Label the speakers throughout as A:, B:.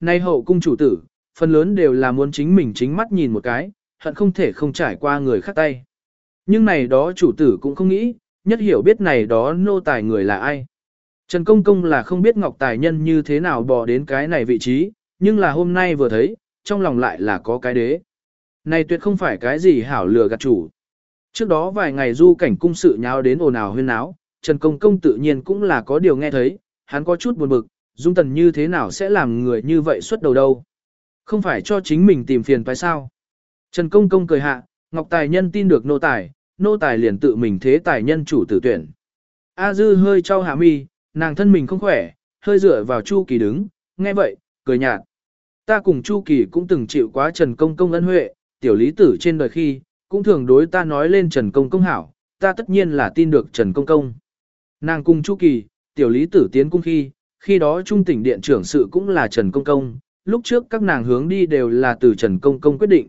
A: Nay hậu cung chủ tử, phần lớn đều là muốn chính mình chính mắt nhìn một cái, hận không thể không trải qua người khác tay. Nhưng này đó chủ tử cũng không nghĩ, nhất hiểu biết này đó nô tài người là ai. Trần Công Công là không biết Ngọc Tài Nhân như thế nào bò đến cái này vị trí, nhưng là hôm nay vừa thấy, trong lòng lại là có cái đế. Này tuyệt không phải cái gì hảo lừa gạt chủ. Trước đó vài ngày du cảnh cung sự nháo đến ồn ào huyên náo, Trần Công Công tự nhiên cũng là có điều nghe thấy, hắn có chút buồn bực, Dung Tần như thế nào sẽ làm người như vậy suốt đầu đâu. Không phải cho chính mình tìm phiền phải sao. Trần Công Công cười hạ, Ngọc Tài Nhân tin được nô tài, nô tài liền tự mình thế tài nhân chủ tử tuyển. A Dư hơi trao hạ mi, nàng thân mình không khỏe, hơi dựa vào Chu Kỳ đứng, nghe vậy, cười nhạt. Ta cùng Chu Kỳ cũng từng chịu quá Trần Công Công ân huệ, tiểu lý tử trên đời khi, cũng thường đối ta nói lên Trần Công Công hảo, ta tất nhiên là tin được Trần Công Công. Nàng cùng Chu Kỳ, tiểu lý tử tiến cung khi, khi đó trung tỉnh điện trưởng sự cũng là Trần Công Công, lúc trước các nàng hướng đi đều là từ Trần Công Công quyết định.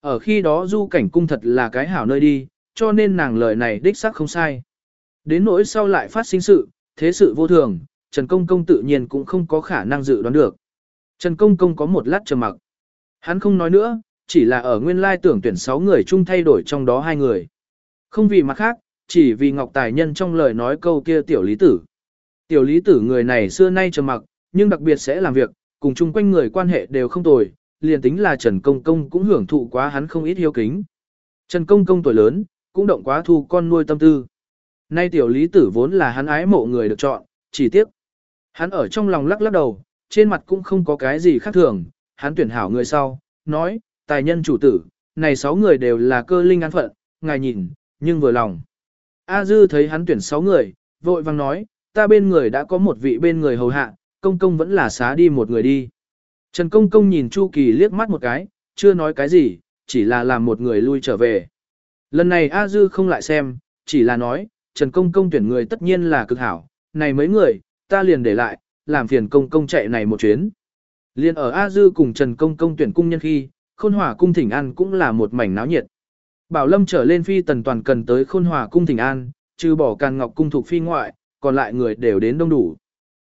A: Ở khi đó du cảnh cung thật là cái hảo nơi đi, cho nên nàng lời này đích xác không sai. Đến nỗi sau lại phát sinh sự, thế sự vô thường, Trần Công Công tự nhiên cũng không có khả năng dự đoán được. Trần Công Công có một lát trầm mặc. Hắn không nói nữa, chỉ là ở nguyên lai tưởng tuyển 6 người chung thay đổi trong đó hai người. Không vì mặt khác, chỉ vì Ngọc Tài Nhân trong lời nói câu kia tiểu lý tử. Tiểu lý tử người này xưa nay trầm mặc, nhưng đặc biệt sẽ làm việc, cùng chung quanh người quan hệ đều không tồi, liền tính là Trần Công Công cũng hưởng thụ quá hắn không ít hiếu kính. Trần Công Công tuổi lớn, cũng động quá thu con nuôi tâm tư. Nay tiểu lý tử vốn là hắn ái mộ người được chọn, chỉ tiếc. Hắn ở trong lòng lắc lắc đầu, trên mặt cũng không có cái gì khác thường, hắn tuyển hảo người sau, nói, tài nhân chủ tử, này sáu người đều là cơ linh an phận, ngài nhìn, nhưng vừa lòng. A Dư thấy hắn tuyển sáu người, vội vang nói, ta bên người đã có một vị bên người hầu hạ, công công vẫn là xá đi một người đi. Trần công công nhìn Chu Kỳ liếc mắt một cái, chưa nói cái gì, chỉ là làm một người lui trở về. Lần này A Dư không lại xem, chỉ là nói, Trần Công Công tuyển người tất nhiên là cực hảo, này mấy người, ta liền để lại, làm phiền Công Công chạy này một chuyến. Liên ở A Dư cùng Trần Công Công tuyển cung nhân khi, khôn hòa cung thỉnh an cũng là một mảnh náo nhiệt. Bảo Lâm trở lên phi tần toàn cần tới khôn hòa cung thỉnh an, trừ bỏ càn ngọc cung thuộc phi ngoại, còn lại người đều đến đông đủ.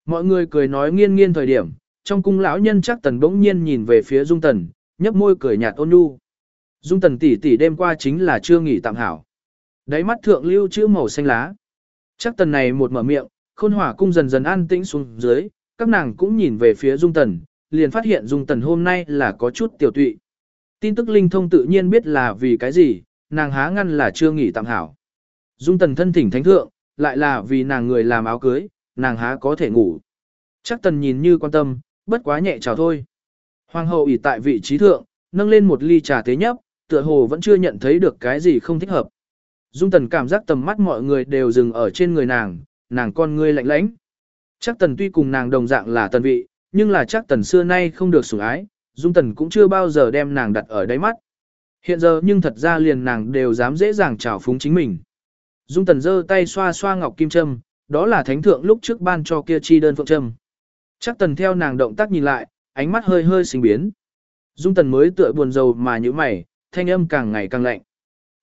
A: Mọi người cười nói nghiên nghiên thời điểm, trong cung lão nhân chắc tần bỗng nhiên nhìn về phía Dung Tần, nhấp môi cười nhạt ôn nhu. Dung Tần tỷ tỷ đêm qua chính là chưa nghỉ tạm hảo. Đáy mắt thượng lưu chữ màu xanh lá. Chắc tần này một mở miệng, khôn hỏa cung dần dần an tĩnh xuống dưới, các nàng cũng nhìn về phía Dung Tần, liền phát hiện Dung Tần hôm nay là có chút tiểu tụy. Tin tức linh thông tự nhiên biết là vì cái gì, nàng há ngăn là chưa nghỉ tạm hảo. Dung Tần thân thỉnh thánh thượng, lại là vì nàng người làm áo cưới, nàng há có thể ngủ. Chắc Tần nhìn như quan tâm, bất quá nhẹ chào thôi. Hoàng hậu ỉ tại vị trí thượng, nâng lên một ly trà tế nhấp, tựa hồ vẫn chưa nhận thấy được cái gì không thích hợp. Dung tần cảm giác tầm mắt mọi người đều dừng ở trên người nàng, nàng con ngươi lạnh lãnh. Chắc tần tuy cùng nàng đồng dạng là tần vị, nhưng là chắc tần xưa nay không được sủng ái, dung tần cũng chưa bao giờ đem nàng đặt ở đáy mắt. Hiện giờ nhưng thật ra liền nàng đều dám dễ dàng trào phúng chính mình. Dung tần giơ tay xoa xoa ngọc kim châm, đó là thánh thượng lúc trước ban cho kia chi đơn phượng châm. Chắc tần theo nàng động tác nhìn lại, ánh mắt hơi hơi sinh biến. Dung tần mới tựa buồn rầu mà nhíu mày, thanh âm càng ngày càng lạnh.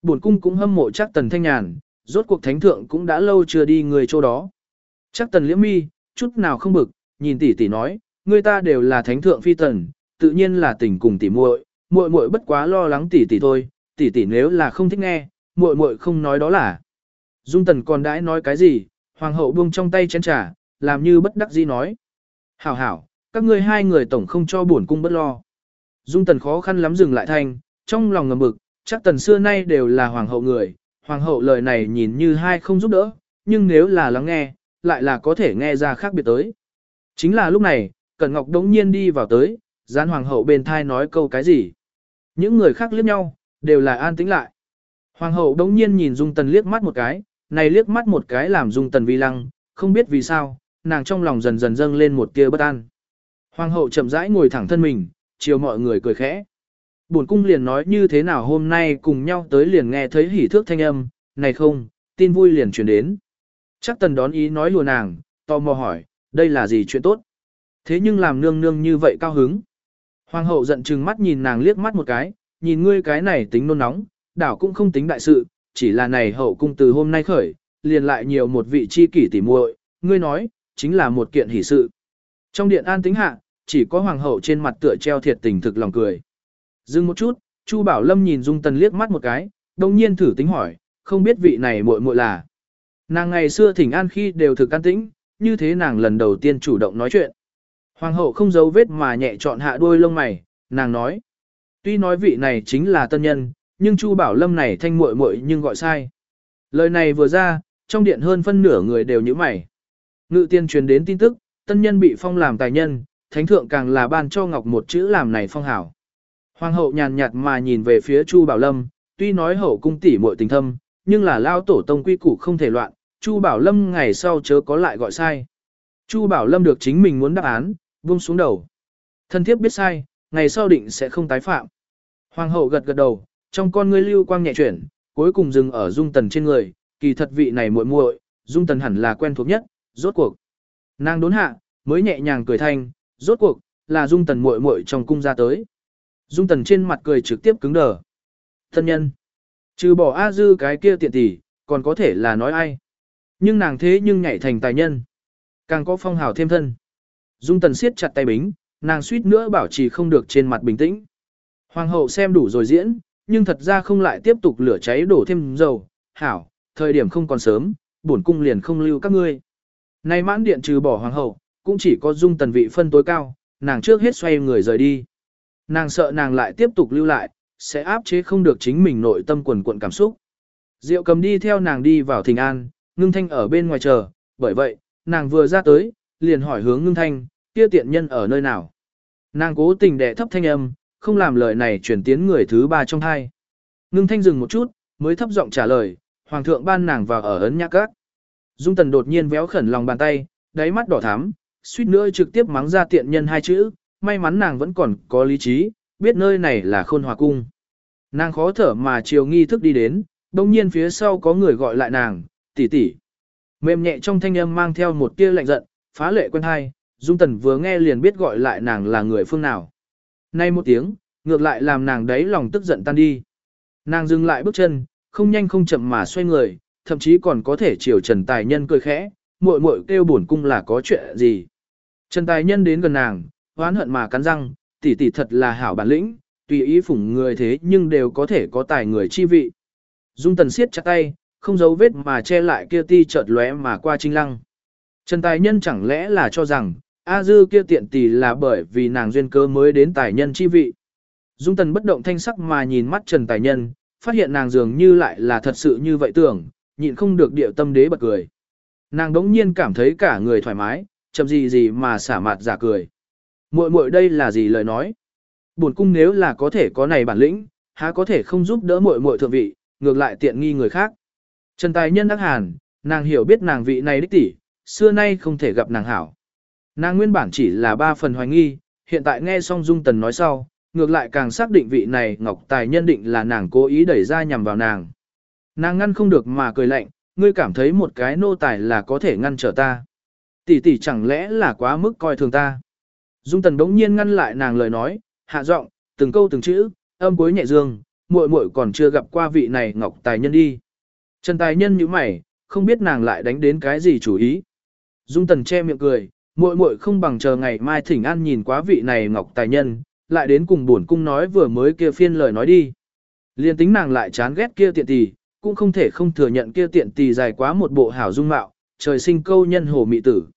A: Bổn cung cũng hâm mộ chắc tần thanh nhàn, rốt cuộc thánh thượng cũng đã lâu chưa đi người chỗ đó. Chắc tần liễm mi, chút nào không bực, nhìn tỷ tỷ nói, người ta đều là thánh thượng phi tần, tự nhiên là tình cùng tỷ muội, muội muội bất quá lo lắng tỷ tỷ thôi, tỷ tỷ nếu là không thích nghe, muội muội không nói đó là. Dung tần còn đãi nói cái gì, hoàng hậu buông trong tay chén trà, làm như bất đắc dĩ nói. Hảo hảo, các ngươi hai người tổng không cho bổn cung bất lo. Dung tần khó khăn lắm dừng lại thanh, trong lòng ngầm bực, chắc tần xưa nay đều là hoàng hậu người, hoàng hậu lời này nhìn như hai không giúp đỡ, nhưng nếu là lắng nghe, lại là có thể nghe ra khác biệt tới. Chính là lúc này, Cẩn Ngọc đống nhiên đi vào tới, gián hoàng hậu bên thai nói câu cái gì. Những người khác liếc nhau, đều là an tĩnh lại. Hoàng hậu đống nhiên nhìn Dung Tần liếc mắt một cái, này liếc mắt một cái làm Dung Tần vi lăng, không biết vì sao, nàng trong lòng dần dần dâng lên một tia bất an. Hoàng hậu chậm rãi ngồi thẳng thân mình, chiều mọi người cười khẽ. Bổn cung liền nói như thế nào hôm nay cùng nhau tới liền nghe thấy hỉ thước thanh âm, này không, tin vui liền truyền đến. Chắc tần đón ý nói lùa nàng, tò mò hỏi, đây là gì chuyện tốt? Thế nhưng làm nương nương như vậy cao hứng. Hoàng hậu giận chừng mắt nhìn nàng liếc mắt một cái, nhìn ngươi cái này tính nôn nóng, đảo cũng không tính đại sự, chỉ là này hậu cung từ hôm nay khởi, liền lại nhiều một vị chi kỷ tỉ muội, ngươi nói, chính là một kiện hỷ sự. Trong điện an tính hạ, chỉ có hoàng hậu trên mặt tựa treo thiệt tình thực lòng cười. Dừng một chút, Chu Bảo Lâm nhìn Dung Tần liếc mắt một cái, đồng nhiên thử tính hỏi, không biết vị này muội muội là. Nàng ngày xưa thỉnh an khi đều thực an tĩnh, như thế nàng lần đầu tiên chủ động nói chuyện. Hoàng hậu không giấu vết mà nhẹ chọn hạ đuôi lông mày, nàng nói. Tuy nói vị này chính là tân nhân, nhưng Chu Bảo Lâm này thanh muội muội nhưng gọi sai. Lời này vừa ra, trong điện hơn phân nửa người đều như mày. Ngự tiên truyền đến tin tức, tân nhân bị phong làm tài nhân, thánh thượng càng là ban cho ngọc một chữ làm này phong hảo. Hoàng hậu nhàn nhạt mà nhìn về phía Chu Bảo Lâm, tuy nói hậu cung tỷ muội tình thâm, nhưng là lao tổ tông quy củ không thể loạn, Chu Bảo Lâm ngày sau chớ có lại gọi sai. Chu Bảo Lâm được chính mình muốn đáp án, buông xuống đầu. Thân thiếp biết sai, ngày sau định sẽ không tái phạm. Hoàng hậu gật gật đầu, trong con ngươi lưu quang nhẹ chuyển, cuối cùng dừng ở Dung Tần trên người, kỳ thật vị này muội muội, Dung Tần hẳn là quen thuộc nhất, rốt cuộc. Nàng đốn hạ, mới nhẹ nhàng cười thanh, rốt cuộc, là Dung Tần muội muội trong cung ra tới. Dung Tần trên mặt cười trực tiếp cứng đờ. Thân nhân. Trừ bỏ A Dư cái kia tiện tỷ, còn có thể là nói ai. Nhưng nàng thế nhưng nhảy thành tài nhân. Càng có phong hào thêm thân. Dung Tần siết chặt tay bính, nàng suýt nữa bảo trì không được trên mặt bình tĩnh. Hoàng hậu xem đủ rồi diễn, nhưng thật ra không lại tiếp tục lửa cháy đổ thêm dầu. Hảo, thời điểm không còn sớm, bổn cung liền không lưu các ngươi. Nay mãn điện trừ bỏ hoàng hậu, cũng chỉ có dung tần vị phân tối cao, nàng trước hết xoay người rời đi. Nàng sợ nàng lại tiếp tục lưu lại, sẽ áp chế không được chính mình nội tâm quần cuộn cảm xúc. Diệu cầm đi theo nàng đi vào thình an, ngưng thanh ở bên ngoài chờ, bởi vậy, nàng vừa ra tới, liền hỏi hướng ngưng thanh, kia tiện nhân ở nơi nào. Nàng cố tình đẻ thấp thanh âm, không làm lời này chuyển tiến người thứ ba trong hai. Ngưng thanh dừng một chút, mới thấp giọng trả lời, hoàng thượng ban nàng vào ở ấn nhã các. Dung tần đột nhiên véo khẩn lòng bàn tay, đáy mắt đỏ thắm, suýt nữa trực tiếp mắng ra tiện nhân hai chữ, may mắn nàng vẫn còn có lý trí, biết nơi này là khôn hòa cung. Nàng khó thở mà chiều nghi thức đi đến, đồng nhiên phía sau có người gọi lại nàng, tỷ tỷ. Mềm nhẹ trong thanh âm mang theo một tia lạnh giận, phá lệ quen hai, Dung Tần vừa nghe liền biết gọi lại nàng là người phương nào. Nay một tiếng, ngược lại làm nàng đấy lòng tức giận tan đi. Nàng dừng lại bước chân, không nhanh không chậm mà xoay người, thậm chí còn có thể chiều Trần Tài Nhân cười khẽ, muội muội kêu bổn cung là có chuyện gì. Trần Tài Nhân đến gần nàng, hoán hận mà cắn răng, tỷ tỷ thật là hảo bản lĩnh, tùy ý phủng người thế nhưng đều có thể có tài người chi vị. Dung Tần siết chặt tay, không giấu vết mà che lại kia ti chợt lóe mà qua trinh lăng. Trần Tài Nhân chẳng lẽ là cho rằng, A Dư kia tiện tỷ là bởi vì nàng duyên cơ mới đến tài nhân chi vị. Dung Tần bất động thanh sắc mà nhìn mắt Trần Tài Nhân, phát hiện nàng dường như lại là thật sự như vậy tưởng, nhịn không được điệu tâm đế bật cười. Nàng đống nhiên cảm thấy cả người thoải mái, chậm gì gì mà xả mặt giả cười. muội muội đây là gì lời nói? Buồn cung nếu là có thể có này bản lĩnh, há có thể không giúp đỡ muội muội thượng vị, ngược lại tiện nghi người khác. Trần Tài Nhân đắc hàn, nàng hiểu biết nàng vị này đích tỷ, xưa nay không thể gặp nàng hảo. Nàng nguyên bản chỉ là ba phần hoài nghi, hiện tại nghe xong Dung Tần nói sau, ngược lại càng xác định vị này Ngọc Tài nhân định là nàng cố ý đẩy ra nhằm vào nàng. Nàng ngăn không được mà cười lạnh, ngươi cảm thấy một cái nô tài là có thể ngăn trở ta. Tỷ tỷ chẳng lẽ là quá mức coi thường ta. Dung Tần đống nhiên ngăn lại nàng lời nói, hạ giọng, từng câu từng chữ, âm cuối nhẹ dương, muội muội còn chưa gặp qua vị này Ngọc Tài nhân đi. Trần Tài nhân như mày, không biết nàng lại đánh đến cái gì chủ ý. Dung Tần che miệng cười, muội muội không bằng chờ ngày mai thỉnh an nhìn quá vị này Ngọc Tài nhân, lại đến cùng buồn cung nói vừa mới kia phiên lời nói đi. Liên tính nàng lại chán ghét kia tiện tỷ, cũng không thể không thừa nhận kia tiện tỷ dài quá một bộ hảo dung mạo, trời sinh câu nhân hồ mị tử.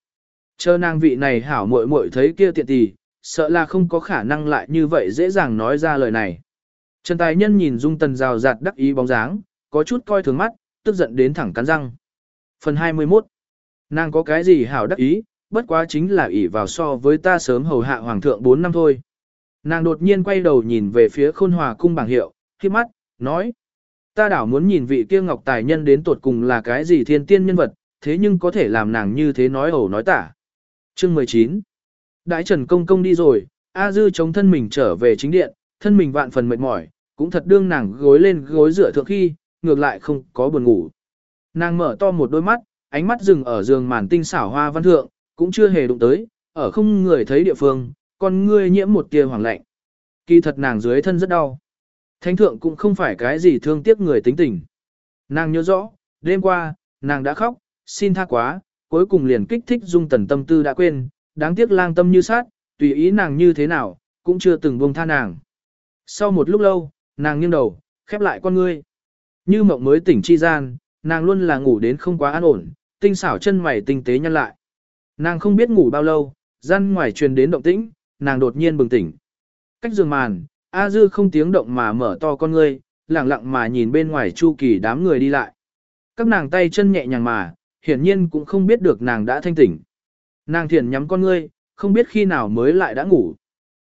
A: Chờ nàng vị này hảo muội muội thấy kia tiện tỷ, sợ là không có khả năng lại như vậy dễ dàng nói ra lời này. Trần Tài Nhân nhìn Dung Tần rào rạt đắc ý bóng dáng, có chút coi thường mắt, tức giận đến thẳng cắn răng. Phần 21 Nàng có cái gì hảo đắc ý, bất quá chính là ỷ vào so với ta sớm hầu hạ hoàng thượng 4 năm thôi. Nàng đột nhiên quay đầu nhìn về phía khôn hòa cung bảng hiệu, khi mắt, nói. Ta đảo muốn nhìn vị kia ngọc tài nhân đến tột cùng là cái gì thiên tiên nhân vật, thế nhưng có thể làm nàng như thế nói ẩu nói tả. Chương 19 Đại Trần Công Công đi rồi, A Dư chống thân mình trở về chính điện, thân mình vạn phần mệt mỏi, cũng thật đương nàng gối lên gối rửa thượng khi, ngược lại không có buồn ngủ. Nàng mở to một đôi mắt, ánh mắt dừng ở giường màn tinh xảo hoa văn thượng, cũng chưa hề đụng tới, ở không người thấy địa phương, con ngươi nhiễm một tia hoàng lạnh. Kỳ thật nàng dưới thân rất đau. Thánh thượng cũng không phải cái gì thương tiếc người tính tình. Nàng nhớ rõ, đêm qua, nàng đã khóc, xin tha quá, cuối cùng liền kích thích dung tần tâm tư đã quên, đáng tiếc lang tâm như sát, tùy ý nàng như thế nào, cũng chưa từng buông tha nàng. Sau một lúc lâu, nàng nghiêng đầu, khép lại con ngươi. Như mộng mới tỉnh chi gian, nàng luôn là ngủ đến không quá an ổn, tinh xảo chân mày tinh tế nhăn lại. Nàng không biết ngủ bao lâu, gian ngoài truyền đến động tĩnh, nàng đột nhiên bừng tỉnh. Cách giường màn, A Dư không tiếng động mà mở to con ngươi, lặng lặng mà nhìn bên ngoài Chu Kỳ đám người đi lại. Các nàng tay chân nhẹ nhàng mà, hiển nhiên cũng không biết được nàng đã thanh tỉnh. Nàng thiền nhắm con ngươi, không biết khi nào mới lại đã ngủ.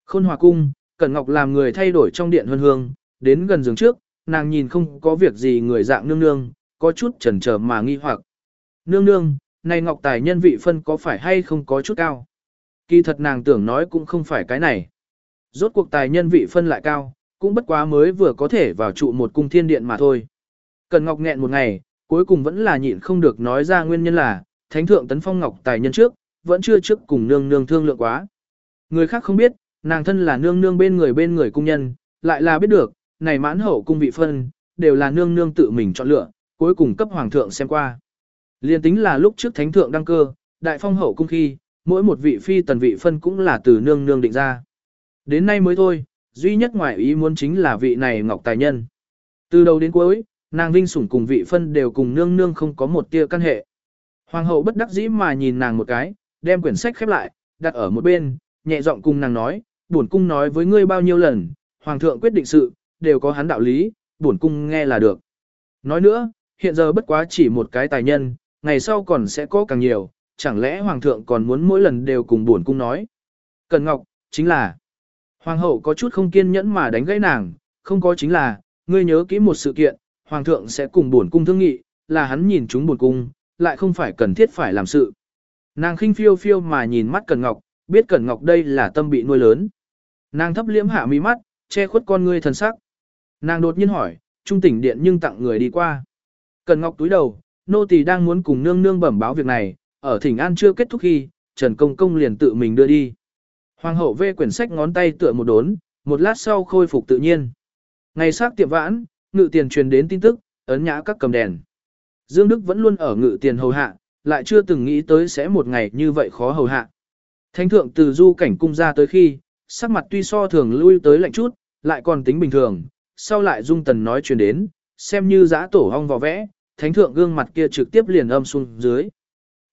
A: Khôn hòa cung, Cẩn Ngọc làm người thay đổi trong điện hương hương, đến gần giường trước, nàng nhìn không có việc gì người dạng nương nương, có chút chần chờ mà nghi hoặc. Nương nương, này Ngọc Tài nhân vị phân có phải hay không có chút cao? Kỳ thật nàng tưởng nói cũng không phải cái này. Rốt cuộc tài nhân vị phân lại cao, cũng bất quá mới vừa có thể vào trụ một cung thiên điện mà thôi. Cần Ngọc nghẹn một ngày, cuối cùng vẫn là nhịn không được nói ra nguyên nhân là, Thánh Thượng Tấn Phong Ngọc tài nhân trước, vẫn chưa trước cùng nương nương thương lượng quá. Người khác không biết, nàng thân là nương nương bên người bên người cung nhân, lại là biết được, này mãn hậu cung vị phân, đều là nương nương tự mình chọn lựa, cuối cùng cấp hoàng thượng xem qua. Liên tính là lúc trước thánh thượng đăng cơ, đại phong hậu cung khi, mỗi một vị phi tần vị phân cũng là từ nương nương định ra. Đến nay mới thôi, duy nhất ngoại ý muốn chính là vị này ngọc tài nhân. Từ đầu đến cuối, nàng vinh sủng cùng vị phân đều cùng nương nương không có một tia căn hệ. Hoàng hậu bất đắc dĩ mà nhìn nàng một cái, đem quyển sách khép lại, đặt ở một bên, nhẹ giọng cùng nàng nói, bổn cung nói với ngươi bao nhiêu lần, hoàng thượng quyết định sự, đều có hắn đạo lý, bổn cung nghe là được. Nói nữa, hiện giờ bất quá chỉ một cái tài nhân, ngày sau còn sẽ có càng nhiều, chẳng lẽ hoàng thượng còn muốn mỗi lần đều cùng buồn cung nói. Cần Ngọc, chính là, hoàng hậu có chút không kiên nhẫn mà đánh gãy nàng, không có chính là, ngươi nhớ kỹ một sự kiện, hoàng thượng sẽ cùng buồn cung thương nghị, là hắn nhìn chúng buồn cung, lại không phải cần thiết phải làm sự. Nàng khinh phiêu phiêu mà nhìn mắt Cần Ngọc, biết Cần Ngọc đây là tâm bị nuôi lớn. Nàng thấp liễm hạ mí mắt, che khuất con ngươi thần sắc. Nàng đột nhiên hỏi, trung tỉnh điện nhưng tặng người đi qua. Cần Ngọc túi đầu, nô tỳ đang muốn cùng nương nương bẩm báo việc này, ở thỉnh an chưa kết thúc khi, Trần Công Công liền tự mình đưa đi. Hoàng hậu vê quyển sách ngón tay tựa một đốn, một lát sau khôi phục tự nhiên. Ngày sát tiệm vãn, ngự tiền truyền đến tin tức, ấn nhã các cầm đèn. Dương Đức vẫn luôn ở ngự tiền hầu hạ, lại chưa từng nghĩ tới sẽ một ngày như vậy khó hầu hạ. Thánh thượng từ du cảnh cung ra tới khi, sắc mặt tuy so thường lui tới lạnh chút, lại còn tính bình thường, sau lại dung tần nói truyền đến, xem như giã tổ hong vò vẽ, thánh thượng gương mặt kia trực tiếp liền âm xuống dưới.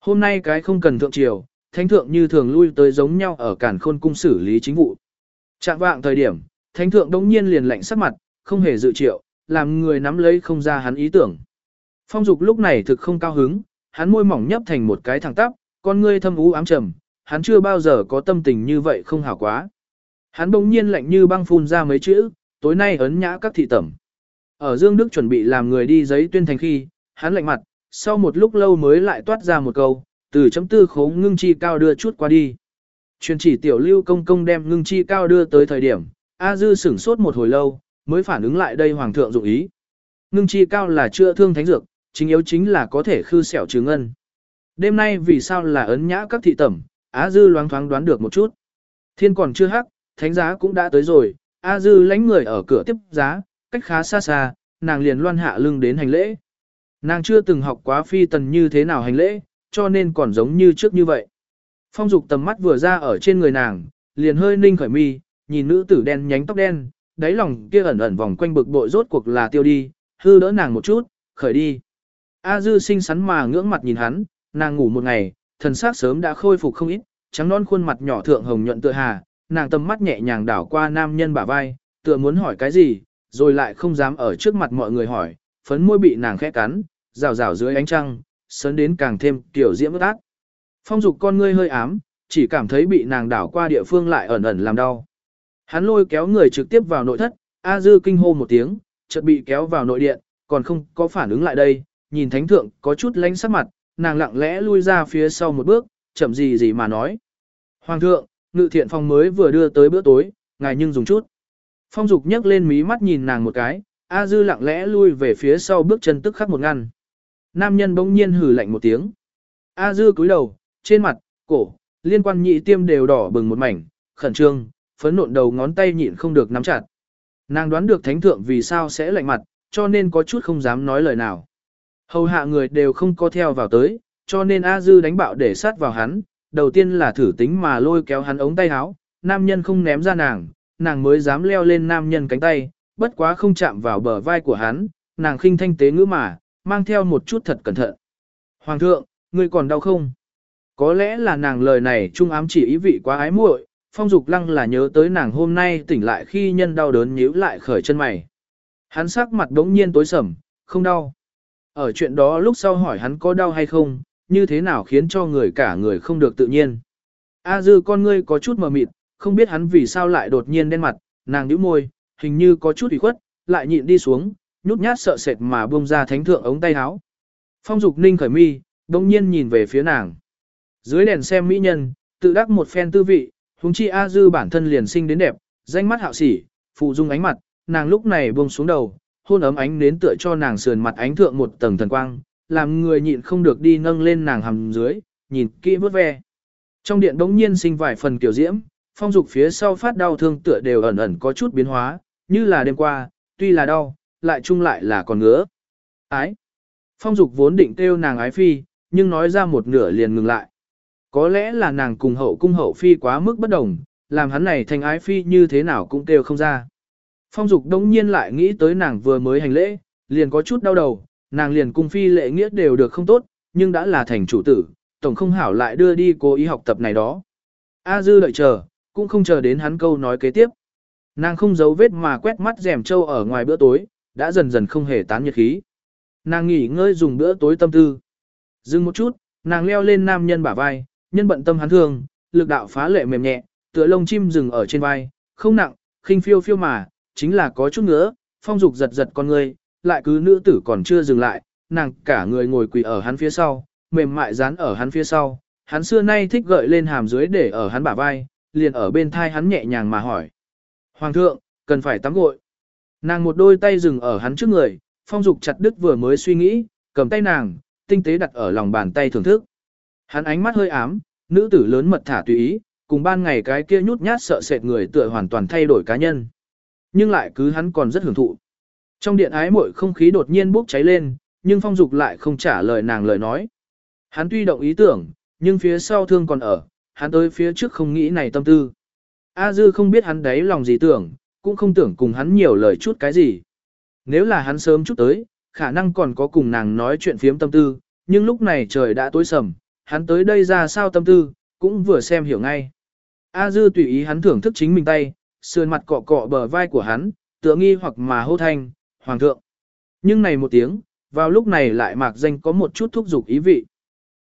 A: Hôm nay cái không cần thượng triều, thánh thượng như thường lui tới giống nhau ở cản khôn cung xử lý chính vụ. Trạng vạng thời điểm, thánh thượng đống nhiên liền lạnh sắc mặt, không hề dự triệu, làm người nắm lấy không ra hắn ý tưởng. Phong dục lúc này thực không cao hứng, hắn môi mỏng nhấp thành một cái thẳng tắp, con ngươi thâm u ám trầm, hắn chưa bao giờ có tâm tình như vậy không hảo quá. Hắn bỗng nhiên lạnh như băng phun ra mấy chữ, tối nay ấn nhã các thị tẩm. Ở Dương Đức chuẩn bị làm người đi giấy tuyên thành khi, hắn lạnh mặt, sau một lúc lâu mới lại toát ra một câu, từ chấm tư khố ngưng chi cao đưa chút qua đi. Truyền chỉ tiểu lưu công công đem ngưng chi cao đưa tới thời điểm, A Dư sửng sốt một hồi lâu, mới phản ứng lại đây hoàng thượng dụng ý. Ngưng chi cao là chữa thương thánh dược, chính yếu chính là có thể khư sẹo trừ ngân. Đêm nay vì sao là ấn nhã các thị tẩm, A Dư loáng thoáng đoán được một chút. Thiên còn chưa hắc, thánh giá cũng đã tới rồi, A Dư lánh người ở cửa tiếp giá, cách khá xa xa, nàng liền loan hạ lưng đến hành lễ. Nàng chưa từng học quá phi tần như thế nào hành lễ, cho nên còn giống như trước như vậy. Phong dục tầm mắt vừa ra ở trên người nàng, liền hơi ninh khởi mi, nhìn nữ tử đen nhánh tóc đen, đáy lòng kia ẩn ẩn vòng quanh bực bội rốt cuộc là tiêu đi, hư đỡ nàng một chút, khởi đi. A dư xinh xắn mà ngưỡng mặt nhìn hắn, nàng ngủ một ngày, thần sắc sớm đã khôi phục không ít, trắng non khuôn mặt nhỏ thượng hồng nhuận tựa hà, nàng tầm mắt nhẹ nhàng đảo qua nam nhân bả vai, tựa muốn hỏi cái gì, rồi lại không dám ở trước mặt mọi người hỏi, phấn môi bị nàng khẽ cắn, rào rào dưới ánh trăng, sớn đến càng thêm kiểu diễm ước ác. Phong dục con ngươi hơi ám, chỉ cảm thấy bị nàng đảo qua địa phương lại ẩn ẩn làm đau. Hắn lôi kéo người trực tiếp vào nội thất, A Dư kinh hô một tiếng, chợt bị kéo vào nội điện, còn không có phản ứng lại đây, nhìn thánh thượng có chút lánh sắc mặt, nàng lặng lẽ lui ra phía sau một bước, chậm gì gì mà nói. Hoàng thượng, ngự thiện phong mới vừa đưa tới bữa tối, ngài nhưng dùng chút. Phong dục nhấc lên mí mắt nhìn nàng một cái, A Dư lặng lẽ lui về phía sau bước chân tức khắc một ngăn. Nam nhân bỗng nhiên hừ lạnh một tiếng. A Dư cúi đầu, trên mặt, cổ, liên quan nhị tiêm đều đỏ bừng một mảnh, khẩn trương, phấn nộn đầu ngón tay nhịn không được nắm chặt. Nàng đoán được thánh thượng vì sao sẽ lạnh mặt, cho nên có chút không dám nói lời nào. Hầu hạ người đều không có theo vào tới, cho nên A Dư đánh bạo để sát vào hắn, đầu tiên là thử tính mà lôi kéo hắn ống tay áo, nam nhân không ném ra nàng, nàng mới dám leo lên nam nhân cánh tay, bất quá không chạm vào bờ vai của hắn, nàng khinh thanh tế ngữ mà, mang theo một chút thật cẩn thận. Hoàng thượng, ngươi còn đau không? Có lẽ là nàng lời này trung ám chỉ ý vị quá ái muội, phong dục lăng là nhớ tới nàng hôm nay tỉnh lại khi nhân đau đớn nhíu lại khởi chân mày. Hắn sắc mặt đống nhiên tối sầm, không đau. Ở chuyện đó lúc sau hỏi hắn có đau hay không, như thế nào khiến cho người cả người không được tự nhiên. A dư con ngươi có chút mờ mịt, không biết hắn vì sao lại đột nhiên đen mặt, nàng nhíu môi, hình như có chút ủy khuất, lại nhịn đi xuống, nhút nhát sợ sệt mà buông ra thánh thượng ống tay áo. Phong dục ninh khởi mi, đông nhiên nhìn về phía nàng. Dưới đèn xem mỹ nhân, tự đắc một phen tư vị, huống chi A dư bản thân liền sinh đến đẹp, danh mắt hạo sỉ, phụ dung ánh mặt, nàng lúc này buông xuống đầu, hôn ấm ánh nến tựa cho nàng sườn mặt ánh thượng một tầng thần quang, làm người nhịn không được đi nâng lên nàng hầm dưới, nhìn kỹ vớt ve. Trong điện đống nhiên sinh vài phần kiểu diễm, phong dục phía sau phát đau thương tựa đều ẩn ẩn có chút biến hóa, như là đêm qua, tuy là đau, lại chung lại là còn ngứa. Ái. Phong dục vốn định kêu nàng ái phi, nhưng nói ra một nửa liền ngừng lại. Có lẽ là nàng cùng hậu cung hậu phi quá mức bất đồng, làm hắn này thành ái phi như thế nào cũng kêu không ra. Phong dục đống nhiên lại nghĩ tới nàng vừa mới hành lễ, liền có chút đau đầu, nàng liền cung phi lệ nghĩa đều được không tốt, nhưng đã là thành chủ tử, tổng không hảo lại đưa đi cố ý học tập này đó. A dư đợi chờ, cũng không chờ đến hắn câu nói kế tiếp. Nàng không giấu vết mà quét mắt rèm trâu ở ngoài bữa tối, đã dần dần không hề tán nhiệt khí. Nàng nghỉ ngơi dùng bữa tối tâm tư. Dừng một chút, nàng leo lên nam nhân bả vai, nhân bận tâm hắn thương, lực đạo phá lệ mềm nhẹ, tựa lông chim dừng ở trên vai, không nặng, khinh phiêu phiêu mà, chính là có chút nữa, phong dục giật giật con người, lại cứ nữ tử còn chưa dừng lại, nàng cả người ngồi quỳ ở hắn phía sau, mềm mại dán ở hắn phía sau, hắn xưa nay thích gợi lên hàm dưới để ở hắn bả vai, liền ở bên thai hắn nhẹ nhàng mà hỏi. Hoàng thượng, cần phải tắm gội. Nàng một đôi tay dừng ở hắn trước người, phong dục chặt đứt vừa mới suy nghĩ, cầm tay nàng, tinh tế đặt ở lòng bàn tay thưởng thức. Hắn ánh mắt hơi ám, nữ tử lớn mật thả tùy ý, cùng ban ngày cái kia nhút nhát sợ sệt người tựa hoàn toàn thay đổi cá nhân. Nhưng lại cứ hắn còn rất hưởng thụ. Trong điện ái muội không khí đột nhiên bốc cháy lên, nhưng phong dục lại không trả lời nàng lời nói. Hắn tuy động ý tưởng, nhưng phía sau thương còn ở, hắn tới phía trước không nghĩ này tâm tư. A dư không biết hắn đấy lòng gì tưởng, cũng không tưởng cùng hắn nhiều lời chút cái gì. Nếu là hắn sớm chút tới, khả năng còn có cùng nàng nói chuyện phiếm tâm tư, nhưng lúc này trời đã tối sầm, hắn tới đây ra sao tâm tư, cũng vừa xem hiểu ngay. A dư tùy ý hắn thưởng thức chính mình tay, sườn mặt cọ cọ bờ vai của hắn, tựa nghi hoặc mà hô thanh, hoàng thượng. Nhưng này một tiếng, vào lúc này lại mạc danh có một chút thúc dục ý vị.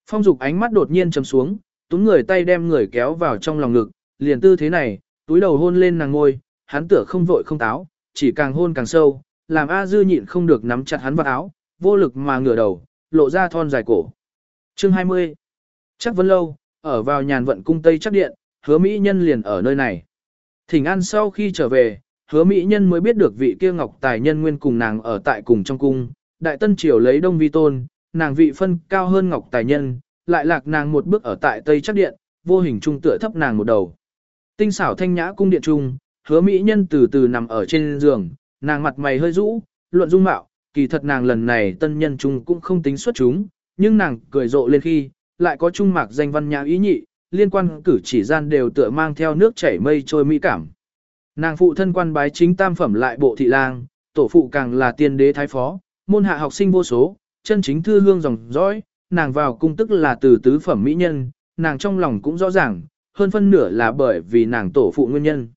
A: Phong dục ánh mắt đột nhiên chầm xuống, túm người tay đem người kéo vào trong lòng ngực, liền tư thế này, túi đầu hôn lên nàng ngôi, hắn tựa không vội không táo, chỉ càng hôn càng sâu, làm A dư nhịn không được nắm chặt hắn vào áo, vô lực mà ngửa đầu, lộ ra thon dài cổ. Chương 20 Chắc vẫn lâu, ở vào nhàn vận cung Tây chắc điện, hứa Mỹ nhân liền ở nơi này. Thỉnh an sau khi trở về, hứa Mỹ nhân mới biết được vị kia ngọc tài nhân nguyên cùng nàng ở tại cùng trong cung, đại tân triều lấy đông vi tôn, nàng vị phân cao hơn ngọc tài nhân, lại lạc nàng một bước ở tại Tây chắc điện, vô hình trung tựa thấp nàng một đầu. Tinh xảo thanh nhã cung điện trung, hứa Mỹ nhân từ từ nằm ở trên giường, nàng mặt mày hơi rũ, luận dung mạo, kỳ thật nàng lần này tân nhân trung cũng không tính xuất chúng, nhưng nàng cười rộ lên khi, lại có trung mạc danh văn nhã ý nhị, liên quan cử chỉ gian đều tựa mang theo nước chảy mây trôi mỹ cảm. Nàng phụ thân quan bái chính tam phẩm lại bộ thị lang, tổ phụ càng là tiên đế thái phó, môn hạ học sinh vô số, chân chính thư hương dòng dõi, nàng vào cung tức là từ tứ phẩm mỹ nhân, nàng trong lòng cũng rõ ràng, hơn phân nửa là bởi vì nàng tổ phụ nguyên nhân.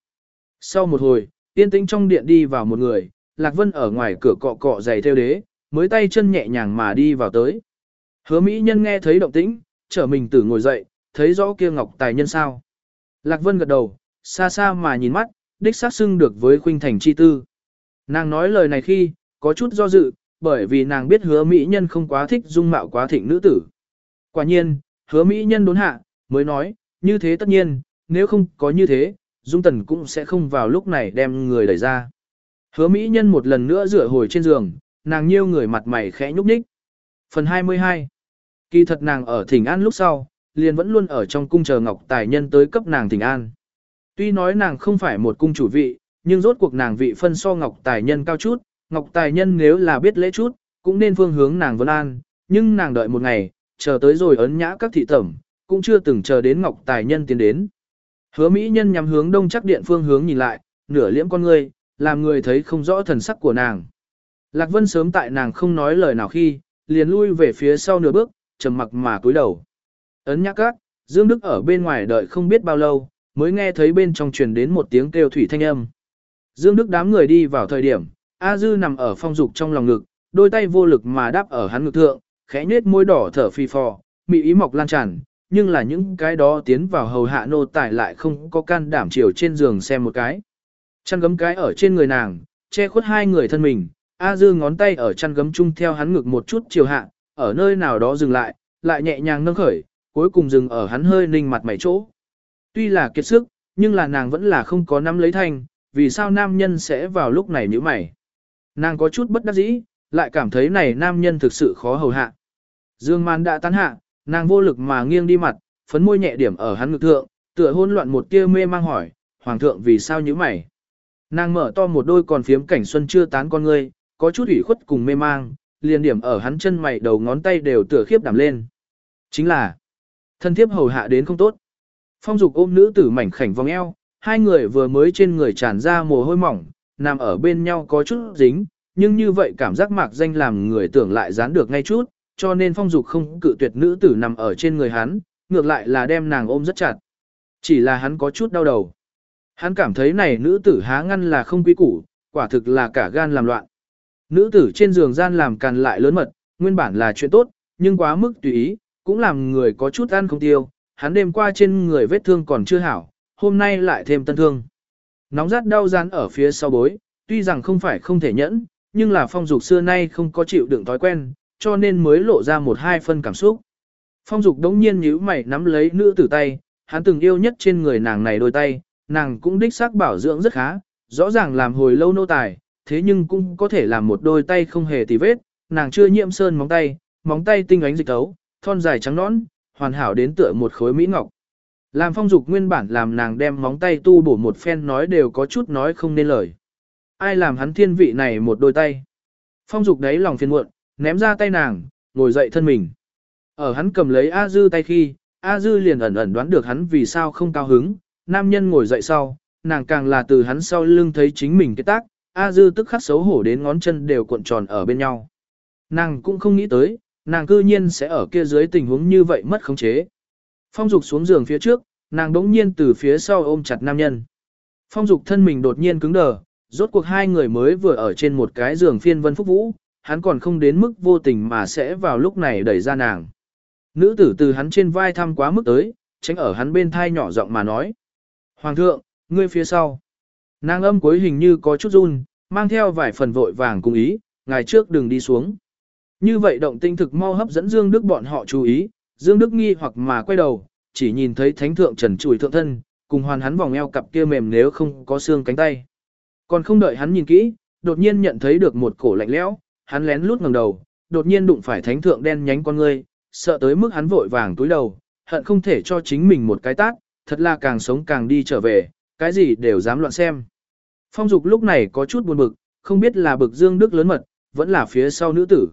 A: Sau một hồi, yên tĩnh trong điện đi vào một người, Lạc Vân ở ngoài cửa cọ cọ giày theo đế, mới tay chân nhẹ nhàng mà đi vào tới. Hứa mỹ nhân nghe thấy động tĩnh, trở mình tử ngồi dậy, thấy rõ kia ngọc tài nhân sao. Lạc Vân gật đầu, xa xa mà nhìn mắt, đích xác xưng được với khuynh thành chi tư. Nàng nói lời này khi, có chút do dự, bởi vì nàng biết hứa mỹ nhân không quá thích dung mạo quá thịnh nữ tử. Quả nhiên, hứa mỹ nhân đốn hạ, mới nói, như thế tất nhiên, nếu không có như thế, dung tần cũng sẽ không vào lúc này đem người đẩy ra. Hứa mỹ nhân một lần nữa rửa hồi trên giường, nàng nhiêu người mặt mày khẽ nhúc nhích. Phần 22 Kỳ thật nàng ở thỉnh an lúc sau, liền vẫn luôn ở trong cung chờ ngọc tài nhân tới cấp nàng thỉnh an. Tuy nói nàng không phải một cung chủ vị, nhưng rốt cuộc nàng vị phân so ngọc tài nhân cao chút, ngọc tài nhân nếu là biết lễ chút, cũng nên phương hướng nàng vân an, nhưng nàng đợi một ngày, chờ tới rồi ấn nhã các thị tẩm, cũng chưa từng chờ đến Ngọc Tài Nhân tiến đến. Hứa Mỹ Nhân nhắm hướng đông chắc điện phương hướng nhìn lại, nửa liễm con ngươi, làm người thấy không rõ thần sắc của nàng. Lạc Vân sớm tại nàng không nói lời nào khi, liền lui về phía sau nửa bước, trầm mặc mà cúi đầu. Ấn nhã các, Dương Đức ở bên ngoài đợi không biết bao lâu, mới nghe thấy bên trong truyền đến một tiếng kêu thủy thanh âm. Dương Đức đám người đi vào thời điểm, A Dư nằm ở phong dục trong lòng ngực, đôi tay vô lực mà đáp ở hắn ngực thượng, khẽ nhếch môi đỏ thở phì phò, mị ý mọc lan tràn, nhưng là những cái đó tiến vào hầu hạ nô tài lại không có can đảm chiều trên giường xem một cái. Chăn gấm cái ở trên người nàng, che khuất hai người thân mình, A Dư ngón tay ở chăn gấm chung theo hắn ngực một chút chiều hạ, ở nơi nào đó dừng lại, lại nhẹ nhàng nâng khởi, cuối cùng dừng ở hắn hơi ninh mặt mày chỗ. Tuy là kiệt sức, nhưng là nàng vẫn là không có nắm lấy thanh, vì sao nam nhân sẽ vào lúc này như mày. Nàng có chút bất đắc dĩ, lại cảm thấy này nam nhân thực sự khó hầu hạ. Dương man đã tán hạ, nàng vô lực mà nghiêng đi mặt, phấn môi nhẹ điểm ở hắn ngực thượng, tựa hôn loạn một tia mê mang hỏi, hoàng thượng vì sao như mày. Nàng mở to một đôi còn phiếm cảnh xuân chưa tán con ngươi, có chút ủy khuất cùng mê mang, liền điểm ở hắn chân mày đầu ngón tay đều tựa khiếp đảm lên. Chính là, thân thiếp hầu hạ đến không tốt. Phong dục ôm nữ tử mảnh khảnh vòng eo, hai người vừa mới trên người tràn ra mồ hôi mỏng, nằm ở bên nhau có chút dính, nhưng như vậy cảm giác mạc danh làm người tưởng lại dán được ngay chút, cho nên phong dục không cự tuyệt nữ tử nằm ở trên người hắn, ngược lại là đem nàng ôm rất chặt. Chỉ là hắn có chút đau đầu. Hắn cảm thấy này nữ tử há ngăn là không quý củ, quả thực là cả gan làm loạn. Nữ tử trên giường gian làm càn lại lớn mật, nguyên bản là chuyện tốt, nhưng quá mức tùy ý, cũng làm người có chút ăn không tiêu. Hắn đêm qua trên người vết thương còn chưa hảo, hôm nay lại thêm tân thương. Nóng rát đau rán ở phía sau bối, tuy rằng không phải không thể nhẫn, nhưng là phong dục xưa nay không có chịu đựng thói quen, cho nên mới lộ ra một hai phân cảm xúc. Phong dục đống nhiên nhíu mày nắm lấy nữ tử tay, hắn từng yêu nhất trên người nàng này đôi tay, nàng cũng đích xác bảo dưỡng rất khá, rõ ràng làm hồi lâu nô tài, thế nhưng cũng có thể làm một đôi tay không hề tì vết, nàng chưa nhiễm sơn móng tay, móng tay tinh ánh dịch tấu, thon dài trắng nõn, hoàn hảo đến tựa một khối mỹ ngọc. Làm phong dục nguyên bản làm nàng đem móng tay tu bổ một phen nói đều có chút nói không nên lời. Ai làm hắn thiên vị này một đôi tay. Phong dục đấy lòng phiền muộn, ném ra tay nàng, ngồi dậy thân mình. Ở hắn cầm lấy A Dư tay khi, A Dư liền ẩn ẩn đoán được hắn vì sao không cao hứng, nam nhân ngồi dậy sau, nàng càng là từ hắn sau lưng thấy chính mình cái tác, A Dư tức khắc xấu hổ đến ngón chân đều cuộn tròn ở bên nhau. Nàng cũng không nghĩ tới, nàng cư nhiên sẽ ở kia dưới tình huống như vậy mất khống chế. Phong dục xuống giường phía trước, nàng đống nhiên từ phía sau ôm chặt nam nhân. Phong dục thân mình đột nhiên cứng đờ, rốt cuộc hai người mới vừa ở trên một cái giường phiên vân phúc vũ, hắn còn không đến mức vô tình mà sẽ vào lúc này đẩy ra nàng. Nữ tử từ hắn trên vai thăm quá mức tới, tránh ở hắn bên thai nhỏ giọng mà nói. Hoàng thượng, ngươi phía sau. Nàng âm cuối hình như có chút run, mang theo vài phần vội vàng cùng ý, ngày trước đừng đi xuống. Như vậy động tinh thực mau hấp dẫn Dương Đức bọn họ chú ý, Dương Đức nghi hoặc mà quay đầu, chỉ nhìn thấy thánh thượng trần chùi thượng thân, cùng hoàn hắn vòng eo cặp kia mềm nếu không có xương cánh tay. Còn không đợi hắn nhìn kỹ, đột nhiên nhận thấy được một cổ lạnh lẽo, hắn lén lút ngẩng đầu, đột nhiên đụng phải thánh thượng đen nhánh con ngươi, sợ tới mức hắn vội vàng túi đầu, hận không thể cho chính mình một cái tát, thật là càng sống càng đi trở về, cái gì đều dám loạn xem. Phong dục lúc này có chút buồn bực, không biết là bực Dương Đức lớn mật, vẫn là phía sau nữ tử.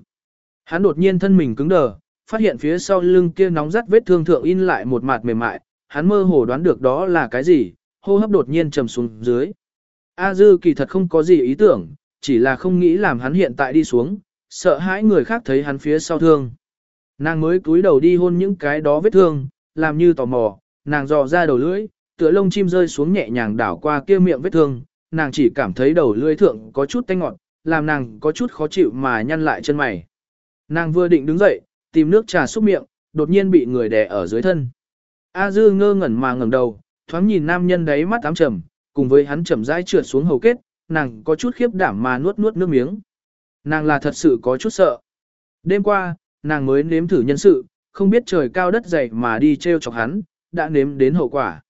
A: Hắn đột nhiên thân mình cứng đờ, phát hiện phía sau lưng kia nóng rát vết thương thượng in lại một mặt mềm mại, hắn mơ hồ đoán được đó là cái gì, hô hấp đột nhiên trầm xuống dưới. A Dư kỳ thật không có gì ý tưởng, chỉ là không nghĩ làm hắn hiện tại đi xuống, sợ hãi người khác thấy hắn phía sau thương. Nàng mới cúi đầu đi hôn những cái đó vết thương, làm như tò mò, nàng dò ra đầu lưỡi, tựa lông chim rơi xuống nhẹ nhàng đảo qua kia miệng vết thương, nàng chỉ cảm thấy đầu lưỡi thượng có chút tanh ngọt, làm nàng có chút khó chịu mà nhăn lại chân mày. Nàng vừa định đứng dậy, tìm nước trà xúc miệng, đột nhiên bị người đè ở dưới thân. A Dư ngơ ngẩn mà ngẩng đầu, thoáng nhìn nam nhân đấy mắt ám trầm, cùng với hắn chậm rãi trượt xuống hầu kết, nàng có chút khiếp đảm mà nuốt nuốt nước miếng. Nàng là thật sự có chút sợ. Đêm qua, nàng mới nếm thử nhân sự, không biết trời cao đất dày mà đi treo chọc hắn, đã nếm đến hậu quả.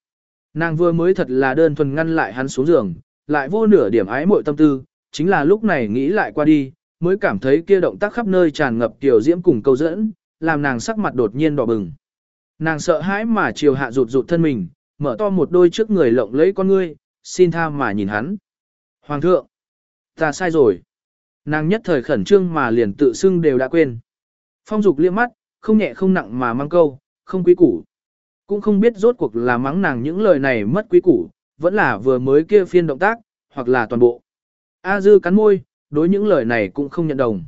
A: Nàng vừa mới thật là đơn thuần ngăn lại hắn xuống giường, lại vô nửa điểm ái muội tâm tư, chính là lúc này nghĩ lại qua đi, mới cảm thấy kia động tác khắp nơi tràn ngập tiểu diễm cùng câu dẫn, làm nàng sắc mặt đột nhiên đỏ bừng. Nàng sợ hãi mà chiều hạ rụt rụt thân mình, mở to một đôi trước người lộng lấy con ngươi, xin tha mà nhìn hắn. Hoàng thượng, ta sai rồi. Nàng nhất thời khẩn trương mà liền tự xưng đều đã quên. Phong dục liếc mắt, không nhẹ không nặng mà mang câu, không quý củ. Cũng không biết rốt cuộc là mắng nàng những lời này mất quý củ, vẫn là vừa mới kia phiên động tác, hoặc là toàn bộ. A dư cắn môi, đối những lời này cũng không nhận đồng.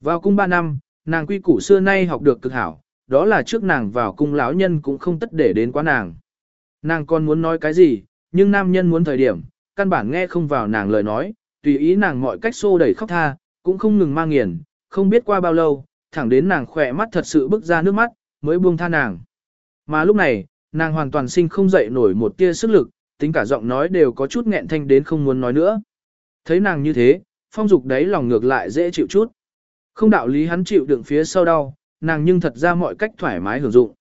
A: Vào cung 3 năm, nàng quy củ xưa nay học được cực hảo, đó là trước nàng vào cung lão nhân cũng không tất để đến quá nàng. Nàng còn muốn nói cái gì, nhưng nam nhân muốn thời điểm, căn bản nghe không vào nàng lời nói, tùy ý nàng mọi cách xô đẩy khóc tha, cũng không ngừng mang nghiền, không biết qua bao lâu, thẳng đến nàng khỏe mắt thật sự bức ra nước mắt, mới buông tha nàng. Mà lúc này, nàng hoàn toàn sinh không dậy nổi một tia sức lực, tính cả giọng nói đều có chút nghẹn thanh đến không muốn nói nữa. Thấy nàng như thế, phong dục đấy lòng ngược lại dễ chịu chút. Không đạo lý hắn chịu đựng phía sau đau, nàng nhưng thật ra mọi cách thoải mái hưởng dụng.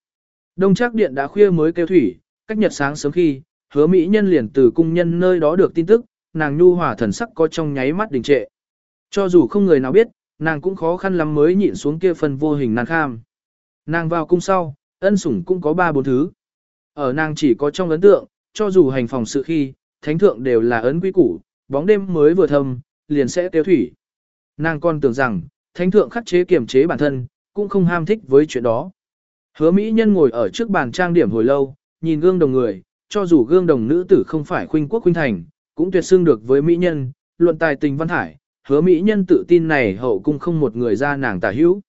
A: Đông chắc điện đã khuya mới kêu thủy, cách nhật sáng sớm khi, hứa mỹ nhân liền từ cung nhân nơi đó được tin tức, nàng nhu hòa thần sắc có trong nháy mắt đình trệ. Cho dù không người nào biết, nàng cũng khó khăn lắm mới nhịn xuống kia phần vô hình nàng kham. Nàng vào cung sau, ân sủng cũng có ba bốn thứ. Ở nàng chỉ có trong ấn tượng, cho dù hành phòng sự khi, thánh thượng đều là ấn quý củ, bóng đêm mới vừa thầm liền sẽ tiêu thủy. Nàng con tưởng rằng, thánh thượng khắc chế kiềm chế bản thân, cũng không ham thích với chuyện đó. Hứa Mỹ Nhân ngồi ở trước bàn trang điểm hồi lâu, nhìn gương đồng người, cho dù gương đồng nữ tử không phải khuynh quốc khuynh thành, cũng tuyệt xưng được với Mỹ Nhân, luận tài tình văn hải, hứa Mỹ Nhân tự tin này hậu cung không một người ra nàng tả hữu.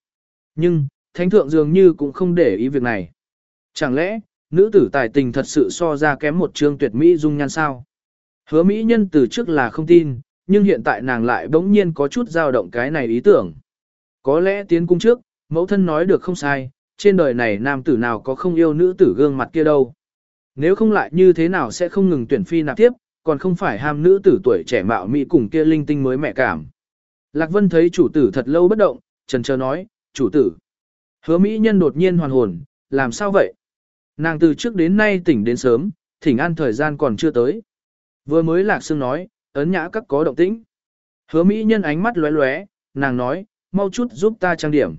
A: Nhưng, thánh thượng dường như cũng không để ý việc này. Chẳng lẽ, nữ tử tài tình thật sự so ra kém một trương tuyệt Mỹ dung nhan sao? Hứa Mỹ Nhân từ trước là không tin, nhưng hiện tại nàng lại bỗng nhiên có chút dao động cái này ý tưởng. Có lẽ tiến cung trước, mẫu thân nói được không sai, trên đời này nam tử nào có không yêu nữ tử gương mặt kia đâu. Nếu không lại như thế nào sẽ không ngừng tuyển phi nạp tiếp, còn không phải ham nữ tử tuổi trẻ mạo mỹ cùng kia linh tinh mới mẹ cảm. Lạc Vân thấy chủ tử thật lâu bất động, trần chờ nói, chủ tử. Hứa Mỹ nhân đột nhiên hoàn hồn, làm sao vậy? Nàng từ trước đến nay tỉnh đến sớm, thỉnh an thời gian còn chưa tới. Vừa mới Lạc Sương nói, ấn nhã các có động tĩnh. Hứa Mỹ nhân ánh mắt lóe lóe, nàng nói, mau chút giúp ta trang điểm.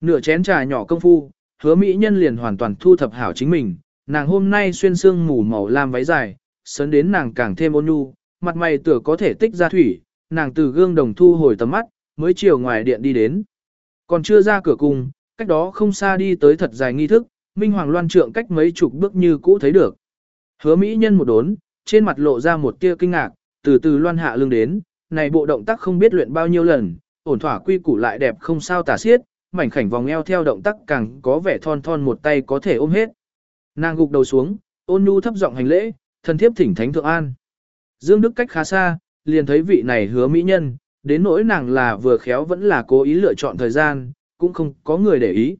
A: Nửa chén trà nhỏ công phu, hứa Mỹ nhân liền hoàn toàn thu thập hảo chính mình, nàng hôm nay xuyên xương mù màu lam váy dài, sớn đến nàng càng thêm ôn nhu, mặt mày tựa có thể tích ra thủy, nàng từ gương đồng thu hồi tầm mắt, mới chiều ngoài điện đi đến. Còn chưa ra cửa cung, cách đó không xa đi tới thật dài nghi thức, Minh Hoàng loan trượng cách mấy chục bước như cũ thấy được. Hứa Mỹ nhân một đốn, trên mặt lộ ra một tia kinh ngạc, từ từ loan hạ lưng đến, này bộ động tác không biết luyện bao nhiêu lần, ổn thỏa quy củ lại đẹp không sao tả xiết, mảnh khảnh vòng eo theo động tác càng có vẻ thon thon một tay có thể ôm hết. Nàng gục đầu xuống, ôn nhu thấp giọng hành lễ, thân thiếp thỉnh thánh thượng an. Dương Đức cách khá xa, liền thấy vị này hứa mỹ nhân, đến nỗi nàng là vừa khéo vẫn là cố ý lựa chọn thời gian, cũng không có người để ý.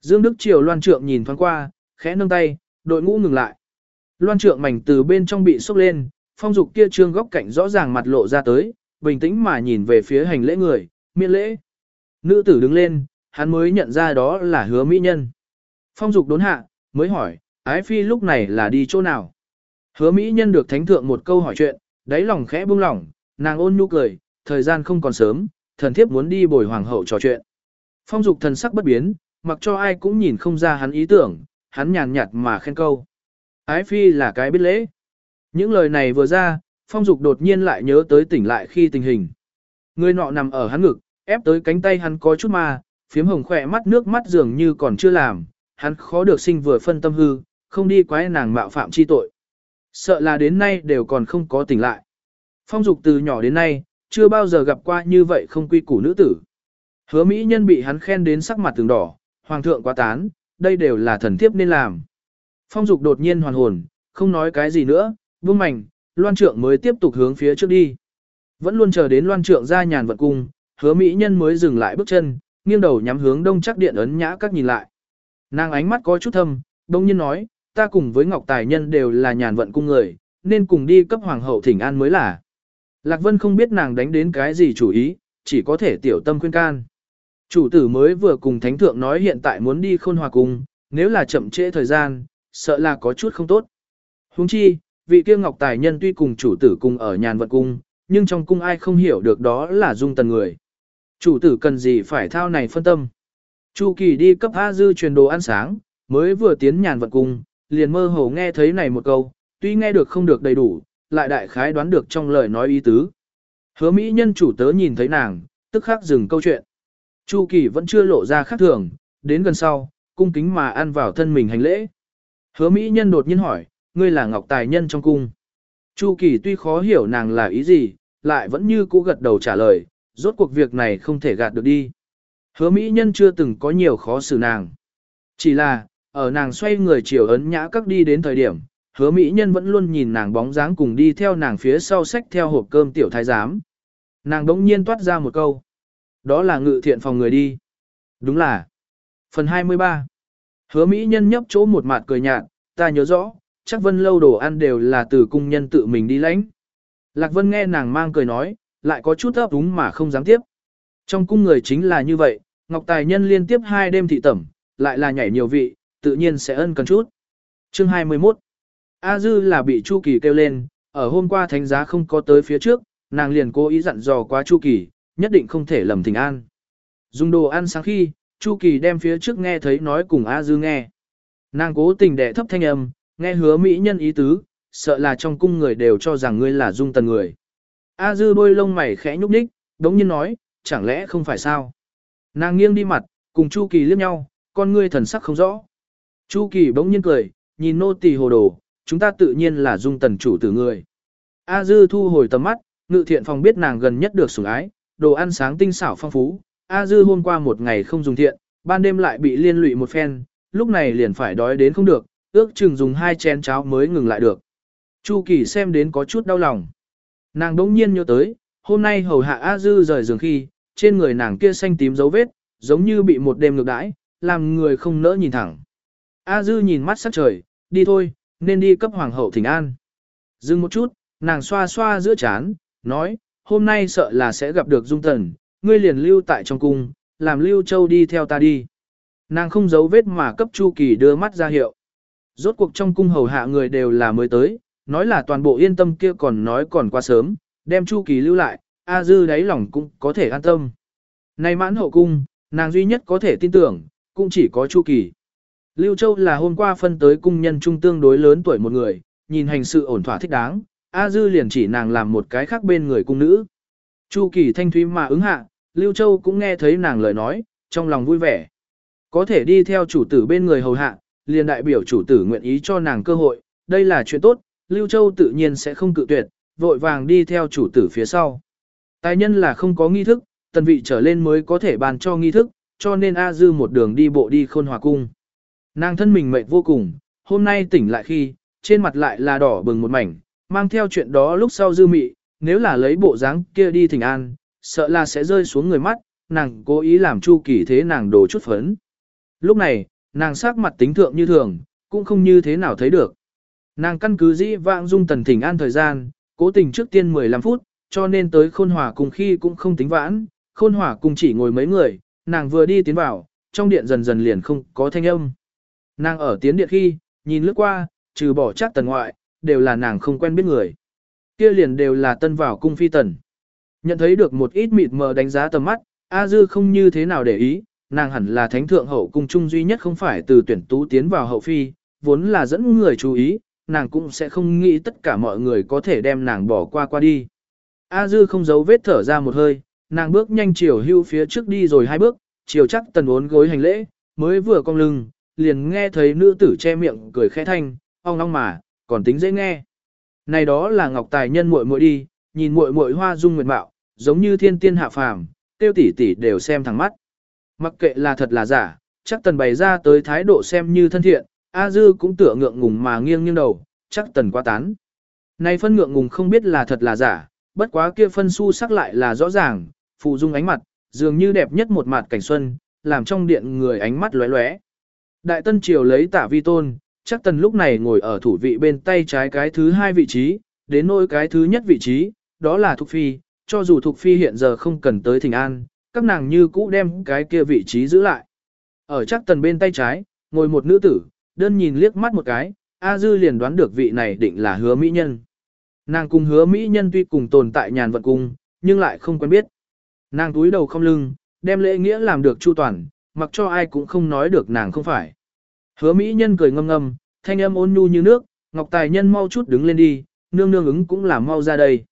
A: Dương Đức Triều loan trượng nhìn thoáng qua, khẽ nâng tay, đội ngũ ngừng lại. Loan trượng mảnh từ bên trong bị sốc lên, phong dục kia trương góc cạnh rõ ràng mặt lộ ra tới, bình tĩnh mà nhìn về phía hành lễ người, miễn lễ. Nữ tử đứng lên, hắn mới nhận ra đó là hứa mỹ nhân. Phong dục đốn hạ, mới hỏi, ái phi lúc này là đi chỗ nào? Hứa mỹ nhân được thánh thượng một câu hỏi chuyện, đáy lòng khẽ buông lỏng, nàng ôn nhu cười, thời gian không còn sớm, thần thiếp muốn đi bồi hoàng hậu trò chuyện. Phong dục thần sắc bất biến, mặc cho ai cũng nhìn không ra hắn ý tưởng, hắn nhàn nhạt mà khen câu. Ái phi là cái biết lễ. Những lời này vừa ra, phong dục đột nhiên lại nhớ tới tỉnh lại khi tình hình. Người nọ nằm ở hắn ngực, ép tới cánh tay hắn có chút ma, phiếm hồng khỏe mắt nước mắt dường như còn chưa làm, hắn khó được sinh vừa phân tâm hư, không đi quái nàng mạo phạm chi tội. Sợ là đến nay đều còn không có tỉnh lại. Phong dục từ nhỏ đến nay, chưa bao giờ gặp qua như vậy không quy củ nữ tử. Hứa Mỹ nhân bị hắn khen đến sắc mặt từng đỏ, hoàng thượng quá tán, đây đều là thần thiếp nên làm. Phong dục đột nhiên hoàn hồn, không nói cái gì nữa, Vương mảnh, loan trượng mới tiếp tục hướng phía trước đi. Vẫn luôn chờ đến loan trượng ra nhàn vận cung, hứa mỹ nhân mới dừng lại bước chân, nghiêng đầu nhắm hướng đông chắc điện ấn nhã các nhìn lại. Nàng ánh mắt có chút thâm, đông nhiên nói, ta cùng với Ngọc Tài Nhân đều là nhàn vận cung người, nên cùng đi cấp hoàng hậu thỉnh an mới là. Lạc Vân không biết nàng đánh đến cái gì chủ ý, chỉ có thể tiểu tâm khuyên can. Chủ tử mới vừa cùng thánh thượng nói hiện tại muốn đi khôn hòa cung, nếu là chậm trễ thời gian, sợ là có chút không tốt. Huống chi, vị kia Ngọc Tài Nhân tuy cùng chủ tử cùng ở nhàn vận cung, nhưng trong cung ai không hiểu được đó là dung tần người. Chủ tử cần gì phải thao này phân tâm. Chu Kỳ đi cấp A Dư truyền đồ ăn sáng, mới vừa tiến nhàn vận cung, liền mơ hồ nghe thấy này một câu, tuy nghe được không được đầy đủ, lại đại khái đoán được trong lời nói ý tứ. Hứa Mỹ nhân chủ tớ nhìn thấy nàng, tức khắc dừng câu chuyện. Chu Kỳ vẫn chưa lộ ra khác thường, đến gần sau, cung kính mà ăn vào thân mình hành lễ. Hứa Mỹ Nhân đột nhiên hỏi, ngươi là Ngọc Tài Nhân trong cung. Chu Kỳ tuy khó hiểu nàng là ý gì, lại vẫn như cũ gật đầu trả lời, rốt cuộc việc này không thể gạt được đi. Hứa Mỹ Nhân chưa từng có nhiều khó xử nàng. Chỉ là, ở nàng xoay người chiều ấn nhã các đi đến thời điểm, hứa Mỹ Nhân vẫn luôn nhìn nàng bóng dáng cùng đi theo nàng phía sau sách theo hộp cơm tiểu thái giám. Nàng đống nhiên toát ra một câu. Đó là ngự thiện phòng người đi. Đúng là. Phần 23 Hứa Mỹ Nhân nhấp chỗ một mặt cười nhạt, ta nhớ rõ, chắc vân lâu đồ ăn đều là từ cung nhân tự mình đi lãnh. Lạc Vân nghe nàng mang cười nói, lại có chút ấp úng mà không dám tiếp. Trong cung người chính là như vậy, Ngọc Tài Nhân liên tiếp hai đêm thị tẩm, lại là nhảy nhiều vị, tự nhiên sẽ ân cần chút. Chương 21 A Dư là bị Chu Kỳ kêu lên, ở hôm qua thánh giá không có tới phía trước, nàng liền cố ý dặn dò qua Chu Kỳ, nhất định không thể lầm thỉnh an. Dùng đồ ăn sáng khi, Chu Kỳ đem phía trước nghe thấy nói cùng A Dư nghe. Nàng cố tình đẻ thấp thanh âm, nghe hứa mỹ nhân ý tứ, sợ là trong cung người đều cho rằng ngươi là dung tần người. A Dư đôi lông mày khẽ nhúc nhích, đống nhiên nói, chẳng lẽ không phải sao? Nàng nghiêng đi mặt, cùng Chu Kỳ liếc nhau, con ngươi thần sắc không rõ. Chu Kỳ bỗng nhiên cười, nhìn nô tỳ hồ đồ, chúng ta tự nhiên là dung tần chủ tử người. A Dư thu hồi tầm mắt, ngự thiện phòng biết nàng gần nhất được sủng ái, đồ ăn sáng tinh xảo phong phú. A Dư hôm qua một ngày không dùng thiện, ban đêm lại bị liên lụy một phen, lúc này liền phải đói đến không được, ước chừng dùng hai chén cháo mới ngừng lại được. Chu Kỳ xem đến có chút đau lòng. Nàng đỗng nhiên nhớ tới, hôm nay hầu hạ A Dư rời giường khi, trên người nàng kia xanh tím dấu vết, giống như bị một đêm ngược đãi, làm người không nỡ nhìn thẳng. A Dư nhìn mắt sắc trời, đi thôi, nên đi cấp hoàng hậu thỉnh an. Dừng một chút, nàng xoa xoa giữa chán, nói, hôm nay sợ là sẽ gặp được dung tần, ngươi liền lưu tại trong cung, làm lưu châu đi theo ta đi. Nàng không giấu vết mà cấp Chu Kỳ đưa mắt ra hiệu. Rốt cuộc trong cung hầu hạ người đều là mới tới, nói là toàn bộ yên tâm kia còn nói còn quá sớm, đem Chu Kỳ lưu lại, A Dư đáy lòng cũng có thể an tâm. Này mãn hậu cung, nàng duy nhất có thể tin tưởng, cũng chỉ có Chu Kỳ. Lưu Châu là hôm qua phân tới cung nhân trung tương đối lớn tuổi một người, nhìn hành sự ổn thỏa thích đáng, A Dư liền chỉ nàng làm một cái khác bên người cung nữ. Chu Kỳ thanh thúy mà ứng hạ, Lưu Châu cũng nghe thấy nàng lời nói, trong lòng vui vẻ. Có thể đi theo chủ tử bên người hầu hạ, liền đại biểu chủ tử nguyện ý cho nàng cơ hội, đây là chuyện tốt, Lưu Châu tự nhiên sẽ không cự tuyệt, vội vàng đi theo chủ tử phía sau. Tài nhân là không có nghi thức, tần vị trở lên mới có thể bàn cho nghi thức, cho nên A Dư một đường đi bộ đi khôn hòa cung. Nàng thân mình mệt vô cùng, hôm nay tỉnh lại khi, trên mặt lại là đỏ bừng một mảnh, mang theo chuyện đó lúc sau dư mị, nếu là lấy bộ dáng kia đi thỉnh an, sợ là sẽ rơi xuống người mắt, nàng cố ý làm chu kỳ thế nàng đổ chút phấn. Lúc này, nàng sắc mặt tính thượng như thường, cũng không như thế nào thấy được. Nàng căn cứ dĩ vãng dung tần thỉnh an thời gian, cố tình trước tiên 15 phút, cho nên tới khôn hỏa cùng khi cũng không tính vãn, khôn hỏa cùng chỉ ngồi mấy người, nàng vừa đi tiến vào, trong điện dần dần liền không có thanh âm. Nàng ở tiến điện khi, nhìn lướt qua, trừ bỏ chắc tần ngoại, đều là nàng không quen biết người. Kia liền đều là tân vào cung phi tần. Nhận thấy được một ít mịt mờ đánh giá tầm mắt, A Dư không như thế nào để ý, nàng hẳn là thánh thượng hậu cung trung duy nhất không phải từ tuyển tú tiến vào hậu phi, vốn là dẫn người chú ý, nàng cũng sẽ không nghĩ tất cả mọi người có thể đem nàng bỏ qua qua đi. A Dư không giấu vết thở ra một hơi, nàng bước nhanh chiều hưu phía trước đi rồi hai bước, chiều chắc tần uốn gối hành lễ, mới vừa cong lưng, liền nghe thấy nữ tử che miệng cười khẽ thanh, ong ong mà, còn tính dễ nghe. Này đó là ngọc tài nhân muội muội đi, nhìn muội muội hoa dung nguyệt mạo, giống như thiên tiên hạ phàm, tiêu tỷ tỷ đều xem thẳng mắt. Mặc kệ là thật là giả, chắc tần bày ra tới thái độ xem như thân thiện, A Dư cũng tựa ngượng ngùng mà nghiêng nghiêng đầu, chắc tần quá tán. Này phân ngượng ngùng không biết là thật là giả, bất quá kia phân su sắc lại là rõ ràng, phụ dung ánh mặt, dường như đẹp nhất một mặt cảnh xuân, làm trong điện người ánh mắt lóe lóe. Đại tân triều lấy tả vi tôn, chắc tần lúc này ngồi ở thủ vị bên tay trái cái thứ hai vị trí, đến nỗi cái thứ nhất vị trí, đó là Thục Phi, cho dù Thục Phi hiện giờ không cần tới thỉnh an, các nàng như cũ đem cái kia vị trí giữ lại. Ở chắc tần bên tay trái, ngồi một nữ tử, đơn nhìn liếc mắt một cái, A Dư liền đoán được vị này định là hứa mỹ nhân. Nàng cùng hứa mỹ nhân tuy cùng tồn tại nhàn vận cung, nhưng lại không quen biết. Nàng túi đầu không lưng, đem lễ nghĩa làm được chu toàn, mặc cho ai cũng không nói được nàng không phải. Hứa Mỹ nhân cười ngâm ngâm, thanh âm ôn nhu như nước, Ngọc Tài nhân mau chút đứng lên đi, nương nương ứng cũng làm mau ra đây.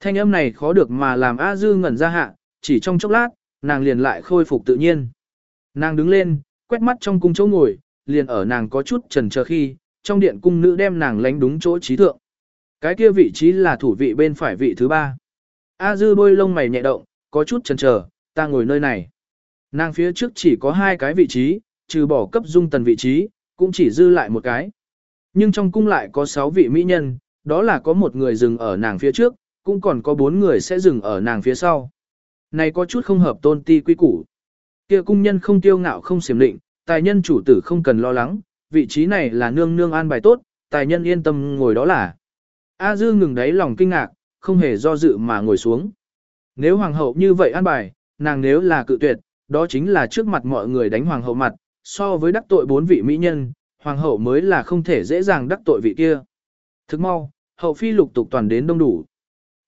A: Thanh âm này khó được mà làm A Dư ngẩn ra hạ, chỉ trong chốc lát, nàng liền lại khôi phục tự nhiên. Nàng đứng lên, quét mắt trong cung chỗ ngồi, liền ở nàng có chút trần chờ khi, trong điện cung nữ đem nàng lánh đúng chỗ trí thượng. Cái kia vị trí là thủ vị bên phải vị thứ ba. A dư bôi lông mày nhẹ động, có chút chần chờ, ta ngồi nơi này. Nàng phía trước chỉ có hai cái vị trí, trừ bỏ cấp dung tần vị trí, cũng chỉ dư lại một cái. Nhưng trong cung lại có sáu vị mỹ nhân, đó là có một người dừng ở nàng phía trước, cũng còn có bốn người sẽ dừng ở nàng phía sau. Này có chút không hợp tôn ti quy củ. Kia cung nhân không tiêu ngạo không xiểm định, tài nhân chủ tử không cần lo lắng, vị trí này là nương nương an bài tốt, tài nhân yên tâm ngồi đó là. A dư ngừng đáy lòng kinh ngạc, không hề do dự mà ngồi xuống. Nếu hoàng hậu như vậy an bài, nàng nếu là cự tuyệt, đó chính là trước mặt mọi người đánh hoàng hậu mặt, so với đắc tội bốn vị mỹ nhân, hoàng hậu mới là không thể dễ dàng đắc tội vị kia. Thức mau, hậu phi lục tục toàn đến đông đủ.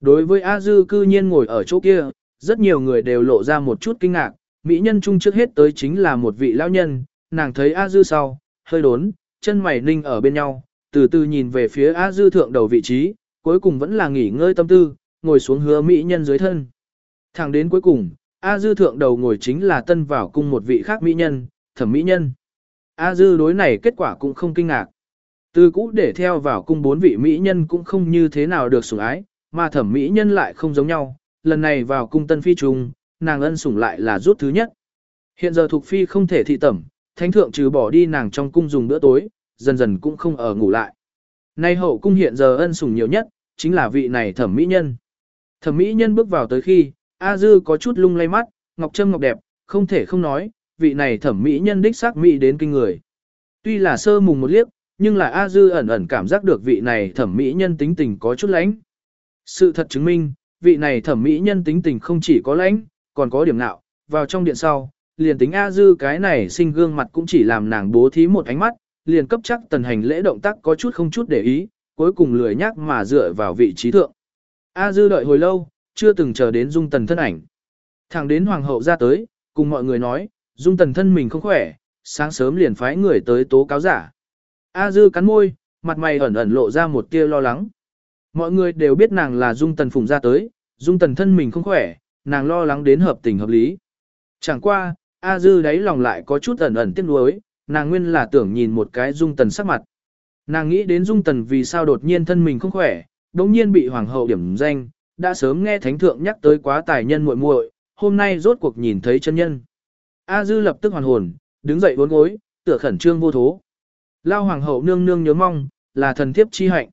A: Đối với A Dư cư nhiên ngồi ở chỗ kia, rất nhiều người đều lộ ra một chút kinh ngạc, mỹ nhân chung trước hết tới chính là một vị lão nhân, nàng thấy A Dư sau, hơi đốn, chân mày ninh ở bên nhau, từ từ nhìn về phía A Dư thượng đầu vị trí, cuối cùng vẫn là nghỉ ngơi tâm tư, ngồi xuống hứa mỹ nhân dưới thân. Thẳng đến cuối cùng, A Dư thượng đầu ngồi chính là tân vào cung một vị khác mỹ nhân, thẩm mỹ nhân. A Dư đối này kết quả cũng không kinh ngạc. Từ cũ để theo vào cung bốn vị mỹ nhân cũng không như thế nào được sủng ái, mà thẩm mỹ nhân lại không giống nhau, lần này vào cung tân phi trùng, nàng ân sủng lại là rút thứ nhất. Hiện giờ thuộc phi không thể thị tẩm, thánh thượng trừ bỏ đi nàng trong cung dùng bữa tối, dần dần cũng không ở ngủ lại. Nay hậu cung hiện giờ ân sủng nhiều nhất, chính là vị này thẩm mỹ nhân. Thẩm mỹ nhân bước vào tới khi, A Dư có chút lung lay mắt, ngọc trâm ngọc đẹp, không thể không nói, vị này thẩm mỹ nhân đích xác mỹ đến kinh người. Tuy là sơ mùng một liếc, nhưng là A Dư ẩn ẩn cảm giác được vị này thẩm mỹ nhân tính tình có chút lãnh. Sự thật chứng minh, vị này thẩm mỹ nhân tính tình không chỉ có lãnh, còn có điểm nạo, vào trong điện sau, liền tính A Dư cái này sinh gương mặt cũng chỉ làm nàng bố thí một ánh mắt, liền cấp chắc tần hành lễ động tác có chút không chút để ý, cuối cùng lười nhắc mà dựa vào vị trí thượng. A Dư đợi hồi lâu, chưa từng chờ đến dung tần thân ảnh. Thẳng đến hoàng hậu ra tới, cùng mọi người nói, dung tần thân mình không khỏe, sáng sớm liền phái người tới tố cáo giả. A dư cắn môi, mặt mày ẩn ẩn lộ ra một tia lo lắng. Mọi người đều biết nàng là dung tần phùng ra tới, dung tần thân mình không khỏe, nàng lo lắng đến hợp tình hợp lý. Chẳng qua, A dư đáy lòng lại có chút ẩn ẩn tiếc nuối, nàng nguyên là tưởng nhìn một cái dung tần sắc mặt. Nàng nghĩ đến dung tần vì sao đột nhiên thân mình không khỏe, đống nhiên bị hoàng hậu điểm danh, đã sớm nghe thánh thượng nhắc tới quá tài nhân muội muội, hôm nay rốt cuộc nhìn thấy chân nhân. A dư lập tức hoàn hồn, đứng dậy bốn gối, tựa khẩn trương vô thố. Lao hoàng hậu nương nương nhớ mong, là thần thiếp chi hạnh.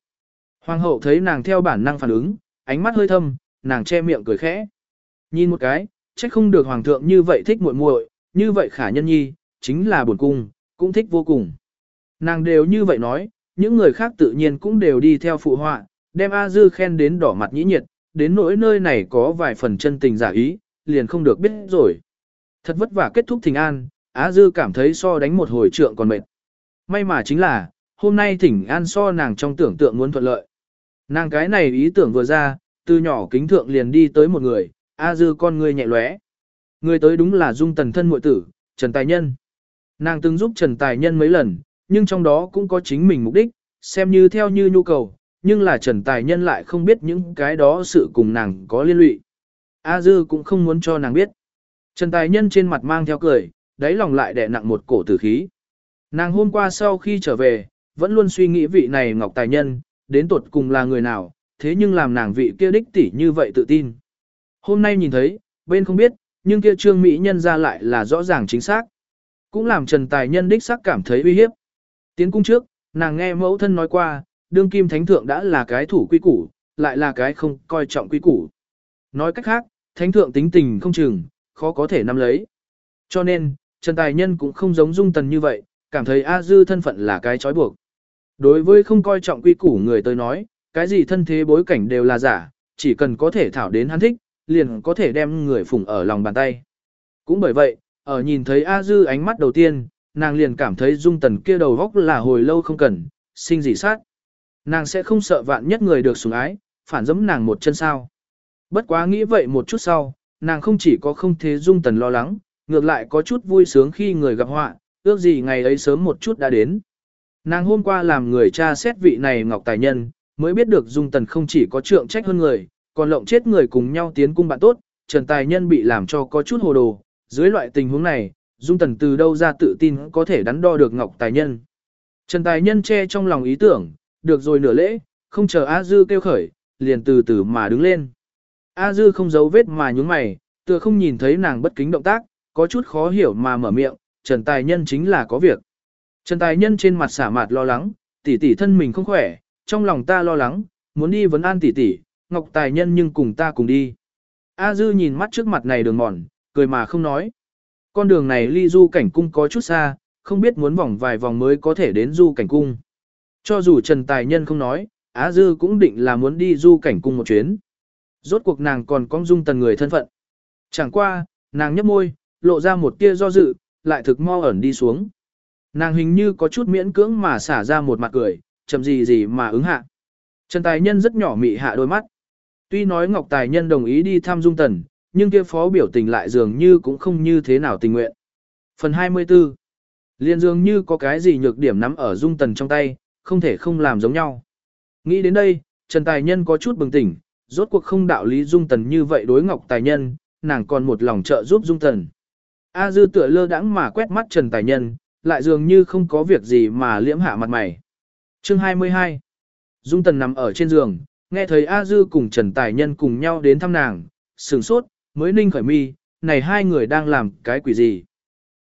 A: Hoàng hậu thấy nàng theo bản năng phản ứng, ánh mắt hơi thâm, nàng che miệng cười khẽ. Nhìn một cái, trách không được hoàng thượng như vậy thích muội muội, như vậy khả nhân nhi, chính là buồn cung, cũng thích vô cùng. Nàng đều như vậy nói, những người khác tự nhiên cũng đều đi theo phụ họa, đem A Dư khen đến đỏ mặt nhĩ nhiệt, đến nỗi nơi này có vài phần chân tình giả ý, liền không được biết rồi. Thật vất vả kết thúc thình an, Á Dư cảm thấy so đánh một hồi trượng còn mệt. May mà chính là, hôm nay thỉnh an so nàng trong tưởng tượng muốn thuận lợi. Nàng cái này ý tưởng vừa ra, từ nhỏ kính thượng liền đi tới một người, A Dư con người nhẹ lóe. Người tới đúng là dung tần thân muội tử, Trần Tài Nhân. Nàng từng giúp Trần Tài Nhân mấy lần, nhưng trong đó cũng có chính mình mục đích, xem như theo như nhu cầu, nhưng là Trần Tài Nhân lại không biết những cái đó sự cùng nàng có liên lụy. A Dư cũng không muốn cho nàng biết. Trần Tài Nhân trên mặt mang theo cười, đáy lòng lại đè nặng một cổ tử khí. Nàng hôm qua sau khi trở về, vẫn luôn suy nghĩ vị này Ngọc Tài Nhân, đến tuột cùng là người nào, thế nhưng làm nàng vị kia đích tỷ như vậy tự tin. Hôm nay nhìn thấy, bên không biết, nhưng kia trương Mỹ Nhân ra lại là rõ ràng chính xác. Cũng làm Trần Tài Nhân đích xác cảm thấy uy hiếp. Tiến cung trước, nàng nghe mẫu thân nói qua, đương kim thánh thượng đã là cái thủ quy củ, lại là cái không coi trọng quy củ. Nói cách khác, thánh thượng tính tình không chừng, khó có thể nắm lấy. Cho nên, Trần Tài Nhân cũng không giống Dung Tần như vậy, cảm thấy A Dư thân phận là cái trói buộc. Đối với không coi trọng quy củ người tới nói, cái gì thân thế bối cảnh đều là giả, chỉ cần có thể thảo đến hắn thích, liền có thể đem người phụng ở lòng bàn tay. Cũng bởi vậy, ở nhìn thấy A Dư ánh mắt đầu tiên, nàng liền cảm thấy Dung Tần kia đầu góc là hồi lâu không cần, sinh dị sát. Nàng sẽ không sợ vạn nhất người được sủng ái, phản giẫm nàng một chân sao. Bất quá nghĩ vậy một chút sau, nàng không chỉ có không thế dung tần lo lắng, ngược lại có chút vui sướng khi người gặp họa, ước gì ngày ấy sớm một chút đã đến. Nàng hôm qua làm người cha xét vị này ngọc tài nhân, mới biết được dung tần không chỉ có trượng trách hơn người, còn lộng chết người cùng nhau tiến cung bạn tốt, trần tài nhân bị làm cho có chút hồ đồ. Dưới loại tình huống này, dung tần từ đâu ra tự tin có thể đắn đo được ngọc tài nhân. Trần Tài Nhân che trong lòng ý tưởng, được rồi nửa lễ, không chờ A Dư kêu khởi, liền từ từ mà đứng lên. A Dư không giấu vết mà nhúng mày, tựa không nhìn thấy nàng bất kính động tác, có chút khó hiểu mà mở miệng, Trần Tài Nhân chính là có việc. Trần Tài Nhân trên mặt xả mặt lo lắng, tỷ tỷ thân mình không khỏe, trong lòng ta lo lắng, muốn đi vấn an tỷ tỷ, Ngọc Tài Nhân nhưng cùng ta cùng đi. A Dư nhìn mắt trước mặt này đường mòn, cười mà không nói. Con đường này ly du cảnh cung có chút xa, không biết muốn vòng vài vòng mới có thể đến du cảnh cung. Cho dù Trần Tài Nhân không nói, Á Dư cũng định là muốn đi du cảnh cung một chuyến. Rốt cuộc nàng còn có dung tần người thân phận. Chẳng qua, nàng nhấp môi, lộ ra một tia do dự, lại thực mo ẩn đi xuống. Nàng hình như có chút miễn cưỡng mà xả ra một mặt cười, chậm gì gì mà ứng hạ. Trần Tài Nhân rất nhỏ mị hạ đôi mắt. Tuy nói Ngọc Tài Nhân đồng ý đi thăm dung tần, nhưng kia phó biểu tình lại dường như cũng không như thế nào tình nguyện. Phần 24 Liên dường như có cái gì nhược điểm nắm ở dung tần trong tay, không thể không làm giống nhau. Nghĩ đến đây, Trần Tài Nhân có chút bừng tỉnh, rốt cuộc không đạo lý dung tần như vậy đối Ngọc Tài Nhân, nàng còn một lòng trợ giúp dung tần. A dư tựa lơ đãng mà quét mắt Trần Tài Nhân, lại dường như không có việc gì mà liễm hạ mặt mày. Chương 22 Dung tần nằm ở trên giường, nghe thấy A dư cùng Trần Tài Nhân cùng nhau đến thăm nàng, sửng sốt, mới ninh khởi mi, này hai người đang làm cái quỷ gì.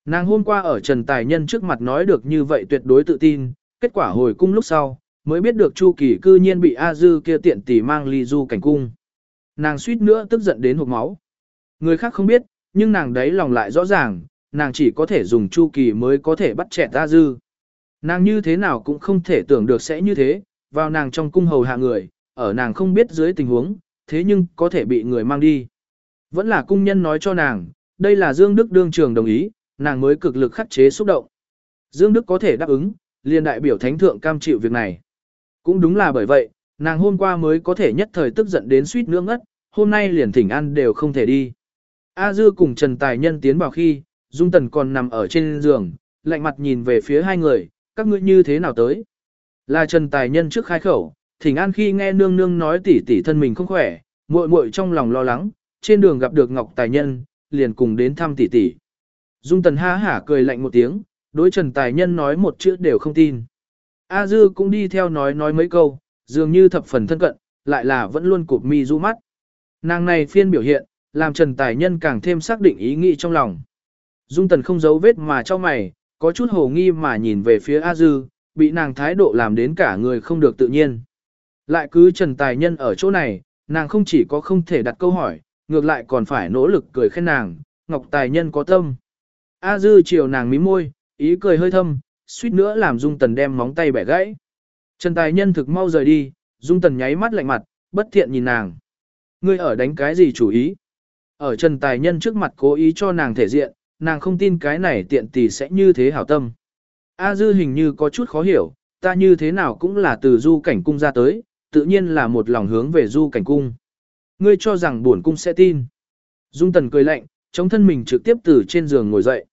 A: Nàng hôm qua ở Trần Tài Nhân trước mặt nói được như vậy tuyệt đối tự tin, kết quả hồi cung lúc sau, mới biết được Chu Kỳ cư nhiên bị A Dư kia tiện tỷ mang ly du cảnh cung. Nàng suýt nữa tức giận đến hộp máu. Người khác không biết, nhưng nàng đấy lòng lại rõ ràng, nàng chỉ có thể dùng Chu Kỳ mới có thể bắt trẻ A Dư. Nàng như thế nào cũng không thể tưởng được sẽ như thế, vào nàng trong cung hầu hạ người, ở nàng không biết dưới tình huống, thế nhưng có thể bị người mang đi. Vẫn là cung nhân nói cho nàng, đây là Dương Đức đương trường đồng ý, nàng mới cực lực khắc chế xúc động. Dương Đức có thể đáp ứng, liền đại biểu thánh thượng cam chịu việc này. Cũng đúng là bởi vậy, nàng hôm qua mới có thể nhất thời tức giận đến suýt nữa ngất, hôm nay liền thỉnh ăn đều không thể đi. A Dư cùng Trần Tài Nhân tiến vào khi, Dung Tần còn nằm ở trên giường, lạnh mặt nhìn về phía hai người, các ngươi như thế nào tới. Là Trần Tài Nhân trước khai khẩu, thỉnh an khi nghe nương nương nói tỉ tỉ thân mình không khỏe, muội muội trong lòng lo lắng, trên đường gặp được Ngọc Tài Nhân, liền cùng đến thăm tỉ tỉ. Dung Tần ha hả cười lạnh một tiếng, đối Trần Tài Nhân nói một chữ đều không tin. A Dư cũng đi theo nói nói mấy câu, dường như thập phần thân cận, lại là vẫn luôn cụp mi du mắt. Nàng này phiên biểu hiện, làm Trần Tài Nhân càng thêm xác định ý nghĩ trong lòng. Dung Tần không giấu vết mà cho mày, có chút hồ nghi mà nhìn về phía A Dư, bị nàng thái độ làm đến cả người không được tự nhiên. Lại cứ Trần Tài Nhân ở chỗ này, nàng không chỉ có không thể đặt câu hỏi, ngược lại còn phải nỗ lực cười khen nàng, Ngọc Tài Nhân có tâm. A Dư chiều nàng mím môi, ý cười hơi thâm, suýt nữa làm Dung Tần đem móng tay bẻ gãy. Trần Tài Nhân thực mau rời đi, Dung Tần nháy mắt lạnh mặt, bất thiện nhìn nàng. Ngươi ở đánh cái gì chủ ý? Ở Trần Tài Nhân trước mặt cố ý cho nàng thể diện, nàng không tin cái này tiện tỷ sẽ như thế hảo tâm. A Dư hình như có chút khó hiểu, ta như thế nào cũng là từ du cảnh cung ra tới, tự nhiên là một lòng hướng về du cảnh cung. Ngươi cho rằng buồn cung sẽ tin. Dung Tần cười lạnh, chống thân mình trực tiếp từ trên giường ngồi dậy.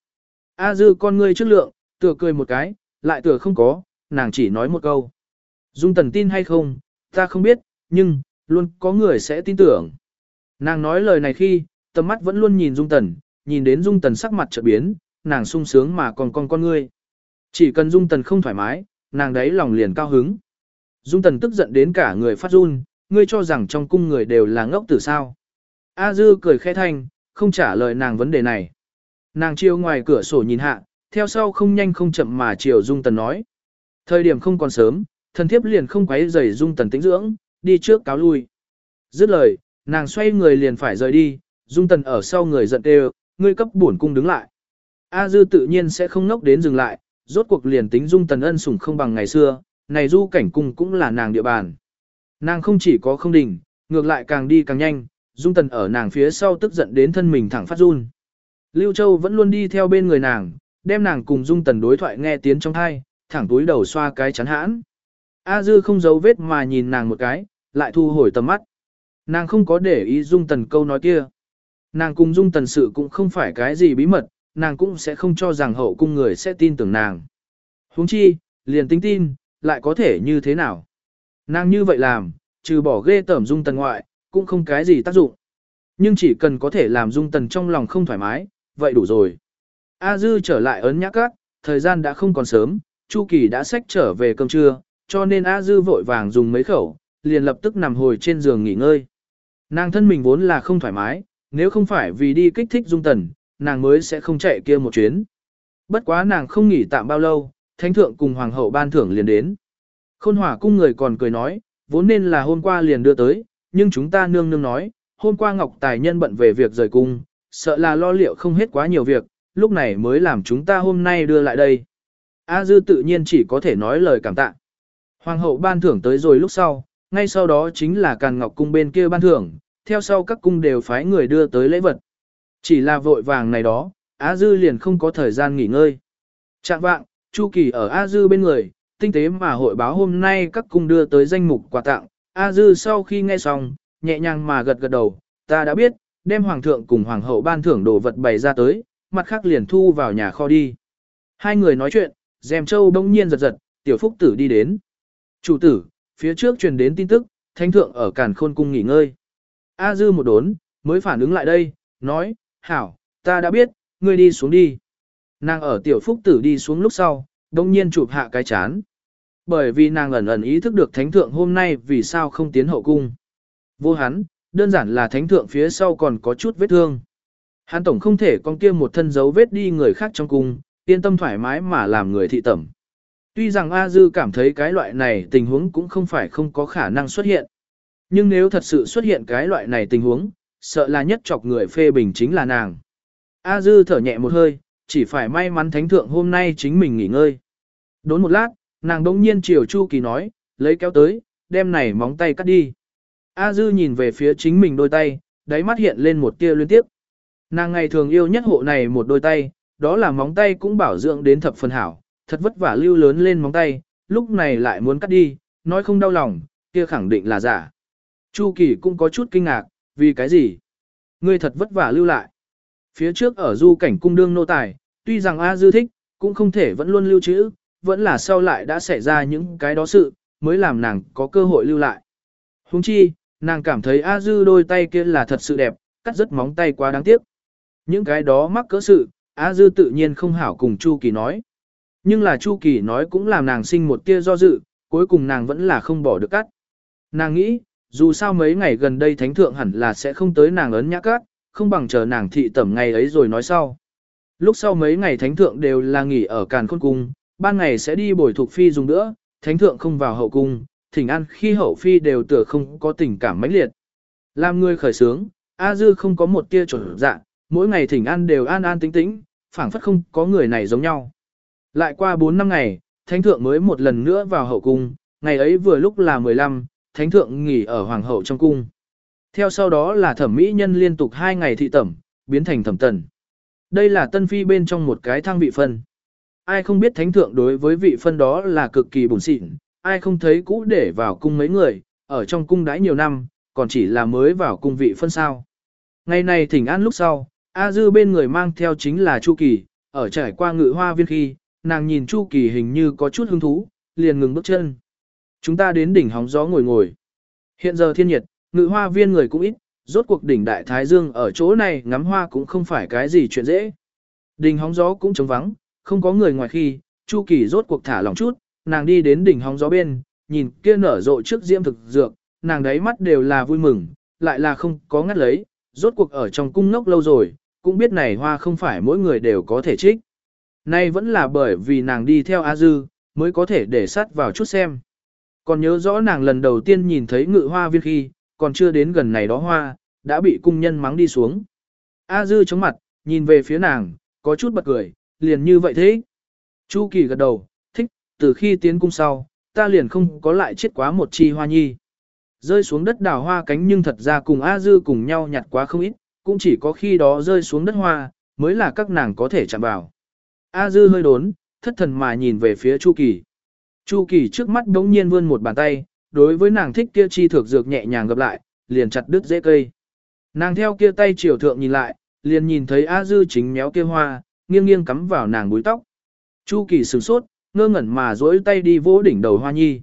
A: A dư con ngươi trước lượng, tựa cười một cái, lại tựa không có, nàng chỉ nói một câu. Dung tần tin hay không, ta không biết, nhưng, luôn có người sẽ tin tưởng. Nàng nói lời này khi, tầm mắt vẫn luôn nhìn Dung tần, nhìn đến Dung tần sắc mặt chợt biến, nàng sung sướng mà còn con con ngươi. Chỉ cần Dung tần không thoải mái, nàng đấy lòng liền cao hứng. Dung tần tức giận đến cả người phát run, ngươi cho rằng trong cung người đều là ngốc tử sao. A dư cười khẽ thanh, không trả lời nàng vấn đề này. Nàng chiều ngoài cửa sổ nhìn hạ, theo sau không nhanh không chậm mà chiều Dung Tần nói. Thời điểm không còn sớm, thần thiếp liền không quấy rầy Dung Tần tĩnh dưỡng, đi trước cáo lui. Dứt lời, nàng xoay người liền phải rời đi, Dung Tần ở sau người giận đều, ngươi cấp bổn cung đứng lại. A Dư tự nhiên sẽ không ngốc đến dừng lại, rốt cuộc liền tính Dung Tần ân sủng không bằng ngày xưa, này du cảnh cung cũng là nàng địa bàn. Nàng không chỉ có không đình, ngược lại càng đi càng nhanh, Dung Tần ở nàng phía sau tức giận đến thân mình thẳng phát run. Lưu Châu vẫn luôn đi theo bên người nàng, đem nàng cùng Dung Tần đối thoại nghe tiếng trong thai, thẳng túi đầu xoa cái chắn hãn. A Dư không giấu vết mà nhìn nàng một cái, lại thu hồi tầm mắt. Nàng không có để ý Dung Tần câu nói kia. Nàng cùng Dung Tần sự cũng không phải cái gì bí mật, nàng cũng sẽ không cho rằng hậu cung người sẽ tin tưởng nàng. huống chi, liền tính tin, lại có thể như thế nào. Nàng như vậy làm, trừ bỏ ghê tởm Dung Tần ngoại, cũng không cái gì tác dụng. Nhưng chỉ cần có thể làm Dung Tần trong lòng không thoải mái, vậy đủ rồi. A Dư trở lại ấn nhã cát, thời gian đã không còn sớm, Chu Kỳ đã xách trở về cơm trưa, cho nên A Dư vội vàng dùng mấy khẩu, liền lập tức nằm hồi trên giường nghỉ ngơi. Nàng thân mình vốn là không thoải mái, nếu không phải vì đi kích thích dung tần, nàng mới sẽ không chạy kia một chuyến. Bất quá nàng không nghỉ tạm bao lâu, thánh thượng cùng hoàng hậu ban thưởng liền đến. Khôn hỏa cung người còn cười nói, vốn nên là hôm qua liền đưa tới, nhưng chúng ta nương nương nói, hôm qua Ngọc Tài Nhân bận về việc rời cung, sợ là lo liệu không hết quá nhiều việc, lúc này mới làm chúng ta hôm nay đưa lại đây. A Dư tự nhiên chỉ có thể nói lời cảm tạ. Hoàng hậu ban thưởng tới rồi lúc sau, ngay sau đó chính là Càn Ngọc cung bên kia ban thưởng, theo sau các cung đều phái người đưa tới lễ vật. Chỉ là vội vàng này đó, A Dư liền không có thời gian nghỉ ngơi. Trạng vạng, Chu Kỳ ở A Dư bên người, tinh tế mà hội báo hôm nay các cung đưa tới danh mục quà tặng. A Dư sau khi nghe xong, nhẹ nhàng mà gật gật đầu, ta đã biết, đem hoàng thượng cùng hoàng hậu ban thưởng đồ vật bày ra tới, mặt khác liền thu vào nhà kho đi. Hai người nói chuyện, dèm châu đông nhiên giật giật, tiểu phúc tử đi đến. Chủ tử, phía trước truyền đến tin tức, thánh thượng ở càn khôn cung nghỉ ngơi. A dư một đốn, mới phản ứng lại đây, nói, hảo, ta đã biết, ngươi đi xuống đi. Nàng ở tiểu phúc tử đi xuống lúc sau, đông nhiên chụp hạ cái chán. Bởi vì nàng ẩn ẩn ý thức được thánh thượng hôm nay vì sao không tiến hậu cung. Vô hắn, đơn giản là thánh thượng phía sau còn có chút vết thương. Hắn tổng không thể con kia một thân dấu vết đi người khác trong cung, yên tâm thoải mái mà làm người thị tẩm. Tuy rằng A Dư cảm thấy cái loại này tình huống cũng không phải không có khả năng xuất hiện. Nhưng nếu thật sự xuất hiện cái loại này tình huống, sợ là nhất chọc người phê bình chính là nàng. A Dư thở nhẹ một hơi, chỉ phải may mắn thánh thượng hôm nay chính mình nghỉ ngơi. Đốn một lát, nàng đông nhiên chiều Chu Kỳ nói, lấy kéo tới, đem này móng tay cắt đi. A Dư nhìn về phía chính mình đôi tay, đáy mắt hiện lên một tia liên tiếp. Nàng ngày thường yêu nhất hộ này một đôi tay, đó là móng tay cũng bảo dưỡng đến thập phần hảo, thật vất vả lưu lớn lên móng tay, lúc này lại muốn cắt đi, nói không đau lòng, kia khẳng định là giả. Chu Kỳ cũng có chút kinh ngạc, vì cái gì? Ngươi thật vất vả lưu lại. Phía trước ở du cảnh cung đương nô tài, tuy rằng A Dư thích, cũng không thể vẫn luôn lưu trữ, vẫn là sau lại đã xảy ra những cái đó sự, mới làm nàng có cơ hội lưu lại. Huống chi, nàng cảm thấy A Dư đôi tay kia là thật sự đẹp, cắt rất móng tay quá đáng tiếc. Những cái đó mắc cỡ sự, A Dư tự nhiên không hảo cùng Chu Kỳ nói. Nhưng là Chu Kỳ nói cũng làm nàng sinh một tia do dự, cuối cùng nàng vẫn là không bỏ được cắt. Nàng nghĩ, dù sao mấy ngày gần đây thánh thượng hẳn là sẽ không tới nàng ấn nhã cát, không bằng chờ nàng thị tẩm ngày ấy rồi nói sau. Lúc sau mấy ngày thánh thượng đều là nghỉ ở càn khôn cung, ban ngày sẽ đi bồi thuộc phi dùng nữa, thánh thượng không vào hậu cung, thỉnh an khi hậu phi đều tựa không có tình cảm mãnh liệt. Làm người khởi sướng, A Dư không có một tia trở dạ, mỗi ngày thỉnh an đều an an tĩnh tĩnh, phảng phất không có người này giống nhau. Lại qua 4 năm ngày, thánh thượng mới một lần nữa vào hậu cung, ngày ấy vừa lúc là 15, thánh thượng nghỉ ở hoàng hậu trong cung. Theo sau đó là thẩm mỹ nhân liên tục 2 ngày thị tẩm, biến thành thẩm tần. Đây là tân phi bên trong một cái thang vị phân. Ai không biết thánh thượng đối với vị phân đó là cực kỳ bùn xịn, ai không thấy cũ để vào cung mấy người, ở trong cung đãi nhiều năm, còn chỉ là mới vào cung vị phân sao. Ngày này thỉnh an lúc sau, A Dư bên người mang theo chính là Chu Kỳ, ở trải qua ngự hoa viên khi, nàng nhìn Chu Kỳ hình như có chút hứng thú, liền ngừng bước chân. Chúng ta đến đỉnh hóng gió ngồi ngồi. Hiện giờ thiên nhiệt, ngự hoa viên người cũng ít, rốt cuộc đỉnh Đại Thái Dương ở chỗ này ngắm hoa cũng không phải cái gì chuyện dễ. Đỉnh hóng gió cũng trống vắng, không có người ngoài khi, Chu Kỳ rốt cuộc thả lòng chút, nàng đi đến đỉnh hóng gió bên, nhìn kia nở rộ trước diễm thực dược, nàng đáy mắt đều là vui mừng, lại là không có ngắt lấy, rốt cuộc ở trong cung ngốc lâu rồi, cũng biết này hoa không phải mỗi người đều có thể trích. Nay vẫn là bởi vì nàng đi theo A Dư, mới có thể để sát vào chút xem. Còn nhớ rõ nàng lần đầu tiên nhìn thấy ngự hoa viên khi, còn chưa đến gần này đó hoa, đã bị cung nhân mắng đi xuống. A Dư chống mặt, nhìn về phía nàng, có chút bật cười, liền như vậy thế. Chu Kỳ gật đầu, thích, từ khi tiến cung sau, ta liền không có lại chết quá một chi hoa nhi. Rơi xuống đất đào hoa cánh nhưng thật ra cùng A Dư cùng nhau nhặt quá không ít, cũng chỉ có khi đó rơi xuống đất hoa, mới là các nàng có thể chạm vào. A Dư hơi đốn, thất thần mà nhìn về phía Chu Kỳ. Chu Kỳ trước mắt đống nhiên vươn một bàn tay, đối với nàng thích kia chi thực dược nhẹ nhàng gặp lại, liền chặt đứt dễ cây. Nàng theo kia tay chiều thượng nhìn lại, liền nhìn thấy A Dư chính méo kia hoa, nghiêng nghiêng cắm vào nàng búi tóc. Chu Kỳ sửng sốt, ngơ ngẩn mà duỗi tay đi vỗ đỉnh đầu hoa nhi.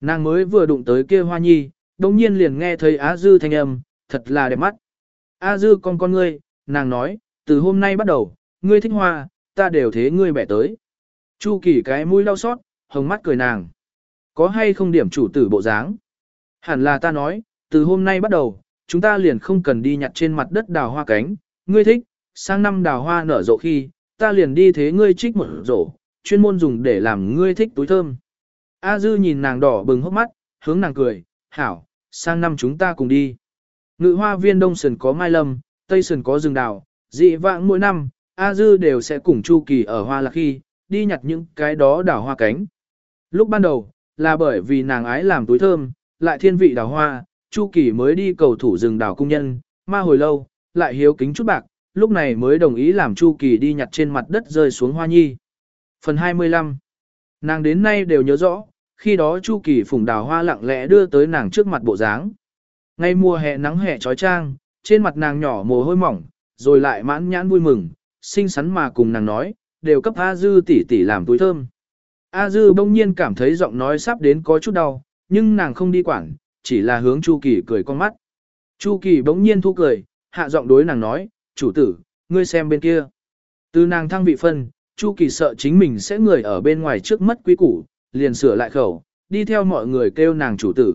A: Nàng mới vừa đụng tới kia hoa nhi, đồng nhiên liền nghe thấy A Dư thanh âm, thật là đẹp mắt. A Dư con con ngươi, nàng nói, từ hôm nay bắt đầu, ngươi thích hoa, ta đều thế ngươi bẻ tới. Chu Kỳ cái mũi đau xót, hồng mắt cười nàng. Có hay không điểm chủ tử bộ dáng? Hẳn là ta nói, từ hôm nay bắt đầu, chúng ta liền không cần đi nhặt trên mặt đất đào hoa cánh, ngươi thích, sang năm đào hoa nở rộ khi, ta liền đi thế ngươi trích một rổ, chuyên môn dùng để làm ngươi thích túi thơm. A Dư nhìn nàng đỏ bừng hốc mắt, hướng nàng cười, hảo, sang năm chúng ta cùng đi. Ngự hoa viên đông sườn có mai lâm, tây sườn có rừng đào, dị vãng mỗi năm, A Dư đều sẽ cùng Chu Kỳ ở hoa lạc khi, đi nhặt những cái đó đào hoa cánh. Lúc ban đầu, là bởi vì nàng ái làm túi thơm, lại thiên vị đào hoa, Chu Kỳ mới đi cầu thủ rừng đào cung nhân, ma hồi lâu, lại hiếu kính chút bạc, lúc này mới đồng ý làm Chu Kỳ đi nhặt trên mặt đất rơi xuống hoa nhi. Phần 25 Nàng đến nay đều nhớ rõ, khi đó Chu Kỳ phùng đào hoa lặng lẽ đưa tới nàng trước mặt bộ dáng. Ngay mùa hè nắng hè trói trang, trên mặt nàng nhỏ mồ hôi mỏng, rồi lại mãn nhãn vui mừng, xinh xắn mà cùng nàng nói, đều cấp A Dư tỷ tỷ làm túi thơm. A Dư bỗng nhiên cảm thấy giọng nói sắp đến có chút đau, nhưng nàng không đi quản, chỉ là hướng Chu Kỳ cười con mắt. Chu Kỳ bỗng nhiên thu cười, hạ giọng đối nàng nói, chủ tử, ngươi xem bên kia. Từ nàng thăng vị phân, Chu Kỳ sợ chính mình sẽ người ở bên ngoài trước mất quý củ, liền sửa lại khẩu, đi theo mọi người kêu nàng chủ tử.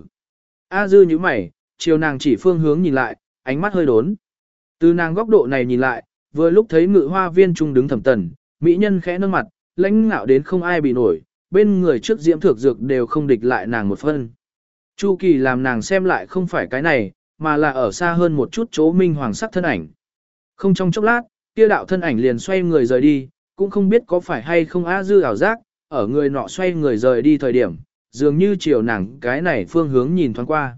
A: A dư như mày, chiều nàng chỉ phương hướng nhìn lại, ánh mắt hơi đốn. Từ nàng góc độ này nhìn lại, vừa lúc thấy ngự hoa viên trung đứng thẩm tần, mỹ nhân khẽ nâng mặt, lãnh ngạo đến không ai bị nổi, bên người trước diễm thược dược đều không địch lại nàng một phân. Chu kỳ làm nàng xem lại không phải cái này, mà là ở xa hơn một chút chỗ minh hoàng sắc thân ảnh. Không trong chốc lát, kia đạo thân ảnh liền xoay người rời đi, cũng không biết có phải hay không a dư ảo giác, ở người nọ xoay người rời đi thời điểm, dường như chiều nàng cái này phương hướng nhìn thoáng qua.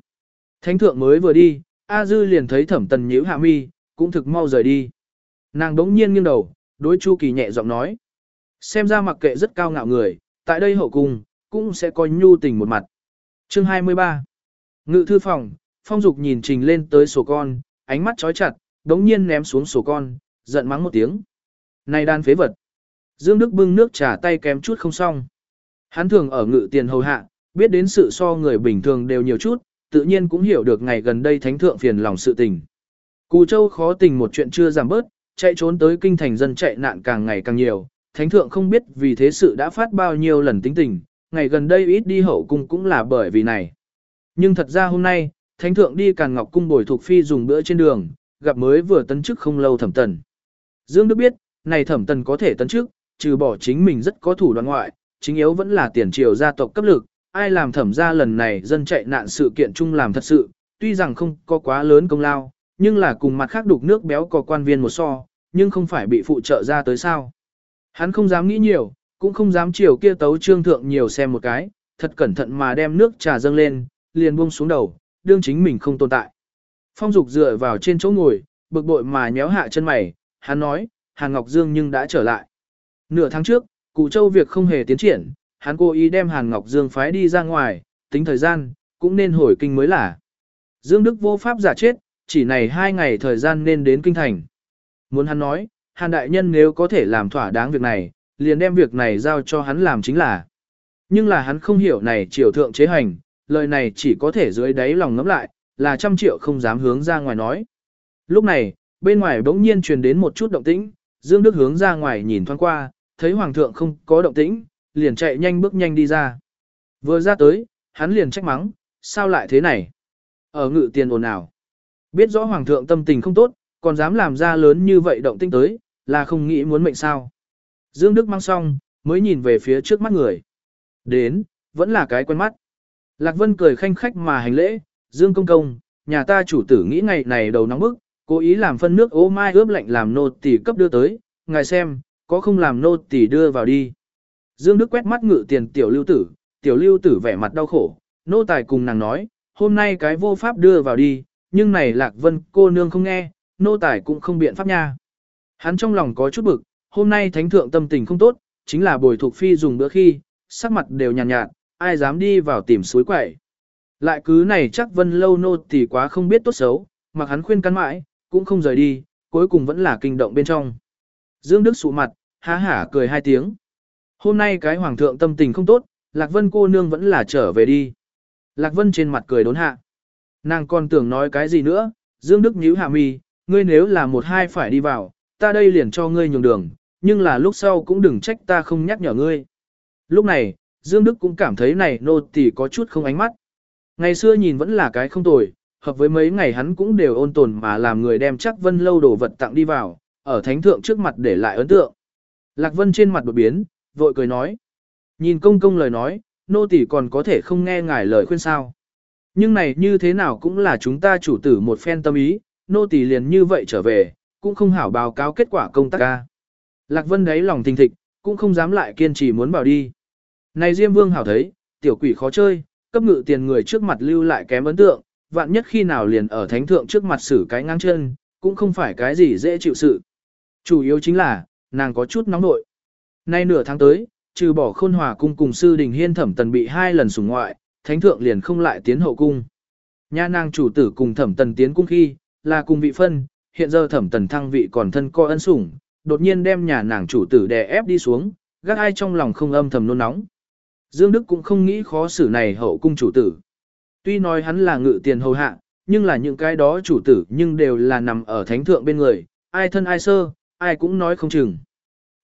A: Thánh thượng mới vừa đi, A Dư liền thấy thẩm tần nhíu hạ mi, cũng thực mau rời đi. Nàng đống nhiên nghiêng đầu, đối Chu Kỳ nhẹ giọng nói. Xem ra mặc kệ rất cao ngạo người, tại đây hậu cung, cũng sẽ có nhu tình một mặt. Chương 23 Ngự thư phòng, phong dục nhìn trình lên tới sổ con, ánh mắt trói chặt, đống nhiên ném xuống sổ con, giận mắng một tiếng. Này đan phế vật. Dương Đức bưng nước trà tay kém chút không xong. Hắn thường ở ngự tiền hầu hạ, biết đến sự so người bình thường đều nhiều chút, tự nhiên cũng hiểu được ngày gần đây thánh thượng phiền lòng sự tình. Cù Châu khó tình một chuyện chưa giảm bớt, chạy trốn tới kinh thành dân chạy nạn càng ngày càng nhiều, thánh thượng không biết vì thế sự đã phát bao nhiêu lần tính tình, ngày gần đây ít đi hậu cung cũng là bởi vì này. Nhưng thật ra hôm nay, thánh thượng đi Càn Ngọc cung bồi thuộc phi dùng bữa trên đường, gặp mới vừa tấn chức không lâu thẩm tần. Dương Đức biết, này thẩm tần có thể tấn chức, trừ bỏ chính mình rất có thủ đoạn ngoại, chính yếu vẫn là tiền triều gia tộc cấp lực, ai làm thẩm ra lần này dân chạy nạn sự kiện chung làm thật sự, tuy rằng không có quá lớn công lao, nhưng là cùng mặt khác đục nước béo có quan viên một so, nhưng không phải bị phụ trợ ra tới sao. Hắn không dám nghĩ nhiều, cũng không dám chiều kia tấu trương thượng nhiều xem một cái, thật cẩn thận mà đem nước trà dâng lên, liền buông xuống đầu, đương chính mình không tồn tại. Phong Dục dựa vào trên chỗ ngồi, bực bội mà nhéo hạ chân mày, hắn nói, Hàn Ngọc Dương nhưng đã trở lại. Nửa tháng trước, Cụ Châu việc không hề tiến triển, hắn cố ý đem Hàn Ngọc Dương phái đi ra ngoài, tính thời gian, cũng nên hồi kinh mới là. Dương Đức vô pháp giả chết, chỉ này hai ngày thời gian nên đến kinh thành. Muốn hắn nói, Hàn Đại Nhân nếu có thể làm thỏa đáng việc này, liền đem việc này giao cho hắn làm chính là. Nhưng là hắn không hiểu này triều thượng chế hành, lời này chỉ có thể dưới đáy lòng ngẫm lại, là trăm triệu không dám hướng ra ngoài nói. Lúc này, bên ngoài bỗng nhiên truyền đến một chút động tĩnh, Dương Đức hướng ra ngoài nhìn thoáng qua, thấy hoàng thượng không có động tĩnh, liền chạy nhanh bước nhanh đi ra. Vừa ra tới, hắn liền trách mắng, sao lại thế này? Ở ngự tiền ồn ào. Biết rõ hoàng thượng tâm tình không tốt, còn dám làm ra lớn như vậy động tĩnh tới, là không nghĩ muốn mệnh sao. Dương Đức mang xong, mới nhìn về phía trước mắt người. Đến, vẫn là cái quen mắt. Lạc Vân cười khanh khách mà hành lễ, Dương Công Công, nhà ta chủ tử nghĩ ngày này đầu nóng bức, cố ý làm phân nước ô mai ướp lạnh làm nô tỳ cấp đưa tới, ngài xem, có không làm nô tỳ đưa vào đi. Dương Đức quét mắt ngự tiền tiểu lưu tử, tiểu lưu tử vẻ mặt đau khổ, nô tài cùng nàng nói, hôm nay cái vô pháp đưa vào đi, nhưng này lạc vân cô nương không nghe, nô tài cũng không biện pháp nha. Hắn trong lòng có chút bực, hôm nay thánh thượng tâm tình không tốt, chính là bồi thuộc phi dùng bữa khi, sắc mặt đều nhàn nhạt, nhạt, ai dám đi vào tìm suối quậy. Lại cứ này chắc vân lâu nô thì quá không biết tốt xấu, mặc hắn khuyên căn mãi, cũng không rời đi, cuối cùng vẫn là kinh động bên trong. Dương Đức sụ mặt, há hả cười hai tiếng. Hôm nay cái hoàng thượng tâm tình không tốt, Lạc Vân cô nương vẫn là trở về đi. Lạc Vân trên mặt cười đốn hạ. Nàng còn tưởng nói cái gì nữa, Dương Đức nhíu hạ mi, ngươi nếu là một hai phải đi vào, ta đây liền cho ngươi nhường đường, nhưng là lúc sau cũng đừng trách ta không nhắc nhở ngươi. Lúc này, Dương Đức cũng cảm thấy này nô tỳ có chút không ánh mắt. Ngày xưa nhìn vẫn là cái không tồi, hợp với mấy ngày hắn cũng đều ôn tồn mà làm người đem chắc vân lâu đồ vật tặng đi vào, ở thánh thượng trước mặt để lại ấn tượng. Lạc Vân trên mặt đột biến, vội cười nói. Nhìn công công lời nói, nô tỳ còn có thể không nghe ngài lời khuyên sao. Nhưng này như thế nào cũng là chúng ta chủ tử một phen tâm ý, nô tỳ liền như vậy trở về, cũng không hảo báo cáo kết quả công tác ca. Lạc Vân đấy lòng thình thịch, cũng không dám lại kiên trì muốn bảo đi. Này Diêm Vương hảo thấy, tiểu quỷ khó chơi, cấp ngự tiền người trước mặt lưu lại kém ấn tượng, vạn nhất khi nào liền ở thánh thượng trước mặt xử cái ngang chân, cũng không phải cái gì dễ chịu sự. Chủ yếu chính là, nàng có chút nóng nội. Nay nửa tháng tới, trừ bỏ khôn hòa cung cùng sư đình hiên thẩm tần bị hai lần sủng ngoại, thánh thượng liền không lại tiến hậu cung. Nha nàng chủ tử cùng thẩm tần tiến cung khi, là cùng vị phân, hiện giờ thẩm tần thăng vị còn thân co ân sủng, đột nhiên đem nhà nàng chủ tử đè ép đi xuống, gác ai trong lòng không âm thầm nôn nóng. Dương Đức cũng không nghĩ khó xử này hậu cung chủ tử. Tuy nói hắn là ngự tiền hầu hạ, nhưng là những cái đó chủ tử nhưng đều là nằm ở thánh thượng bên người, ai thân ai sơ, ai cũng nói không chừng.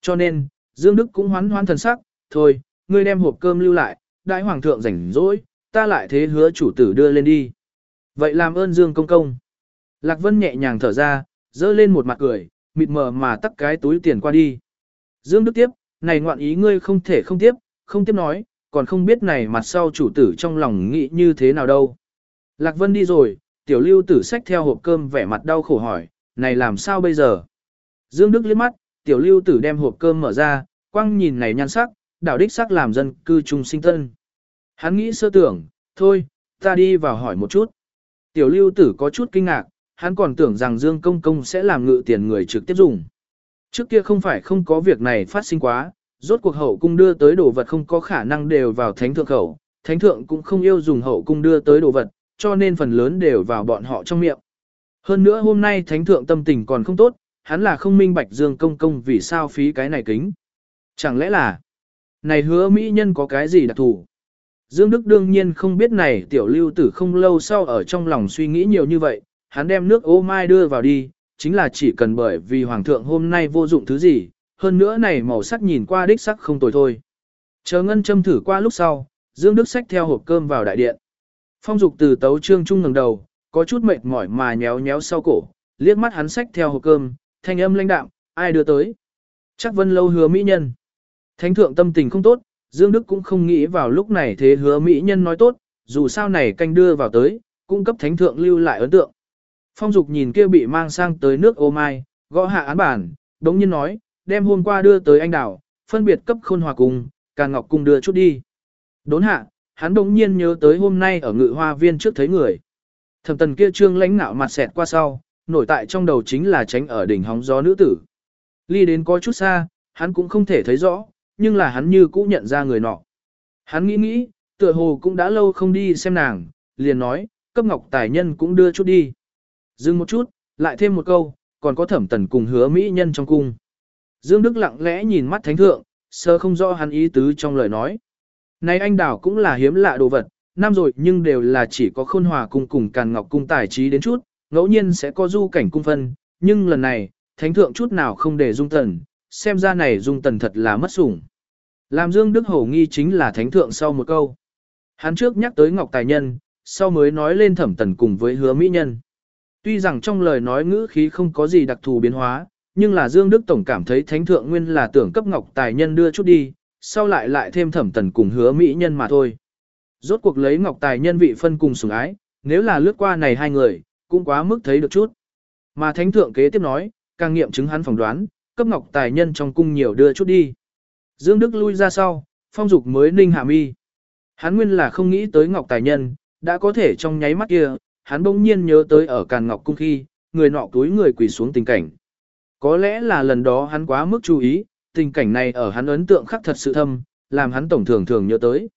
A: Cho nên, Dương Đức cũng hoán hoán thần sắc, thôi, ngươi đem hộp cơm lưu lại, đại hoàng thượng rảnh rỗi, ta lại thế hứa chủ tử đưa lên đi. Vậy làm ơn Dương công công. Lạc Vân nhẹ nhàng thở ra, dơ lên một mặt cười, mịt mờ mà tắt cái túi tiền qua đi. Dương Đức tiếp, này ngoạn ý ngươi không thể không tiếp, không tiếp nói, còn không biết này mặt sau chủ tử trong lòng nghĩ như thế nào đâu. Lạc Vân đi rồi, tiểu lưu tử xách theo hộp cơm vẻ mặt đau khổ hỏi, này làm sao bây giờ? Dương Đức liếc mắt, tiểu lưu tử đem hộp cơm mở ra, quăng nhìn này nhan sắc, đảo đích sắc làm dân cư trung sinh tân. Hắn nghĩ sơ tưởng, thôi, ta đi vào hỏi một chút. Tiểu lưu tử có chút kinh ngạc, hắn còn tưởng rằng Dương Công Công sẽ làm ngự tiền người trực tiếp dùng. Trước kia không phải không có việc này phát sinh quá, rốt cuộc hậu cung đưa tới đồ vật không có khả năng đều vào thánh thượng khẩu, thánh thượng cũng không yêu dùng hậu cung đưa tới đồ vật, cho nên phần lớn đều vào bọn họ trong miệng. Hơn nữa hôm nay thánh thượng tâm tình còn không tốt, hắn là không minh bạch Dương Công Công vì sao phí cái này kính. Chẳng lẽ là, này hứa mỹ nhân có cái gì đặc thù? Dương Đức đương nhiên không biết này tiểu lưu tử không lâu sau ở trong lòng suy nghĩ nhiều như vậy, hắn đem nước ô mai đưa vào đi, chính là chỉ cần bởi vì hoàng thượng hôm nay vô dụng thứ gì, hơn nữa này màu sắc nhìn qua đích sắc không tồi thôi. Chờ ngân châm thử qua lúc sau, Dương Đức xách theo hộp cơm vào đại điện. Phong dục từ tấu trương trung ngẩng đầu, có chút mệt mỏi mà nhéo nhéo sau cổ, liếc mắt hắn xách theo hộp cơm, thanh âm lãnh đạm, ai đưa tới? Chắc vân lâu hứa mỹ nhân. Thánh thượng tâm tình không tốt, Dương Đức cũng không nghĩ vào lúc này thế hứa mỹ nhân nói tốt, dù sao này canh đưa vào tới, cung cấp thánh thượng lưu lại ấn tượng. Phong dục nhìn kia bị mang sang tới nước ô mai, gõ hạ án bản, đống nhiên nói, đem hôm qua đưa tới anh đảo, phân biệt cấp khôn hòa cùng, càng ngọc cùng đưa chút đi. Đốn hạ, hắn đống nhiên nhớ tới hôm nay ở ngự hoa viên trước thấy người. Thẩm tần kia trương lãnh nạo mặt xẹt qua sau, nổi tại trong đầu chính là tránh ở đỉnh hóng gió nữ tử. Ly đến có chút xa, hắn cũng không thể thấy rõ, nhưng là hắn như cũ nhận ra người nọ. Hắn nghĩ nghĩ, tựa hồ cũng đã lâu không đi xem nàng, liền nói, cấp ngọc tài nhân cũng đưa chút đi. Dừng một chút, lại thêm một câu, còn có thẩm tần cùng hứa mỹ nhân trong cung. Dương Đức lặng lẽ nhìn mắt thánh thượng, sơ không rõ hắn ý tứ trong lời nói. Này anh đảo cũng là hiếm lạ đồ vật, năm rồi nhưng đều là chỉ có khôn hòa cung cùng càn ngọc cung tài trí đến chút, ngẫu nhiên sẽ có du cảnh cung phân, nhưng lần này, thánh thượng chút nào không để dung tần, xem ra này dung tần thật là mất sủng. Làm Dương Đức Hổ nghi chính là thánh thượng sau một câu. Hắn trước nhắc tới Ngọc Tài Nhân, sau mới nói lên thẩm tần cùng với hứa mỹ nhân. Tuy rằng trong lời nói ngữ khí không có gì đặc thù biến hóa, nhưng là Dương Đức Tổng cảm thấy thánh thượng nguyên là tưởng cấp Ngọc Tài Nhân đưa chút đi, sau lại lại thêm thẩm tần cùng hứa mỹ nhân mà thôi. Rốt cuộc lấy Ngọc Tài Nhân vị phân cùng sủng ái, nếu là lướt qua này hai người, cũng quá mức thấy được chút. Mà thánh thượng kế tiếp nói, càng nghiệm chứng hắn phỏng đoán, cấp ngọc tài nhân trong cung nhiều đưa chút đi. Dương Đức lui ra sau, phong dục mới ninh hạ mi. Hắn nguyên là không nghĩ tới ngọc tài nhân, đã có thể trong nháy mắt kia, hắn bỗng nhiên nhớ tới ở càn ngọc cung khi, người nọ túi người quỳ xuống tình cảnh. Có lẽ là lần đó hắn quá mức chú ý, tình cảnh này ở hắn ấn tượng khắc thật sự thâm, làm hắn tổng thường thường nhớ tới.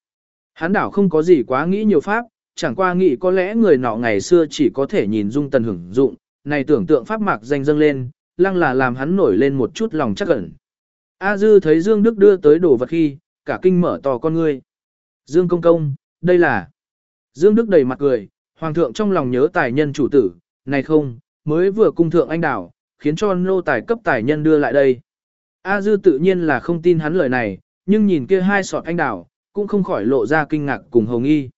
A: Hắn đảo không có gì quá nghĩ nhiều pháp, chẳng qua nghĩ có lẽ người nọ ngày xưa chỉ có thể nhìn dung tần hưởng dụng, này tưởng tượng pháp mạc danh dâng lên, lăng là làm hắn nổi lên một chút lòng chắc ẩn. A Dư thấy Dương Đức đưa tới đồ vật khi, cả kinh mở to con ngươi. Dương Công Công, đây là... Dương Đức đầy mặt cười, Hoàng thượng trong lòng nhớ tài nhân chủ tử, này không, mới vừa cung thượng anh đảo, khiến cho nô tài cấp tài nhân đưa lại đây. A Dư tự nhiên là không tin hắn lời này, nhưng nhìn kia hai sọt anh đảo, cũng không khỏi lộ ra kinh ngạc cùng hồng nghi.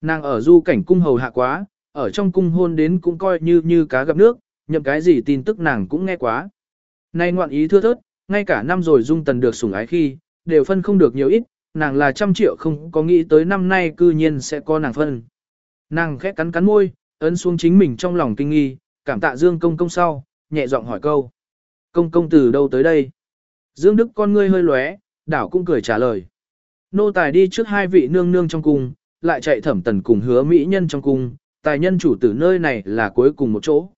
A: Nàng ở du cảnh cung hầu hạ quá, ở trong cung hôn đến cũng coi như như cá gặp nước, nhậm cái gì tin tức nàng cũng nghe quá. Nay ngoạn ý thưa thớt, ngay cả năm rồi dung tần được sủng ái khi, đều phân không được nhiều ít, nàng là trăm triệu không có nghĩ tới năm nay cư nhiên sẽ có nàng phân. Nàng khẽ cắn cắn môi, ấn xuống chính mình trong lòng kinh nghi, cảm tạ Dương công công sau, nhẹ giọng hỏi câu. Công công từ đâu tới đây? Dương Đức con ngươi hơi lóe, đảo cũng cười trả lời. Nô tài đi trước hai vị nương nương trong cung, lại chạy thẩm tần cùng hứa mỹ nhân trong cung, tài nhân chủ tử nơi này là cuối cùng một chỗ.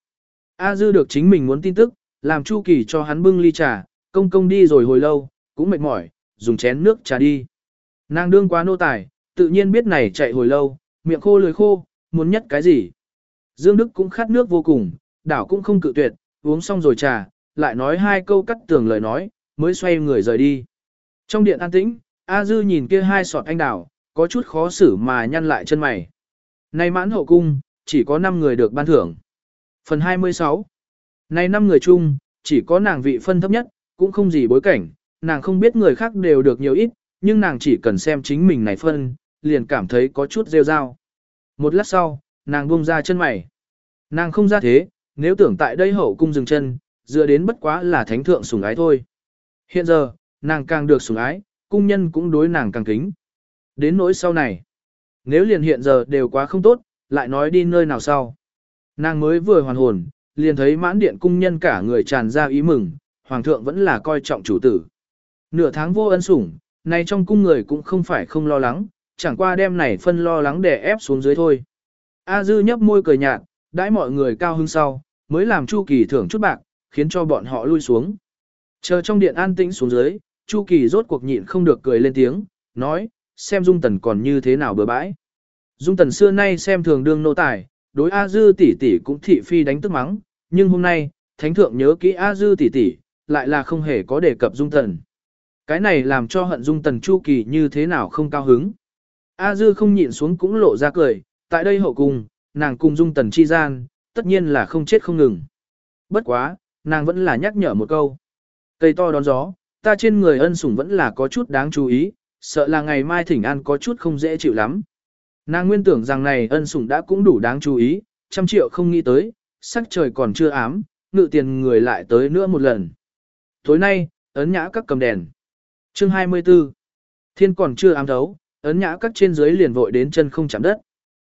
A: A dư được chính mình muốn tin tức, làm chu kỳ cho hắn bưng ly trà, công công đi rồi hồi lâu, cũng mệt mỏi, dùng chén nước trà đi. Nàng đương quá nô tài, tự nhiên biết này chạy hồi lâu, miệng khô lưỡi khô, muốn nhất cái gì. Dương Đức cũng khát nước vô cùng, đảo cũng không cự tuyệt, uống xong rồi trà, lại nói hai câu cắt tường lời nói, mới xoay người rời đi. Trong điện an tĩnh, A Dư nhìn kia hai sọt anh đảo, có chút khó xử mà nhăn lại chân mày. Nay mãn hậu cung, chỉ có 5 người được ban thưởng. Phần 26 Nay 5 người chung, chỉ có nàng vị phân thấp nhất, cũng không gì bối cảnh, nàng không biết người khác đều được nhiều ít, nhưng nàng chỉ cần xem chính mình này phân, liền cảm thấy có chút rêu rao. Một lát sau, nàng buông ra chân mày. Nàng không ra thế, nếu tưởng tại đây hậu cung dừng chân, dựa đến bất quá là thánh thượng sủng ái thôi. Hiện giờ, nàng càng được sủng ái, cung nhân cũng đối nàng càng kính. Đến nỗi sau này, nếu liền hiện giờ đều quá không tốt, lại nói đi nơi nào sau. Nàng mới vừa hoàn hồn, liền thấy mãn điện cung nhân cả người tràn ra ý mừng, hoàng thượng vẫn là coi trọng chủ tử. Nửa tháng vô ân sủng, nay trong cung người cũng không phải không lo lắng, chẳng qua đêm này phân lo lắng để ép xuống dưới thôi. A dư nhấp môi cười nhạt, đãi mọi người cao hưng sau, mới làm Chu Kỳ thưởng chút bạc, khiến cho bọn họ lui xuống. Chờ trong điện an tĩnh xuống dưới, Chu Kỳ rốt cuộc nhịn không được cười lên tiếng, nói, xem Dung Tần còn như thế nào bừa bãi. Dung Tần xưa nay xem thường đương nô tài, đối A Dư tỷ tỷ cũng thị phi đánh tức mắng, nhưng hôm nay, Thánh Thượng nhớ kỹ A Dư tỷ tỷ, lại là không hề có đề cập Dung Tần. Cái này làm cho hận Dung Tần Chu Kỳ như thế nào không cao hứng. A Dư không nhịn xuống cũng lộ ra cười, tại đây hậu cùng, nàng cùng Dung Tần chi gian, tất nhiên là không chết không ngừng. Bất quá, nàng vẫn là nhắc nhở một câu. Cây to đón gió, ta trên người ân sủng vẫn là có chút đáng chú ý, sợ là ngày mai thỉnh an có chút không dễ chịu lắm. Nàng nguyên tưởng rằng này ân sủng đã cũng đủ đáng chú ý, trăm triệu không nghĩ tới, sắc trời còn chưa ám, ngự tiền người lại tới nữa một lần. Tối nay, ấn nhã các cầm đèn. Chương 24 Thiên còn chưa ám thấu, ấn nhã các trên dưới liền vội đến chân không chạm đất.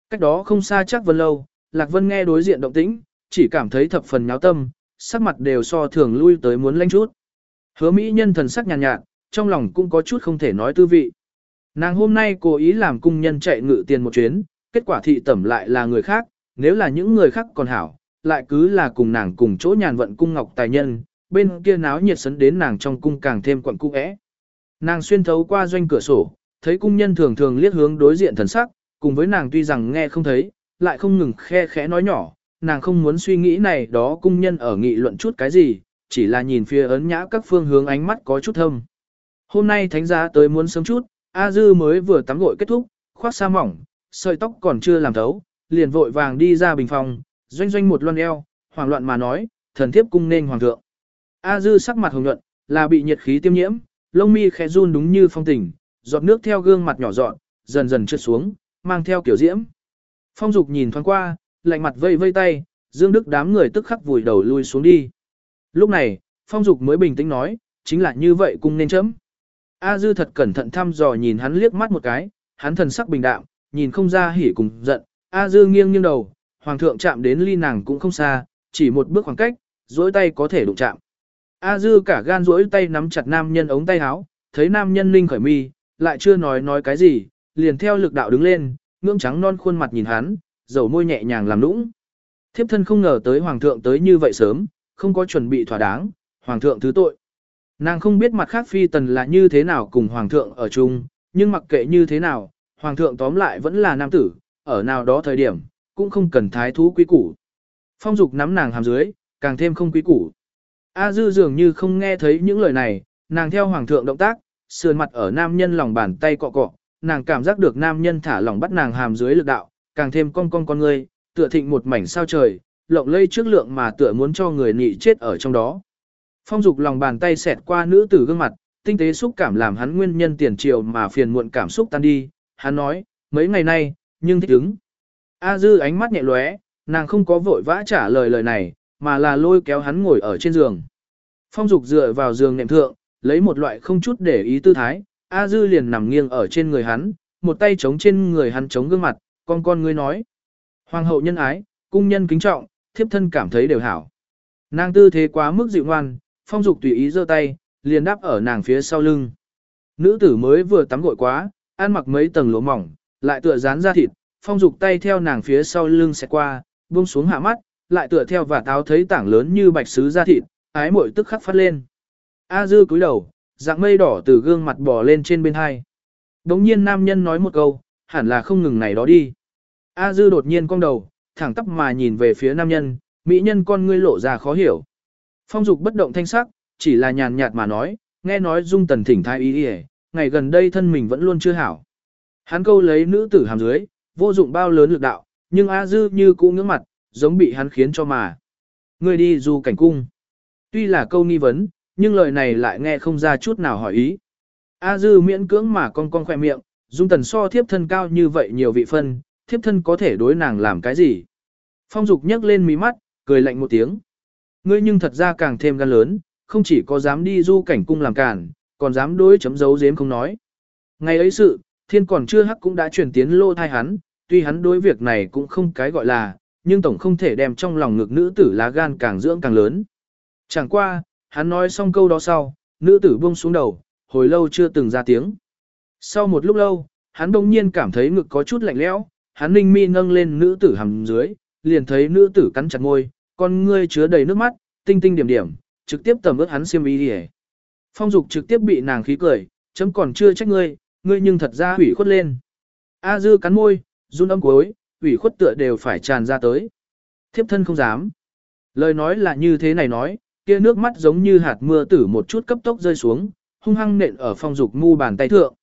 A: Cách đó không xa chắc vân lâu, Lạc Vân nghe đối diện động tĩnh, chỉ cảm thấy thập phần nháo tâm, sắc mặt đều so thường lui tới muốn lanh chút. Hứa Mỹ nhân thần sắc nhàn nhạt, nhạt, trong lòng cũng có chút không thể nói tư vị. Nàng hôm nay cố ý làm cung nhân chạy ngự tiền một chuyến, kết quả thị tẩm lại là người khác, nếu là những người khác còn hảo, lại cứ là cùng nàng cùng chỗ nhàn vận cung ngọc tài nhân, bên kia náo nhiệt sấn đến nàng trong cung càng thêm quận cung ẽ. Nàng xuyên thấu qua doanh cửa sổ, thấy cung nhân thường thường liếc hướng đối diện thần sắc, cùng với nàng tuy rằng nghe không thấy, lại không ngừng khe khẽ nói nhỏ, nàng không muốn suy nghĩ này đó cung nhân ở nghị luận chút cái gì, chỉ là nhìn phía ấn nhã các phương hướng ánh mắt có chút thâm. Hôm nay thánh giá tới muốn sớm chút, A Dư mới vừa tắm gội kết thúc, khoác sa mỏng, sợi tóc còn chưa làm thấu, liền vội vàng đi ra bình phòng, doanh doanh một loan eo, hoảng loạn mà nói, thần thiếp cung nên hoàng thượng. A Dư sắc mặt hồng nhuận, là bị nhiệt khí tiêm nhiễm, lông mi khẽ run đúng như phong tình, giọt nước theo gương mặt nhỏ dọn, dần dần trượt xuống, mang theo kiểu diễm. Phong Dục nhìn thoáng qua, lạnh mặt vây vây tay, Dương Đức đám người tức khắc vùi đầu lui xuống đi. Lúc này, Phong Dục mới bình tĩnh nói, chính là như vậy cung nên chấm. A Dư thật cẩn thận thăm dò nhìn hắn liếc mắt một cái, hắn thần sắc bình đạm, nhìn không ra hỉ cùng giận. A Dư nghiêng nghiêng đầu, hoàng thượng chạm đến ly nàng cũng không xa, chỉ một bước khoảng cách, duỗi tay có thể đụng chạm. A Dư cả gan duỗi tay nắm chặt nam nhân ống tay áo, thấy nam nhân linh khởi mi, lại chưa nói nói cái gì, liền theo lực đạo đứng lên, ngưỡng trắng non khuôn mặt nhìn hắn, dầu môi nhẹ nhàng làm nũng. Thiếp thân không ngờ tới hoàng thượng tới như vậy sớm, không có chuẩn bị thỏa đáng, hoàng thượng thứ tội. Nàng không biết mặt khác phi tần là như thế nào cùng hoàng thượng ở chung, nhưng mặc kệ như thế nào, hoàng thượng tóm lại vẫn là nam tử, ở nào đó thời điểm, cũng không cần thái thú quý củ. Phong dục nắm nàng hàm dưới, càng thêm không quý củ. A dư dường như không nghe thấy những lời này, nàng theo hoàng thượng động tác, sườn mặt ở nam nhân lòng bàn tay cọ cọ, nàng cảm giác được nam nhân thả lỏng bắt nàng hàm dưới lực đạo, càng thêm cong cong con ngươi, tựa thịnh một mảnh sao trời, lộng lây trước lượng mà tựa muốn cho người nị chết ở trong đó. Phong dục lòng bàn tay xẹt qua nữ tử gương mặt, tinh tế xúc cảm làm hắn nguyên nhân tiền triều mà phiền muộn cảm xúc tan đi, hắn nói, mấy ngày nay, nhưng thích ứng. A dư ánh mắt nhẹ lóe, nàng không có vội vã trả lời lời này, mà là lôi kéo hắn ngồi ở trên giường. Phong dục dựa vào giường nệm thượng, lấy một loại không chút để ý tư thái, A dư liền nằm nghiêng ở trên người hắn, một tay chống trên người hắn chống gương mặt, con con ngươi nói. Hoàng hậu nhân ái, cung nhân kính trọng, thiếp thân cảm thấy đều hảo. Nàng tư thế quá mức dịu ngoan, phong dục tùy ý giơ tay, liền đáp ở nàng phía sau lưng. Nữ tử mới vừa tắm gội quá, ăn mặc mấy tầng lỗ mỏng, lại tựa dán ra thịt, phong dục tay theo nàng phía sau lưng xẹt qua, buông xuống hạ mắt, lại tựa theo và táo thấy tảng lớn như bạch sứ da thịt, ái muội tức khắc phát lên. A dư cúi đầu, dạng mây đỏ từ gương mặt bò lên trên bên hai. Đống nhiên nam nhân nói một câu, hẳn là không ngừng này đó đi. A dư đột nhiên cong đầu, thẳng tắp mà nhìn về phía nam nhân, mỹ nhân con ngươi lộ ra khó hiểu. Phong dục bất động thanh sắc, chỉ là nhàn nhạt mà nói, nghe nói dung tần thỉnh thai ý ý ngày gần đây thân mình vẫn luôn chưa hảo. Hắn câu lấy nữ tử hàm dưới, vô dụng bao lớn lực đạo, nhưng A dư như cũ ngưỡng mặt, giống bị hắn khiến cho mà. Người đi du cảnh cung. Tuy là câu nghi vấn, nhưng lời này lại nghe không ra chút nào hỏi ý. A dư miễn cưỡng mà con con khoe miệng, dung tần so thiếp thân cao như vậy nhiều vị phân, thiếp thân có thể đối nàng làm cái gì. Phong dục nhấc lên mí mắt, cười lạnh một tiếng. Ngươi nhưng thật ra càng thêm gan lớn, không chỉ có dám đi du cảnh cung làm cản, còn dám đối chấm dấu dếm không nói. Ngày ấy sự, thiên còn chưa hắc cũng đã chuyển tiến lô thai hắn, tuy hắn đối việc này cũng không cái gọi là, nhưng tổng không thể đem trong lòng ngực nữ tử lá gan càng dưỡng càng lớn. Chẳng qua, hắn nói xong câu đó sau, nữ tử buông xuống đầu, hồi lâu chưa từng ra tiếng. Sau một lúc lâu, hắn đông nhiên cảm thấy ngực có chút lạnh lẽo, hắn ninh mi nâng lên nữ tử hầm dưới, liền thấy nữ tử cắn chặt môi, con ngươi chứa đầy nước mắt, tinh tinh điểm điểm, trực tiếp tầm ướt hắn xiêm y đi Phong dục trực tiếp bị nàng khí cười, chấm còn chưa trách ngươi, ngươi nhưng thật ra hủy khuất lên. A dư cắn môi, run âm cuối, hủy khuất tựa đều phải tràn ra tới. Thiếp thân không dám. Lời nói là như thế này nói, kia nước mắt giống như hạt mưa tử một chút cấp tốc rơi xuống, hung hăng nện ở phong dục mu bàn tay thượng.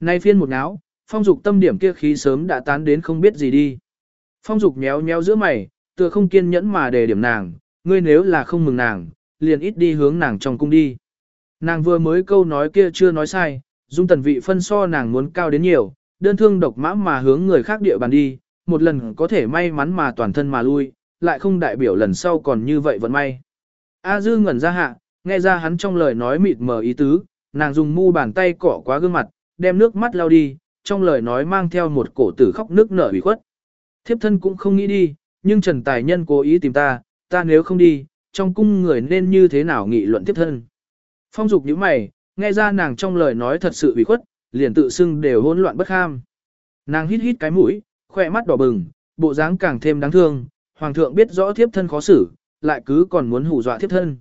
A: Nay phiên một náo, phong dục tâm điểm kia khí sớm đã tán đến không biết gì đi. Phong dục méo méo giữa mày, tựa không kiên nhẫn mà đề điểm nàng, ngươi nếu là không mừng nàng, liền ít đi hướng nàng trong cung đi. Nàng vừa mới câu nói kia chưa nói sai, dung tần vị phân so nàng muốn cao đến nhiều, đơn thương độc mã mà hướng người khác địa bàn đi, một lần có thể may mắn mà toàn thân mà lui, lại không đại biểu lần sau còn như vậy vẫn may. A dư ngẩn ra hạ, nghe ra hắn trong lời nói mịt mờ ý tứ, nàng dùng mu bàn tay cọ quá gương mặt, đem nước mắt lao đi, trong lời nói mang theo một cổ tử khóc nước nở ủy khuất. Thiếp thân cũng không nghĩ đi, nhưng Trần Tài Nhân cố ý tìm ta, ta nếu không đi, trong cung người nên như thế nào nghị luận thiếp thân. Phong dục như mày, nghe ra nàng trong lời nói thật sự ủy khuất, liền tự xưng đều hỗn loạn bất ham. Nàng hít hít cái mũi, khỏe mắt đỏ bừng, bộ dáng càng thêm đáng thương, hoàng thượng biết rõ thiếp thân khó xử, lại cứ còn muốn hù dọa thiếp thân.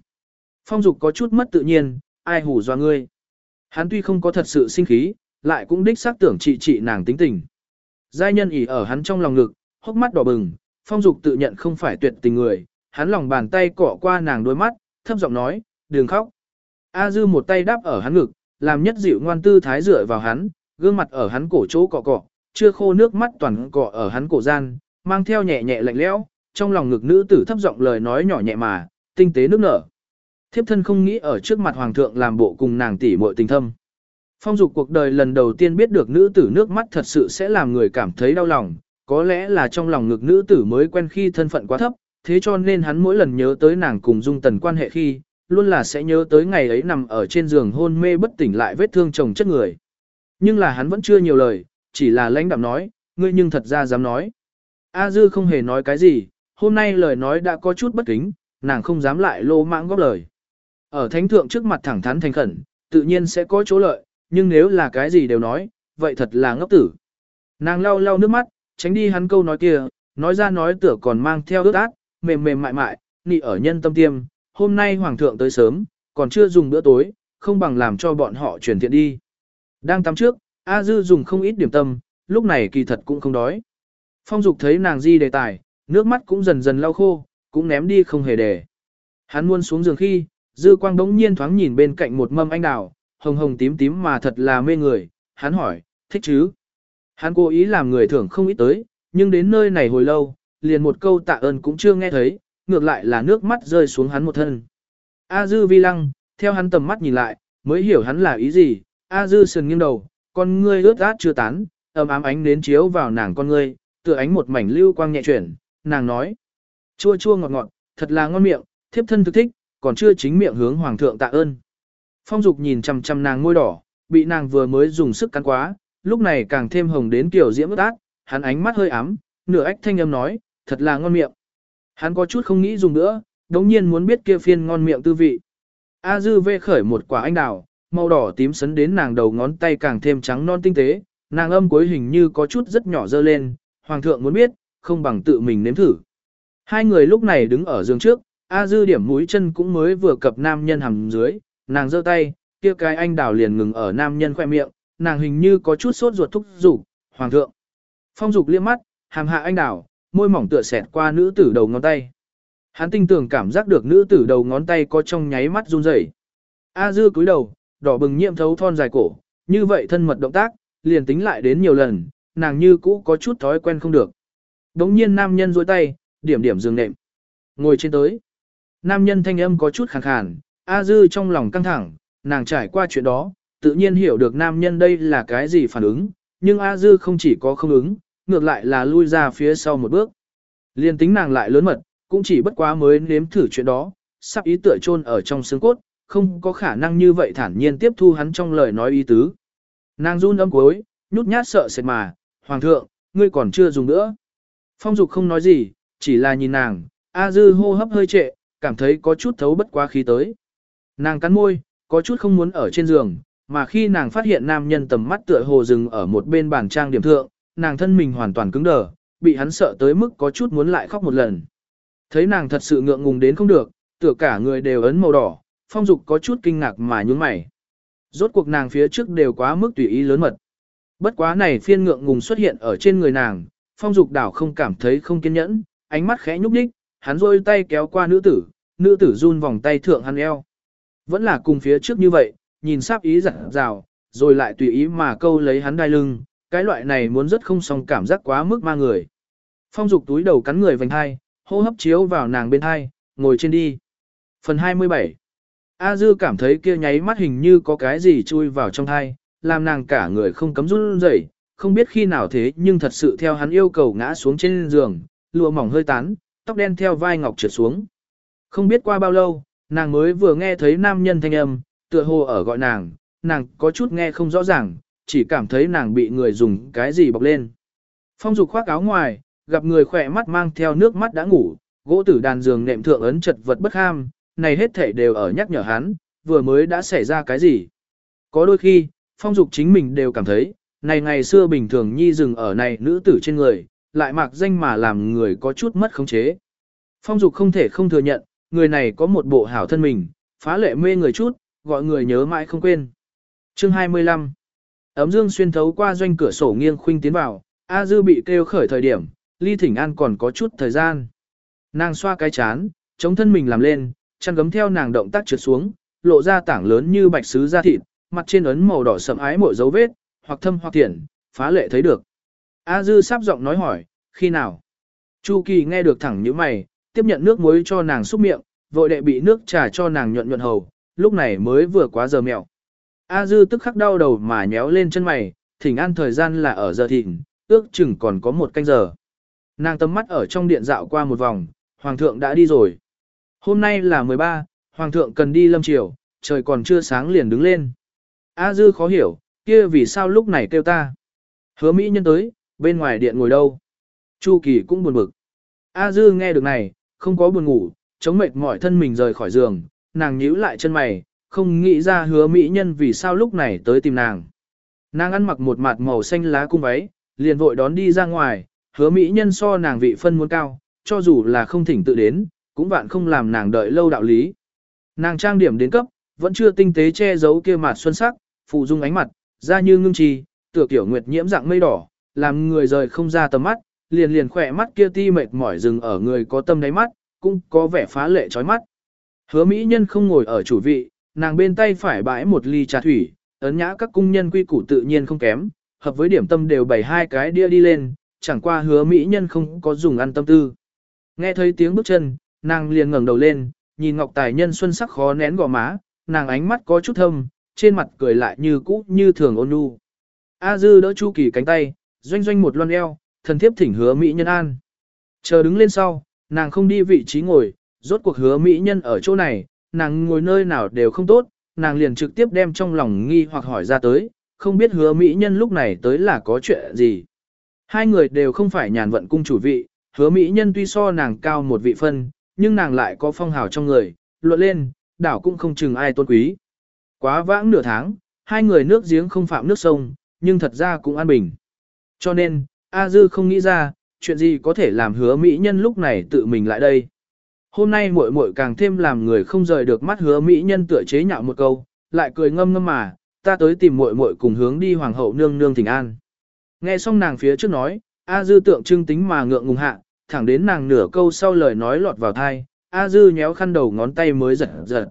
A: Phong dục có chút mất tự nhiên, ai hù dọa ngươi. Hắn tuy không có thật sự sinh khí, lại cũng đích xác tưởng trị trị nàng tính tình. Giai nhân ỉ ở hắn trong lòng ngực, hốc mắt đỏ bừng, phong dục tự nhận không phải tuyệt tình người, hắn lòng bàn tay cọ qua nàng đôi mắt, thấp giọng nói, đừng khóc. A dư một tay đáp ở hắn ngực, làm nhất dịu ngoan tư thái dựa vào hắn, gương mặt ở hắn cổ chỗ cọ cọ, chưa khô nước mắt toàn cọ ở hắn cổ gian, mang theo nhẹ nhẹ lạnh lẽo, trong lòng ngực nữ tử thấp giọng lời nói nhỏ nhẹ mà, tinh tế nước nở. Thiếp thân không nghĩ ở trước mặt hoàng thượng làm bộ cùng nàng tỷ muội tình thâm. Phong dục cuộc đời lần đầu tiên biết được nữ tử nước mắt thật sự sẽ làm người cảm thấy đau lòng, có lẽ là trong lòng ngực nữ tử mới quen khi thân phận quá thấp, thế cho nên hắn mỗi lần nhớ tới nàng cùng dung tần quan hệ khi, luôn là sẽ nhớ tới ngày ấy nằm ở trên giường hôn mê bất tỉnh lại vết thương chồng chất người. Nhưng là hắn vẫn chưa nhiều lời, chỉ là lãnh đạm nói, ngươi nhưng thật ra dám nói. A dư không hề nói cái gì, hôm nay lời nói đã có chút bất kính, nàng không dám lại lô mãng góp lời. Ở thánh thượng trước mặt thẳng thắn thành khẩn, tự nhiên sẽ có chỗ lợi, nhưng nếu là cái gì đều nói, vậy thật là ngốc tử. Nàng lau lau nước mắt, tránh đi hắn câu nói kia, nói ra nói tựa còn mang theo ướt át, mềm mềm mại mại, nị ở nhân tâm tiêm, hôm nay hoàng thượng tới sớm, còn chưa dùng bữa tối, không bằng làm cho bọn họ truyền thiện đi. Đang tắm trước, A Dư dùng không ít điểm tâm, lúc này kỳ thật cũng không đói. Phong Dục thấy nàng di đề tài, nước mắt cũng dần dần lau khô, cũng ném đi không hề để. Hắn muôn xuống giường khi, Dư Quang đống nhiên thoáng nhìn bên cạnh một mâm anh đào, hồng hồng tím tím mà thật là mê người, hắn hỏi, thích chứ? Hắn cố ý làm người thưởng không ít tới, nhưng đến nơi này hồi lâu, liền một câu tạ ơn cũng chưa nghe thấy, ngược lại là nước mắt rơi xuống hắn một thân. A dư vi lăng, theo hắn tầm mắt nhìn lại, mới hiểu hắn là ý gì, A Dư sườn nghiêng đầu, con ngươi ướt át chưa tán, ấm ám ánh đến chiếu vào nàng con ngươi, tựa ánh một mảnh lưu quang nhẹ chuyển, nàng nói. Chua chua ngọt ngọt, thật là ngon miệng, thiếp thân thực thích, còn chưa chính miệng hướng hoàng thượng tạ ơn. Phong Dục nhìn chằm chằm nàng môi đỏ, bị nàng vừa mới dùng sức cắn quá, lúc này càng thêm hồng đến kiểu diễm ướt át, hắn ánh mắt hơi ấm, nửa ách thanh âm nói, thật là ngon miệng. Hắn có chút không nghĩ dùng nữa, đống nhiên muốn biết kia phiên ngon miệng tư vị. A dư vê khởi một quả anh đào, màu đỏ tím sấn đến nàng đầu ngón tay càng thêm trắng non tinh tế, nàng âm cuối hình như có chút rất nhỏ dơ lên, hoàng thượng muốn biết, không bằng tự mình nếm thử. Hai người lúc này đứng ở giường trước, A dư điểm mũi chân cũng mới vừa cập nam nhân hầm dưới, nàng giơ tay, kia cái anh đào liền ngừng ở nam nhân khoe miệng, nàng hình như có chút sốt ruột thúc giục. hoàng thượng. Phong dục liếc mắt, hàm hạ anh đào, môi mỏng tựa xẹt qua nữ tử đầu ngón tay. Hắn tinh tường cảm giác được nữ tử đầu ngón tay có trong nháy mắt run rẩy. A dư cúi đầu, đỏ bừng nhiễm thấu thon dài cổ, như vậy thân mật động tác, liền tính lại đến nhiều lần, nàng như cũ có chút thói quen không được. Đống nhiên nam nhân duỗi tay, điểm điểm giường nệm. Ngồi trên tới. Nam nhân thanh âm có chút khàn khàn, A dư trong lòng căng thẳng, nàng trải qua chuyện đó, tự nhiên hiểu được nam nhân đây là cái gì phản ứng, nhưng A dư không chỉ có không ứng, ngược lại là lui ra phía sau một bước. Liên tính nàng lại lớn mật, cũng chỉ bất quá mới nếm thử chuyện đó, sắp ý tựa chôn ở trong xương cốt, không có khả năng như vậy thản nhiên tiếp thu hắn trong lời nói ý tứ. Nàng run âm cuối, nhút nhát sợ sệt mà, Hoàng thượng, ngươi còn chưa dùng nữa. Phong Dục không nói gì, chỉ là nhìn nàng, A Dư hô hấp hơi trệ, cảm thấy có chút thấu bất quá khí tới. Nàng cắn môi, có chút không muốn ở trên giường, mà khi nàng phát hiện nam nhân tầm mắt tựa hồ dừng ở một bên bàn trang điểm thượng, nàng thân mình hoàn toàn cứng đờ, bị hắn sợ tới mức có chút muốn lại khóc một lần. Thấy nàng thật sự ngượng ngùng đến không được, tựa cả người đều ấn màu đỏ, phong dục có chút kinh ngạc mà nhún mày. Rốt cuộc nàng phía trước đều quá mức tùy ý lớn mật. Bất quá này phiên ngượng ngùng xuất hiện ở trên người nàng, phong dục đảo không cảm thấy không kiên nhẫn, ánh mắt khẽ nhúc nhích. hắn rôi tay kéo qua nữ tử, nữ tử run vòng tay thượng hắn eo. Vẫn là cùng phía trước như vậy, nhìn sắp ý giả rào, rồi lại tùy ý mà câu lấy hắn đai lưng, cái loại này muốn rất không xong cảm giác quá mức ma người. Phong dục túi đầu cắn người vành hai, hô hấp chiếu vào nàng bên hai, ngồi trên đi. Phần 27 A Dư cảm thấy kia nháy mắt hình như có cái gì chui vào trong thai, làm nàng cả người không cấm run rẩy, không biết khi nào thế nhưng thật sự theo hắn yêu cầu ngã xuống trên giường, lụa mỏng hơi tán, tóc đen theo vai ngọc trượt xuống. Không biết qua bao lâu, nàng mới vừa nghe thấy nam nhân thanh âm, tựa hồ ở gọi nàng, nàng có chút nghe không rõ ràng, chỉ cảm thấy nàng bị người dùng cái gì bọc lên. Phong dục khoác áo ngoài, gặp người khỏe mắt mang theo nước mắt đã ngủ, gỗ tử đàn giường nệm thượng ấn chật vật bất ham, này hết thể đều ở nhắc nhở hắn, vừa mới đã xảy ra cái gì. Có đôi khi, phong dục chính mình đều cảm thấy, này ngày xưa bình thường nhi dừng ở này nữ tử trên người, lại mặc danh mà làm người có chút mất khống chế. Phong dục không thể không thừa nhận, người này có một bộ hảo thân mình, phá lệ mê người chút, gọi người nhớ mãi không quên. Chương 25 Ấm dương xuyên thấu qua doanh cửa sổ nghiêng khuynh tiến vào, A Dư bị kêu khởi thời điểm, ly thỉnh an còn có chút thời gian. Nàng xoa cái chán, chống thân mình làm lên, chăn gấm theo nàng động tác trượt xuống, lộ ra tảng lớn như bạch sứ da thịt, mặt trên ấn màu đỏ sậm ái mỗi dấu vết, hoặc thâm hoặc thiện, phá lệ thấy được. A Dư sắp giọng nói hỏi, khi nào? Chu Kỳ nghe được thẳng như mày, tiếp nhận nước muối cho nàng xúc miệng, vội đệ bị nước trà cho nàng nhuận nhuận hầu, lúc này mới vừa quá giờ mẹo. A Dư tức khắc đau đầu mà nhéo lên chân mày, thỉnh an thời gian là ở giờ thịnh, ước chừng còn có một canh giờ. Nàng tầm mắt ở trong điện dạo qua một vòng, Hoàng thượng đã đi rồi. Hôm nay là 13, Hoàng thượng cần đi lâm triều, trời còn chưa sáng liền đứng lên. A Dư khó hiểu, kia vì sao lúc này kêu ta. Hứa Mỹ nhân tới, bên ngoài điện ngồi đâu. Chu Kỳ cũng buồn bực. A Dư nghe được này, không có buồn ngủ, chống mệt mỏi thân mình rời khỏi giường, nàng nhíu lại chân mày, không nghĩ ra hứa Mỹ nhân vì sao lúc này tới tìm nàng. Nàng ăn mặc một mặt màu xanh lá cung váy, liền vội đón đi ra ngoài, hứa Mỹ nhân so nàng vị phân muốn cao, cho dù là không thỉnh tự đến, cũng vạn không làm nàng đợi lâu đạo lý. Nàng trang điểm đến cấp, vẫn chưa tinh tế che giấu kia mặt xuân sắc, phụ dung ánh mặt, da như ngưng trì, tựa kiểu nguyệt nhiễm dạng mây đỏ, làm người rời không ra tầm mắt, liền liền khỏe mắt kia ti mệt mỏi dừng ở người có tâm đáy mắt, cũng có vẻ phá lệ chói mắt. Hứa Mỹ nhân không ngồi ở chủ vị, nàng bên tay phải bãi một ly trà thủy, ấn nhã các cung nhân quy củ tự nhiên không kém, hợp với điểm tâm đều bày hai cái đĩa đi lên, chẳng qua hứa Mỹ nhân không có dùng ăn tâm tư. Nghe thấy tiếng bước chân, nàng liền ngẩng đầu lên, nhìn Ngọc Tài Nhân xuân sắc khó nén gò má, nàng ánh mắt có chút thâm, trên mặt cười lại như cũ như thường ôn nhu. A Dư đỡ Chu Kỳ cánh tay, doanh doanh một loan eo, thần thiếp thỉnh hứa Mỹ nhân an. Chờ đứng lên sau, nàng không đi vị trí ngồi, rốt cuộc hứa Mỹ nhân ở chỗ này, nàng ngồi nơi nào đều không tốt, nàng liền trực tiếp đem trong lòng nghi hoặc hỏi ra tới, không biết hứa Mỹ nhân lúc này tới là có chuyện gì. Hai người đều không phải nhàn vận cung chủ vị, hứa Mỹ nhân tuy so nàng cao một vị phân, nhưng nàng lại có phong hào trong người, luận lên, đảo cũng không chừng ai tôn quý. Quá vãng nửa tháng, hai người nước giếng không phạm nước sông, nhưng thật ra cũng an bình. Cho nên, A Dư không nghĩ ra, chuyện gì có thể làm hứa Mỹ nhân lúc này tự mình lại đây. Hôm nay muội muội càng thêm làm người không rời được mắt hứa Mỹ nhân tựa chế nhạo một câu, lại cười ngâm ngâm mà, ta tới tìm muội muội cùng hướng đi hoàng hậu nương nương thỉnh an. Nghe xong nàng phía trước nói, A Dư tượng trưng tính mà ngượng ngùng hạ, thẳng đến nàng nửa câu sau lời nói lọt vào thai, A Dư nhéo khăn đầu ngón tay mới giật giật.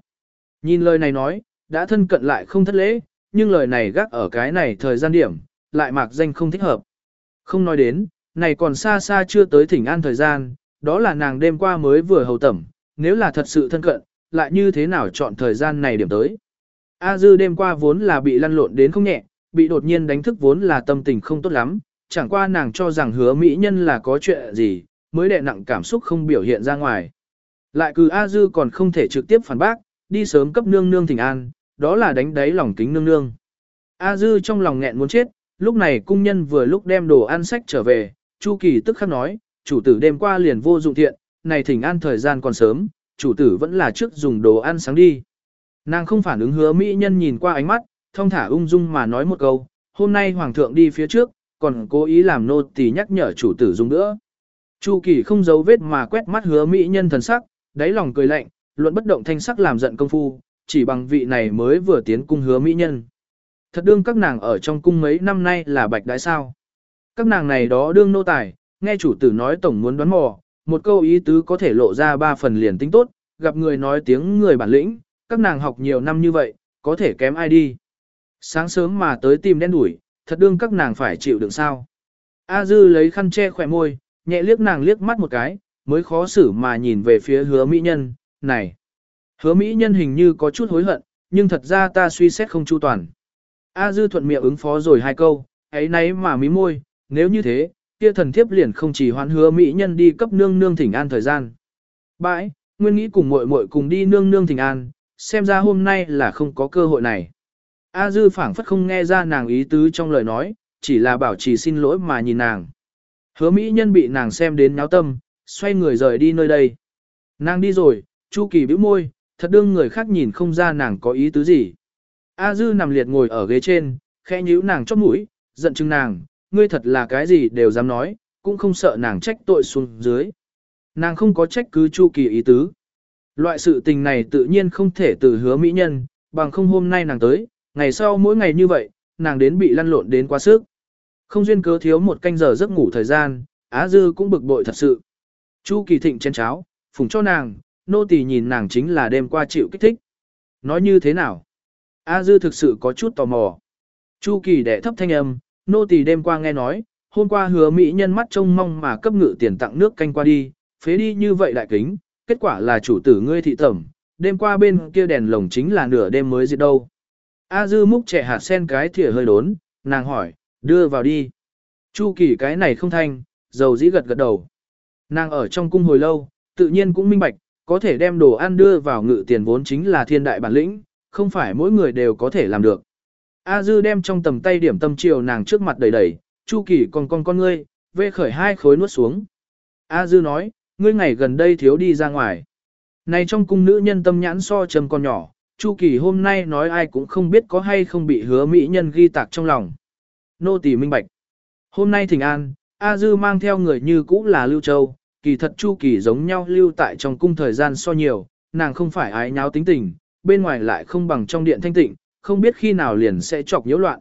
A: Nhìn lời này nói, đã thân cận lại không thất lễ, nhưng lời này gác ở cái này thời gian điểm, lại mạc danh không thích hợp. Không nói đến, này còn xa xa chưa tới thỉnh an thời gian, đó là nàng đêm qua mới vừa hầu tẩm, nếu là thật sự thân cận, lại như thế nào chọn thời gian này điểm tới. A Dư đêm qua vốn là bị lăn lộn đến không nhẹ, bị đột nhiên đánh thức vốn là tâm tình không tốt lắm, chẳng qua nàng cho rằng hứa mỹ nhân là có chuyện gì, mới đè nặng cảm xúc không biểu hiện ra ngoài. Lại cứ A Dư còn không thể trực tiếp phản bác, đi sớm cấp nương nương thỉnh an, đó là đánh đáy lòng kính nương nương. A Dư trong lòng nghẹn muốn chết, lúc này cung nhân vừa lúc đem đồ ăn sách trở về, Chu Kỳ tức khắc nói, chủ tử đêm qua liền vô dụng thiện, này thỉnh an thời gian còn sớm, chủ tử vẫn là trước dùng đồ ăn sáng đi. Nàng không phản ứng hứa mỹ nhân nhìn qua ánh mắt, thông thả ung dung mà nói một câu, hôm nay hoàng thượng đi phía trước, còn cố ý làm nô tỳ nhắc nhở chủ tử dùng nữa. Chu Kỳ không giấu vết mà quét mắt hứa mỹ nhân thần sắc, đáy lòng cười lạnh, luận bất động thanh sắc làm giận công phu, chỉ bằng vị này mới vừa tiến cung hứa mỹ nhân. Thật đương các nàng ở trong cung mấy năm nay là bạch đái sao. Các nàng này đó đương nô tài, nghe chủ tử nói tổng muốn đoán mò, một câu ý tứ có thể lộ ra ba phần liền tính tốt, gặp người nói tiếng người bản lĩnh, các nàng học nhiều năm như vậy, có thể kém ai đi. Sáng sớm mà tới tìm đen đuổi, thật đương các nàng phải chịu đựng sao. A dư lấy khăn che khỏe môi, nhẹ liếc nàng liếc mắt một cái, mới khó xử mà nhìn về phía hứa mỹ nhân, này. Hứa mỹ nhân hình như có chút hối hận, nhưng thật ra ta suy xét không chu toàn. A dư thuận miệng ứng phó rồi hai câu, ấy nấy mà mí môi, nếu như thế, kia thần thiếp liền không chỉ hoán hứa mỹ nhân đi cấp nương nương thỉnh an thời gian. Bãi, nguyên nghĩ cùng muội muội cùng đi nương nương thỉnh an, xem ra hôm nay là không có cơ hội này. A dư phảng phất không nghe ra nàng ý tứ trong lời nói, chỉ là bảo trì xin lỗi mà nhìn nàng. Hứa mỹ nhân bị nàng xem đến náo tâm, xoay người rời đi nơi đây. Nàng đi rồi, Chu Kỳ bĩu môi, thật đương người khác nhìn không ra nàng có ý tứ gì. A Dư nằm liệt ngồi ở ghế trên, khẽ nhíu nàng chóp mũi, giận chừng nàng, ngươi thật là cái gì đều dám nói, cũng không sợ nàng trách tội xuống dưới. Nàng không có trách cứ Chu Kỳ ý tứ. Loại sự tình này tự nhiên không thể từ hứa mỹ nhân, bằng không hôm nay nàng tới, ngày sau mỗi ngày như vậy, nàng đến bị lăn lộn đến quá sức. Không duyên cớ thiếu một canh giờ giấc ngủ thời gian, Á Dư cũng bực bội thật sự. Chu Kỳ thịnh chén cháo, phùng cho nàng, nô tỳ nhìn nàng chính là đêm qua chịu kích thích. Nói như thế nào? A Dư thực sự có chút tò mò. Chu Kỳ đệ thấp thanh âm, nô tỳ đêm qua nghe nói, hôm qua hứa mỹ nhân mắt trông mong mà cấp ngự tiền tặng nước canh qua đi, phế đi như vậy lại kính, kết quả là chủ tử ngươi thị tẩm, đêm qua bên kia đèn lồng chính là nửa đêm mới diệt đâu. A Dư múc trẻ hạt sen cái thìa hơi đốn, nàng hỏi, đưa vào đi. Chu Kỳ cái này không thanh, dầu dĩ gật gật đầu. Nàng ở trong cung hồi lâu, tự nhiên cũng minh bạch, có thể đem đồ ăn đưa vào ngự tiền vốn chính là thiên đại bản lĩnh, không phải mỗi người đều có thể làm được. A Dư đem trong tầm tay điểm tâm chiều nàng trước mặt đầy đầy, Chu Kỳ còn con con ngươi, vê khởi hai khối nuốt xuống. A Dư nói, ngươi ngày gần đây thiếu đi ra ngoài. Này trong cung nữ nhân tâm nhãn so trầm con nhỏ, Chu Kỳ hôm nay nói ai cũng không biết có hay không bị hứa mỹ nhân ghi tạc trong lòng. Nô tỳ minh bạch. Hôm nay thỉnh an, A Dư mang theo người như cũ là Lưu Châu, kỳ thật Chu Kỳ giống nhau lưu tại trong cung thời gian so nhiều, nàng không phải ái nháo tính tình, bên ngoài lại không bằng trong điện thanh tịnh, không biết khi nào liền sẽ chọc nhiễu loạn.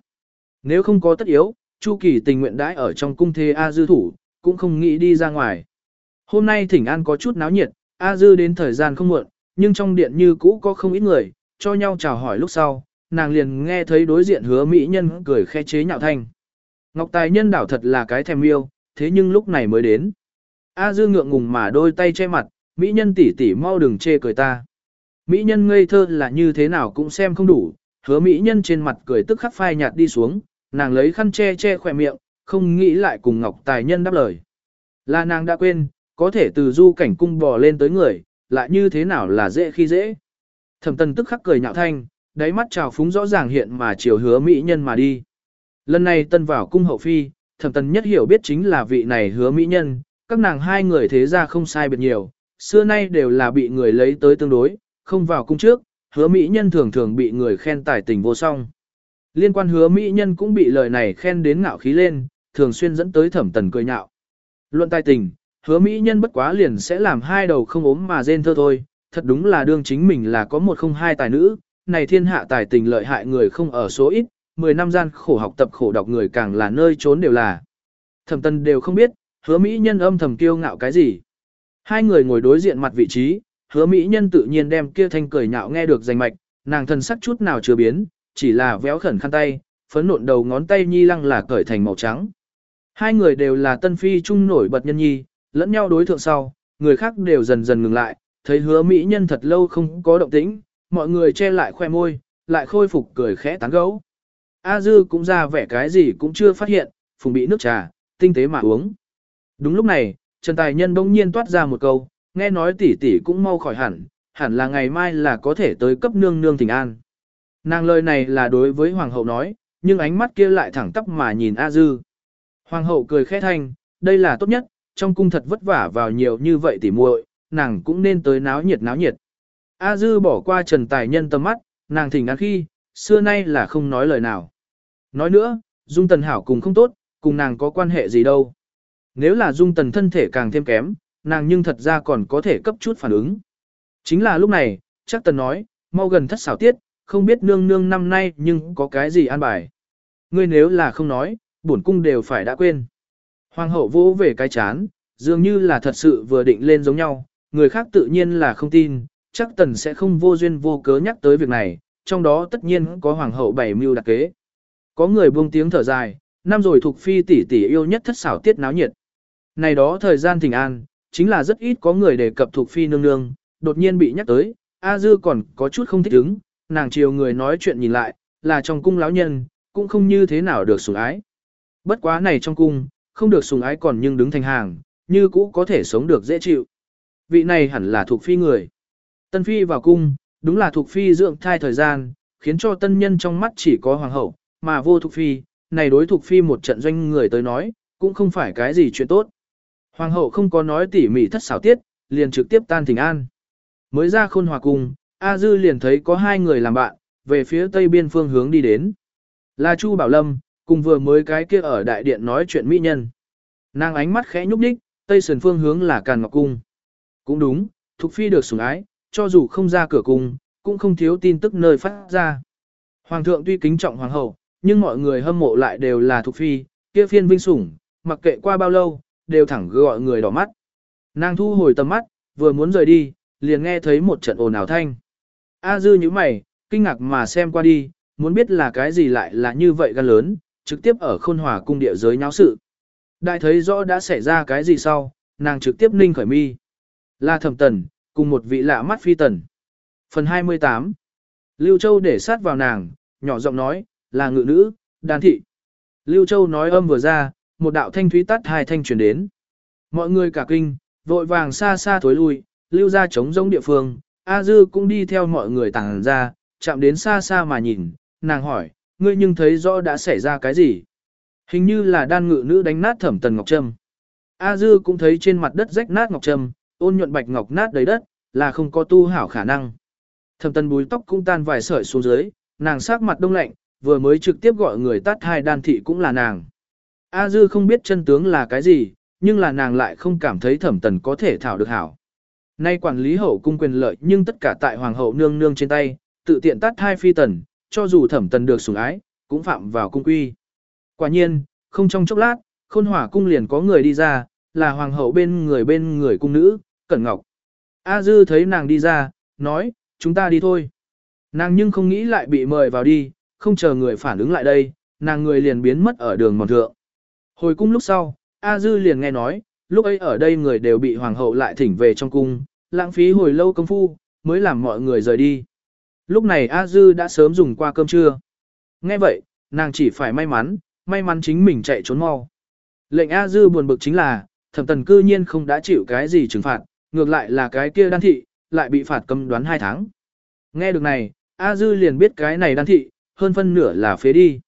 A: Nếu không có tất yếu, Chu Kỳ tình nguyện đãi ở trong cung thế A Dư thủ, cũng không nghĩ đi ra ngoài. Hôm nay thỉnh an có chút náo nhiệt, A Dư đến thời gian không muộn, nhưng trong điện như cũ có không ít người, cho nhau chào hỏi lúc sau, nàng liền nghe thấy đối diện hứa mỹ nhân cười khe chế nhạo thanh. Ngọc Tài nhân đảo thật là cái thèm yêu, thế nhưng lúc này mới đến. A dư ngượng ngùng mà đôi tay che mặt, mỹ nhân tỷ tỷ mau đừng chê cười ta. Mỹ nhân ngây thơ là như thế nào cũng xem không đủ, hứa mỹ nhân trên mặt cười tức khắc phai nhạt đi xuống, nàng lấy khăn che che khỏe miệng, không nghĩ lại cùng Ngọc Tài Nhân đáp lời. Là nàng đã quên, có thể từ du cảnh cung bò lên tới người, lại như thế nào là dễ khi dễ. Thẩm tần tức khắc cười nhạo thanh, đáy mắt trào phúng rõ ràng hiện mà chiều hứa mỹ nhân mà đi. Lần này tân vào cung hậu phi, thẩm tần nhất hiểu biết chính là vị này hứa mỹ nhân, các nàng hai người thế ra không sai biệt nhiều, xưa nay đều là bị người lấy tới tương đối, không vào cung trước, hứa mỹ nhân thường thường bị người khen tài tình vô song. Liên quan hứa mỹ nhân cũng bị lời này khen đến ngạo khí lên, thường xuyên dẫn tới thẩm tần cười nhạo. Luận tài tình, hứa mỹ nhân bất quá liền sẽ làm hai đầu không ốm mà rên thơ thôi, thật đúng là đương chính mình là có một không hai tài nữ, này thiên hạ tài tình lợi hại người không ở số ít, 10 năm gian khổ học tập khổ đọc người càng là nơi trốn đều là. Thẩm tần đều không biết, hứa mỹ nhân âm thầm kiêu ngạo cái gì. Hai người ngồi đối diện mặt vị trí, hứa mỹ nhân tự nhiên đem kia thanh cười nhạo nghe được danh mạch, nàng thân sắc chút nào chưa biến, chỉ là véo khẩn khăn tay, phấn nộn đầu ngón tay nhi lăng là cởi thành màu trắng. Hai người đều là tân phi trung nổi bật nhân nhi, lẫn nhau đối thượng sau, người khác đều dần dần ngừng lại, thấy hứa mỹ nhân thật lâu không có động tĩnh, mọi người che lại khoe môi, lại khôi phục cười khẽ tán gấu. A dư cũng ra vẻ cái gì cũng chưa phát hiện, phùng bị nước trà, tinh tế mà uống. Đúng lúc này, Trần Tài Nhân bỗng nhiên toát ra một câu, nghe nói tỷ tỷ cũng mau khỏi hẳn, hẳn là ngày mai là có thể tới cấp nương nương thỉnh an. Nàng lời này là đối với hoàng hậu nói, nhưng ánh mắt kia lại thẳng tắp mà nhìn A Dư. Hoàng hậu cười khẽ thanh, đây là tốt nhất, trong cung thật vất vả vào nhiều như vậy tỉ muội, nàng cũng nên tới náo nhiệt náo nhiệt. A Dư bỏ qua Trần Tài Nhân tầm mắt, nàng thỉnh ăn khi, xưa nay là không nói lời nào. Nói nữa, Dung Tần Hảo cùng không tốt, cùng nàng có quan hệ gì đâu. Nếu là Dung Tần thân thể càng thêm kém, nàng nhưng thật ra còn có thể cấp chút phản ứng. Chính là lúc này, chắc Tần nói, mau gần thất xảo tiết, không biết nương nương năm nay nhưng có cái gì an bài. Ngươi nếu là không nói, bổn cung đều phải đã quên. Hoàng hậu vỗ về cái chán, dường như là thật sự vừa định lên giống nhau, người khác tự nhiên là không tin, chắc tần sẽ không vô duyên vô cớ nhắc tới việc này, trong đó tất nhiên có hoàng hậu bảy mưu đặc kế. Có người buông tiếng thở dài, năm rồi thuộc phi tỷ tỷ yêu nhất thất xảo tiết náo nhiệt. Này đó thời gian thỉnh an, chính là rất ít có người đề cập thuộc phi nương nương, đột nhiên bị nhắc tới, A Dư còn có chút không thích ứng, nàng chiều người nói chuyện nhìn lại, là trong cung lão nhân, cũng không như thế nào được sủng ái. Bất quá này trong cung, không được sủng ái còn nhưng đứng thành hàng, như cũ có thể sống được dễ chịu. Vị này hẳn là thuộc phi người. Tân phi vào cung, đúng là thuộc phi dưỡng thai thời gian, khiến cho tân nhân trong mắt chỉ có hoàng hậu, mà vô thuộc phi, này đối thuộc phi một trận doanh người tới nói, cũng không phải cái gì chuyện tốt. Hoàng hậu không có nói tỉ mỉ thất xảo tiết, liền trực tiếp tan thỉnh an. Mới ra khôn hòa cung, A Dư liền thấy có hai người làm bạn, về phía tây biên phương hướng đi đến. Là Chu Bảo Lâm, cùng vừa mới cái kia ở đại điện nói chuyện mỹ nhân. Nàng ánh mắt khẽ nhúc nhích, tây sườn phương hướng là Càn Ngọc Cung. Cũng đúng, Thục Phi được sủng ái, cho dù không ra cửa cung, cũng không thiếu tin tức nơi phát ra. Hoàng thượng tuy kính trọng hoàng hậu, nhưng mọi người hâm mộ lại đều là Thục Phi, kia phiên vinh sủng, mặc kệ qua bao lâu, đều thẳng gọi người đỏ mắt. Nàng thu hồi tầm mắt, vừa muốn rời đi, liền nghe thấy một trận ồn ào thanh. A dư như mày, kinh ngạc mà xem qua đi, muốn biết là cái gì lại là như vậy gan lớn, trực tiếp ở khôn hòa cung địa giới nháo sự. Đại thấy rõ đã xảy ra cái gì sau, nàng trực tiếp ninh khởi mi. Là thẩm tần, cùng một vị lạ mắt phi tần. Phần 28 Lưu Châu để sát vào nàng, nhỏ giọng nói, là ngự nữ, đàn thị. Lưu Châu nói âm vừa ra, một đạo thanh thúy tắt hai thanh truyền đến. Mọi người cả kinh, vội vàng xa xa thối lui, lưu ra chống giống địa phương, A Dư cũng đi theo mọi người tàng ra, chạm đến xa xa mà nhìn, nàng hỏi, ngươi nhưng thấy rõ đã xảy ra cái gì? Hình như là đan ngự nữ đánh nát thẩm tần ngọc trâm. A Dư cũng thấy trên mặt đất rách nát ngọc trâm, ôn nhuận bạch ngọc nát đầy đất, là không có tu hảo khả năng. Thẩm tần búi tóc cũng tan vài sợi xuống dưới, nàng sắc mặt đông lạnh, vừa mới trực tiếp gọi người tát hai đan thị cũng là nàng. A Dư không biết chân tướng là cái gì, nhưng là nàng lại không cảm thấy thẩm tần có thể thảo được hảo. Nay quản lý hậu cung quyền lợi nhưng tất cả tại hoàng hậu nương nương trên tay, tự tiện tát hai phi tần, cho dù thẩm tần được sủng ái, cũng phạm vào cung quy. Quả nhiên, không trong chốc lát, khôn hỏa cung liền có người đi ra, là hoàng hậu bên người bên người cung nữ, Cẩn Ngọc. A Dư thấy nàng đi ra, nói, chúng ta đi thôi. Nàng nhưng không nghĩ lại bị mời vào đi, không chờ người phản ứng lại đây, nàng người liền biến mất ở đường mòn thượng. Hồi cung lúc sau, A Dư liền nghe nói, lúc ấy ở đây người đều bị hoàng hậu lại thỉnh về trong cung, lãng phí hồi lâu công phu, mới làm mọi người rời đi. lúc này A Dư đã sớm dùng qua cơm trưa. Nghe vậy, nàng chỉ phải may mắn, may mắn chính mình chạy trốn mau. Lệnh A Dư buồn bực chính là, thẩm tần cư nhiên không đã chịu cái gì trừng phạt, ngược lại là cái kia đan thị, lại bị phạt cấm đoán 2 tháng. Nghe được này, A Dư liền biết cái này đan thị, hơn phân nửa là phế đi.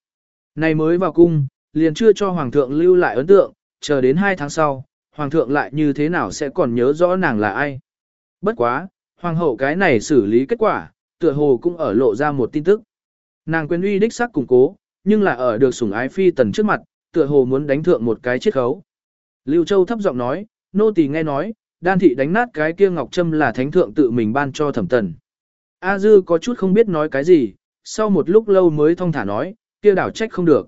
A: Này mới vào cung, liền chưa cho Hoàng thượng lưu lại ấn tượng, chờ đến 2 tháng sau, Hoàng thượng lại như thế nào sẽ còn nhớ rõ nàng là ai. Bất quá, Hoàng hậu cái này xử lý kết quả, tựa hồ cũng ở lộ ra một tin tức. Nàng quyền uy đích sắc củng cố, nhưng là ở được sủng ái phi tần trước mặt, tựa hồ muốn đánh thượng một cái chiết khấu. Lưu Châu thấp giọng nói, nô tỳ nghe nói, đan thị đánh nát cái kia ngọc trâm là thánh thượng tự mình ban cho thẩm tần. A Dư có chút không biết nói cái gì, sau một lúc lâu mới thông thả nói, kia đảo trách không được.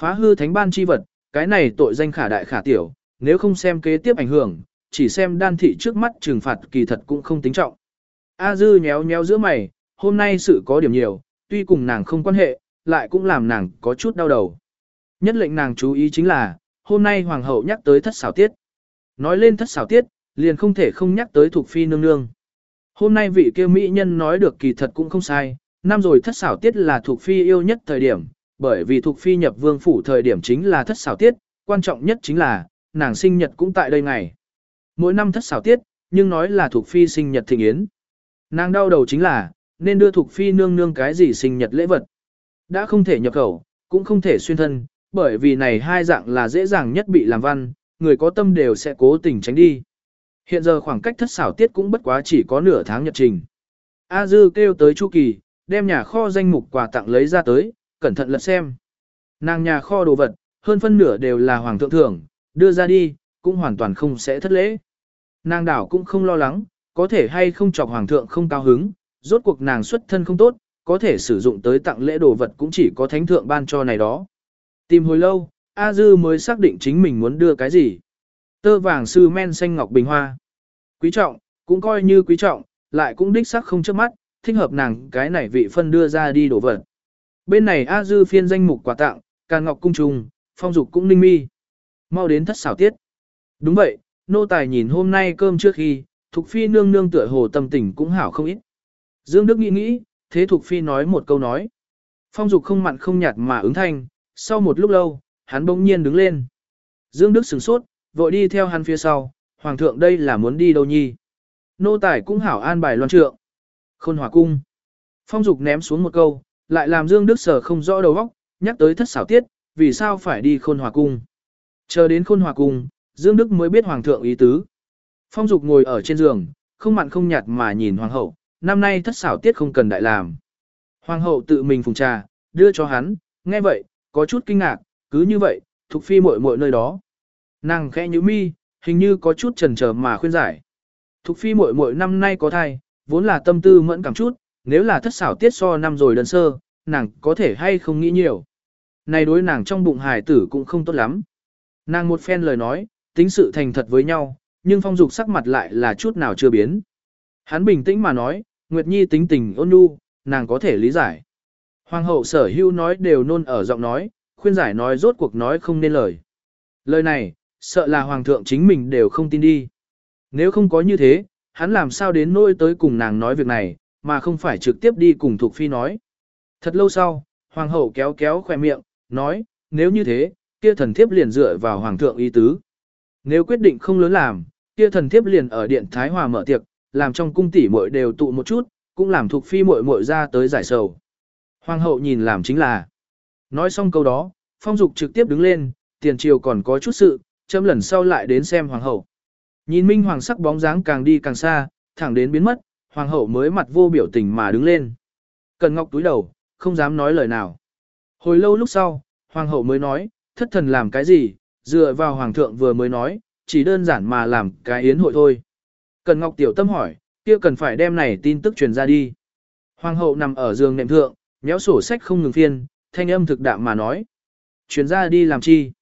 A: Phá hư thánh ban chi vật, cái này tội danh khả đại khả tiểu, nếu không xem kế tiếp ảnh hưởng, chỉ xem đan thị trước mắt trừng phạt kỳ thật cũng không tính trọng. A Dư nhéo nhéo giữa mày, hôm nay sự có điểm nhiều, tuy cùng nàng không quan hệ, lại cũng làm nàng có chút đau đầu. Nhất lệnh nàng chú ý chính là, hôm nay hoàng hậu nhắc tới thất xảo tiết. Nói lên thất xảo tiết, liền không thể không nhắc tới thuộc phi nương nương. Hôm nay vị kia mỹ nhân nói được kỳ thật cũng không sai, năm rồi thất xảo tiết là thuộc phi yêu nhất thời điểm, bởi vì thuộc phi nhập vương phủ thời điểm chính là thất xảo tiết, quan trọng nhất chính là, nàng sinh nhật cũng tại đây ngày. Mỗi năm thất xảo tiết, nhưng nói là thuộc phi sinh nhật thịnh yến. Nàng đau đầu chính là, nên đưa thuộc phi nương nương cái gì sinh nhật lễ vật. Đã không thể nhập khẩu, cũng không thể xuyên thân, bởi vì này hai dạng là dễ dàng nhất bị làm văn, người có tâm đều sẽ cố tình tránh đi. Hiện giờ khoảng cách thất xảo tiết cũng bất quá chỉ có nửa tháng nhật trình. A Dư kêu tới Chu Kỳ, đem nhà kho danh mục quà tặng lấy ra tới, cẩn thận lật xem. Nàng nhà kho đồ vật, hơn phân nửa đều là hoàng thượng thưởng, đưa ra đi, cũng hoàn toàn không sẽ thất lễ. Nàng đảo cũng không lo lắng, có thể hay không chọc hoàng thượng không cao hứng, rốt cuộc nàng xuất thân không tốt, có thể sử dụng tới tặng lễ đồ vật cũng chỉ có thánh thượng ban cho này đó. Tìm hồi lâu, A Dư mới xác định chính mình muốn đưa cái gì. Tơ vàng sư men xanh ngọc bình hoa. Quý trọng, cũng coi như quý trọng, lại cũng đích sắc không trước mắt, thích hợp nàng cái này vị phân đưa ra đi đồ vật. Bên này A Dư phiên danh mục quà tặng, Càn ngọc cung trùng, phong dục cũng ninh mi. Mau đến thất xảo tiết. Đúng vậy, nô tài nhìn hôm nay cơm trước khi, Thục Phi nương nương tựa hồ tâm tình cũng hảo không ít. Dương Đức nghĩ nghĩ, thế Thục Phi nói một câu nói. Phong dục không mặn không nhạt mà ứng thanh, sau một lúc lâu, hắn bỗng nhiên đứng lên. Dương Đức sửng sốt, vội đi theo hắn phía sau, Hoàng thượng đây là muốn đi đâu nhi. Nô tài cũng hảo an bài loan trượng. Khôn hòa cung. Phong dục ném xuống một câu, lại làm Dương Đức sở không rõ đầu óc, nhắc tới thất xảo tiết, vì sao phải đi khôn hòa cung. Chờ đến khôn hòa cung, Dương Đức mới biết Hoàng thượng ý tứ. Phong dục ngồi ở trên giường, không mặn không nhạt mà nhìn Hoàng hậu, năm nay thất xảo tiết không cần đại làm. Hoàng hậu tự mình phùng trà, đưa cho hắn, nghe vậy, có chút kinh ngạc, cứ như vậy, thuộc phi muội muội nơi đó. Nàng khẽ nhíu mi, hình như có chút chần chờ mà khuyên giải. Thục phi muội muội năm nay có thai, vốn là tâm tư mẫn cảm chút, nếu là thất xảo tiết so năm rồi đơn sơ, nàng có thể hay không nghĩ nhiều. Này đối nàng trong bụng hài tử cũng không tốt lắm. Nàng một phen lời nói, tính sự thành thật với nhau, nhưng phong dục sắc mặt lại là chút nào chưa biến. Hắn bình tĩnh mà nói, Nguyệt Nhi tính tình ôn nhu, nàng có thể lý giải. Hoàng hậu sở hưu nói đều nôn ở giọng nói, khuyên giải nói rốt cuộc nói không nên lời. Lời này, sợ là hoàng thượng chính mình đều không tin đi. Nếu không có như thế, hắn làm sao đến nỗi tới cùng nàng nói việc này, mà không phải trực tiếp đi cùng Thục Phi nói. Thật lâu sau, hoàng hậu kéo kéo khỏe miệng, nói, nếu như thế, kia thần thiếp liền dựa vào hoàng thượng ý tứ. Nếu quyết định không lớn làm, kia thần thiếp liền ở điện Thái Hòa mở tiệc, làm trong cung tỷ muội đều tụ một chút, cũng làm Thục Phi muội muội ra tới giải sầu. Hoàng hậu nhìn làm chính là. Nói xong câu đó, phong dục trực tiếp đứng lên, tiền triều còn có chút sự, chấm lần sau lại đến xem hoàng hậu. Nhìn minh hoàng sắc bóng dáng càng đi càng xa, thẳng đến biến mất, hoàng hậu mới mặt vô biểu tình mà đứng lên. Cần ngọc túi đầu, không dám nói lời nào. Hồi lâu lúc sau, hoàng hậu mới nói, thất thần làm cái gì, dựa vào hoàng thượng vừa mới nói, chỉ đơn giản mà làm cái yến hội thôi. Cần ngọc tiểu tâm hỏi, kia cần phải đem này tin tức truyền ra đi. Hoàng hậu nằm ở giường nệm thượng, nhéo sổ sách không ngừng phiên, thanh âm thực đạm mà nói. Truyền ra đi làm chi?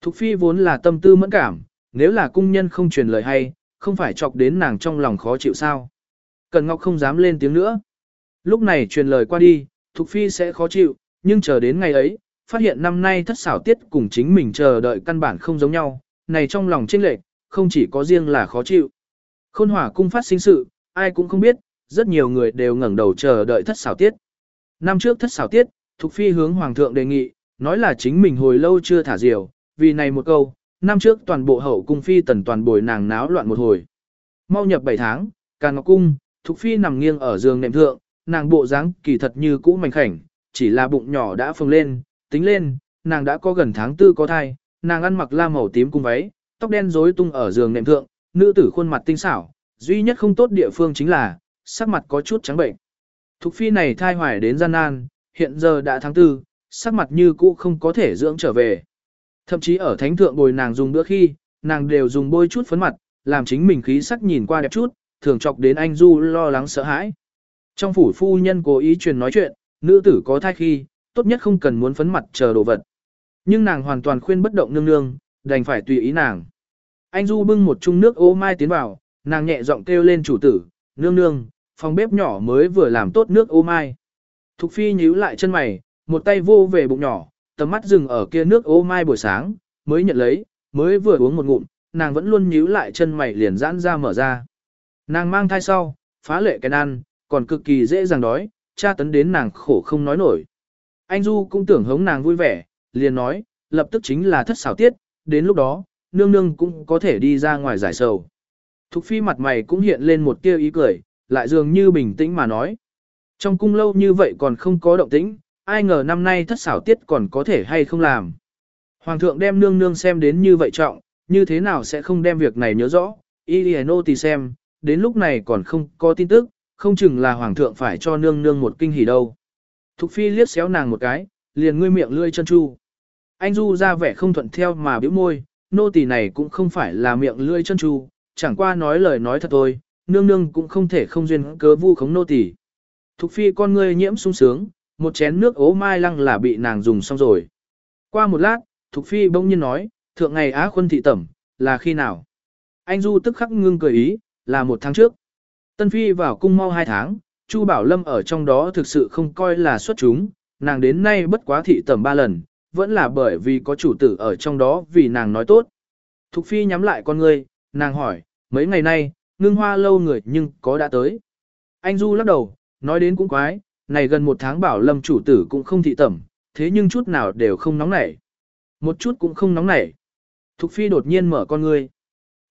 A: Thục phi vốn là tâm tư mẫn cảm, nếu là cung nhân không truyền lời hay, không phải chọc đến nàng trong lòng khó chịu sao. Cần Ngọc không dám lên tiếng nữa. Lúc này truyền lời qua đi, Thục phi sẽ khó chịu, nhưng chờ đến ngày ấy, phát hiện năm nay thất xảo tiết cùng chính mình chờ đợi căn bản không giống nhau, này trong lòng chênh lệch, không chỉ có riêng là khó chịu. Khôn hỏa cung phát sinh sự, ai cũng không biết, rất nhiều người đều ngẩng đầu chờ đợi thất xảo tiết. Năm trước thất xảo tiết, Thục Phi hướng Hoàng thượng đề nghị, nói là chính mình hồi lâu chưa thả diều, vì này một câu, năm trước toàn bộ hậu cung phi tần toàn bồi nàng náo loạn một hồi. Mau nhập 7 tháng, Càn Ngọc Cung, Thục Phi nằm nghiêng ở giường nệm thượng, nàng bộ dáng kỳ thật như cũ mảnh khảnh, chỉ là bụng nhỏ đã phồng lên, tính lên, nàng đã có gần tháng tư có thai, nàng ăn mặc la màu tím cung váy, tóc đen rối tung ở giường nệm thượng, nữ tử khuôn mặt tinh xảo, duy nhất không tốt địa phương chính là, sắc mặt có chút trắng bệnh. Thục Phi này thai hoài đến gian nan, hiện giờ đã tháng tư, sắc mặt như cũ không có thể dưỡng trở về. Thậm chí ở thánh thượng bồi nàng dùng bữa khi, nàng đều dùng bôi chút phấn mặt, làm chính mình khí sắc nhìn qua đẹp chút, thường chọc đến anh Du lo lắng sợ hãi. Trong phủ phu nhân cố ý truyền nói chuyện, nữ tử có thai khi, tốt nhất không cần muốn phấn mặt chờ đồ vật. Nhưng nàng hoàn toàn khuyên bất động nương nương, đành phải tùy ý nàng. Anh Du bưng một chung nước ô mai tiến vào, nàng nhẹ giọng kêu lên chủ tử, nương nương, phòng bếp nhỏ mới vừa làm tốt nước ô mai. Thục phi nhíu lại chân mày, một tay vô về bụng nhỏ, tầm mắt dừng ở kia nước ô mai buổi sáng, mới nhận lấy, mới vừa uống một ngụm, nàng vẫn luôn nhíu lại chân mày liền giãn ra mở ra. Nàng mang thai sau, phá lệ cái ăn, còn cực kỳ dễ dàng đói, cha tấn đến nàng khổ không nói nổi. Anh Du cũng tưởng hống nàng vui vẻ, liền nói, lập tức chính là thất xảo tiết, đến lúc đó, nương nương cũng có thể đi ra ngoài giải sầu. Thục phi mặt mày cũng hiện lên một tia ý cười, lại dường như bình tĩnh mà nói. Trong cung lâu như vậy còn không có động tĩnh, ai ngờ năm nay thất xảo tiết còn có thể hay không làm. Hoàng thượng đem nương nương xem đến như vậy trọng, như thế nào sẽ không đem việc này nhớ rõ, Iliano thì xem, đến lúc này còn không có tin tức, không chừng là hoàng thượng phải cho nương nương một kinh hỉ đâu. Thục phi liếc xéo nàng một cái, liền ngươi miệng lươi chân chu. Anh Du ra vẻ không thuận theo mà bĩu môi, nô tỳ này cũng không phải là miệng lươi chân chu, chẳng qua nói lời nói thật thôi, nương nương cũng không thể không duyên cớ vu khống nô tỳ. Thục phi con ngươi nhiễm sung sướng, một chén nước ố mai lăng là bị nàng dùng xong rồi. Qua một lát, Thục phi bỗng nhiên nói, thượng ngày á khuân thị tẩm, là khi nào? Anh Du tức khắc ngưng cười ý, là một tháng trước. Tân phi vào cung mau hai tháng, Chu Bảo Lâm ở trong đó thực sự không coi là xuất chúng, nàng đến nay bất quá thị tẩm ba lần, vẫn là bởi vì có chủ tử ở trong đó vì nàng nói tốt. Thục phi nhắm lại con ngươi, nàng hỏi, mấy ngày nay, ngưng hoa lâu người nhưng có đã tới. Anh Du lắc đầu, nói đến cũng quái, này gần một tháng bảo lâm chủ tử cũng không thị tẩm, thế nhưng chút nào đều không nóng nảy. Một chút cũng không nóng nảy. Thục phi đột nhiên mở con ngươi.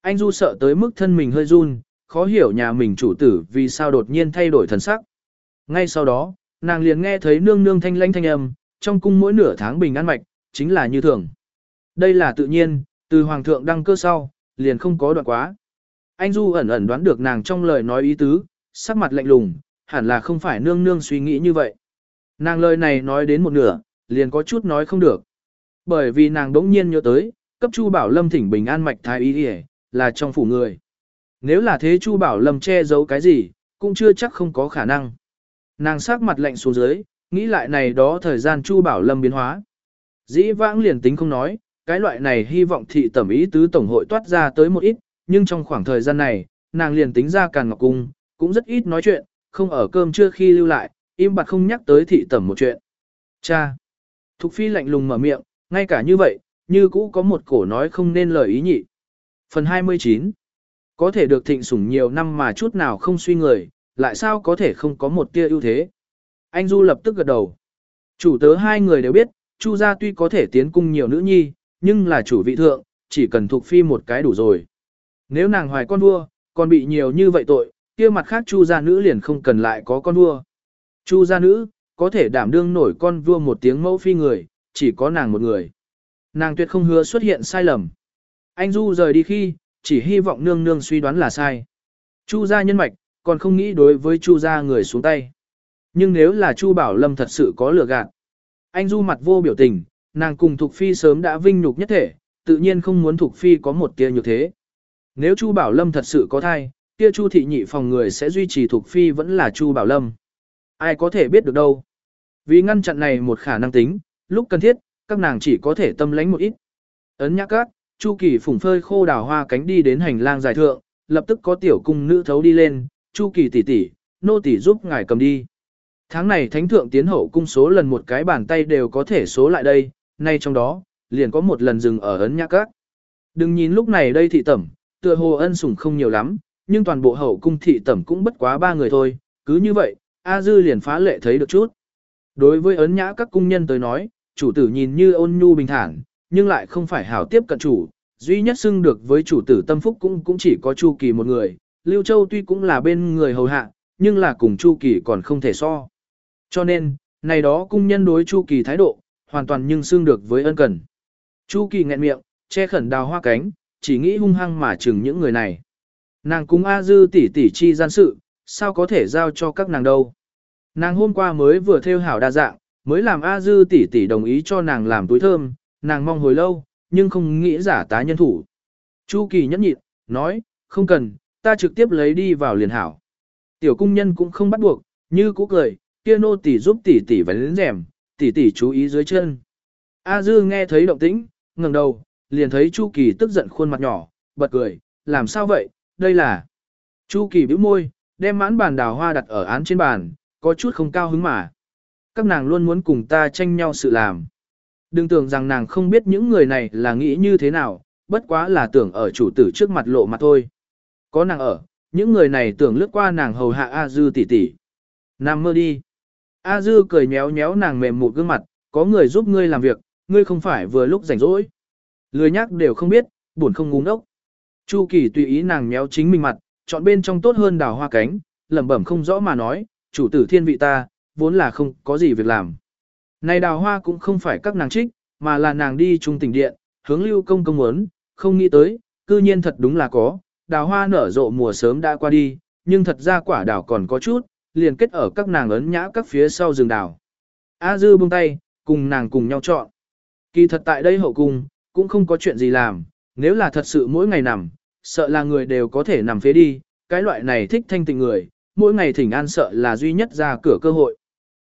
A: Anh Du sợ tới mức thân mình hơi run, khó hiểu nhà mình chủ tử vì sao đột nhiên thay đổi thần sắc. Ngay sau đó, nàng liền nghe thấy nương nương thanh lãnh thanh âm, trong cung mỗi nửa tháng bình an mạch, chính là như thường. Đây là tự nhiên, từ hoàng thượng đăng cơ sau, liền không có đoạn quá. Anh Du ẩn ẩn đoán được nàng trong lời nói ý tứ, sắc mặt lạnh lùng, hẳn là không phải nương nương suy nghĩ như vậy. Nàng lời này nói đến một nửa, liền có chút nói không được. Bởi vì nàng đống nhiên nhớ tới, cấp Chu Bảo Lâm thỉnh bình an mạch thái ý đi là trong phủ người. Nếu là thế Chu Bảo Lâm che giấu cái gì, cũng chưa chắc không có khả năng. Nàng sắc mặt lạnh xuống dưới, nghĩ lại này đó thời gian Chu Bảo Lâm biến hóa. Dĩ vãng liền tính không nói, cái loại này hy vọng thị tẩm ý tứ tổng hội toát ra tới một ít, nhưng trong khoảng thời gian này, nàng liền tính ra càng ngọc cung, cũng rất ít nói chuyện, không ở cơm trưa khi lưu lại, im bặt không nhắc tới thị tẩm một chuyện. Cha! Thục phi lạnh lùng mở miệng, ngay cả như vậy, như cũ có một cổ nói không nên lời ý nhị. Phần 29 Có thể được thịnh sủng nhiều năm mà chút nào không suy người, lại sao có thể không có một tia ưu thế. Anh Du lập tức gật đầu. Chủ tớ hai người đều biết, Chu gia tuy có thể tiến cung nhiều nữ nhi, nhưng là chủ vị thượng, chỉ cần thuộc phi một cái đủ rồi. Nếu nàng hoài con vua, còn bị nhiều như vậy tội, kia mặt khác Chu gia nữ liền không cần lại có con vua. Chu gia nữ, có thể đảm đương nổi con vua một tiếng mẫu phi người, chỉ có nàng một người. Nàng tuyệt không hứa xuất hiện sai lầm. Anh Du rời đi khi, chỉ hy vọng nương nương suy đoán là sai. Chu gia nhân mạch, còn không nghĩ đối với Chu gia người xuống tay. Nhưng nếu là Chu Bảo Lâm thật sự có lừa gạt, anh Du mặt vô biểu tình, nàng cùng Thục Phi sớm đã vinh nhục nhất thể, tự nhiên không muốn Thục Phi có một tia như thế. Nếu Chu Bảo Lâm thật sự có thai, kia Chu thị nhị phòng người sẽ duy trì Thục Phi vẫn là Chu Bảo Lâm. Ai có thể biết được đâu. Vì ngăn chặn này một khả năng tính, lúc cần thiết, các nàng chỉ có thể tâm lánh một ít. Ấn nhắc các, Chu Kỳ phủng phơi khô đào hoa cánh đi đến hành lang dài thượng, lập tức có tiểu cung nữ thấu đi lên, Chu Kỳ tỷ tỷ, nô tỷ giúp ngài cầm đi. Tháng này thánh thượng tiến hậu cung số lần một cái bàn tay đều có thể số lại đây, nay trong đó, liền có một lần dừng ở ấn nhã các. Đừng nhìn lúc này đây thị tẩm, tựa hồ ân sủng không nhiều lắm, nhưng toàn bộ hậu cung thị tẩm cũng bất quá ba người thôi, cứ như vậy, A Dư liền phá lệ thấy được chút. Đối với ấn nhã các cung nhân tới nói, chủ tử nhìn như ôn nhu bình thản, nhưng lại không phải hảo tiếp cận chủ, duy nhất xưng được với chủ tử tâm phúc cũng cũng chỉ có Chu Kỳ một người, Lưu Châu tuy cũng là bên người hầu hạ, nhưng là cùng Chu Kỳ còn không thể so. Cho nên, này đó cung nhân đối Chu Kỳ thái độ, hoàn toàn nhưng xưng được với ân cần. Chu Kỳ nghẹn miệng, che khẩn đào hoa cánh, chỉ nghĩ hung hăng mà chừng những người này. Nàng cung A Dư tỷ tỷ chi gian sự, sao có thể giao cho các nàng đâu. Nàng hôm qua mới vừa theo hảo đa dạng, mới làm A Dư tỷ tỷ đồng ý cho nàng làm túi thơm, nàng mong hồi lâu, nhưng không nghĩ giả tá nhân thủ. Chu Kỳ nhẫn nhịn, nói, không cần, ta trực tiếp lấy đi vào liền hảo. Tiểu cung nhân cũng không bắt buộc, như cũ cười, kia nô tỷ giúp tỷ tỷ vén rèm, tỷ tỷ chú ý dưới chân. A Dư nghe thấy động tĩnh, ngẩng đầu, liền thấy Chu Kỳ tức giận khuôn mặt nhỏ, bật cười, làm sao vậy, đây là. Chu Kỳ bĩu môi, đem mãn bàn đào hoa đặt ở án trên bàn, có chút không cao hứng mà. Các nàng luôn muốn cùng ta tranh nhau sự làm. Đừng tưởng rằng nàng không biết những người này là nghĩ như thế nào, bất quá là tưởng ở chủ tử trước mặt lộ mặt thôi. Có nàng ở, những người này tưởng lướt qua nàng hầu hạ A Dư tỷ tỷ. Nằm mơ đi. A Dư cười nhéo nhéo nàng mềm một gương mặt, có người giúp ngươi làm việc, ngươi không phải vừa lúc rảnh rỗi. Lười nhắc đều không biết, buồn không ngu ngốc. Chu Kỳ tùy ý nàng nhéo chính mình mặt, chọn bên trong tốt hơn đào hoa cánh, lẩm bẩm không rõ mà nói, chủ tử thiên vị ta, vốn là không có gì việc làm. Này đào hoa cũng không phải các nàng trích, mà là nàng đi trung tỉnh điện, hướng lưu công công muốn, không nghĩ tới, cư nhiên thật đúng là có, đào hoa nở rộ mùa sớm đã qua đi, nhưng thật ra quả đào còn có chút, liền kết ở các nàng ấn nhã các phía sau rừng đào. A dư buông tay, cùng nàng cùng nhau chọn. Kỳ thật tại đây hậu cung, cũng không có chuyện gì làm, nếu là thật sự mỗi ngày nằm, sợ là người đều có thể nằm phế đi, cái loại này thích thanh tịnh người, mỗi ngày thỉnh an sợ là duy nhất ra cửa cơ hội.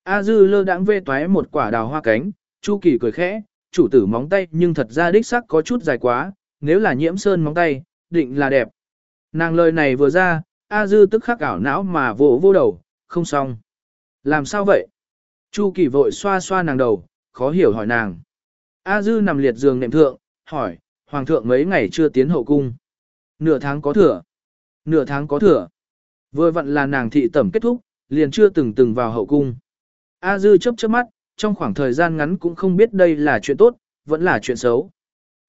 A: A dư lơ đãng vê toái một quả đào hoa cánh, Chu Kỳ cười khẽ, chủ tử móng tay nhưng thật ra đích sắc có chút dài quá, nếu là nhiễm sơn móng tay, định là đẹp. Nàng lời này vừa ra, A dư tức khắc ảo não mà vỗ vô đầu, không xong. Làm sao vậy? Chu Kỳ vội xoa xoa nàng đầu, khó hiểu hỏi nàng. A dư nằm liệt giường nệm thượng, hỏi, hoàng thượng mấy ngày chưa tiến hậu cung. Nửa tháng có thừa. Nửa tháng có thừa. Vừa vặn là nàng thị tẩm kết thúc, liền chưa từng từng vào hậu cung. A Dư chớp chớp mắt, trong khoảng thời gian ngắn cũng không biết đây là chuyện tốt, vẫn là chuyện xấu.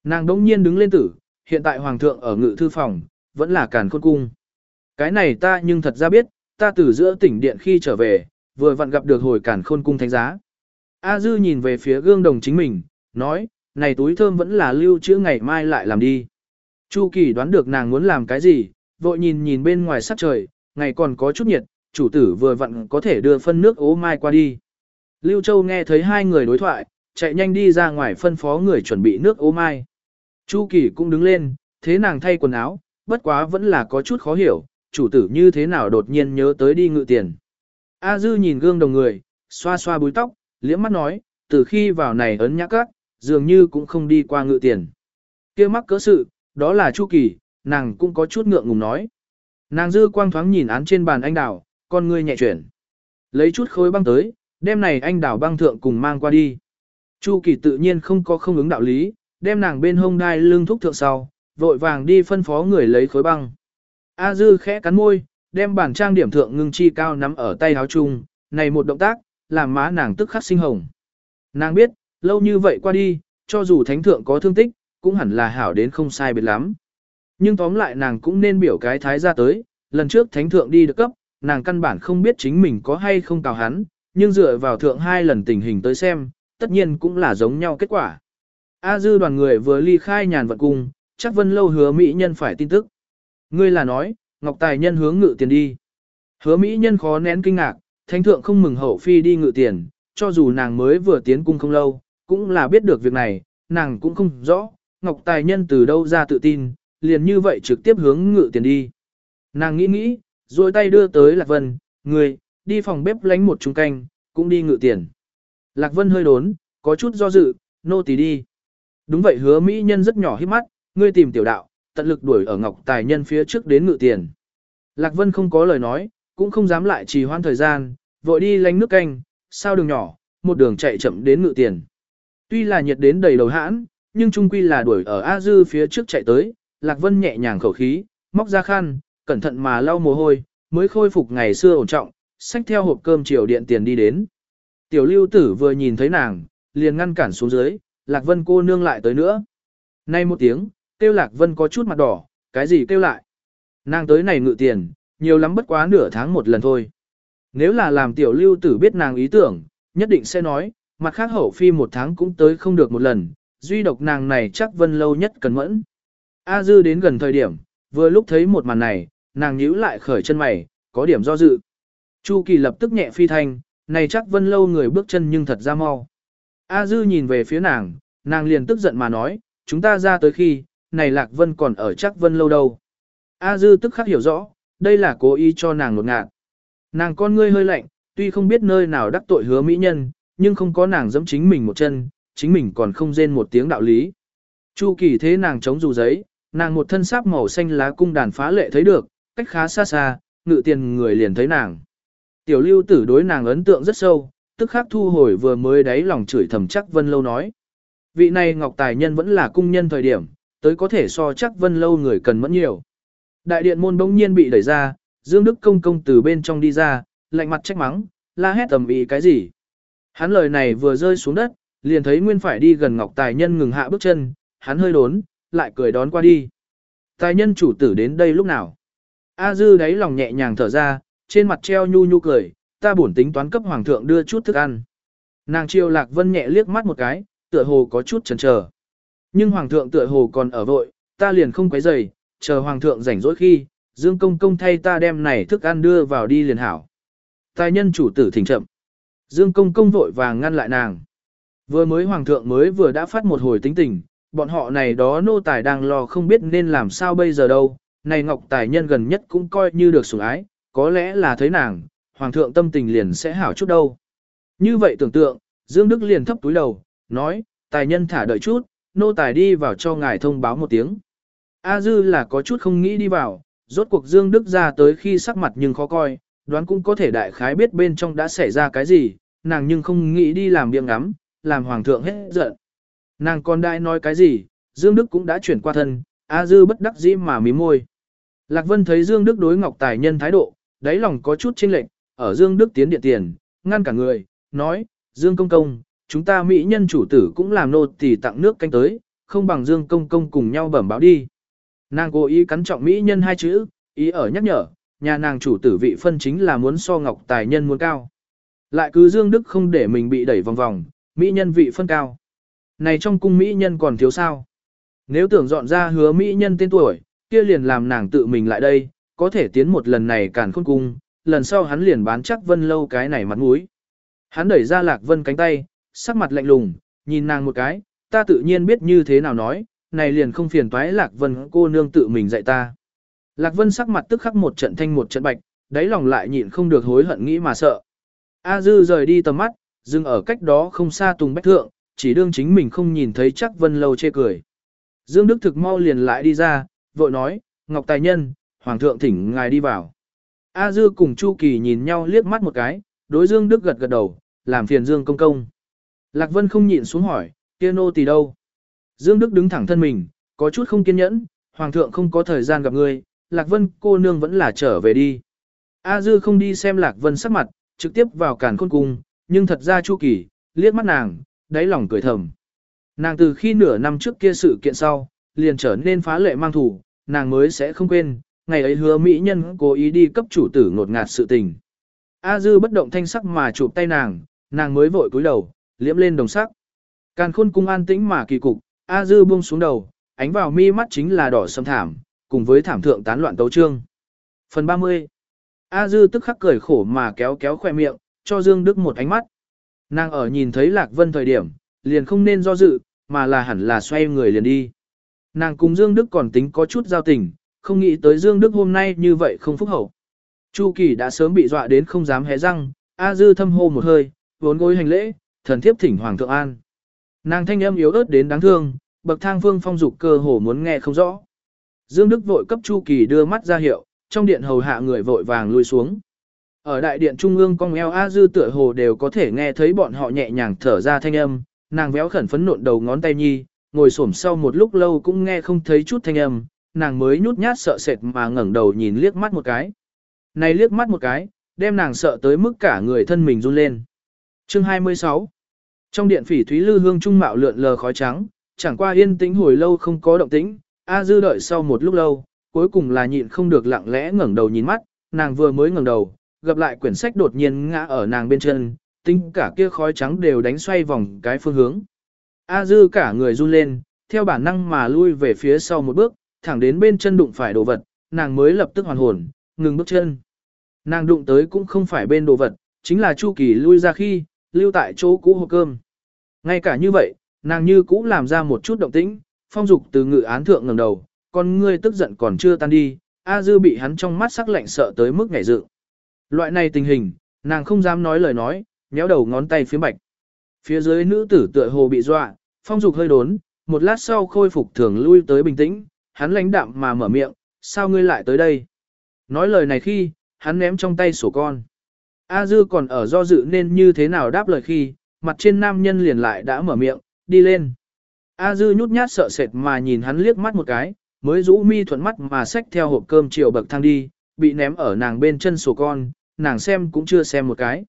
A: Nàng đống nhiên đứng lên tử, hiện tại hoàng thượng ở ngự thư phòng, vẫn là càn khôn cung. Cái này ta nhưng thật ra biết, ta từ giữa tỉnh điện khi trở về, vừa vặn gặp được hồi càn khôn cung thánh giá. A Dư nhìn về phía gương đồng chính mình, nói, này túi thơm vẫn là lưu trữ ngày mai lại làm đi. Chu Kỳ đoán được nàng muốn làm cái gì, vội nhìn nhìn bên ngoài sắc trời, ngày còn có chút nhiệt, chủ tử vừa vặn có thể đưa phân nước ố mai qua đi. Lưu Châu nghe thấy hai người đối thoại, chạy nhanh đi ra ngoài phân phó người chuẩn bị nước ố mai. Chu Kỳ cũng đứng lên, thế nàng thay quần áo, bất quá vẫn là có chút khó hiểu, chủ tử như thế nào đột nhiên nhớ tới đi ngự tiền. A Dư nhìn gương đồng người, xoa xoa búi tóc, liễm mắt nói, từ khi vào này ấn nhã cắt, dường như cũng không đi qua ngự tiền. kia mắc cỡ sự, đó là Chu Kỳ, nàng cũng có chút ngượng ngùng nói. Nàng dư quang thoáng nhìn án trên bàn anh đào, con ngươi nhẹ chuyển. Lấy chút khối băng tới, đem này anh đào băng thượng cùng mang qua đi. Chu kỳ tự nhiên không có không ứng đạo lý, đem nàng bên hông đai lưng thúc thượng sau, vội vàng đi phân phó người lấy khối băng. A dư khẽ cắn môi, đem bản trang điểm thượng ngưng chi cao nắm ở tay áo chung, này một động tác, làm má nàng tức khắc sinh hồng. Nàng biết, lâu như vậy qua đi, cho dù thánh thượng có thương tích, cũng hẳn là hảo đến không sai biệt lắm. Nhưng tóm lại nàng cũng nên biểu cái thái ra tới, lần trước thánh thượng đi được cấp, nàng căn bản không biết chính mình có hay không cào hắn, nhưng dựa vào thượng hai lần tình hình tới xem, tất nhiên cũng là giống nhau kết quả. A dư đoàn người vừa ly khai nhàn vận cung, chắc vân lâu hứa mỹ nhân phải tin tức. Ngươi là nói, Ngọc Tài nhân hướng ngự tiền đi. Hứa mỹ nhân khó nén kinh ngạc, thánh thượng không mừng hậu phi đi ngự tiền, cho dù nàng mới vừa tiến cung không lâu, cũng là biết được việc này, nàng cũng không rõ, Ngọc Tài nhân từ đâu ra tự tin, liền như vậy trực tiếp hướng ngự tiền đi. Nàng nghĩ nghĩ, rồi tay đưa tới Lạc Vân, người, đi phòng bếp lánh một chung canh, cũng đi ngự tiền. Lạc Vân hơi đốn, có chút do dự, nô tỳ đi. Đúng vậy hứa Mỹ nhân rất nhỏ hít mắt, ngươi tìm tiểu đạo, tận lực đuổi ở Ngọc Tài nhân phía trước đến ngự tiền. Lạc Vân không có lời nói, cũng không dám lại trì hoãn thời gian, vội đi lánh nước canh, sao đường nhỏ, một đường chạy chậm đến ngự tiền. Tuy là nhiệt đến đầy đầu hãn, nhưng trung quy là đuổi ở A Dư phía trước chạy tới, Lạc Vân nhẹ nhàng khẩu khí, móc ra khăn, cẩn thận mà lau mồ hôi, mới khôi phục ngày xưa ổn trọng, xách theo hộp cơm chiều điện tiền đi đến. Tiểu lưu tử vừa nhìn thấy nàng, liền ngăn cản xuống dưới, Lạc Vân cô nương lại tới nữa. Nay một tiếng, kêu Lạc Vân có chút mặt đỏ, cái gì kêu lại. Nàng tới này ngự tiền, nhiều lắm bất quá nửa tháng một lần thôi. Nếu là làm tiểu lưu tử biết nàng ý tưởng, nhất định sẽ nói, mặt khác hậu phi một tháng cũng tới không được một lần, duy độc nàng này chắc vân lâu nhất cần mẫn. A dư đến gần thời điểm, vừa lúc thấy một màn này, nàng nhíu lại khởi chân mày, có điểm do dự. Chu kỳ lập tức nhẹ phi thanh, này chắc vân lâu người bước chân nhưng thật ra mau. A dư nhìn về phía nàng, nàng liền tức giận mà nói, chúng ta ra tới khi, này lạc vân còn ở chắc vân lâu đâu. A dư tức khắc hiểu rõ, đây là cố ý cho nàng ngột ngạt. Nàng con ngươi hơi lạnh, tuy không biết nơi nào đắc tội hứa mỹ nhân, nhưng không có nàng dẫm chính mình một chân, chính mình còn không rên một tiếng đạo lý. Chu kỳ thế nàng chống dù giấy, nàng một thân sáp màu xanh lá cung đàn phá lệ thấy được, cách khá xa xa, ngự tiền người liền thấy nàng. Tiểu lưu tử đối nàng ấn tượng rất sâu, tức khắc thu hồi vừa mới đáy lòng chửi thầm chắc vân lâu nói. Vị này ngọc tài nhân vẫn là cung nhân thời điểm, tới có thể so chắc vân lâu người cần mẫn nhiều. Đại điện môn bỗng nhiên bị đẩy ra, Dương Đức Công công từ bên trong đi ra, lạnh mặt trách mắng, la hét tầm ý cái gì. Hắn lời này vừa rơi xuống đất, liền thấy Nguyên phải đi gần Ngọc Tài Nhân ngừng hạ bước chân, hắn hơi đốn, lại cười đón qua đi. Tài nhân chủ tử đến đây lúc nào? A Dư đáy lòng nhẹ nhàng thở ra, trên mặt treo nhu nhu cười, ta bổn tính toán cấp hoàng thượng đưa chút thức ăn. Nàng chiêu lạc vân nhẹ liếc mắt một cái, tựa hồ có chút chần chờ. Nhưng hoàng thượng tựa hồ còn ở vội, ta liền không quấy rầy, chờ hoàng thượng rảnh rỗi khi, Dương công công thay ta đem này thức ăn đưa vào đi liền hảo. Tài nhân chủ tử thỉnh chậm. Dương công công vội vàng ngăn lại nàng. Vừa mới hoàng thượng mới vừa đã phát một hồi tính tình, bọn họ này đó nô tài đang lo không biết nên làm sao bây giờ đâu. Này ngọc tài nhân gần nhất cũng coi như được sủng ái, có lẽ là thấy nàng, hoàng thượng tâm tình liền sẽ hảo chút đâu. Như vậy tưởng tượng, Dương Đức liền thấp túi đầu, nói, tài nhân thả đợi chút, nô tài đi vào cho ngài thông báo một tiếng. A Dư là có chút không nghĩ đi vào, rốt cuộc Dương Đức ra tới khi sắc mặt nhưng khó coi, đoán cũng có thể đại khái biết bên trong đã xảy ra cái gì, nàng nhưng không nghĩ đi làm biếng ngắm, làm hoàng thượng hết giận. Nàng còn đại nói cái gì, Dương Đức cũng đã chuyển qua thân, A Dư bất đắc dĩ mà mím môi. Lạc Vân thấy Dương Đức đối Ngọc Tài Nhân thái độ, đáy lòng có chút chênh lệch, ở Dương Đức tiến điện tiền, ngăn cả người, nói, Dương Công Công, chúng ta mỹ nhân chủ tử cũng làm nô tỳ tặng nước canh tới, không bằng Dương Công Công cùng nhau bẩm báo đi. Nàng cố ý cắn trọng mỹ nhân hai chữ, ý ở nhắc nhở, nhà nàng chủ tử vị phân chính là muốn so ngọc tài nhân muốn cao. Lại cứ Dương Đức không để mình bị đẩy vòng vòng, mỹ nhân vị phân cao. Này trong cung mỹ nhân còn thiếu sao? Nếu tưởng dọn ra hứa mỹ nhân tên tuổi, kia liền làm nàng tự mình lại đây, có thể tiến một lần này cản khôn cung, lần sau hắn liền bán chắc vân lâu cái này mặt mũi. Hắn đẩy ra lạc vân cánh tay, sắc mặt lạnh lùng, nhìn nàng một cái, ta tự nhiên biết như thế nào nói, này liền không phiền toái lạc vân cô nương tự mình dạy ta. Lạc vân sắc mặt tức khắc một trận thanh một trận bạch, đáy lòng lại nhịn không được hối hận nghĩ mà sợ. A dư rời đi tầm mắt, dừng ở cách đó không xa tùng bách thượng, chỉ đương chính mình không nhìn thấy chắc vân lâu chê cười. Dương Đức thực mau liền lại đi ra, vội nói, Ngọc Tài Nhân, Hoàng thượng thỉnh ngài đi vào. A Dư cùng Chu Kỳ nhìn nhau liếc mắt một cái, đối Dương Đức gật gật đầu, làm phiền Dương công công. Lạc Vân không nhịn xuống hỏi, kia nô tỳ đâu? Dương Đức đứng thẳng thân mình, có chút không kiên nhẫn, Hoàng thượng không có thời gian gặp ngươi, Lạc Vân cô nương vẫn là trở về đi. A Dư không đi xem Lạc Vân sắc mặt, trực tiếp vào cản khôn cung, nhưng thật ra Chu Kỳ, liếc mắt nàng, đáy lòng cười thầm. Nàng từ khi nửa năm trước kia sự kiện sau, liền trở nên phá lệ mang thủ, nàng mới sẽ không quên, ngày ấy hứa mỹ nhân cố ý đi cấp chủ tử ngột ngạt sự tình. A Dư bất động thanh sắc mà chụp tay nàng, nàng mới vội cúi đầu, liễm lên đồng sắc. Càn khôn cung an tĩnh mà kỳ cục, A Dư buông xuống đầu, ánh vào mi mắt chính là đỏ sâm thảm, cùng với thảm thượng tán loạn tấu trương. Phần 30 A Dư tức khắc cười khổ mà kéo kéo khoe miệng, cho Dương Đức một ánh mắt. Nàng ở nhìn thấy Lạc Vân thời điểm, liền không nên do dự, mà là hẳn là xoay người liền đi. Nàng cùng Dương Đức còn tính có chút giao tình, không nghĩ tới Dương Đức hôm nay như vậy không phúc hậu. Chu Kỳ đã sớm bị dọa đến không dám hé răng, A Dư thâm hô một hơi, vốn gối hành lễ, thần thiếp thỉnh Hoàng thượng an. Nàng thanh âm yếu ớt đến đáng thương, bậc thang vương phong dục cơ hồ muốn nghe không rõ. Dương Đức vội cấp Chu Kỳ đưa mắt ra hiệu, trong điện hầu hạ người vội vàng lui xuống. Ở đại điện trung ương cong eo A Dư tựa hồ đều có thể nghe thấy bọn họ nhẹ nhàng thở ra thanh âm, nàng véo khẩn phấn nộn đầu ngón tay nhi, ngồi xổm sau một lúc lâu cũng nghe không thấy chút thanh âm, nàng mới nhút nhát sợ sệt mà ngẩng đầu nhìn liếc mắt một cái. Này liếc mắt một cái, đem nàng sợ tới mức cả người thân mình run lên. Chương 26 Trong điện phỉ thúy lư hương trung mạo lượn lờ khói trắng, chẳng qua yên tĩnh hồi lâu không có động tĩnh, A Dư đợi sau một lúc lâu, cuối cùng là nhịn không được lặng lẽ ngẩng đầu nhìn mắt, nàng vừa mới ngẩng đầu, gặp lại quyển sách đột nhiên ngã ở nàng bên chân, tính cả kia khói trắng đều đánh xoay vòng cái phương hướng. A Dư cả người run lên, theo bản năng mà lui về phía sau một bước, thẳng đến bên chân đụng phải đồ vật, nàng mới lập tức hoàn hồn, ngừng bước chân. Nàng đụng tới cũng không phải bên đồ vật, chính là Chu Kỳ lui ra khi, lưu tại chỗ cũ hộp cơm. Ngay cả như vậy, nàng như cũ làm ra một chút động tĩnh, phong dục từ ngự án thượng ngẩng đầu, con ngươi tức giận còn chưa tan đi, A Dư bị hắn trong mắt sắc lạnh sợ tới mức ngảy dự. Loại này tình hình, nàng không dám nói lời nói, méo đầu ngón tay phía bạch. Phía dưới nữ tử tựa hồ bị dọa, phong dục hơi đốn, một lát sau khôi phục thường lui tới bình tĩnh, hắn lãnh đạm mà mở miệng, sao ngươi lại tới đây? Nói lời này khi, hắn ném trong tay sổ con. A Dư còn ở do dự nên như thế nào đáp lời khi, mặt trên nam nhân liền lại đã mở miệng, đi lên. A Dư nhút nhát sợ sệt mà nhìn hắn liếc mắt một cái, mới rũ mi thuận mắt mà xách theo hộp cơm chiều bậc thang đi, bị ném ở nàng bên chân sổ con, nàng xem cũng chưa xem một cái.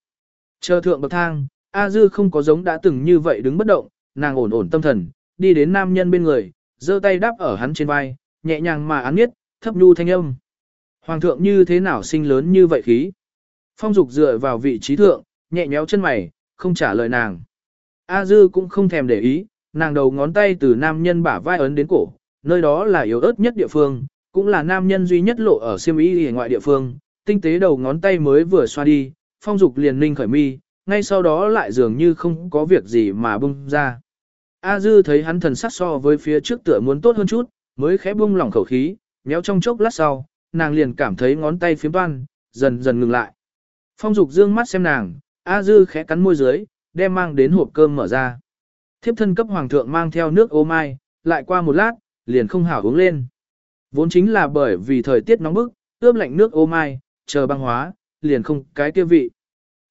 A: Chờ thượng bậc thang, A Dư không có giống đã từng như vậy đứng bất động, nàng ổn ổn tâm thần, đi đến nam nhân bên người, giơ tay đáp ở hắn trên vai, nhẹ nhàng mà án nhất, thấp nhu thanh âm. Hoàng thượng như thế nào sinh lớn như vậy khí? Phong dục dựa vào vị trí thượng, nhẹ nhéo chân mày, không trả lời nàng. A Dư cũng không thèm để ý, nàng đầu ngón tay từ nam nhân bả vai ấn đến cổ, nơi đó là yếu ớt nhất địa phương, cũng là nam nhân duy nhất lộ ở siêm ý ngoại địa phương, tinh tế đầu ngón tay mới vừa xoa đi, phong dục liền ninh khởi mi, ngay sau đó lại dường như không có việc gì mà bung ra. A Dư thấy hắn thần sắc so với phía trước tựa muốn tốt hơn chút, mới khẽ buông lỏng khẩu khí, méo trong chốc lát sau, nàng liền cảm thấy ngón tay phiếm toan, dần dần ngừng lại. Phong dục dương mắt xem nàng, A Dư khẽ cắn môi dưới, đem mang đến hộp cơm mở ra. Thiếp thân cấp hoàng thượng mang theo nước ô mai, lại qua một lát, liền không hảo uống lên. Vốn chính là bởi vì thời tiết nóng bức, ướp lạnh nước ô mai, chờ băng hóa, liền không cái kia vị.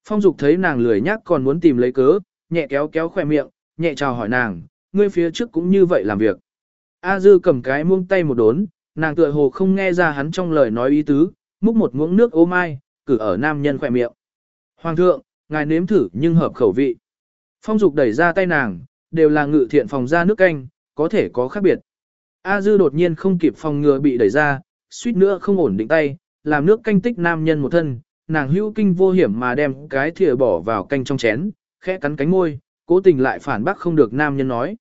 A: Phong dục thấy nàng lười nhác còn muốn tìm lấy cớ, nhẹ kéo kéo khỏe miệng, nhẹ chào hỏi nàng, ngươi phía trước cũng như vậy làm việc. A dư cầm cái muông tay một đốn, nàng tựa hồ không nghe ra hắn trong lời nói ý tứ, múc một muỗng nước ô mai, cử ở nam nhân khỏe miệng. Hoàng thượng, ngài nếm thử nhưng hợp khẩu vị. Phong dục đẩy ra tay nàng, đều là ngự thiện phòng ra nước canh, có thể có khác biệt. A dư đột nhiên không kịp phòng ngừa bị đẩy ra, suýt nữa không ổn định tay, làm nước canh tích nam nhân một thân, nàng hữu kinh vô hiểm mà đem cái thìa bỏ vào canh trong chén, khẽ cắn cánh môi, cố tình lại phản bác không được nam nhân nói.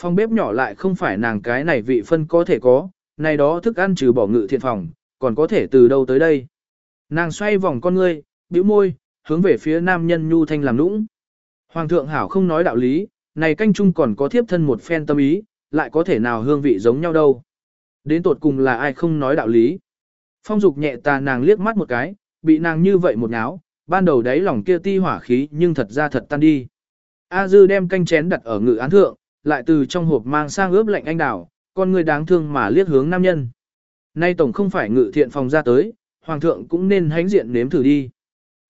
A: Phòng bếp nhỏ lại không phải nàng cái này vị phân có thể có, này đó thức ăn trừ bỏ ngự thiện phòng, còn có thể từ đâu tới đây. Nàng xoay vòng con ngươi, bĩu môi, hướng về phía nam nhân nhu thanh làm nũng. Hoàng thượng hảo không nói đạo lý, này canh chung còn có thiếp thân một phen tâm ý, lại có thể nào hương vị giống nhau đâu. Đến tột cùng là ai không nói đạo lý. Phong dục nhẹ tà nàng liếc mắt một cái, bị nàng như vậy một ngáo, ban đầu đấy lòng kia ti hỏa khí nhưng thật ra thật tan đi. A dư đem canh chén đặt ở ngự án thượng, lại từ trong hộp mang sang ướp lạnh anh đào, con người đáng thương mà liếc hướng nam nhân. Nay tổng không phải ngự thiện phòng ra tới, hoàng thượng cũng nên hánh diện nếm thử đi.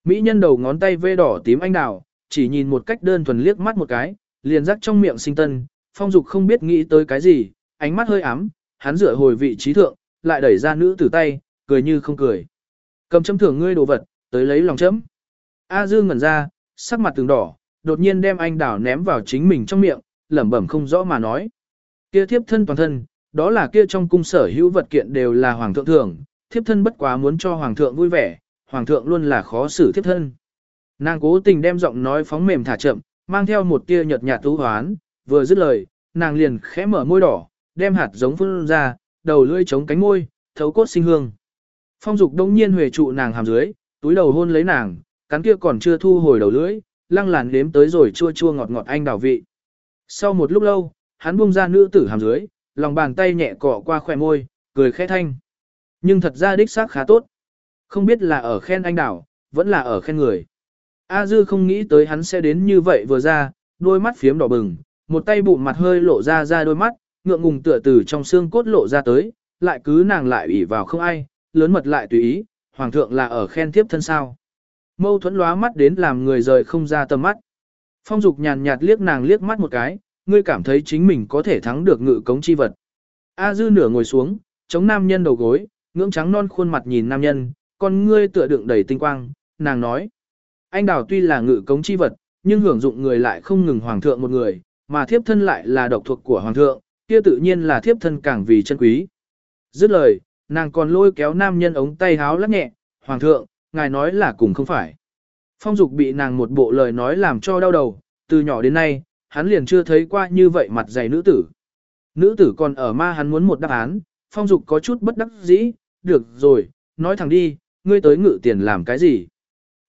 A: Mỹ nhân đầu ngón tay vê đỏ tím anh đào, chỉ nhìn một cách đơn thuần liếc mắt một cái, liền rắc trong miệng sinh tân, phong dục không biết nghĩ tới cái gì, ánh mắt hơi ám, hắn dựa hồi vị trí thượng, lại đẩy ra nữ tử tay, cười như không cười. Cầm châm thưởng ngươi đồ vật, tới lấy lòng chấm. A Dư ngẩn ra, sắc mặt từng đỏ, đột nhiên đem anh đảo ném vào chính mình trong miệng, lẩm bẩm không rõ mà nói. Kia thiếp thân toàn thân, đó là kia trong cung sở hữu vật kiện đều là hoàng thượng thưởng, thiếp thân bất quá muốn cho hoàng thượng vui vẻ, hoàng thượng luôn là khó xử thiếp thân. Nàng cố tình đem giọng nói phóng mềm thả chậm, mang theo một tia nhợt nhạt tú hoán, vừa dứt lời, nàng liền khẽ mở môi đỏ, đem hạt giống phun ra, đầu lưỡi chống cánh môi, thấu cốt sinh hương. Phong dục đông nhiên huề trụ nàng hàm dưới, túi đầu hôn lấy nàng, cắn kia còn chưa thu hồi đầu lưỡi, lăng làn đếm tới rồi chua chua ngọt ngọt anh đào vị. Sau một lúc lâu, hắn buông ra nữ tử hàm dưới, lòng bàn tay nhẹ cọ qua khỏe môi, cười khẽ thanh. Nhưng thật ra đích xác khá tốt. Không biết là ở khen anh đào, vẫn là ở khen người. A dư không nghĩ tới hắn sẽ đến như vậy vừa ra, đôi mắt phiếm đỏ bừng, một tay bụng mặt hơi lộ ra ra đôi mắt, ngượng ngùng tựa từ trong xương cốt lộ ra tới, lại cứ nàng lại ủy vào không ai, lớn mật lại tùy ý, hoàng thượng là ở khen tiếp thân sao. Mâu thuẫn lóa mắt đến làm người rời không ra tầm mắt. Phong dục nhàn nhạt liếc nàng liếc mắt một cái, ngươi cảm thấy chính mình có thể thắng được ngự cống chi vật. A dư nửa ngồi xuống, chống nam nhân đầu gối, ngưỡng trắng non khuôn mặt nhìn nam nhân, con ngươi tựa đựng đầy tinh quang, nàng nói. Anh đào tuy là ngự cống chi vật, nhưng hưởng dụng người lại không ngừng hoàng thượng một người, mà thiếp thân lại là độc thuộc của hoàng thượng, kia tự nhiên là thiếp thân càng vì chân quý. Dứt lời, nàng còn lôi kéo nam nhân ống tay háo lắc nhẹ, hoàng thượng, ngài nói là cùng không phải. Phong dục bị nàng một bộ lời nói làm cho đau đầu, từ nhỏ đến nay, hắn liền chưa thấy qua như vậy mặt dày nữ tử. Nữ tử còn ở ma hắn muốn một đáp án, phong dục có chút bất đắc dĩ, được rồi, nói thẳng đi, ngươi tới ngự tiền làm cái gì.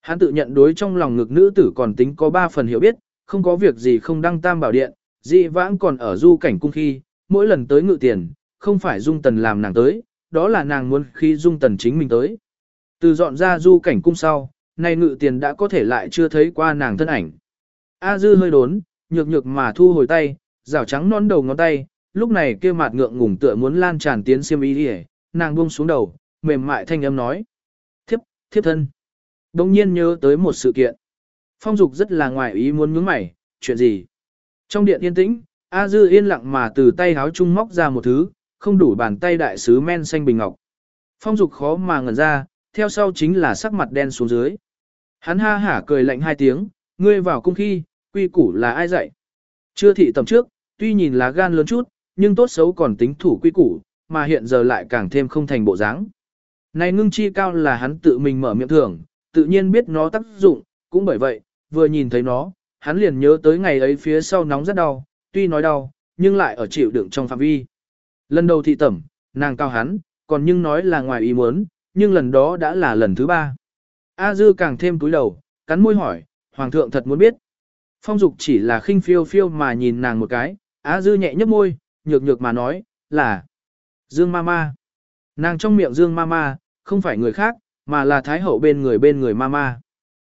A: Hắn tự nhận đối trong lòng ngực nữ tử còn tính có ba phần hiểu biết, không có việc gì không đăng tam bảo điện, dị vãng còn ở du cảnh cung khi, mỗi lần tới ngự tiền, không phải dung tần làm nàng tới, đó là nàng muốn khi dung tần chính mình tới. Từ dọn ra du cảnh cung sau, nay ngự tiền đã có thể lại chưa thấy qua nàng thân ảnh. A dư hơi đốn, nhược nhược mà thu hồi tay, rảo trắng non đầu ngón tay, lúc này kia mặt ngượng ngùng tựa muốn lan tràn tiến xiêm y đi nàng buông xuống đầu, mềm mại thanh âm nói. Thiếp, thiếp thân. Đông nhiên nhớ tới một sự kiện. Phong dục rất là ngoài ý muốn nhướng mày, chuyện gì? Trong điện yên tĩnh, A Dư yên lặng mà từ tay háo trung móc ra một thứ, không đủ bàn tay đại sứ men xanh bình ngọc. Phong dục khó mà ngẩn ra, theo sau chính là sắc mặt đen xuống dưới. Hắn ha hả cười lạnh hai tiếng, ngươi vào cung khi, quy củ là ai dạy? Chưa thị tầm trước, tuy nhìn là gan lớn chút, nhưng tốt xấu còn tính thủ quy củ, mà hiện giờ lại càng thêm không thành bộ dáng. Này ngưng chi cao là hắn tự mình mở miệng thưởng, tự nhiên biết nó tác dụng, cũng bởi vậy, vừa nhìn thấy nó, hắn liền nhớ tới ngày ấy phía sau nóng rất đau, tuy nói đau, nhưng lại ở chịu đựng trong phạm vi. Lần đầu thị tẩm, nàng cao hắn, còn nhưng nói là ngoài ý muốn, nhưng lần đó đã là lần thứ ba. A dư càng thêm túi đầu, cắn môi hỏi, hoàng thượng thật muốn biết. Phong dục chỉ là khinh phiêu phiêu mà nhìn nàng một cái, A dư nhẹ nhấp môi, nhược nhược mà nói, là Dương Mama. Nàng trong miệng Dương Mama, không phải người khác, mà là Thái hậu bên người bên người Mama.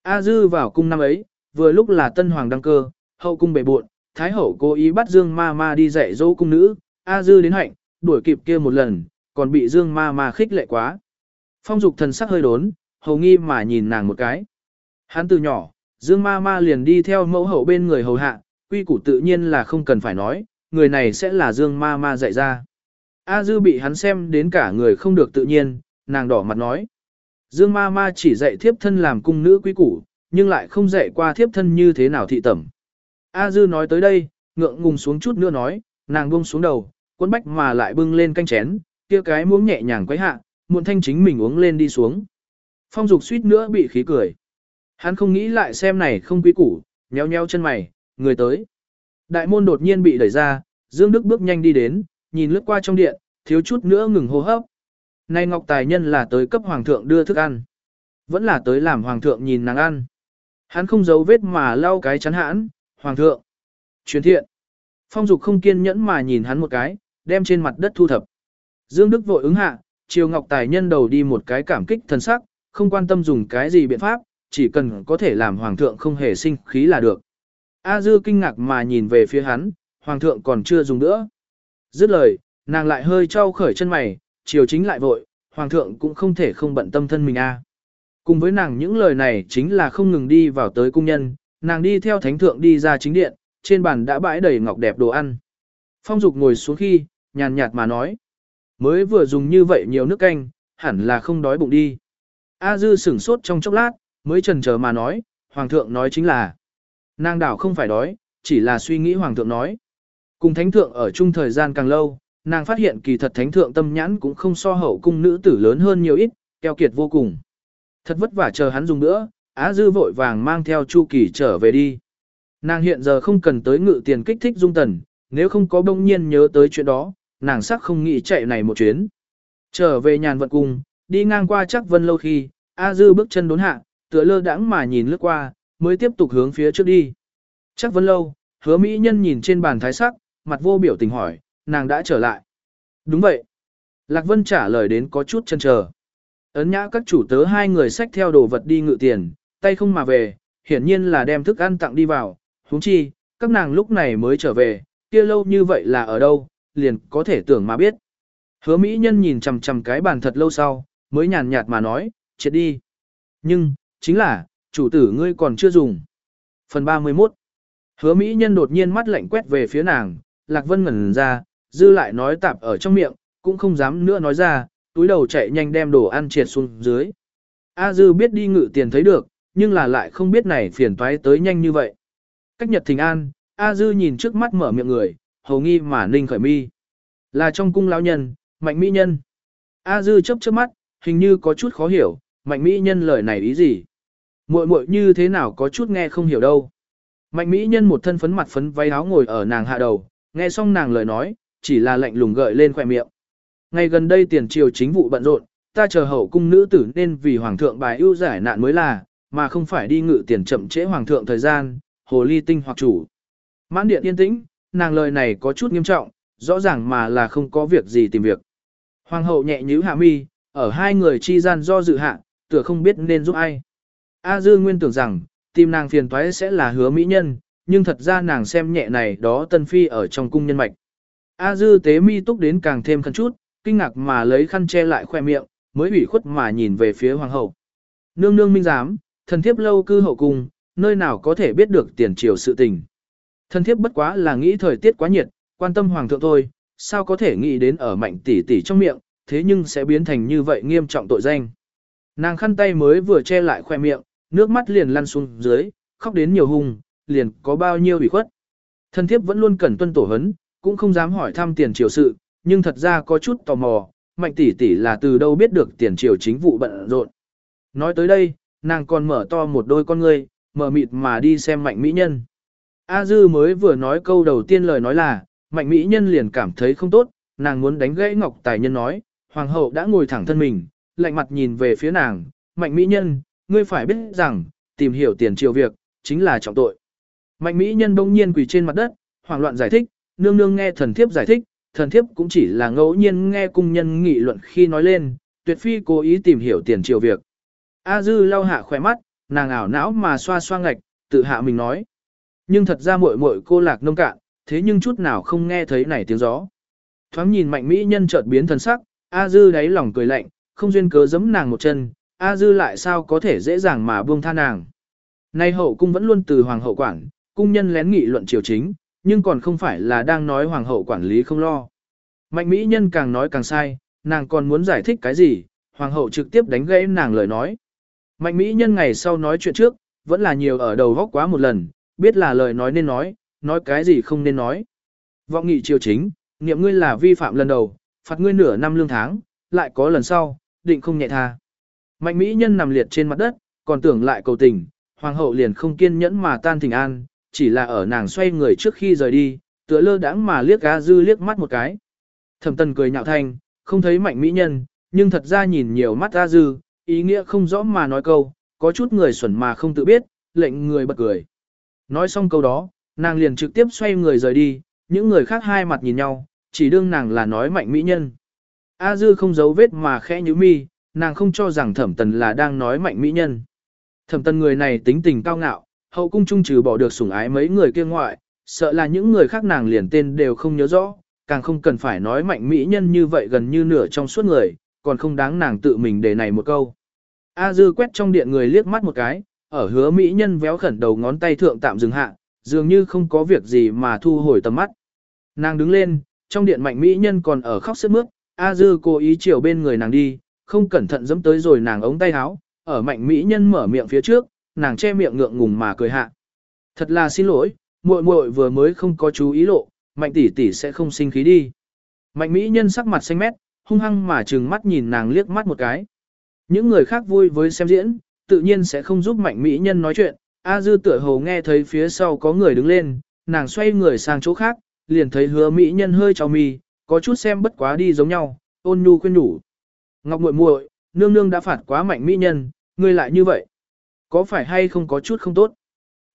A: A dư vào cung năm ấy, vừa lúc là tân hoàng đăng cơ, hậu cung bề buộn, Thái hậu cố ý bắt Dương Mama đi dạy dỗ cung nữ, A dư đến hạnh, đuổi kịp kia một lần, còn bị Dương Mama khích lệ quá. Phong dục thần sắc hơi đốn, hầu nghi mà nhìn nàng một cái. Hắn từ nhỏ, Dương Mama liền đi theo mẫu hậu bên người hầu hạ, quy củ tự nhiên là không cần phải nói, người này sẽ là Dương Ma Ma dạy ra. A Dư bị hắn xem đến cả người không được tự nhiên, nàng đỏ mặt nói. Dương Ma Ma chỉ dạy thiếp thân làm cung nữ quý củ, nhưng lại không dạy qua thiếp thân như thế nào thị tẩm. A Dư nói tới đây, ngượng ngùng xuống chút nữa nói, nàng buông xuống đầu, quấn bách mà lại bưng lên canh chén, kia cái muỗng nhẹ nhàng quấy hạ, muộn thanh chính mình uống lên đi xuống. Phong dục suýt nữa bị khí cười. Hắn không nghĩ lại xem này không quý củ, nheo nheo chân mày, người tới. Đại môn đột nhiên bị đẩy ra, Dương Đức bước nhanh đi đến, nhìn lướt qua trong điện, thiếu chút nữa ngừng hô hấp. Nay Ngọc Tài Nhân là tới cấp Hoàng thượng đưa thức ăn. Vẫn là tới làm Hoàng thượng nhìn nàng ăn. Hắn không giấu vết mà lau cái chắn hãn, Hoàng thượng. Chuyến thiện. Phong Dục không kiên nhẫn mà nhìn hắn một cái, đem trên mặt đất thu thập. Dương Đức vội ứng hạ, Triều Ngọc Tài Nhân đầu đi một cái cảm kích thần sắc, không quan tâm dùng cái gì biện pháp, chỉ cần có thể làm Hoàng thượng không hề sinh khí là được. A Dư kinh ngạc mà nhìn về phía hắn, hoàng thượng còn chưa dùng nữa. Dứt lời, nàng lại hơi trao khởi chân mày, Triều chính lại vội, hoàng thượng cũng không thể không bận tâm thân mình a. Cùng với nàng những lời này chính là không ngừng đi vào tới cung nhân, nàng đi theo thánh thượng đi ra chính điện, trên bàn đã bãi đầy ngọc đẹp đồ ăn. Phong dục ngồi xuống khi, nhàn nhạt mà nói. Mới vừa dùng như vậy nhiều nước canh, hẳn là không đói bụng đi. A dư sửng sốt trong chốc lát, mới trần chờ mà nói, hoàng thượng nói chính là. Nàng đảo không phải đói, chỉ là suy nghĩ hoàng thượng nói. Cùng thánh thượng ở chung thời gian càng lâu, nàng phát hiện kỳ thật thánh thượng tâm nhãn cũng không so hậu cung nữ tử lớn hơn nhiều ít, keo kiệt vô cùng. Thật vất vả chờ hắn dùng nữa, Á Dư vội vàng mang theo Chu Kỳ trở về đi. Nàng hiện giờ không cần tới ngự tiền kích thích dung tần, nếu không có bỗng nhiên nhớ tới chuyện đó, nàng sắc không nghĩ chạy này một chuyến. Trở về nhàn vận cung, đi ngang qua chắc vân lâu khi, A Dư bước chân đốn hạ, tựa lơ đãng mà nhìn lướt qua, mới tiếp tục hướng phía trước đi. Chắc vân lâu, hứa mỹ nhân nhìn trên bàn thái sắc, mặt vô biểu tình hỏi, nàng đã trở lại. Đúng vậy. Lạc Vân trả lời đến có chút chân chờ. Ấn nhã các chủ tớ hai người xách theo đồ vật đi ngự tiền, tay không mà về, hiển nhiên là đem thức ăn tặng đi vào, huống chi, các nàng lúc này mới trở về, kia lâu như vậy là ở đâu, liền có thể tưởng mà biết. Hứa Mỹ Nhân nhìn chằm chằm cái bàn thật lâu sau, mới nhàn nhạt mà nói, chết đi. Nhưng, chính là, chủ tử ngươi còn chưa dùng. Phần 31 Hứa Mỹ Nhân đột nhiên mắt lạnh quét về phía nàng, Lạc Vân ngẩn ra, dư lại nói tạp ở trong miệng, cũng không dám nữa nói ra, túi đầu chạy nhanh đem đồ ăn triệt xuống dưới. A Dư biết đi ngự tiền thấy được, nhưng là lại không biết này phiền toái tới nhanh như vậy. Cách nhật thình an, A Dư nhìn trước mắt mở miệng người, hầu nghi mà ninh khởi mi. Là trong cung lão nhân, mạnh mỹ nhân. A Dư chấp chớp mắt, hình như có chút khó hiểu, mạnh mỹ nhân lời này ý gì. Muội muội như thế nào có chút nghe không hiểu đâu. Mạnh mỹ nhân một thân phấn mặt phấn váy áo ngồi ở nàng hạ đầu, nghe xong nàng lời nói, chỉ là lạnh lùng gợi lên khỏe miệng. Ngày gần đây tiền triều chính vụ bận rộn, ta chờ hậu cung nữ tử nên vì hoàng thượng bài ưu giải nạn mới là, mà không phải đi ngự tiền chậm trễ hoàng thượng thời gian, hồ ly tinh hoặc chủ. Mãn điện yên tĩnh, nàng lời này có chút nghiêm trọng, rõ ràng mà là không có việc gì tìm việc. Hoàng hậu nhẹ nhíu hạ mi, ở hai người chi gian do dự hạ, tựa không biết nên giúp ai. A Dư nguyên tưởng rằng, tìm nàng phiền toái sẽ là hứa mỹ nhân, nhưng thật ra nàng xem nhẹ này đó tân phi ở trong cung nhân mạch. A Dư tế mi túc đến càng thêm khăn chút, kinh ngạc mà lấy khăn che lại khoe miệng, mới ủy khuất mà nhìn về phía hoàng hậu. Nương nương minh giám, thần thiếp lâu cư hậu cung, nơi nào có thể biết được tiền triều sự tình. Thân thiếp bất quá là nghĩ thời tiết quá nhiệt, quan tâm hoàng thượng thôi, sao có thể nghĩ đến ở mạnh tỷ tỷ trong miệng, thế nhưng sẽ biến thành như vậy nghiêm trọng tội danh. Nàng khăn tay mới vừa che lại khoe miệng, nước mắt liền lăn xuống dưới, khóc đến nhiều hùng, liền có bao nhiêu ủy khuất. Thân thiếp vẫn luôn cẩn tuân tổ hấn, cũng không dám hỏi thăm tiền triều sự, nhưng thật ra có chút tò mò, mạnh tỷ tỷ là từ đâu biết được tiền triều chính vụ bận rộn. Nói tới đây, nàng còn mở to một đôi con ngươi, mở mịt mà đi xem mạnh mỹ nhân. A Dư mới vừa nói câu đầu tiên lời nói là, mạnh mỹ nhân liền cảm thấy không tốt, nàng muốn đánh gãy ngọc tài nhân nói, hoàng hậu đã ngồi thẳng thân mình, lạnh mặt nhìn về phía nàng, mạnh mỹ nhân, ngươi phải biết rằng, tìm hiểu tiền triều việc, chính là trọng tội. Mạnh mỹ nhân bỗng nhiên quỳ trên mặt đất, hoảng loạn giải thích, nương nương nghe thần thiếp giải thích, thần thiếp cũng chỉ là ngẫu nhiên nghe cung nhân nghị luận khi nói lên, tuyệt phi cố ý tìm hiểu tiền triều việc. A dư lau hạ khỏe mắt, nàng ảo não mà xoa xoa ngạch, tự hạ mình nói. Nhưng thật ra muội muội cô lạc nông cạn, thế nhưng chút nào không nghe thấy này tiếng gió. Thoáng nhìn mạnh mỹ nhân chợt biến thần sắc, A dư đáy lòng cười lạnh, không duyên cớ giấm nàng một chân, A dư lại sao có thể dễ dàng mà buông tha nàng. Nay hậu cung vẫn luôn từ hoàng hậu quản, cung nhân lén nghị luận triều chính, nhưng còn không phải là đang nói hoàng hậu quản lý không lo. Mạnh mỹ nhân càng nói càng sai, nàng còn muốn giải thích cái gì, hoàng hậu trực tiếp đánh gãy nàng lời nói. Mạnh mỹ nhân ngày sau nói chuyện trước, vẫn là nhiều ở đầu góc quá một lần, biết là lời nói nên nói, nói cái gì không nên nói. Vọng nghị triều chính, niệm ngươi là vi phạm lần đầu, phạt ngươi nửa năm lương tháng, lại có lần sau, định không nhẹ tha. Mạnh mỹ nhân nằm liệt trên mặt đất, còn tưởng lại cầu tình, hoàng hậu liền không kiên nhẫn mà tan thình an, chỉ là ở nàng xoay người trước khi rời đi, tựa lơ đãng mà liếc A Dư liếc mắt một cái. Thẩm tần cười nhạo thanh, không thấy mạnh mỹ nhân, nhưng thật ra nhìn nhiều mắt A Dư, ý nghĩa không rõ mà nói câu, có chút người xuẩn mà không tự biết, lệnh người bật cười. Nói xong câu đó, nàng liền trực tiếp xoay người rời đi, những người khác hai mặt nhìn nhau, chỉ đương nàng là nói mạnh mỹ nhân. A Dư không giấu vết mà khẽ như mi, nàng không cho rằng thẩm tần là đang nói mạnh mỹ nhân. Thẩm tần người này tính tình cao ngạo, hậu cung trung trừ bỏ được sủng ái mấy người kia ngoại, sợ là những người khác nàng liền tên đều không nhớ rõ, càng không cần phải nói mạnh mỹ nhân như vậy gần như nửa trong suốt người, còn không đáng nàng tự mình để này một câu. A dư quét trong điện người liếc mắt một cái, ở hứa mỹ nhân véo khẩn đầu ngón tay thượng tạm dừng hạ, dường như không có việc gì mà thu hồi tầm mắt. Nàng đứng lên, trong điện mạnh mỹ nhân còn ở khóc sướt mướt, A dư cố ý chiều bên người nàng đi, không cẩn thận dẫm tới rồi nàng ống tay áo, ở mạnh mỹ nhân mở miệng phía trước, nàng che miệng ngượng ngùng mà cười hạ. Thật là xin lỗi, muội muội vừa mới không có chú ý lộ, mạnh tỷ tỷ sẽ không sinh khí đi. Mạnh mỹ nhân sắc mặt xanh mét, hung hăng mà trừng mắt nhìn nàng liếc mắt một cái. Những người khác vui với xem diễn, tự nhiên sẽ không giúp mạnh mỹ nhân nói chuyện. A dư tựa hồ nghe thấy phía sau có người đứng lên, nàng xoay người sang chỗ khác, liền thấy hứa mỹ nhân hơi trao mi, có chút xem bất quá đi giống nhau, ôn nhu khuyên nhủ. Ngọc muội muội, nương nương đã phạt quá mạnh mỹ nhân, ngươi lại như vậy. Có phải hay không có chút không tốt?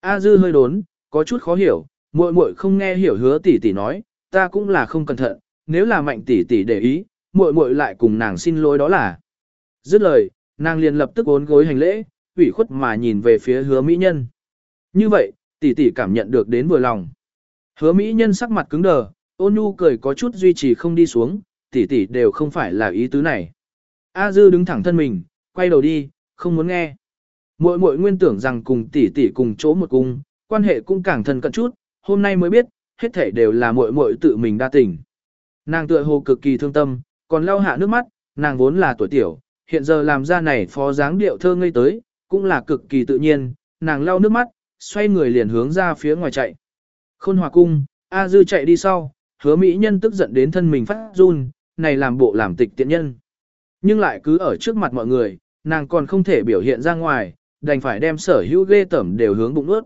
A: A dư hơi đốn, có chút khó hiểu, muội muội không nghe hiểu hứa tỷ tỷ nói, ta cũng là không cẩn thận, nếu là mạnh tỷ tỷ để ý, muội muội lại cùng nàng xin lỗi đó là. Dứt lời, nàng liền lập tức ốn gối hành lễ, ủy khuất mà nhìn về phía hứa mỹ nhân. Như vậy, tỷ tỷ cảm nhận được đến vừa lòng. Hứa mỹ nhân sắc mặt cứng đờ, ôn nhu cười có chút duy trì không đi xuống, tỷ tỷ đều không phải là ý tứ này. A dư đứng thẳng thân mình, quay đầu đi, không muốn nghe. Muội muội nguyên tưởng rằng cùng tỷ tỷ cùng chỗ một cung, quan hệ cũng càng thân cận chút, hôm nay mới biết, hết thảy đều là muội muội tự mình đa tình. Nàng tựa hồ cực kỳ thương tâm, còn lau hạ nước mắt, nàng vốn là tuổi tiểu, hiện giờ làm ra này phó dáng điệu thơ ngây tới, cũng là cực kỳ tự nhiên, nàng lau nước mắt, xoay người liền hướng ra phía ngoài chạy. Khôn hòa cung, A Dư chạy đi sau, hứa mỹ nhân tức giận đến thân mình phát run, này làm bộ làm tịch tiện nhân. Nhưng lại cứ ở trước mặt mọi người, nàng còn không thể biểu hiện ra ngoài, đành phải đem sở hữu ghê tẩm đều hướng bụng ướt.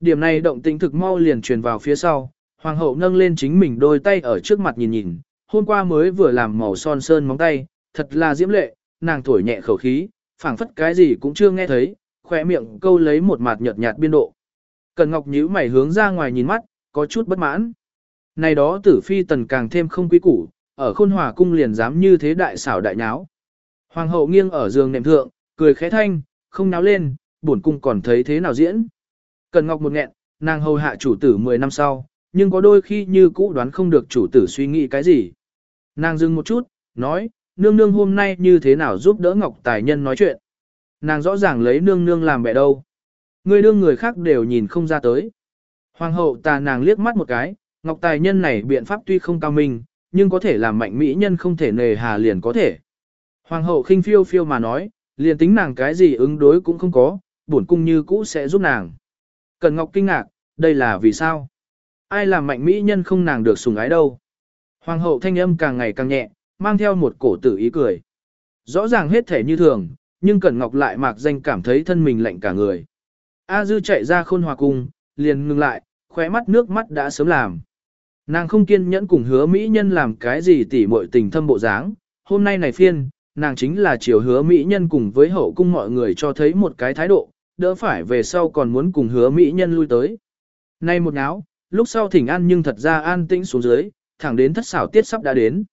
A: Điểm này động tĩnh thực mau liền truyền vào phía sau, hoàng hậu nâng lên chính mình đôi tay ở trước mặt nhìn nhìn, hôm qua mới vừa làm màu son sơn móng tay, thật là diễm lệ, nàng thổi nhẹ khẩu khí, phảng phất cái gì cũng chưa nghe thấy, khỏe miệng câu lấy một mặt nhợt nhạt biên độ. Cần Ngọc nhíu mày hướng ra ngoài nhìn mắt, có chút bất mãn. Này đó tử phi tần càng thêm không quý củ, ở khôn hòa cung liền dám như thế đại xảo đại nháo. Hoàng hậu nghiêng ở giường nệm thượng, cười khẽ thanh, không náo lên, bổn cung còn thấy thế nào diễn. Cần Ngọc một nghẹn, nàng hầu hạ chủ tử 10 năm sau, nhưng có đôi khi như cũ đoán không được chủ tử suy nghĩ cái gì. Nàng dừng một chút, nói, nương nương hôm nay như thế nào giúp đỡ Ngọc Tài Nhân nói chuyện. Nàng rõ ràng lấy nương nương làm bẻ đâu. Người đương người khác đều nhìn không ra tới. Hoàng hậu tà nàng liếc mắt một cái, Ngọc Tài Nhân này biện pháp tuy không cao minh, nhưng có thể làm mạnh mỹ nhân không thể nề hà liền có thể. Hoàng hậu khinh phiêu phiêu mà nói, liền tính nàng cái gì ứng đối cũng không có, bổn cung như cũ sẽ giúp nàng. Cần Ngọc kinh ngạc, đây là vì sao? Ai làm mạnh mỹ nhân không nàng được sủng ái đâu? Hoàng hậu thanh âm càng ngày càng nhẹ, mang theo một cổ tử ý cười. Rõ ràng hết thể như thường, nhưng Cẩn Ngọc lại mạc danh cảm thấy thân mình lạnh cả người. A Dư chạy ra khôn hòa cung, liền ngừng lại, khóe mắt nước mắt đã sớm làm. Nàng không kiên nhẫn cùng hứa mỹ nhân làm cái gì tỉ muội tình thâm bộ dáng, hôm nay này phiên, nàng chính là chiều hứa mỹ nhân cùng với hậu cung mọi người cho thấy một cái thái độ, đỡ phải về sau còn muốn cùng hứa mỹ nhân lui tới. Nay một náo, lúc sau thỉnh an nhưng thật ra an tĩnh xuống dưới, thẳng đến thất xảo tiết sắp đã đến.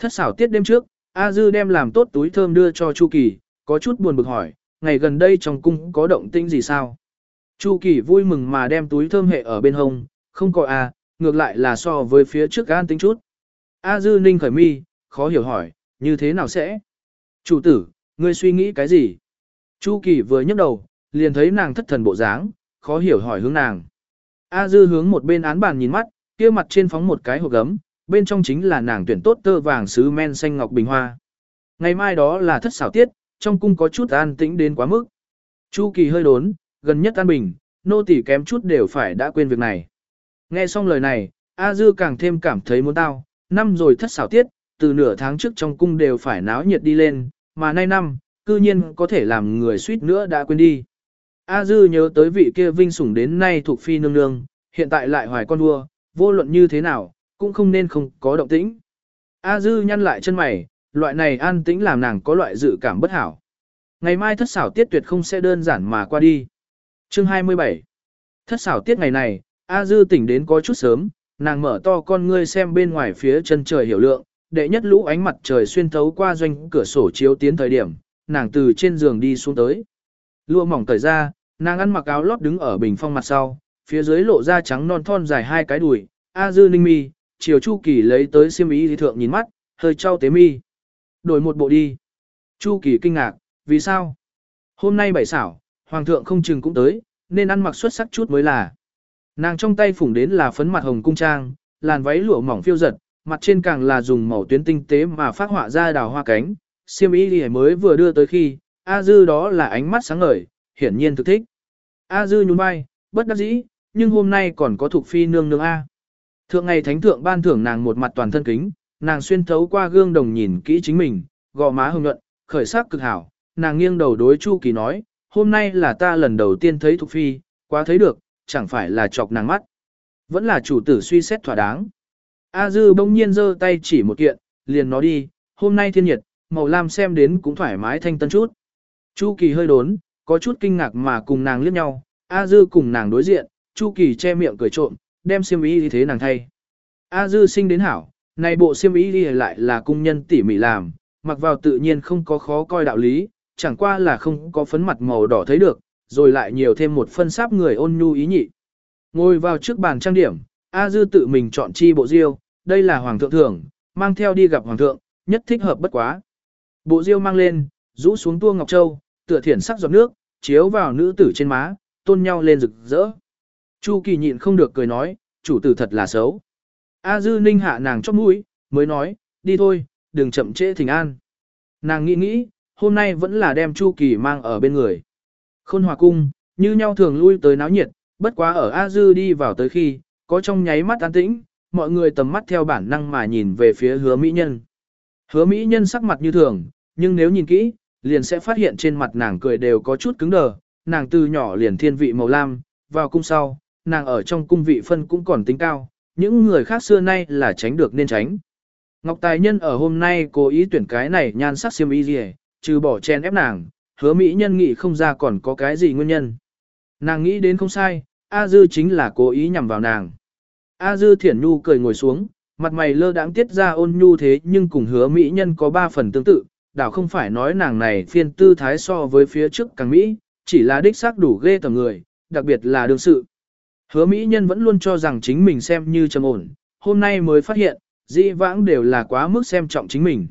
A: Thất xảo tiết đêm trước, A Dư đem làm tốt túi thơm đưa cho Chu Kỳ, có chút buồn bực hỏi, ngày gần đây trong cung có động tĩnh gì sao? Chu Kỳ vui mừng mà đem túi thơm hệ ở bên hông, không có A, ngược lại là so với phía trước gan tính chút. A Dư ninh khởi mi, khó hiểu hỏi, như thế nào sẽ? Chủ tử, ngươi suy nghĩ cái gì? Chu Kỳ vừa nhấc đầu, liền thấy nàng thất thần bộ dáng, khó hiểu hỏi hướng nàng. A Dư hướng một bên án bàn nhìn mắt, kia mặt trên phóng một cái hộp gấm, bên trong chính là nàng tuyển tốt tơ vàng sứ men xanh ngọc bình hoa. Ngày mai đó là thất xảo tiết, trong cung có chút an tĩnh đến quá mức. Chu Kỳ hơi đốn, gần nhất an bình, nô tỳ kém chút đều phải đã quên việc này. Nghe xong lời này, A Dư càng thêm cảm thấy muốn tao, năm rồi thất xảo tiết, từ nửa tháng trước trong cung đều phải náo nhiệt đi lên, mà nay năm, cư nhiên có thể làm người suýt nữa đã quên đi. A Dư nhớ tới vị kia vinh sủng đến nay thuộc phi nương nương, hiện tại lại hoài con vua, vô luận như thế nào, cũng không nên không có động tĩnh. A Dư nhăn lại chân mày, loại này an tĩnh làm nàng có loại dự cảm bất hảo. Ngày mai thất xảo tiết tuyệt không sẽ đơn giản mà qua đi. Chương 27 Thất xảo tiết ngày này, A Dư tỉnh đến có chút sớm, nàng mở to con ngươi xem bên ngoài phía chân trời hiểu lượng, đệ nhất lũ ánh mặt trời xuyên thấu qua doanh cửa sổ chiếu tiến thời điểm, nàng từ trên giường đi xuống tới. Lụa mỏng cởi ra, nàng ăn mặc áo lót đứng ở bình phong mặt sau, phía dưới lộ ra trắng non thon dài hai cái đùi, A Dư Ninh Mi, chiều Chu Kỳ lấy tới xiêm y thì thượng nhìn mắt, hơi trao tế mi. Đổi một bộ đi. Chu Kỳ kinh ngạc, vì sao? Hôm nay bảy xảo, Hoàng thượng không chừng cũng tới, nên ăn mặc xuất sắc chút mới là. Nàng trong tay phủng đến là phấn mặt hồng cung trang, làn váy lụa mỏng phiêu giật, mặt trên càng là dùng màu tuyến tinh tế mà phát họa ra đào hoa cánh. Xiêm y thì mới vừa đưa tới khi, A Dư đó là ánh mắt sáng ngời, hiển nhiên thực thích. A Dư nhún vai, bất đắc dĩ, nhưng hôm nay còn có thuộc phi nương nương A. Thượng ngày thánh thượng ban thưởng nàng một mặt toàn thân kính, nàng xuyên thấu qua gương đồng nhìn kỹ chính mình, gò má hồng nhuận, khởi sắc cực hảo, nàng nghiêng đầu đối Chu Kỳ nói, hôm nay là ta lần đầu tiên thấy Thục phi, quá thấy được, chẳng phải là chọc nàng mắt. Vẫn là chủ tử suy xét thỏa đáng. A Dư bỗng nhiên giơ tay chỉ một kiện, liền nói đi, hôm nay thiên nhiệt, màu lam xem đến cũng thoải mái thanh tân chút. Chu Kỳ hơi đốn, có chút kinh ngạc mà cùng nàng liếc nhau, A Dư cùng nàng đối diện, Chu Kỳ che miệng cười trộm, đem xiêm y thế nàng thay. A Dư sinh đến hảo, này bộ xiêm y lại là cung nhân tỉ mỉ làm, mặc vào tự nhiên không có khó coi đạo lý, chẳng qua là không có phấn mặt màu đỏ thấy được, rồi lại nhiều thêm một phân sáp người ôn nhu ý nhị. Ngồi vào trước bàn trang điểm, A Dư tự mình chọn chi bộ diêu, đây là hoàng thượng thưởng, mang theo đi gặp hoàng thượng, nhất thích hợp bất quá. Bộ diêu mang lên, rũ xuống tua ngọc châu, tựa thiển sắc giọt nước, chiếu vào nữ tử trên má, tôn nhau lên rực rỡ. Chu Kỳ nhịn không được cười nói, chủ tử thật là xấu. A Dư ninh hạ nàng chóp mũi, mới nói, đi thôi, đừng chậm trễ thỉnh an. Nàng nghĩ nghĩ, hôm nay vẫn là đem Chu Kỳ mang ở bên người. Khôn Hòa Cung, như nhau thường lui tới náo nhiệt, bất quá ở A Dư đi vào tới khi, có trong nháy mắt an tĩnh, mọi người tầm mắt theo bản năng mà nhìn về phía hứa mỹ nhân. Hứa mỹ nhân sắc mặt như thường, nhưng nếu nhìn kỹ, liền sẽ phát hiện trên mặt nàng cười đều có chút cứng đờ, nàng từ nhỏ liền thiên vị màu lam, vào cung sau, nàng ở trong cung vị phân cũng còn tính cao, những người khác xưa nay là tránh được nên tránh. Ngọc Tài Nhân ở hôm nay cố ý tuyển cái này nhan sắc xiêm y gì, trừ bỏ chen ép nàng, hứa mỹ nhân nghĩ không ra còn có cái gì nguyên nhân. Nàng nghĩ đến không sai, A Dư chính là cố ý nhằm vào nàng. A Dư Thiển Nhu cười ngồi xuống, mặt mày lơ đãng tiết ra ôn nhu thế nhưng cùng hứa mỹ nhân có ba phần tương tự, đảo không phải nói nàng này phiên tư thái so với phía trước càng mỹ, chỉ là đích xác đủ ghê tầm người, đặc biệt là đương sự. Hứa mỹ nhân vẫn luôn cho rằng chính mình xem như trầm ổn, hôm nay mới phát hiện, dĩ vãng đều là quá mức xem trọng chính mình.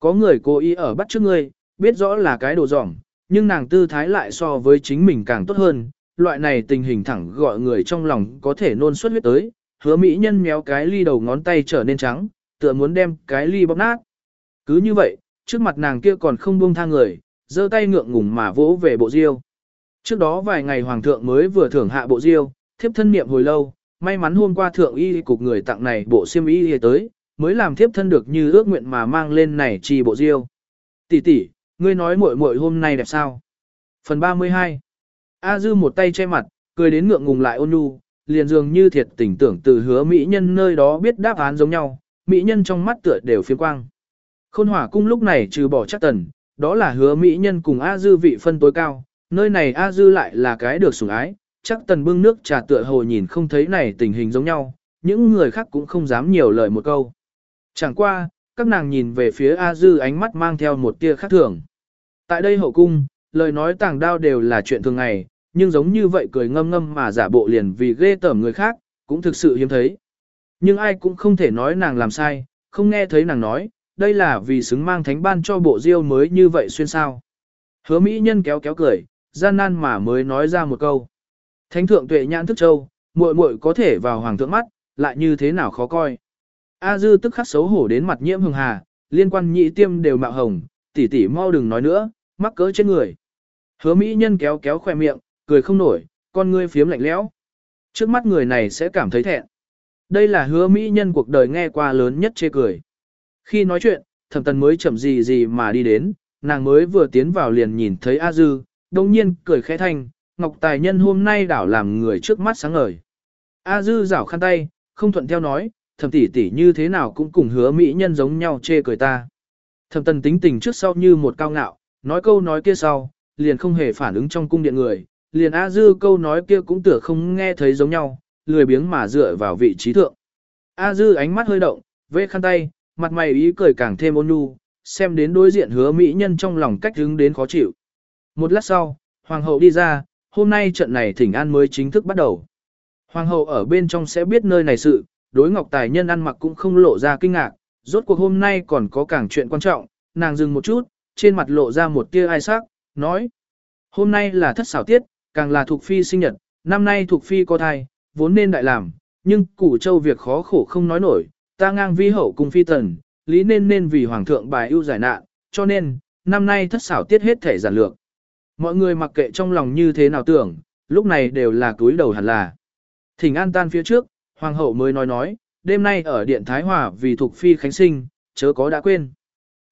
A: Có người cố ý ở bắt trước ngươi, biết rõ là cái đồ dỏng, nhưng nàng tư thái lại so với chính mình càng tốt hơn, loại này tình hình thẳng gọi người trong lòng có thể nôn suất huyết tới, hứa mỹ nhân méo cái ly đầu ngón tay trở nên trắng, tựa muốn đem cái ly bóp nát. Cứ như vậy, trước mặt nàng kia còn không buông tha người, giơ tay ngượng ngùng mà vỗ về bộ diêu. Trước đó vài ngày hoàng thượng mới vừa thưởng hạ bộ diêu, thiếp thân niệm hồi lâu, may mắn hôm qua thượng y cục người tặng này bộ xiêm y tới, mới làm thiếp thân được như ước nguyện mà mang lên này trì bộ diêu. Tỷ tỷ, ngươi nói muội muội hôm nay đẹp sao? Phần 32 A Dư một tay che mặt, cười đến ngượng ngùng lại ôn nhu, liền dường như thiệt tình tưởng từ hứa mỹ nhân nơi đó biết đáp án giống nhau, mỹ nhân trong mắt tựa đều phiếm quang. Khôn hỏa cung lúc này trừ bỏ chắc tần, đó là hứa mỹ nhân cùng A Dư vị phân tối cao, nơi này A Dư lại là cái được sủng ái, chắc tần bưng nước trà tựa hồ nhìn không thấy này tình hình giống nhau, những người khác cũng không dám nhiều lời một câu. Chẳng qua, các nàng nhìn về phía A Dư ánh mắt mang theo một tia khác thường. Tại đây hậu cung, lời nói tàng đao đều là chuyện thường ngày, nhưng giống như vậy cười ngâm ngâm mà giả bộ liền vì ghê tởm người khác, cũng thực sự hiếm thấy. Nhưng ai cũng không thể nói nàng làm sai, không nghe thấy nàng nói, đây là vì xứng mang thánh ban cho bộ diêu mới như vậy xuyên sao. Hứa Mỹ nhân kéo kéo cười, gian nan mà mới nói ra một câu. Thánh thượng tuệ nhãn thức châu, muội muội có thể vào hoàng thượng mắt, lại như thế nào khó coi. A dư tức khắc xấu hổ đến mặt nhiễm hường hà, liên quan nhị tiêm đều mạo hồng, tỷ tỷ mau đừng nói nữa, mắc cỡ trên người. Hứa Mỹ nhân kéo kéo khoe miệng, cười không nổi, con ngươi phiếm lạnh lẽo. Trước mắt người này sẽ cảm thấy thẹn. Đây là hứa Mỹ nhân cuộc đời nghe qua lớn nhất chê cười. Khi nói chuyện, thẩm tần mới chậm gì gì mà đi đến, nàng mới vừa tiến vào liền nhìn thấy A Dư, đồng nhiên cười khẽ thanh, Ngọc Tài Nhân hôm nay đảo làm người trước mắt sáng ngời. A Dư rảo khăn tay, không thuận theo nói, thầm tỷ tỷ như thế nào cũng cùng hứa Mỹ nhân giống nhau chê cười ta. Thẩm tần tính tình trước sau như một cao ngạo, nói câu nói kia sau, liền không hề phản ứng trong cung điện người, liền A Dư câu nói kia cũng tựa không nghe thấy giống nhau, lười biếng mà dựa vào vị trí thượng. A Dư ánh mắt hơi động, vê khăn tay, mặt mày ý cười càng thêm ôn nhu, xem đến đối diện hứa mỹ nhân trong lòng cách hứng đến khó chịu. Một lát sau, hoàng hậu đi ra, hôm nay trận này thỉnh an mới chính thức bắt đầu. Hoàng hậu ở bên trong sẽ biết nơi này sự, đối ngọc tài nhân ăn mặc cũng không lộ ra kinh ngạc, rốt cuộc hôm nay còn có càng chuyện quan trọng, nàng dừng một chút, trên mặt lộ ra một tia ai sắc, nói. Hôm nay là thất xảo tiết, càng là thuộc phi sinh nhật, năm nay thuộc phi có thai, vốn nên đại làm, nhưng củ châu việc khó khổ không nói nổi, ta ngang vi hậu cùng phi tần, lý nên nên vì hoàng thượng bài ưu giải nạn, cho nên, năm nay thất xảo tiết hết thể giản lược. Mọi người mặc kệ trong lòng như thế nào tưởng, lúc này đều là túi đầu hẳn là. Thỉnh an tan phía trước, hoàng hậu mới nói nói, đêm nay ở Điện Thái Hòa vì thuộc phi khánh sinh, chớ có đã quên.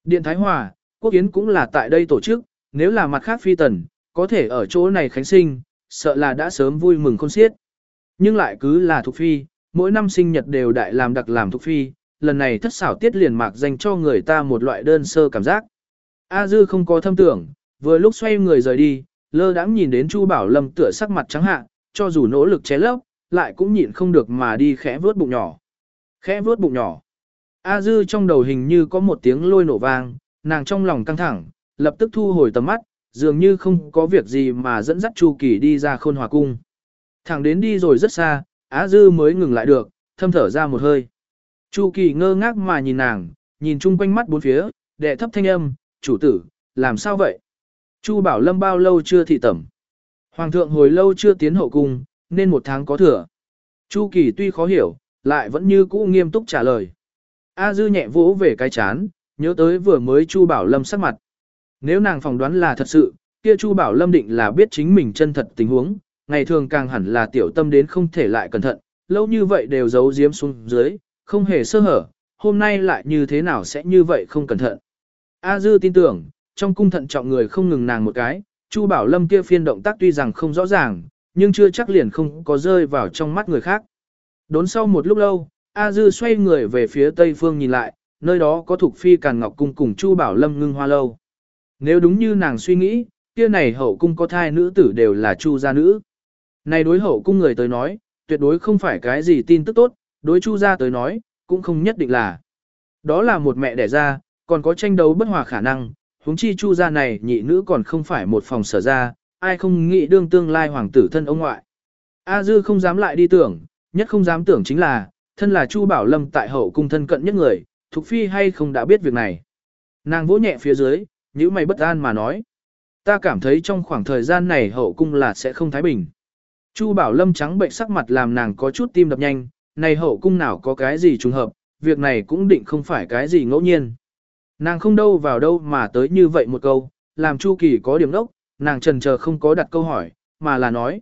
A: Điện Thái Hòa, quốc kiến cũng là tại đây tổ chức, nếu là mặt khác phi tần, có thể ở chỗ này khánh sinh, sợ là đã sớm vui mừng khôn xiết. Nhưng lại cứ là thuộc phi, mỗi năm sinh nhật đều đại làm đặc làm thuộc phi, lần này thất xảo tiết liền mạc dành cho người ta một loại đơn sơ cảm giác. A Dư không có thâm tưởng, vừa lúc xoay người rời đi, lơ đãng nhìn đến Chu Bảo Lâm tựa sắc mặt trắng hạ, cho dù nỗ lực ché lấp, lại cũng nhịn không được mà đi khẽ vớt bụng nhỏ. Khẽ vớt bụng nhỏ. A Dư trong đầu hình như có một tiếng lôi nổ vang, nàng trong lòng căng thẳng, lập tức thu hồi tầm mắt, dường như không có việc gì mà dẫn dắt Chu Kỳ đi ra khôn hòa cung. Thẳng đến đi rồi rất xa, Á Dư mới ngừng lại được, thâm thở ra một hơi. Chu Kỳ ngơ ngác mà nhìn nàng, nhìn chung quanh mắt bốn phía, đệ thấp thanh âm, chủ tử, làm sao vậy? Chu Bảo Lâm bao lâu chưa thị tẩm? Hoàng thượng hồi lâu chưa tiến hậu cung, nên một tháng có thừa. Chu Kỳ tuy khó hiểu, lại vẫn như cũ nghiêm túc trả lời. A Dư nhẹ vỗ về cái chán, nhớ tới vừa mới Chu Bảo Lâm sắc mặt. Nếu nàng phỏng đoán là thật sự, kia Chu Bảo Lâm định là biết chính mình chân thật tình huống, ngày thường càng hẳn là tiểu tâm đến không thể lại cẩn thận, lâu như vậy đều giấu giếm xuống dưới, không hề sơ hở, hôm nay lại như thế nào sẽ như vậy không cẩn thận. A Dư tin tưởng, trong cung thận trọng người không ngừng nàng một cái, Chu Bảo Lâm kia phiên động tác tuy rằng không rõ ràng, nhưng chưa chắc liền không có rơi vào trong mắt người khác. Đốn sau một lúc lâu, A Dư xoay người về phía tây phương nhìn lại, nơi đó có thuộc phi Càn Ngọc cung cùng Chu Bảo Lâm ngưng hoa lâu. Nếu đúng như nàng suy nghĩ, kia này hậu cung có thai nữ tử đều là Chu gia nữ. Này đối hậu cung người tới nói, tuyệt đối không phải cái gì tin tức tốt, đối Chu gia tới nói, cũng không nhất định là. Đó là một mẹ đẻ ra, còn có tranh đấu bất hòa khả năng, huống chi Chu gia này nhị nữ còn không phải một phòng sở ra, ai không nghĩ đương tương lai hoàng tử thân ông ngoại. A Dư không dám lại đi tưởng, nhất không dám tưởng chính là, thân là Chu Bảo Lâm tại hậu cung thân cận nhất người, Thục Phi hay không đã biết việc này. Nàng vỗ nhẹ phía dưới, nhíu mày bất an mà nói. Ta cảm thấy trong khoảng thời gian này hậu cung là sẽ không thái bình. Chu Bảo Lâm trắng bệnh sắc mặt làm nàng có chút tim đập nhanh, này hậu cung nào có cái gì trùng hợp, việc này cũng định không phải cái gì ngẫu nhiên. Nàng không đâu vào đâu mà tới như vậy một câu, làm Chu Kỳ có điểm đốc, nàng trần chờ không có đặt câu hỏi, mà là nói.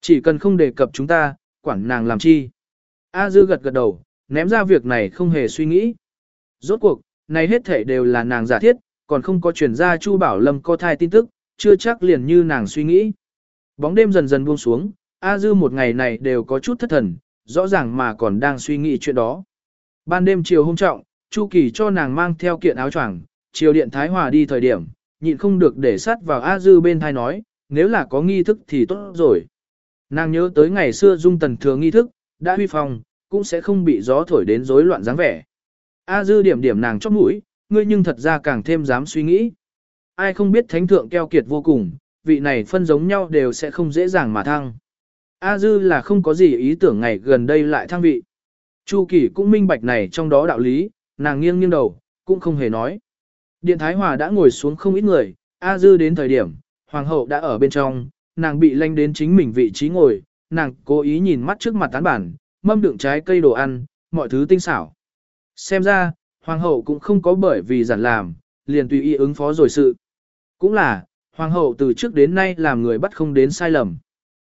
A: Chỉ cần không đề cập chúng ta, quản nàng làm chi. A Dư gật gật đầu, ném ra việc này không hề suy nghĩ. Rốt cuộc, này hết thể đều là nàng giả thiết, còn không có truyền ra Chu Bảo Lâm có thai tin tức, chưa chắc liền như nàng suy nghĩ. Bóng đêm dần dần buông xuống, A Dư một ngày này đều có chút thất thần, rõ ràng mà còn đang suy nghĩ chuyện đó. Ban đêm chiều hôm trọng, Chu Kỳ cho nàng mang theo kiện áo choàng, chiều điện Thái Hòa đi thời điểm, nhịn không được để sát vào A Dư bên thai nói, nếu là có nghi thức thì tốt rồi. Nàng nhớ tới ngày xưa dung tần thừa nghi thức, đã huy phong, cũng sẽ không bị gió thổi đến rối loạn dáng vẻ. A Dư điểm điểm nàng chóp mũi, ngươi nhưng thật ra càng thêm dám suy nghĩ. Ai không biết thánh thượng keo kiệt vô cùng, vị này phân giống nhau đều sẽ không dễ dàng mà thăng. A Dư là không có gì ý tưởng ngày gần đây lại thăng vị. Chu Kỳ cũng minh bạch này trong đó đạo lý, nàng nghiêng nghiêng đầu, cũng không hề nói. Điện Thái Hòa đã ngồi xuống không ít người, A Dư đến thời điểm, Hoàng hậu đã ở bên trong, nàng bị lanh đến chính mình vị trí ngồi, nàng cố ý nhìn mắt trước mặt tán bản, mâm đựng trái cây đồ ăn, mọi thứ tinh xảo. Xem ra, Hoàng hậu cũng không có bởi vì giản làm, liền tùy ý ứng phó rồi sự. Cũng là, Hoàng hậu từ trước đến nay làm người bắt không đến sai lầm.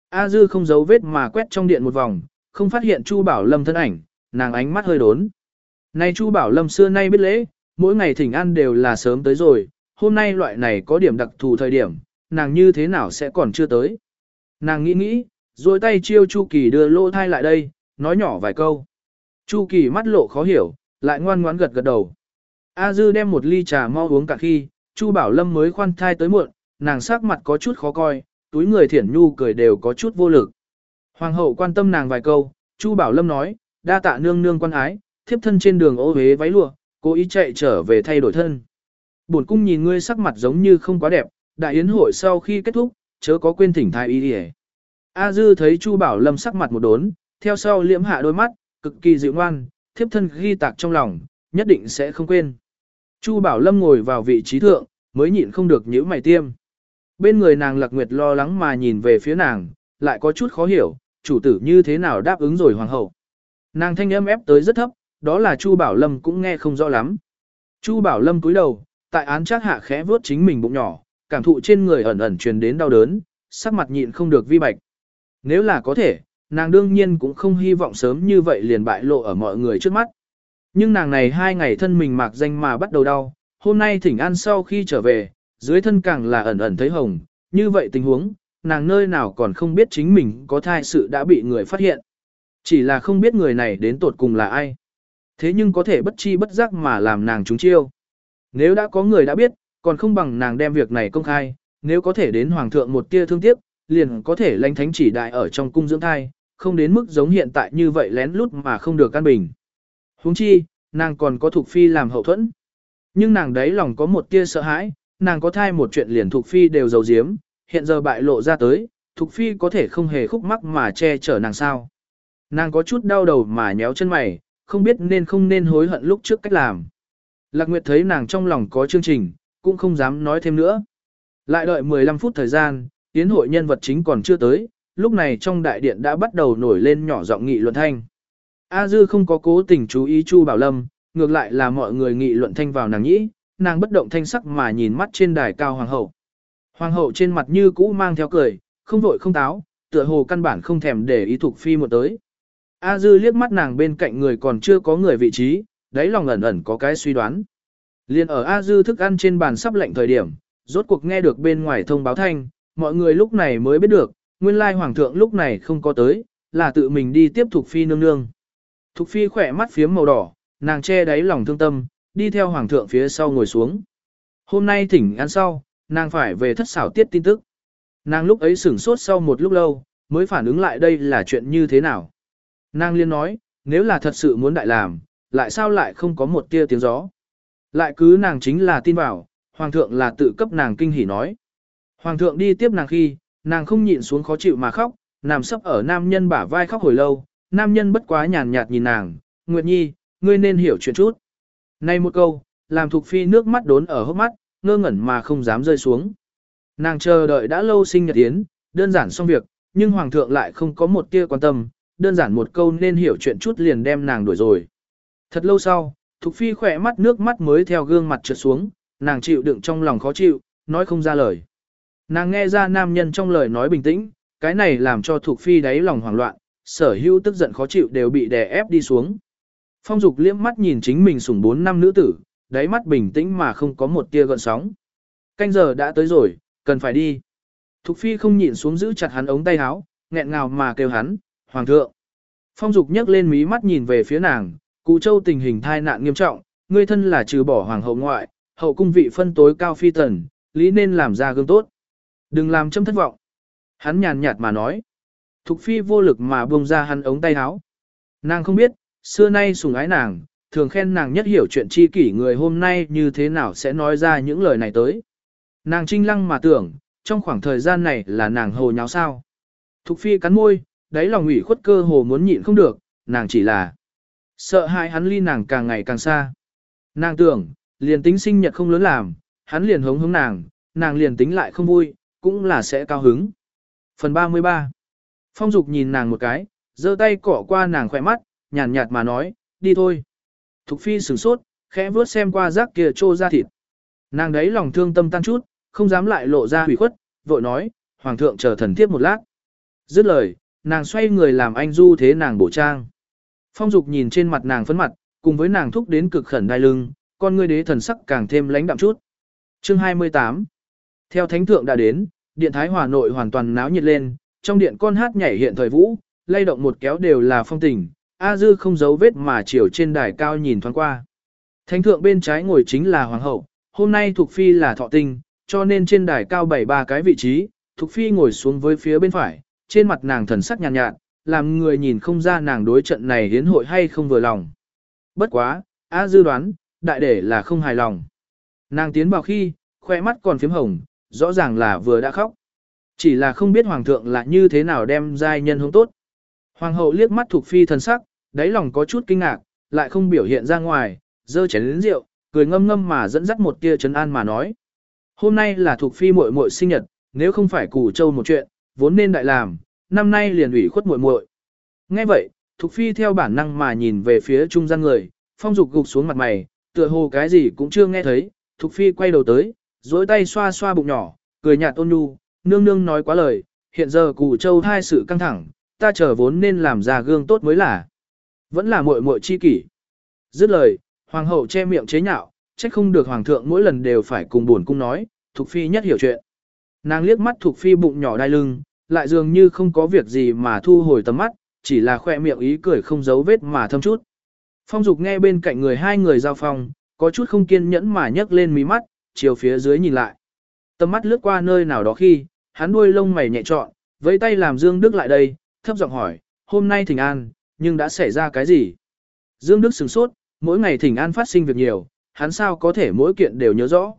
A: A Dư không giấu vết mà quét trong điện một vòng, không phát hiện Chu Bảo Lâm thân ảnh, nàng ánh mắt hơi đốn. Nay Chu Bảo Lâm xưa nay biết lễ, mỗi ngày thỉnh ăn đều là sớm tới rồi, hôm nay loại này có điểm đặc thù thời điểm, nàng như thế nào sẽ còn chưa tới. Nàng nghĩ nghĩ, rồi tay chiêu Chu Kỳ đưa lô thai lại đây, nói nhỏ vài câu. Chu Kỳ mắt lộ khó hiểu, lại ngoan ngoãn gật gật đầu. A Dư đem một ly trà mau uống cả khi, Chu Bảo Lâm mới khoan thai tới muộn, nàng sắc mặt có chút khó coi, túi người thiển nhu cười đều có chút vô lực. Hoàng hậu quan tâm nàng vài câu, Chu Bảo Lâm nói, đa tạ nương nương quan ái, thiếp thân trên đường ô huế váy lụa, cố ý chạy trở về thay đổi thân. Bổn cung nhìn ngươi sắc mặt giống như không quá đẹp, đại yến hội sau khi kết thúc, chớ có quên thỉnh thái y đi A Dư thấy Chu Bảo Lâm sắc mặt một đốn, theo sau liễm hạ đôi mắt, cực kỳ dịu ngoan, thiếp thân ghi tạc trong lòng, nhất định sẽ không quên. Chu Bảo Lâm ngồi vào vị trí thượng, mới nhịn không được nhíu mày tiêm. Bên người nàng Lạc Nguyệt lo lắng mà nhìn về phía nàng, lại có chút khó hiểu, chủ tử như thế nào đáp ứng rồi hoàng hậu. Nàng thanh âm ép tới rất thấp, đó là Chu Bảo Lâm cũng nghe không rõ lắm. Chu Bảo Lâm cúi đầu, tại án chắc hạ khẽ vớt chính mình bụng nhỏ, cảm thụ trên người ẩn ẩn truyền đến đau đớn, sắc mặt nhịn không được vi bạch. Nếu là có thể, nàng đương nhiên cũng không hy vọng sớm như vậy liền bại lộ ở mọi người trước mắt. Nhưng nàng này hai ngày thân mình mạc danh mà bắt đầu đau, hôm nay thỉnh an sau khi trở về, dưới thân càng là ẩn ẩn thấy hồng, như vậy tình huống, nàng nơi nào còn không biết chính mình có thai sự đã bị người phát hiện. Chỉ là không biết người này đến tột cùng là ai. Thế nhưng có thể bất chi bất giác mà làm nàng trúng chiêu. Nếu đã có người đã biết, còn không bằng nàng đem việc này công khai, nếu có thể đến hoàng thượng một tia thương tiếc, liền có thể lãnh thánh chỉ đại ở trong cung dưỡng thai, không đến mức giống hiện tại như vậy lén lút mà không được căn bình. Huống chi, nàng còn có thuộc phi làm hậu thuẫn. Nhưng nàng đấy lòng có một tia sợ hãi, nàng có thai một chuyện liền thuộc phi đều giấu giếm, hiện giờ bại lộ ra tới, thuộc phi có thể không hề khúc mắc mà che chở nàng sao. Nàng có chút đau đầu mà nhéo chân mày, không biết nên không nên hối hận lúc trước cách làm. Lạc Nguyệt thấy nàng trong lòng có chương trình, cũng không dám nói thêm nữa. Lại đợi 15 phút thời gian, tiến hội nhân vật chính còn chưa tới, lúc này trong đại điện đã bắt đầu nổi lên nhỏ giọng nghị luận thanh. A Dư không có cố tình chú ý Chu Bảo Lâm, ngược lại là mọi người nghị luận thanh vào nàng nhĩ, nàng bất động thanh sắc mà nhìn mắt trên đài cao hoàng hậu. Hoàng hậu trên mặt như cũ mang theo cười, không vội không táo, tựa hồ căn bản không thèm để ý thuộc phi một tới. A dư liếc mắt nàng bên cạnh người còn chưa có người vị trí, đáy lòng ẩn ẩn có cái suy đoán. Liên ở A dư thức ăn trên bàn sắp lệnh thời điểm, rốt cuộc nghe được bên ngoài thông báo thanh, mọi người lúc này mới biết được, nguyên lai hoàng thượng lúc này không có tới, là tự mình đi tiếp Thục Phi nương nương. Thục Phi khỏe mắt phiếm màu đỏ, nàng che đáy lòng thương tâm, đi theo hoàng thượng phía sau ngồi xuống. Hôm nay thỉnh ăn sau, nàng phải về thất xảo tiết tin tức. Nàng lúc ấy sửng sốt sau một lúc lâu, mới phản ứng lại đây là chuyện như thế nào. Nàng liên nói, nếu là thật sự muốn đại làm, lại sao lại không có một tia tiếng gió. Lại cứ nàng chính là tin vào, hoàng thượng là tự cấp nàng kinh hỉ nói. Hoàng thượng đi tiếp nàng khi, nàng không nhịn xuống khó chịu mà khóc, nằm sấp ở nam nhân bả vai khóc hồi lâu, nam nhân bất quá nhàn nhạt nhìn nàng, Nguyệt Nhi, ngươi nên hiểu chuyện chút. Này một câu, làm Thục Phi nước mắt đốn ở hốc mắt, ngơ ngẩn mà không dám rơi xuống. Nàng chờ đợi đã lâu sinh nhật yến, đơn giản xong việc, nhưng Hoàng thượng lại không có một tia quan tâm, đơn giản một câu nên hiểu chuyện chút liền đem nàng đuổi rồi. Thật lâu sau, Thục Phi khỏe mắt nước mắt mới theo gương mặt trượt xuống, nàng chịu đựng trong lòng khó chịu, nói không ra lời. Nàng nghe ra nam nhân trong lời nói bình tĩnh, cái này làm cho Thục Phi đáy lòng hoảng loạn, sở hữu tức giận khó chịu đều bị đè ép đi xuống. Phong Dục liếc mắt nhìn chính mình sủng bốn năm nữ tử, đáy mắt bình tĩnh mà không có một tia gợn sóng. Canh giờ đã tới rồi, cần phải đi. Thục Phi không nhịn xuống giữ chặt hắn ống tay áo, nghẹn ngào mà kêu hắn, Hoàng thượng. Phong Dục nhấc lên mí mắt nhìn về phía nàng, Cụ Châu tình hình thai nạn nghiêm trọng, ngươi thân là trừ bỏ Hoàng hậu ngoại, hậu cung vị phân tối cao phi tần, lý nên làm ra gương tốt. Đừng làm châm thất vọng. Hắn nhàn nhạt mà nói. Thục Phi vô lực mà buông ra hắn ống tay áo. Nàng không biết, xưa nay sùng ái nàng, thường khen nàng nhất hiểu chuyện chi kỷ người hôm nay như thế nào sẽ nói ra những lời này tới. Nàng trinh lăng mà tưởng, trong khoảng thời gian này là nàng hồ nháo sao. Thục phi cắn môi, đáy lòng ủy khuất cơ hồ muốn nhịn không được, nàng chỉ là sợ hãi hắn ly nàng càng ngày càng xa. Nàng tưởng, liền tính sinh nhật không lớn làm, hắn liền hống hống nàng, nàng liền tính lại không vui, cũng là sẽ cao hứng. Phần 33 Phong Dục nhìn nàng một cái, giơ tay cỏ qua nàng khỏe mắt, nhàn nhạt mà nói, đi thôi. Thục phi sửng sốt, khẽ vuốt xem qua rác kia trô ra thịt. Nàng đấy lòng thương tâm tan chút, không dám lại lộ ra hủy khuất, vội nói, hoàng thượng chờ thần tiếp một lát. Dứt lời, nàng xoay người làm anh du thế nàng bổ trang. Phong dục nhìn trên mặt nàng phấn mặt, cùng với nàng thúc đến cực khẩn đai lưng, con ngươi đế thần sắc càng thêm lãnh đạm chút. Chương 28 Theo thánh thượng đã đến, điện thái hòa nội hoàn toàn náo nhiệt lên, trong điện con hát nhảy hiện thời vũ, lay động một kéo đều là phong tình, A Dư không giấu vết mà chiều trên đài cao nhìn thoáng qua. Thánh thượng bên trái ngồi chính là hoàng hậu, hôm nay thuộc Phi là thọ tinh, cho nên trên đài cao bảy ba cái vị trí, thuộc Phi ngồi xuống với phía bên phải, trên mặt nàng thần sắc nhàn nhạt, nhạt, làm người nhìn không ra nàng đối trận này hiến hội hay không vừa lòng. Bất quá, A Dư đoán, đại để là không hài lòng. Nàng tiến vào khi, khoe mắt còn phím hồng, rõ ràng là vừa đã khóc. Chỉ là không biết hoàng thượng là như thế nào đem giai nhân hướng tốt. Hoàng hậu liếc mắt thuộc Phi thần sắc, đáy lòng có chút kinh ngạc, lại không biểu hiện ra ngoài, dơ chén lĩnh rượu, cười ngâm ngâm mà dẫn dắt một tia trấn an mà nói. Hôm nay là thuộc phi muội muội sinh nhật, nếu không phải củ châu một chuyện, vốn nên đại làm, năm nay liền ủy khuất muội muội. Nghe vậy, Thục Phi theo bản năng mà nhìn về phía trung gian người, phong dục gục xuống mặt mày, tựa hồ cái gì cũng chưa nghe thấy, Thục Phi quay đầu tới, dối tay xoa xoa bụng nhỏ, cười nhạt ôn nhu, nương nương nói quá lời, hiện giờ Cù châu hai sự căng thẳng, ta chờ vốn nên làm ra gương tốt mới là. Vẫn là muội muội chi kỷ. Dứt lời, hoàng hậu che miệng chế nhạo, trách không được hoàng thượng mỗi lần đều phải cùng buồn cung nói, Thục Phi nhất hiểu chuyện. Nàng liếc mắt Thục Phi bụng nhỏ đai lưng, lại dường như không có việc gì mà thu hồi tầm mắt, chỉ là khoe miệng ý cười không giấu vết mà thâm chút. Phong Dục nghe bên cạnh người hai người giao phong, có chút không kiên nhẫn mà nhấc lên mí mắt, chiều phía dưới nhìn lại. Tầm mắt lướt qua nơi nào đó khi, hắn đuôi lông mày nhẹ trọn, với tay làm Dương Đức lại đây, thấp giọng hỏi, hôm nay thỉnh an, nhưng đã xảy ra cái gì? Dương Đức sửng sốt, mỗi ngày thỉnh an phát sinh việc nhiều, hắn sao có thể mỗi kiện đều nhớ rõ.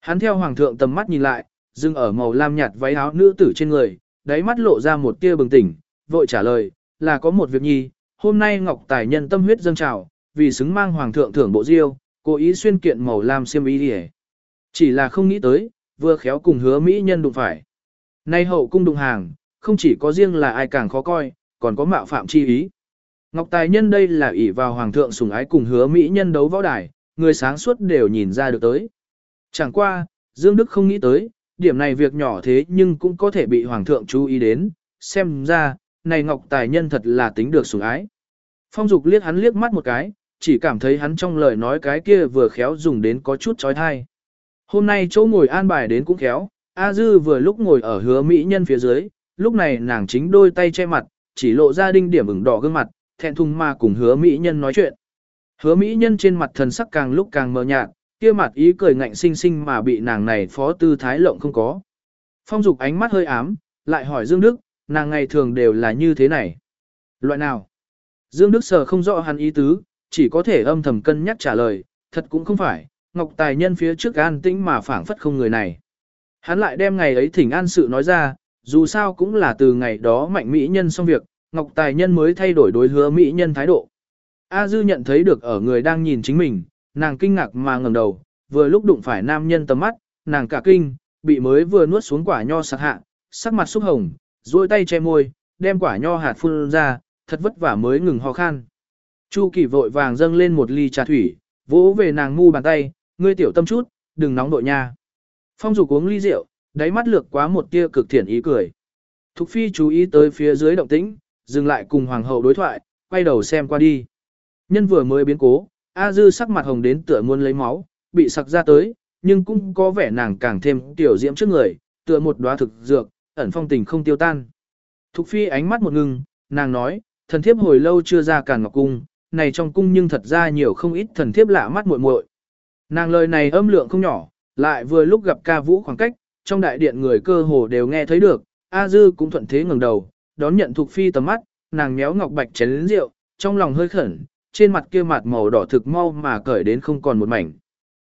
A: Hắn theo hoàng thượng tầm mắt nhìn lại, dừng ở màu lam nhạt váy áo nữ tử trên người, đáy mắt lộ ra một tia bừng tỉnh, vội trả lời, là có một việc nhi, hôm nay Ngọc Tài nhân tâm huyết dâng trào, vì xứng mang hoàng thượng thưởng bộ diêu, cố ý xuyên kiện màu lam xiêm y đi Chỉ là không nghĩ tới, vừa khéo cùng hứa mỹ nhân đụng phải. Nay hậu cung đụng hàng, không chỉ có riêng là ai càng khó coi, còn có mạo phạm chi ý. Ngọc Tài Nhân đây là ỷ vào Hoàng thượng sủng ái cùng hứa Mỹ nhân đấu võ đài, người sáng suốt đều nhìn ra được tới. Chẳng qua, Dương Đức không nghĩ tới, điểm này việc nhỏ thế nhưng cũng có thể bị Hoàng thượng chú ý đến, xem ra, này Ngọc Tài nhân thật là tính được sủng ái. Phong Dục liếc hắn liếc mắt một cái, chỉ cảm thấy hắn trong lời nói cái kia vừa khéo dùng đến có chút trói thai. Hôm nay chỗ ngồi an bài đến cũng khéo, A Dư vừa lúc ngồi ở hứa mỹ nhân phía dưới, lúc này nàng chính đôi tay che mặt, chỉ lộ ra đinh điểm ửng đỏ gương mặt, thẹn thùng mà cùng hứa mỹ nhân nói chuyện. Hứa mỹ nhân trên mặt thần sắc càng lúc càng mờ nhạt, kia mặt ý cười ngạnh sinh sinh mà bị nàng này phó tư thái lộng không có. Phong dục ánh mắt hơi ám, lại hỏi Dương Đức, nàng ngày thường đều là như thế này. Loại nào? Dương Đức sờ không rõ hắn ý tứ, chỉ có thể âm thầm cân nhắc trả lời, thật cũng không phải, Ngọc Tài Nhân phía trước an tĩnh mà phảng phất không người này. Hắn lại đem ngày ấy thỉnh an sự nói ra, dù sao cũng là từ ngày đó mạnh mỹ nhân xong việc, Ngọc Tài Nhân mới thay đổi đối hứa mỹ nhân thái độ. A Dư nhận thấy được ở người đang nhìn chính mình, nàng kinh ngạc mà ngẩng đầu, vừa lúc đụng phải nam nhân tầm mắt, nàng cả kinh, bị mới vừa nuốt xuống quả nho sặc hạ, sắc mặt xúc hồng, duỗi tay che môi, đem quả nho hạt phun ra, thật vất vả mới ngừng ho khan. Chu Kỳ vội vàng dâng lên một ly trà thủy, vỗ về nàng ngu bàn tay, ngươi tiểu tâm chút, đừng nóng đội nha. Phong dục uống ly rượu, đáy mắt lược quá một tia cực thiện ý cười. Thục phi chú ý tới phía dưới động tĩnh, dừng lại cùng hoàng hậu đối thoại, quay đầu xem qua đi. Nhân vừa mới biến cố, A Dư sắc mặt hồng đến tựa muôn lấy máu, bị sặc ra tới, nhưng cũng có vẻ nàng càng thêm tiểu diễm trước người, tựa một đóa thực dược, ẩn phong tình không tiêu tan. Thục phi ánh mắt một ngừng, nàng nói, thần thiếp hồi lâu chưa ra càn ngọc cung, này trong cung nhưng thật ra nhiều không ít thần thiếp lạ mắt muội muội. Nàng lời này âm lượng không nhỏ, lại vừa lúc gặp ca vũ khoảng cách, trong đại điện người cơ hồ đều nghe thấy được, A Dư cũng thuận thế ngẩng đầu, đón nhận Thục Phi tầm mắt, nàng méo ngọc bạch chén rượu, trong lòng hơi khẩn, trên mặt kia mặt màu đỏ thực mau mà cởi đến không còn một mảnh.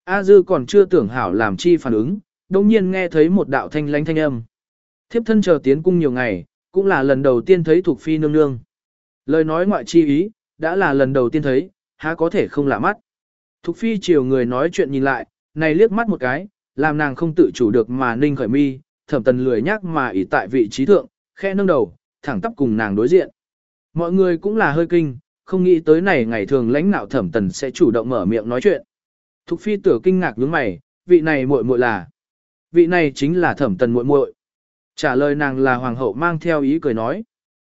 A: A Dư còn chưa tưởng hảo làm chi phản ứng, đồng nhiên nghe thấy một đạo thanh lánh thanh âm. Thiếp thân chờ tiến cung nhiều ngày, cũng là lần đầu tiên thấy Thục Phi nương nương. Lời nói ngoại chi ý, đã là lần đầu tiên thấy, há có thể không lạ mắt. Thục Phi chiều người nói chuyện nhìn lại, này liếc mắt một cái, làm nàng không tự chủ được mà ninh khởi mi, thẩm tần lười nhắc mà ỉ tại vị trí thượng, khe nâng đầu, thẳng tắp cùng nàng đối diện. Mọi người cũng là hơi kinh, không nghĩ tới này ngày thường lãnh nạo thẩm tần sẽ chủ động mở miệng nói chuyện. Thục phi tử kinh ngạc nhướng mày, vị này muội muội là. Vị này chính là thẩm tần muội muội. Trả lời nàng là hoàng hậu mang theo ý cười nói.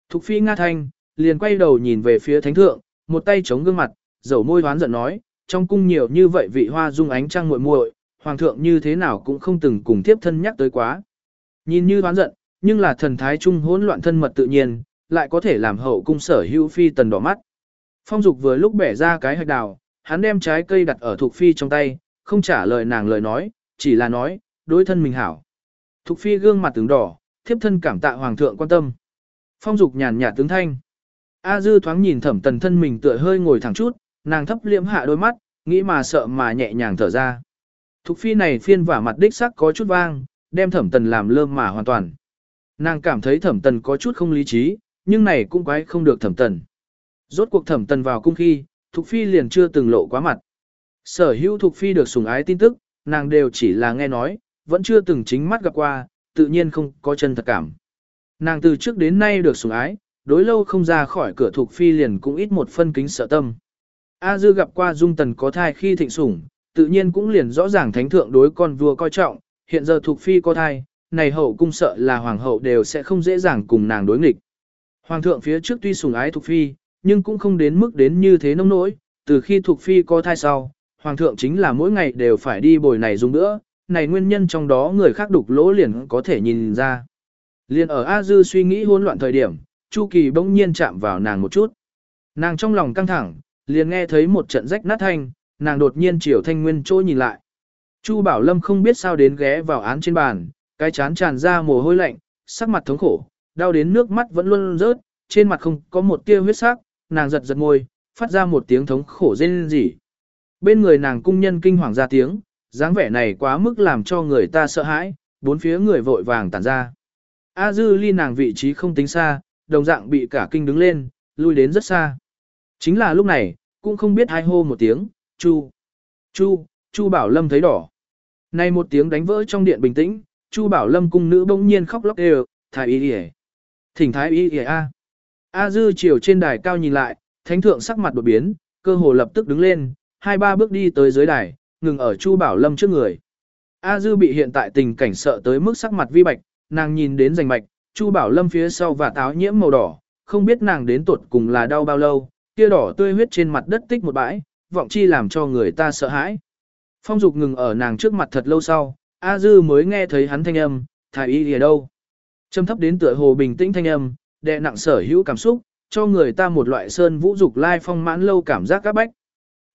A: Thục phi nga thanh, liền quay đầu nhìn về phía thánh thượng, một tay chống gương mặt, dầu môi hoán giận nói, trong cung nhiều như vậy vị hoa dung ánh trăng muội muội, hoàng thượng như thế nào cũng không từng cùng tiếp thân nhắc tới quá. Nhìn như hoán giận, nhưng là thần thái trung hỗn loạn thân mật tự nhiên, lại có thể làm hậu cung sở hữu phi tần đỏ mắt. Phong dục vừa lúc bẻ ra cái hạch đào, hắn đem trái cây đặt ở Thục Phi trong tay, không trả lời nàng lời nói, chỉ là nói, đối thân mình hảo. Thục Phi gương mặt tướng đỏ, thiếp thân cảm tạ Hoàng thượng quan tâm. Phong dục nhàn nhạt tướng thanh. A dư thoáng nhìn thẩm tần thân mình tựa hơi ngồi thẳng chút, nàng thấp liễm hạ đôi mắt, nghĩ mà sợ mà nhẹ nhàng thở ra. Thục Phi này phiên vả mặt đích sắc có chút vang, đem thẩm tần làm lơm mà hoàn toàn. Nàng cảm thấy thẩm tần có chút không lý trí, nhưng này cũng quái không được thẩm tần. Rốt cuộc thẩm tần vào cung khi, Thục Phi liền chưa từng lộ quá mặt. Sở hữu Thục Phi được sủng ái tin tức, nàng đều chỉ là nghe nói, vẫn chưa từng chính mắt gặp qua, tự nhiên không có chân thật cảm. Nàng từ trước đến nay được sủng ái, đối lâu không ra khỏi cửa Thục Phi liền cũng ít một phân kính sợ tâm. A Dư gặp qua Dung Tần có thai khi thịnh sủng, tự nhiên cũng liền rõ ràng thánh thượng đối con vua coi trọng, hiện giờ Thục Phi có thai, này hậu cung sợ là hoàng hậu đều sẽ không dễ dàng cùng nàng đối nghịch. Hoàng thượng phía trước tuy sủng ái Thục Phi, nhưng cũng không đến mức đến như thế nông nỗi, từ khi thuộc phi có thai sau, hoàng thượng chính là mỗi ngày đều phải đi bồi này dùng nữa, này nguyên nhân trong đó người khác đục lỗ liền có thể nhìn ra. Liền ở A Dư suy nghĩ hỗn loạn thời điểm, Chu Kỳ bỗng nhiên chạm vào nàng một chút. Nàng trong lòng căng thẳng, liền nghe thấy một trận rách nát thanh, nàng đột nhiên chiều thanh nguyên trôi nhìn lại. Chu Bảo Lâm không biết sao đến ghé vào án trên bàn, cái chán tràn ra mồ hôi lạnh, sắc mặt thống khổ, đau đến nước mắt vẫn luôn rớt, trên mặt không có một tia huyết sắc, nàng giật giật môi, phát ra một tiếng thống khổ rên rỉ. Bên người nàng cung nhân kinh hoàng ra tiếng, dáng vẻ này quá mức làm cho người ta sợ hãi, bốn phía người vội vàng tản ra. A dư ly nàng vị trí không tính xa, đồng dạng bị cả kinh đứng lên, lui đến rất xa. Chính là lúc này, cũng không biết hai hô một tiếng, chu, chu, chu bảo lâm thấy đỏ. Này một tiếng đánh vỡ trong điện bình tĩnh, chu bảo lâm cung nữ bỗng nhiên khóc lóc đều, thái y y Thỉnh thái y y a. A dư chiều trên đài cao nhìn lại, thánh thượng sắc mặt đột biến, cơ hồ lập tức đứng lên, hai ba bước đi tới dưới đài, ngừng ở Chu Bảo Lâm trước người. A Dư bị hiện tại tình cảnh sợ tới mức sắc mặt vi bạch, nàng nhìn đến rành mạch, Chu Bảo Lâm phía sau và táo nhiễm màu đỏ, không biết nàng đến tuột cùng là đau bao lâu, kia đỏ tươi huyết trên mặt đất tích một bãi, vọng chi làm cho người ta sợ hãi. Phong Dục ngừng ở nàng trước mặt thật lâu sau, A Dư mới nghe thấy hắn thanh âm, thái y ở đâu. Trầm thấp đến tựa hồ bình tĩnh thanh âm, đè nặng sở hữu cảm xúc, cho người ta một loại sơn vũ dục lai phong mãn lâu cảm giác các bách.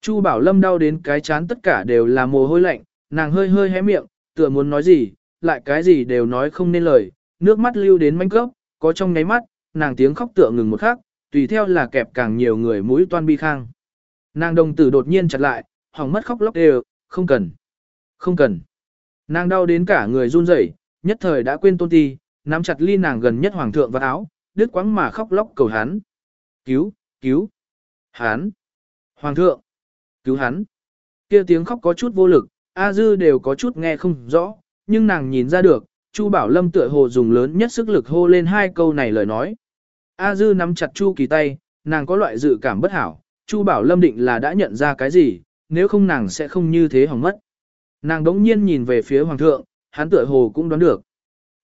A: Chu Bảo Lâm đau đến cái chán tất cả đều là mồ hôi lạnh, nàng hơi hơi hé miệng, tựa muốn nói gì, lại cái gì đều nói không nên lời, nước mắt lưu đến manh cấp, có trong ngáy mắt, nàng tiếng khóc tựa ngừng một khắc, tùy theo là kẹp càng nhiều người mũi toan bi khang. Nàng đồng tử đột nhiên chặt lại, hỏng mất khóc lóc đều, không cần, không cần. Nàng đau đến cả người run rẩy, nhất thời đã quên tôn ti, nắm chặt ly nàng gần nhất hoàng thượng và áo, đứt quãng mà khóc lóc cầu hắn. Cứu, cứu, hắn, hoàng thượng, cứu hắn. Kia tiếng khóc có chút vô lực, A Dư đều có chút nghe không rõ, nhưng nàng nhìn ra được, Chu Bảo Lâm tựa hồ dùng lớn nhất sức lực hô lên hai câu này lời nói. A Dư nắm chặt Chu Kỳ tay, nàng có loại dự cảm bất hảo, Chu Bảo Lâm định là đã nhận ra cái gì, nếu không nàng sẽ không như thế hỏng mất. Nàng đống nhiên nhìn về phía Hoàng thượng, hắn tựa hồ cũng đoán được.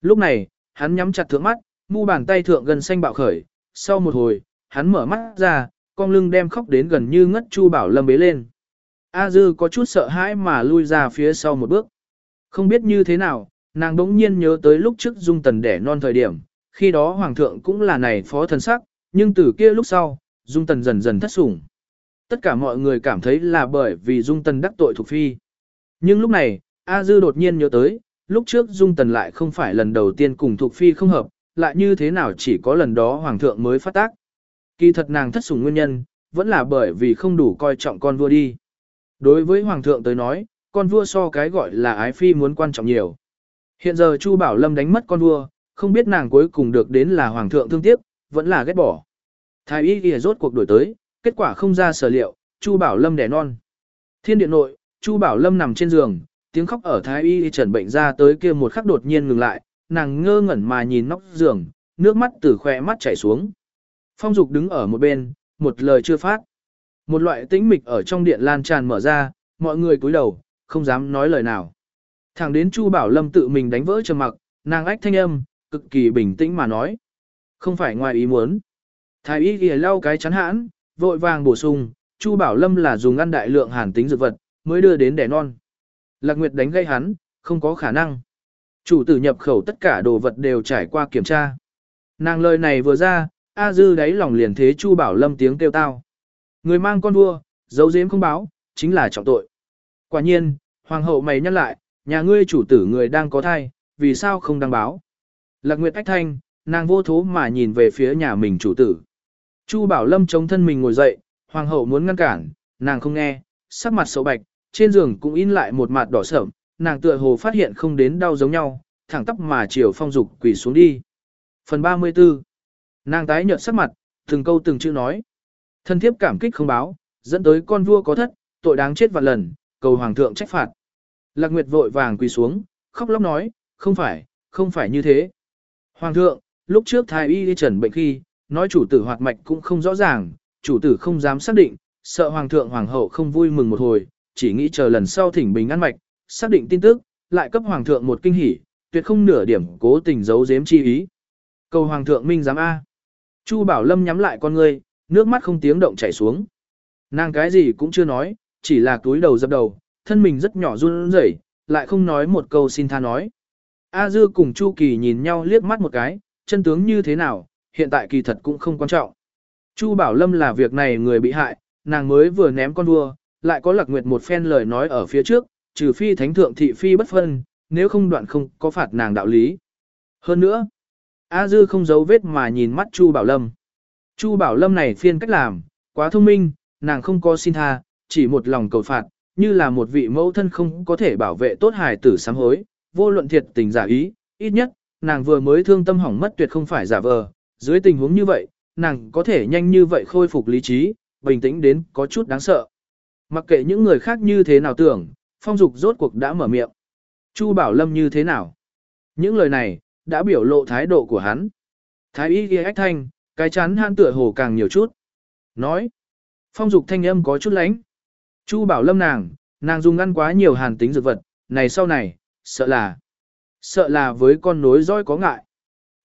A: Lúc này, hắn nhắm chặt thượng mắt, mu bàn tay thượng gần xanh bạo khởi, sau một hồi, hắn mở mắt ra, con lưng đem khóc đến gần như ngất Chu Bảo Lâm bế lên. A Dư có chút sợ hãi mà lui ra phía sau một bước. Không biết như thế nào, nàng đống nhiên nhớ tới lúc trước dung tần đẻ non thời điểm, khi đó hoàng thượng cũng là này phó thần sắc, nhưng từ kia lúc sau, dung tần dần dần thất sủng. Tất cả mọi người cảm thấy là bởi vì dung tần đắc tội thuộc phi. Nhưng lúc này, A Dư đột nhiên nhớ tới, lúc trước dung tần lại không phải lần đầu tiên cùng thuộc phi không hợp, lại như thế nào chỉ có lần đó hoàng thượng mới phát tác. Kỳ thật nàng thất sủng nguyên nhân, vẫn là bởi vì không đủ coi trọng con vua đi. Đối với hoàng thượng tới nói, con vua so cái gọi là ái phi muốn quan trọng nhiều. Hiện giờ Chu Bảo Lâm đánh mất con vua, không biết nàng cuối cùng được đến là hoàng thượng thương tiếc, vẫn là ghét bỏ. Thái y ghi rốt cuộc đổi tới, kết quả không ra sở liệu, Chu Bảo Lâm đẻ non. Thiên điện nội, Chu Bảo Lâm nằm trên giường, tiếng khóc ở Thái y trần bệnh ra tới kia một khắc đột nhiên ngừng lại, nàng ngơ ngẩn mà nhìn nóc giường, nước mắt từ khỏe mắt chảy xuống. Phong Dục đứng ở một bên, một lời chưa phát. Một loại tĩnh mịch ở trong điện lan tràn mở ra, mọi người cúi đầu, không dám nói lời nào. Thẳng đến Chu Bảo Lâm tự mình đánh vỡ trầm mặc, nàng ách thanh âm, cực kỳ bình tĩnh mà nói. Không phải ngoài ý muốn. Thái y ghi lau cái chắn hãn, vội vàng bổ sung, Chu Bảo Lâm là dùng ăn đại lượng hàn tính dược vật, mới đưa đến đẻ non. Lạc Nguyệt đánh gây hắn, không có khả năng. Chủ tử nhập khẩu tất cả đồ vật đều trải qua kiểm tra. Nàng lời này vừa ra, A Dư đáy lòng liền thế Chu Bảo Lâm tiếng kêu tao. Người mang con vua, giấu giếm không báo, chính là trọng tội. Quả nhiên, hoàng hậu mày nhắc lại, nhà ngươi chủ tử người đang có thai, vì sao không đăng báo? Lạc Nguyệt Ách Thanh, nàng vô thố mà nhìn về phía nhà mình chủ tử. Chu Bảo Lâm chống thân mình ngồi dậy, hoàng hậu muốn ngăn cản, nàng không nghe, sắc mặt xấu bạch, trên giường cũng in lại một mặt đỏ sợm, nàng tựa hồ phát hiện không đến đau giống nhau, thẳng tóc mà chiều phong dục quỳ xuống đi. Phần 34 Nàng tái nhợt sắc mặt, từng câu từng chữ nói. Thân thiếp cảm kích không báo, dẫn tới con vua có thất, tội đáng chết vạn lần, cầu hoàng thượng trách phạt. Lạc Nguyệt vội vàng quỳ xuống, khóc lóc nói, không phải, không phải như thế. Hoàng thượng, lúc trước thái y đi trần bệnh khi, nói chủ tử hoạt mạch cũng không rõ ràng, chủ tử không dám xác định, sợ hoàng thượng hoàng hậu không vui mừng một hồi, chỉ nghĩ chờ lần sau thỉnh bình ăn mạch, xác định tin tức, lại cấp hoàng thượng một kinh hỉ, tuyệt không nửa điểm cố tình giấu giếm chi ý. Cầu hoàng thượng minh giám A. Chu Bảo Lâm nhắm lại con ngươi, nước mắt không tiếng động chảy xuống. Nàng cái gì cũng chưa nói, chỉ là túi đầu dập đầu, thân mình rất nhỏ run rẩy, lại không nói một câu xin tha nói. A Dư cùng Chu Kỳ nhìn nhau liếc mắt một cái, chân tướng như thế nào, hiện tại kỳ thật cũng không quan trọng. Chu Bảo Lâm là việc này người bị hại, nàng mới vừa ném con vua, lại có lạc nguyệt một phen lời nói ở phía trước, trừ phi thánh thượng thị phi bất phân, nếu không đoạn không có phạt nàng đạo lý. Hơn nữa, A Dư không giấu vết mà nhìn mắt Chu Bảo Lâm. Chu Bảo Lâm này phiên cách làm, quá thông minh, nàng không có xin tha, chỉ một lòng cầu phạt, như là một vị mẫu thân không có thể bảo vệ tốt hài tử sám hối, vô luận thiệt tình giả ý, ít nhất, nàng vừa mới thương tâm hỏng mất tuyệt không phải giả vờ, dưới tình huống như vậy, nàng có thể nhanh như vậy khôi phục lý trí, bình tĩnh đến có chút đáng sợ. Mặc kệ những người khác như thế nào tưởng, phong dục rốt cuộc đã mở miệng. Chu Bảo Lâm như thế nào? Những lời này, đã biểu lộ thái độ của hắn. Thái y ghi ách thanh, cái chán hắn tựa hồ càng nhiều chút. Nói. Phong dục thanh âm có chút lánh. Chu Bảo Lâm nàng, nàng dùng ăn quá nhiều hàn tính dược vật, này sau này, sợ là, sợ là với con nối roi có ngại.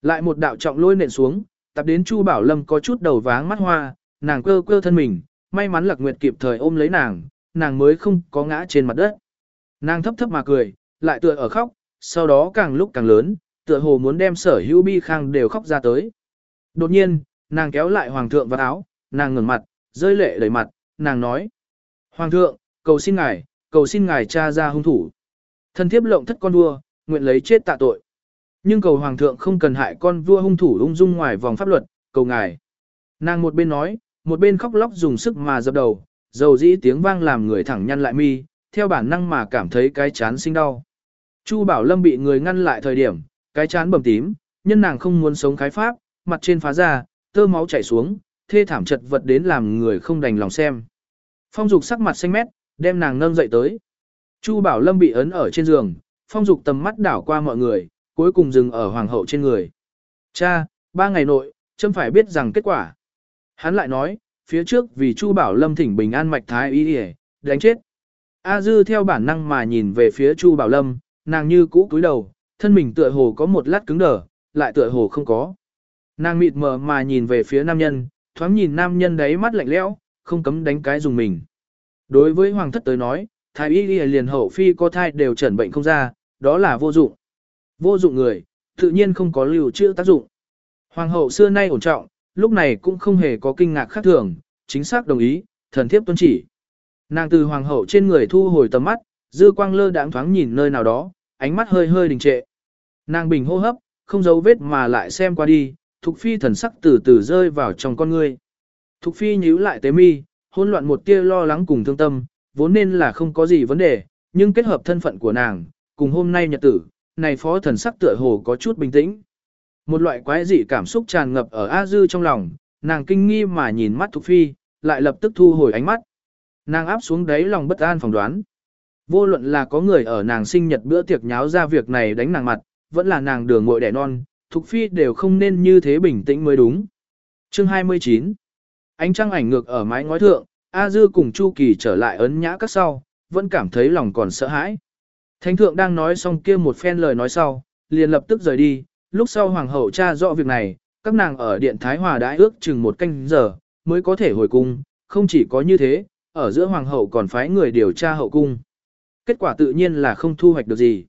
A: Lại một đạo trọng lôi nện xuống, tập đến Chu Bảo Lâm có chút đầu váng mắt hoa, nàng cơ cơ thân mình, may mắn Lạc Nguyệt kịp thời ôm lấy nàng, nàng mới không có ngã trên mặt đất. Nàng thấp thấp mà cười, lại tựa ở khóc, sau đó càng lúc càng lớn, tựa hồ muốn đem sở hữu bi khang đều khóc ra tới. Đột nhiên, nàng kéo lại hoàng thượng vào áo, nàng ngẩng mặt, rơi lệ đầy mặt, nàng nói. Hoàng thượng, cầu xin ngài, cầu xin ngài cha ra hung thủ. Thần thiếp lộng thất con vua, nguyện lấy chết tạ tội. Nhưng cầu hoàng thượng không cần hại con vua hung thủ ung dung ngoài vòng pháp luật, cầu ngài. Nàng một bên nói, một bên khóc lóc dùng sức mà dập đầu, dầu dĩ tiếng vang làm người thẳng nhăn lại mi, theo bản năng mà cảm thấy cái chán sinh đau. Chu Bảo Lâm bị người ngăn lại thời điểm, cái chán bầm tím, nhân nàng không muốn sống khái pháp, mặt trên phá ra, tơ máu chảy xuống, thê thảm chật vật đến làm người không đành lòng xem. Phong Dục sắc mặt xanh mét, đem nàng nâng dậy tới. Chu Bảo Lâm bị ấn ở trên giường, Phong Dục tầm mắt đảo qua mọi người, cuối cùng dừng ở hoàng hậu trên người. Cha, ba ngày nội, châm phải biết rằng kết quả. Hắn lại nói, phía trước vì Chu Bảo Lâm thỉnh bình an mạch thái y đi đánh chết. A Dư theo bản năng mà nhìn về phía Chu Bảo Lâm, nàng như cũ cúi đầu, thân mình tựa hồ có một lát cứng đờ, lại tựa hồ không có. Nàng mịt mờ mà nhìn về phía nam nhân, thoáng nhìn nam nhân đấy mắt lạnh lẽo, không cấm đánh cái dùng mình. Đối với hoàng thất tới nói, thái y liền hậu phi có thai đều chẩn bệnh không ra, đó là vô dụng. Vô dụng người, tự nhiên không có lưu trữ tác dụng. Hoàng hậu xưa nay ổn trọng, lúc này cũng không hề có kinh ngạc khác thường, chính xác đồng ý, thần thiếp tuân chỉ. Nàng từ hoàng hậu trên người thu hồi tầm mắt, dư quang lơ đãng thoáng nhìn nơi nào đó, ánh mắt hơi hơi đình trệ. Nàng bình hô hấp, không giấu vết mà lại xem qua đi, Thục Phi thần sắc từ từ rơi vào trong con ngươi. Thục Phi nhíu lại tế mi, hỗn loạn một tia lo lắng cùng thương tâm, vốn nên là không có gì vấn đề, nhưng kết hợp thân phận của nàng, cùng hôm nay nhật tử, này phó thần sắc tựa hồ có chút bình tĩnh. Một loại quái dị cảm xúc tràn ngập ở A Dư trong lòng, nàng kinh nghi mà nhìn mắt Thục Phi, lại lập tức thu hồi ánh mắt. Nàng áp xuống đáy lòng bất an phỏng đoán. Vô luận là có người ở nàng sinh nhật bữa tiệc nháo ra việc này đánh nàng mặt, vẫn là nàng đường ngội đẻ non, Thục Phi đều không nên như thế bình tĩnh mới đúng. Chương 29 Ánh trăng ảnh ngược ở mái ngói thượng, A Dư cùng Chu Kỳ trở lại ấn nhã các sau, vẫn cảm thấy lòng còn sợ hãi. Thánh thượng đang nói xong kia một phen lời nói sau, liền lập tức rời đi, lúc sau hoàng hậu tra rõ việc này, các nàng ở điện Thái Hòa đã ước chừng một canh giờ, mới có thể hồi cung, không chỉ có như thế, ở giữa hoàng hậu còn phái người điều tra hậu cung. Kết quả tự nhiên là không thu hoạch được gì.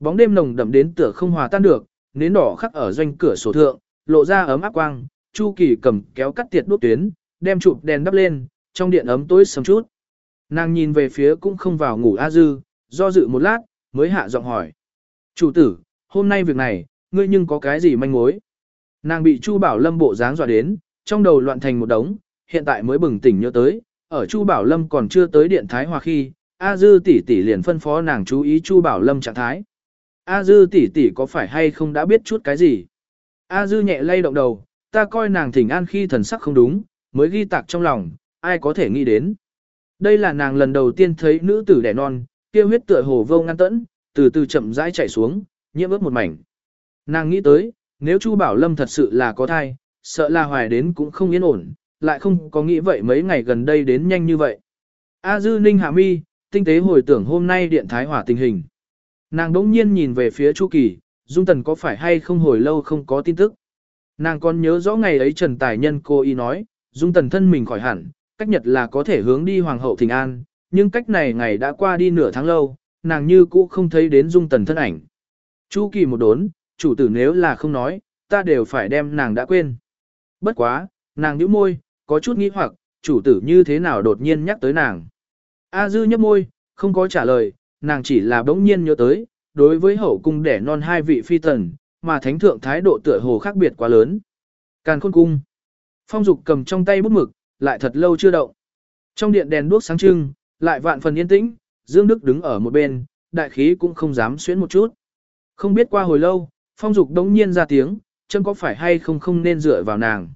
A: Bóng đêm nồng đậm đến tựa không hòa tan được, nến đỏ khắc ở doanh cửa sổ thượng, lộ ra ấm áp quang, Chu Kỳ cầm kéo cắt tiệt đuốc tuyến, đem chụp đèn đắp lên, trong điện ấm tối sầm chút. Nàng nhìn về phía cũng không vào ngủ A Dư, do dự một lát, mới hạ giọng hỏi. Chủ tử, hôm nay việc này, ngươi nhưng có cái gì manh mối? Nàng bị Chu Bảo Lâm bộ dáng dọa đến, trong đầu loạn thành một đống, hiện tại mới bừng tỉnh nhớ tới, ở Chu Bảo Lâm còn chưa tới điện Thái Hòa khi, A Dư tỷ tỷ liền phân phó nàng chú ý Chu Bảo Lâm trạng thái. A Dư tỷ tỷ có phải hay không đã biết chút cái gì? A Dư nhẹ lay động đầu, ta coi nàng thỉnh an khi thần sắc không đúng, mới ghi tạc trong lòng, ai có thể nghĩ đến. Đây là nàng lần đầu tiên thấy nữ tử đẻ non, kia huyết tựa hồ vô ngăn tẫn, từ từ chậm rãi chảy xuống, nhiễm ướt một mảnh. Nàng nghĩ tới, nếu Chu Bảo Lâm thật sự là có thai, sợ là hoài đến cũng không yên ổn, lại không có nghĩ vậy mấy ngày gần đây đến nhanh như vậy. A Dư Ninh Hạ Mi, tinh tế hồi tưởng hôm nay điện thái hỏa tình hình. Nàng đỗng nhiên nhìn về phía Chu Kỳ, Dung Tần có phải hay không hồi lâu không có tin tức. Nàng còn nhớ rõ ngày ấy Trần Tài Nhân cô y nói, Dung Tần thân mình khỏi hẳn, cách nhật là có thể hướng đi Hoàng hậu Thịnh An, nhưng cách này ngày đã qua đi nửa tháng lâu, nàng như cũ không thấy đến Dung Tần thân ảnh. Chu Kỳ một đốn, chủ tử nếu là không nói, ta đều phải đem nàng đã quên. Bất quá, nàng nhíu môi, có chút nghĩ hoặc, chủ tử như thế nào đột nhiên nhắc tới nàng. A Dư nhấp môi, không có trả lời, nàng chỉ là bỗng nhiên nhớ tới, đối với hậu cung đẻ non hai vị phi tần, mà thánh thượng thái độ tựa hồ khác biệt quá lớn. Càn khôn cung. Phong dục cầm trong tay bút mực, lại thật lâu chưa động. Trong điện đèn đuốc sáng trưng, lại vạn phần yên tĩnh, Dương Đức đứng ở một bên, đại khí cũng không dám xuyến một chút. Không biết qua hồi lâu, phong dục đống nhiên ra tiếng, chân có phải hay không không nên dựa vào nàng.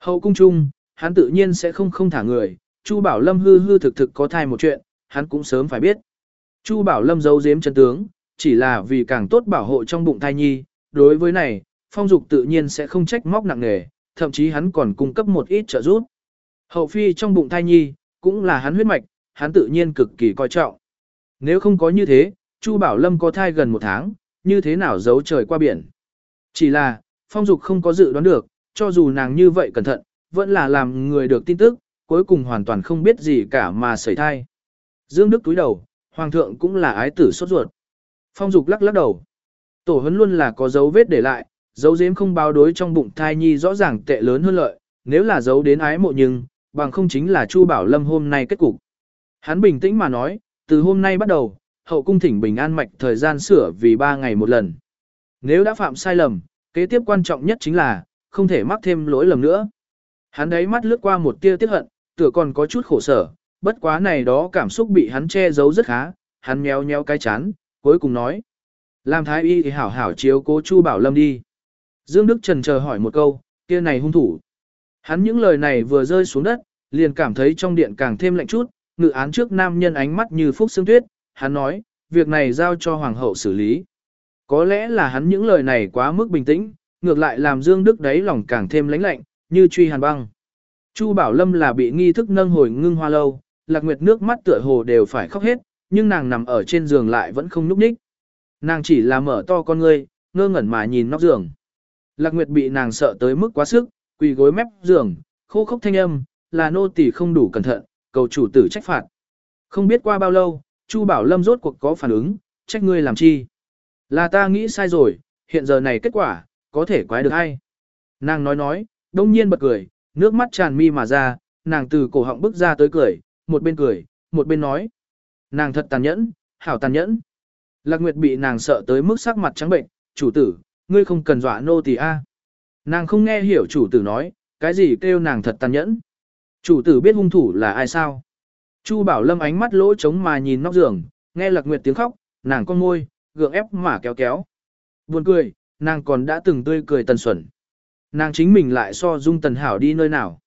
A: Hậu cung chung, hắn tự nhiên sẽ không không thả người, Chu Bảo Lâm hư hư thực thực có thai một chuyện, hắn cũng sớm phải biết. Chu Bảo Lâm giấu giếm chân tướng, chỉ là vì càng tốt bảo hộ trong bụng thai nhi, đối với này, phong dục tự nhiên sẽ không trách móc nặng nề, thậm chí hắn còn cung cấp một ít trợ giúp. Hậu phi trong bụng thai nhi, cũng là hắn huyết mạch, hắn tự nhiên cực kỳ coi trọng. Nếu không có như thế, Chu Bảo Lâm có thai gần một tháng, như thế nào giấu trời qua biển. Chỉ là, phong dục không có dự đoán được, cho dù nàng như vậy cẩn thận, vẫn là làm người được tin tức, cuối cùng hoàn toàn không biết gì cả mà xảy thai. Dương Đức túi đầu, Hoàng thượng cũng là ái tử sốt ruột. Phong dục lắc lắc đầu. Tổ huấn luôn là có dấu vết để lại, dấu giếm không báo đối trong bụng thai nhi rõ ràng tệ lớn hơn lợi, nếu là dấu đến ái mộ nhưng, bằng không chính là Chu Bảo Lâm hôm nay kết cục. Hắn bình tĩnh mà nói, từ hôm nay bắt đầu, hậu cung thỉnh bình an mạch thời gian sửa vì 3 ngày một lần. Nếu đã phạm sai lầm, kế tiếp quan trọng nhất chính là, không thể mắc thêm lỗi lầm nữa. Hắn đấy mắt lướt qua một tia tiếc hận, tựa còn có chút khổ sở, bất quá này đó cảm xúc bị hắn che giấu rất khá, hắn méo méo cái chán, cuối cùng nói. Làm thái y thì hảo hảo chiếu cố Chu Bảo Lâm đi. Dương Đức Trần chờ hỏi một câu, kia này hung thủ. Hắn những lời này vừa rơi xuống đất, liền cảm thấy trong điện càng thêm lạnh chút, ngự án trước nam nhân ánh mắt như phúc xương tuyết, hắn nói, việc này giao cho hoàng hậu xử lý. Có lẽ là hắn những lời này quá mức bình tĩnh, ngược lại làm Dương Đức đấy lòng càng thêm lãnh lạnh, như truy hàn băng. Chu Bảo Lâm là bị nghi thức nâng hồi ngưng hoa lâu, Lạc Nguyệt nước mắt tựa hồ đều phải khóc hết, nhưng nàng nằm ở trên giường lại vẫn không nhúc nhích. Nàng chỉ là mở to con ngươi, ngơ ngẩn mà nhìn nóc giường. Lạc Nguyệt bị nàng sợ tới mức quá sức, quỳ gối mép giường, khô khốc thanh âm, là nô tỳ không đủ cẩn thận, cầu chủ tử trách phạt. Không biết qua bao lâu, Chu Bảo Lâm rốt cuộc có phản ứng, trách ngươi làm chi? Là ta nghĩ sai rồi, hiện giờ này kết quả, có thể quái được hay? Nàng nói nói, đông nhiên bật cười, nước mắt tràn mi mà ra, nàng từ cổ họng bước ra tới cười, một bên cười, một bên nói. Nàng thật tàn nhẫn, hảo tàn nhẫn. Lạc Nguyệt bị nàng sợ tới mức sắc mặt trắng bệnh, chủ tử, ngươi không cần dọa nô tỳ a. Nàng không nghe hiểu chủ tử nói, cái gì kêu nàng thật tàn nhẫn. Chủ tử biết hung thủ là ai sao? Chu Bảo Lâm ánh mắt lỗ trống mà nhìn nóc giường, nghe Lạc Nguyệt tiếng khóc, nàng con môi, gượng ép mà kéo kéo. Buồn cười, nàng còn đã từng tươi cười tần xuẩn. Nàng chính mình lại so dung tần hảo đi nơi nào.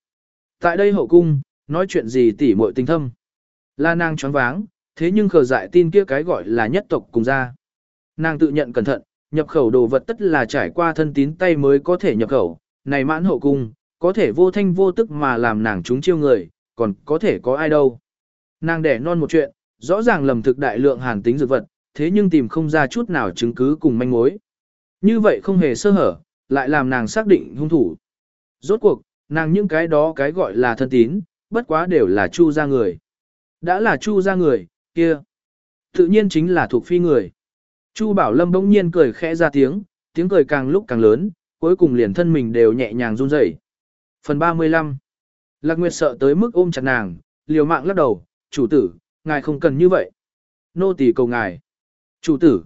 A: Tại đây hậu cung, nói chuyện gì tỉ muội tình thâm. Là nàng choáng váng, thế nhưng khờ dại tin kia cái gọi là nhất tộc cùng ra. Nàng tự nhận cẩn thận, nhập khẩu đồ vật tất là trải qua thân tín tay mới có thể nhập khẩu, này mãn hậu cung, có thể vô thanh vô tức mà làm nàng chúng chiêu người, còn có thể có ai đâu. Nàng đẻ non một chuyện, rõ ràng lầm thực đại lượng hàn tính dược vật, thế nhưng tìm không ra chút nào chứng cứ cùng manh mối. Như vậy không hề sơ hở, lại làm nàng xác định hung thủ. Rốt cuộc, nàng những cái đó cái gọi là thân tín, bất quá đều là chu ra người. Đã là chu ra người, kia. Tự nhiên chính là thuộc phi người. Chu Bảo Lâm bỗng nhiên cười khẽ ra tiếng, tiếng cười càng lúc càng lớn, cuối cùng liền thân mình đều nhẹ nhàng run rẩy. Phần 35 Lạc Nguyệt sợ tới mức ôm chặt nàng, liều mạng lắc đầu, chủ tử, ngài không cần như vậy. Nô tỳ cầu ngài. Chủ tử.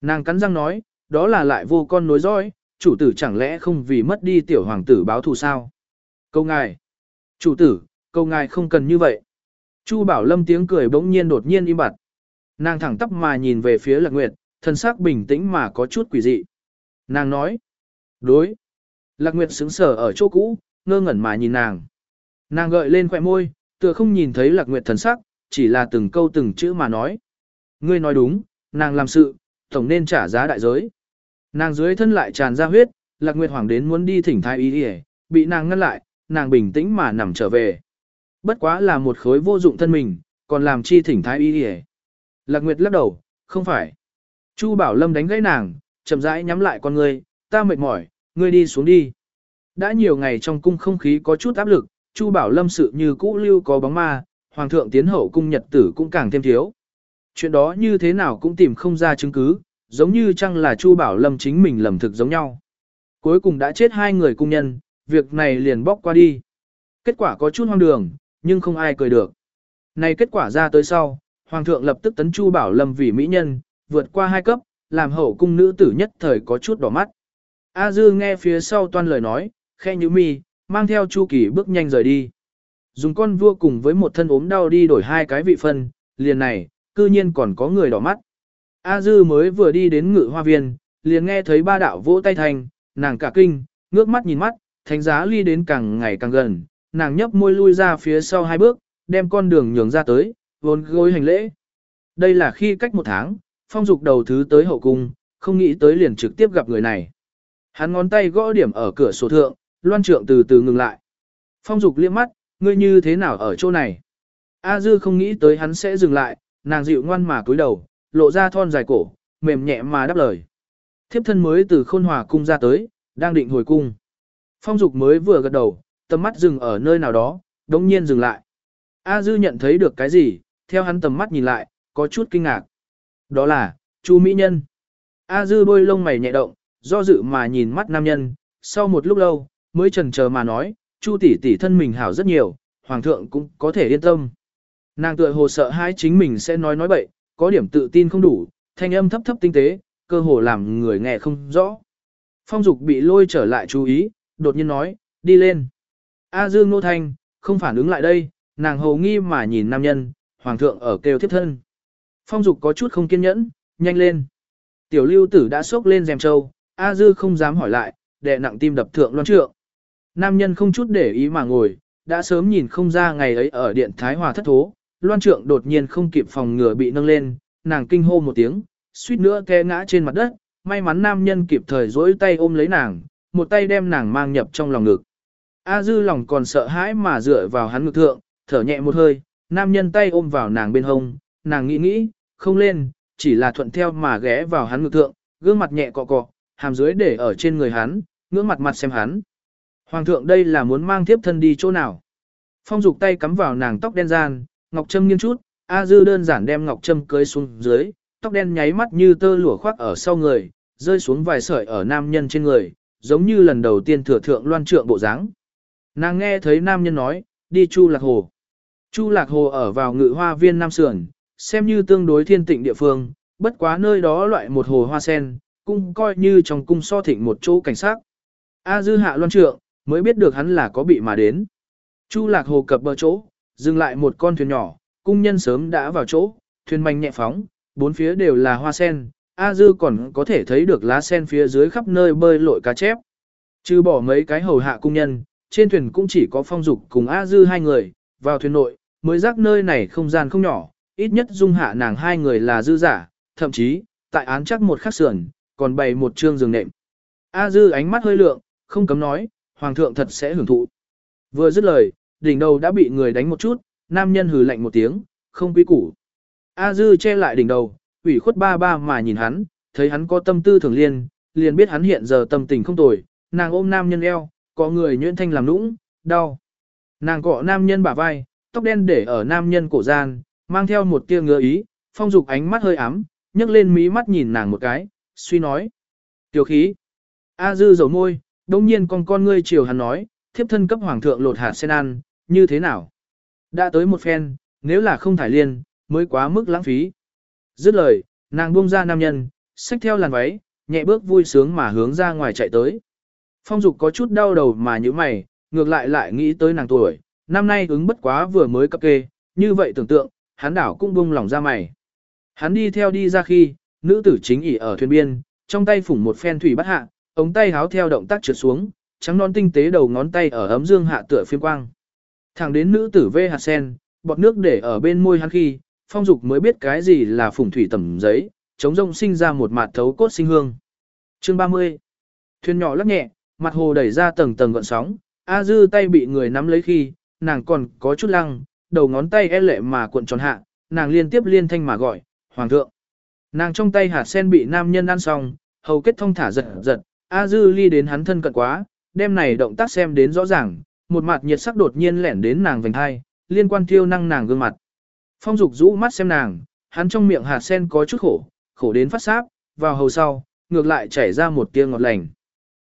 A: Nàng cắn răng nói, đó là lại vô con nối dõi, chủ tử chẳng lẽ không vì mất đi tiểu hoàng tử báo thù sao? Cầu ngài. Chủ tử, cầu ngài không cần như vậy. Chu Bảo Lâm tiếng cười bỗng nhiên đột nhiên im bặt. Nàng thẳng tắp mà nhìn về phía Lạc Nguyệt, thân xác bình tĩnh mà có chút quỷ dị. Nàng nói. Đối. Lạc Nguyệt sững sờ ở chỗ cũ, ngơ ngẩn mà nhìn nàng. Nàng gợi lên khỏe môi, tựa không nhìn thấy Lạc Nguyệt thần sắc, chỉ là từng câu từng chữ mà nói. Ngươi nói đúng, nàng làm sự, tổng nên trả giá đại giới. Nàng dưới thân lại tràn ra huyết, Lạc Nguyệt Hoàng đến muốn đi thỉnh thái y đi bị nàng ngăn lại, nàng bình tĩnh mà nằm trở về. Bất quá là một khối vô dụng thân mình, còn làm chi thỉnh thái y đi Lạc Nguyệt lắc đầu, không phải. Chu Bảo Lâm đánh gãy nàng, chậm rãi nhắm lại con ngươi, ta mệt mỏi, ngươi đi xuống đi. Đã nhiều ngày trong cung không khí có chút áp lực, Chu Bảo Lâm sự như cũ lưu có bóng ma, hoàng thượng tiến hậu cung nhật tử cũng càng thêm thiếu. Chuyện đó như thế nào cũng tìm không ra chứng cứ, giống như chăng là Chu Bảo Lâm chính mình lầm thực giống nhau. Cuối cùng đã chết hai người cung nhân, việc này liền bóc qua đi. Kết quả có chút hoang đường, nhưng không ai cười được. Này kết quả ra tới sau, Hoàng thượng lập tức tấn Chu Bảo Lâm vì mỹ nhân, vượt qua hai cấp, làm hậu cung nữ tử nhất thời có chút đỏ mắt. A Dư nghe phía sau toan lời nói, khe như mi, mang theo Chu Kỳ bước nhanh rời đi. Dùng con vua cùng với một thân ốm đau đi đổi hai cái vị phân, liền này, cư nhiên còn có người đỏ mắt. A Dư mới vừa đi đến ngự hoa viên, liền nghe thấy ba đạo vỗ tay thành, nàng cả kinh, ngước mắt nhìn mắt, thánh giá ly đến càng ngày càng gần, nàng nhấp môi lui ra phía sau hai bước, đem con đường nhường ra tới, vốn gối hành lễ. Đây là khi cách một tháng, phong dục đầu thứ tới hậu cung, không nghĩ tới liền trực tiếp gặp người này. Hắn ngón tay gõ điểm ở cửa sổ thượng, loan trượng từ từ ngừng lại. Phong dục liếc mắt, ngươi như thế nào ở chỗ này? A Dư không nghĩ tới hắn sẽ dừng lại, nàng dịu ngoan mà cúi đầu, lộ ra thon dài cổ, mềm nhẹ mà đáp lời. Thiếp thân mới từ khôn hòa cung ra tới, đang định hồi cung. Phong dục mới vừa gật đầu, tầm mắt dừng ở nơi nào đó, đống nhiên dừng lại. A Dư nhận thấy được cái gì, theo hắn tầm mắt nhìn lại, có chút kinh ngạc. Đó là, Chu Mỹ Nhân. A Dư đôi lông mày nhẹ động, do dự mà nhìn mắt nam nhân, sau một lúc lâu, mới chần chờ mà nói, Chu tỷ tỷ thân mình hảo rất nhiều, hoàng thượng cũng có thể yên tâm. Nàng tựa hồ sợ hai chính mình sẽ nói nói bậy, có điểm tự tin không đủ, thanh âm thấp thấp tinh tế, cơ hồ làm người nghe không rõ. Phong dục bị lôi trở lại chú ý, đột nhiên nói, đi lên. A Dương Nô Thanh, không phản ứng lại đây, nàng hồ nghi mà nhìn nam nhân, hoàng thượng ở kêu thiếp thân. Phong dục có chút không kiên nhẫn, nhanh lên. Tiểu lưu tử đã sốc lên rèm trâu, A Dư không dám hỏi lại, đệ nặng tim đập thượng loan trượng. Nam nhân không chút để ý mà ngồi, đã sớm nhìn không ra ngày ấy ở điện Thái Hòa thất thố, loan trượng đột nhiên không kịp phòng ngừa bị nâng lên, nàng kinh hô một tiếng, suýt nữa té ngã trên mặt đất, may mắn nam nhân kịp thời dỗi tay ôm lấy nàng, một tay đem nàng mang nhập trong lòng ngực. A dư lòng còn sợ hãi mà dựa vào hắn ngực thượng, thở nhẹ một hơi, nam nhân tay ôm vào nàng bên hông, nàng nghĩ nghĩ, không lên, chỉ là thuận theo mà ghé vào hắn ngực thượng, gương mặt nhẹ cọ cọ, hàm dưới để ở trên người hắn, ngưỡng mặt mặt xem hắn. Hoàng thượng đây là muốn mang thiếp thân đi chỗ nào? Phong dục tay cắm vào nàng tóc đen gian, ngọc trâm nghiêng chút, A dư đơn giản đem ngọc trâm cưới xuống dưới, tóc đen nháy mắt như tơ lụa khoác ở sau người, rơi xuống vài sợi ở nam nhân trên người, giống như lần đầu tiên thừa thượng loan trượng bộ dáng. Nàng nghe thấy nam nhân nói, đi Chu Lạc Hồ. Chu Lạc Hồ ở vào ngự hoa viên Nam Sườn, xem như tương đối thiên tịnh địa phương, bất quá nơi đó loại một hồ hoa sen, cũng coi như trong cung so thịnh một chỗ cảnh sát. A dư hạ loan trượng, mới biết được hắn là có bị mà đến. Chu Lạc Hồ cập bờ chỗ, dừng lại một con thuyền nhỏ, cung nhân sớm đã vào chỗ, thuyền manh nhẹ phóng, bốn phía đều là hoa sen, A Dư còn có thể thấy được lá sen phía dưới khắp nơi bơi lội cá chép. Trừ bỏ mấy cái hầu hạ cung nhân, trên thuyền cũng chỉ có phong dục cùng A Dư hai người, vào thuyền nội, mới rác nơi này không gian không nhỏ, ít nhất dung hạ nàng hai người là dư giả, thậm chí, tại án chắc một khắc sườn, còn bày một trương giường nệm. A Dư ánh mắt hơi lượng, không cấm nói, Hoàng thượng thật sẽ hưởng thụ. Vừa dứt lời, đỉnh đầu đã bị người đánh một chút, nam nhân hừ lạnh một tiếng, không quý củ. A Dư che lại đỉnh đầu, ủy khuất ba ba mà nhìn hắn, thấy hắn có tâm tư thường liên, liền biết hắn hiện giờ tâm tình không tồi, nàng ôm nam nhân eo, có người nhuyễn thanh làm nũng, đau. Nàng cọ nam nhân bả vai, tóc đen để ở nam nhân cổ gian, mang theo một tia ngứa ý, phong dục ánh mắt hơi ám, nhấc lên mí mắt nhìn nàng một cái, suy nói. Tiểu khí. A dư dầu môi, đông nhiên con con ngươi chiều hắn nói, thiếp thân cấp hoàng thượng lột hạt sen ăn, như thế nào? Đã tới một phen, nếu là không thải liên, mới quá mức lãng phí. Dứt lời, nàng buông ra nam nhân, xách theo làn váy, nhẹ bước vui sướng mà hướng ra ngoài chạy tới. Phong dục có chút đau đầu mà như mày, ngược lại lại nghĩ tới nàng tuổi, năm nay ứng bất quá vừa mới cấp kê, như vậy tưởng tượng, hắn đảo cũng buông lòng ra mày. Hắn đi theo đi ra khi, nữ tử chính ỉ ở thuyền biên, trong tay phủng một phen thủy bắt hạ, ống tay háo theo động tác trượt xuống, trắng non tinh tế đầu ngón tay ở ấm dương hạ tựa phiên quang. Thẳng đến nữ tử vê hạt sen, bọt nước để ở bên môi hắn khi, phong dục mới biết cái gì là phùng thủy tẩm giấy, chống rông sinh ra một mặt thấu cốt sinh hương. Chương 30 Thuyền nhỏ lắc nhẹ, mặt hồ đẩy ra tầng tầng gọn sóng, A dư tay bị người nắm lấy khi, nàng còn có chút lăng, đầu ngón tay e lệ mà cuộn tròn hạ, nàng liên tiếp liên thanh mà gọi, Hoàng thượng. Nàng trong tay hạt sen bị nam nhân ăn xong, hầu kết thông thả giật giật, A dư ly đến hắn thân cận quá, đêm này động tác xem đến rõ ràng, một mặt nhiệt sắc đột nhiên lẻn đến nàng vành hai, liên quan thiêu năng nàng gương mặt. Phong dục rũ mắt xem nàng, hắn trong miệng hạt sen có chút khổ, khổ đến phát sáp, vào hầu sau, ngược lại chảy ra một tia ngọt lành.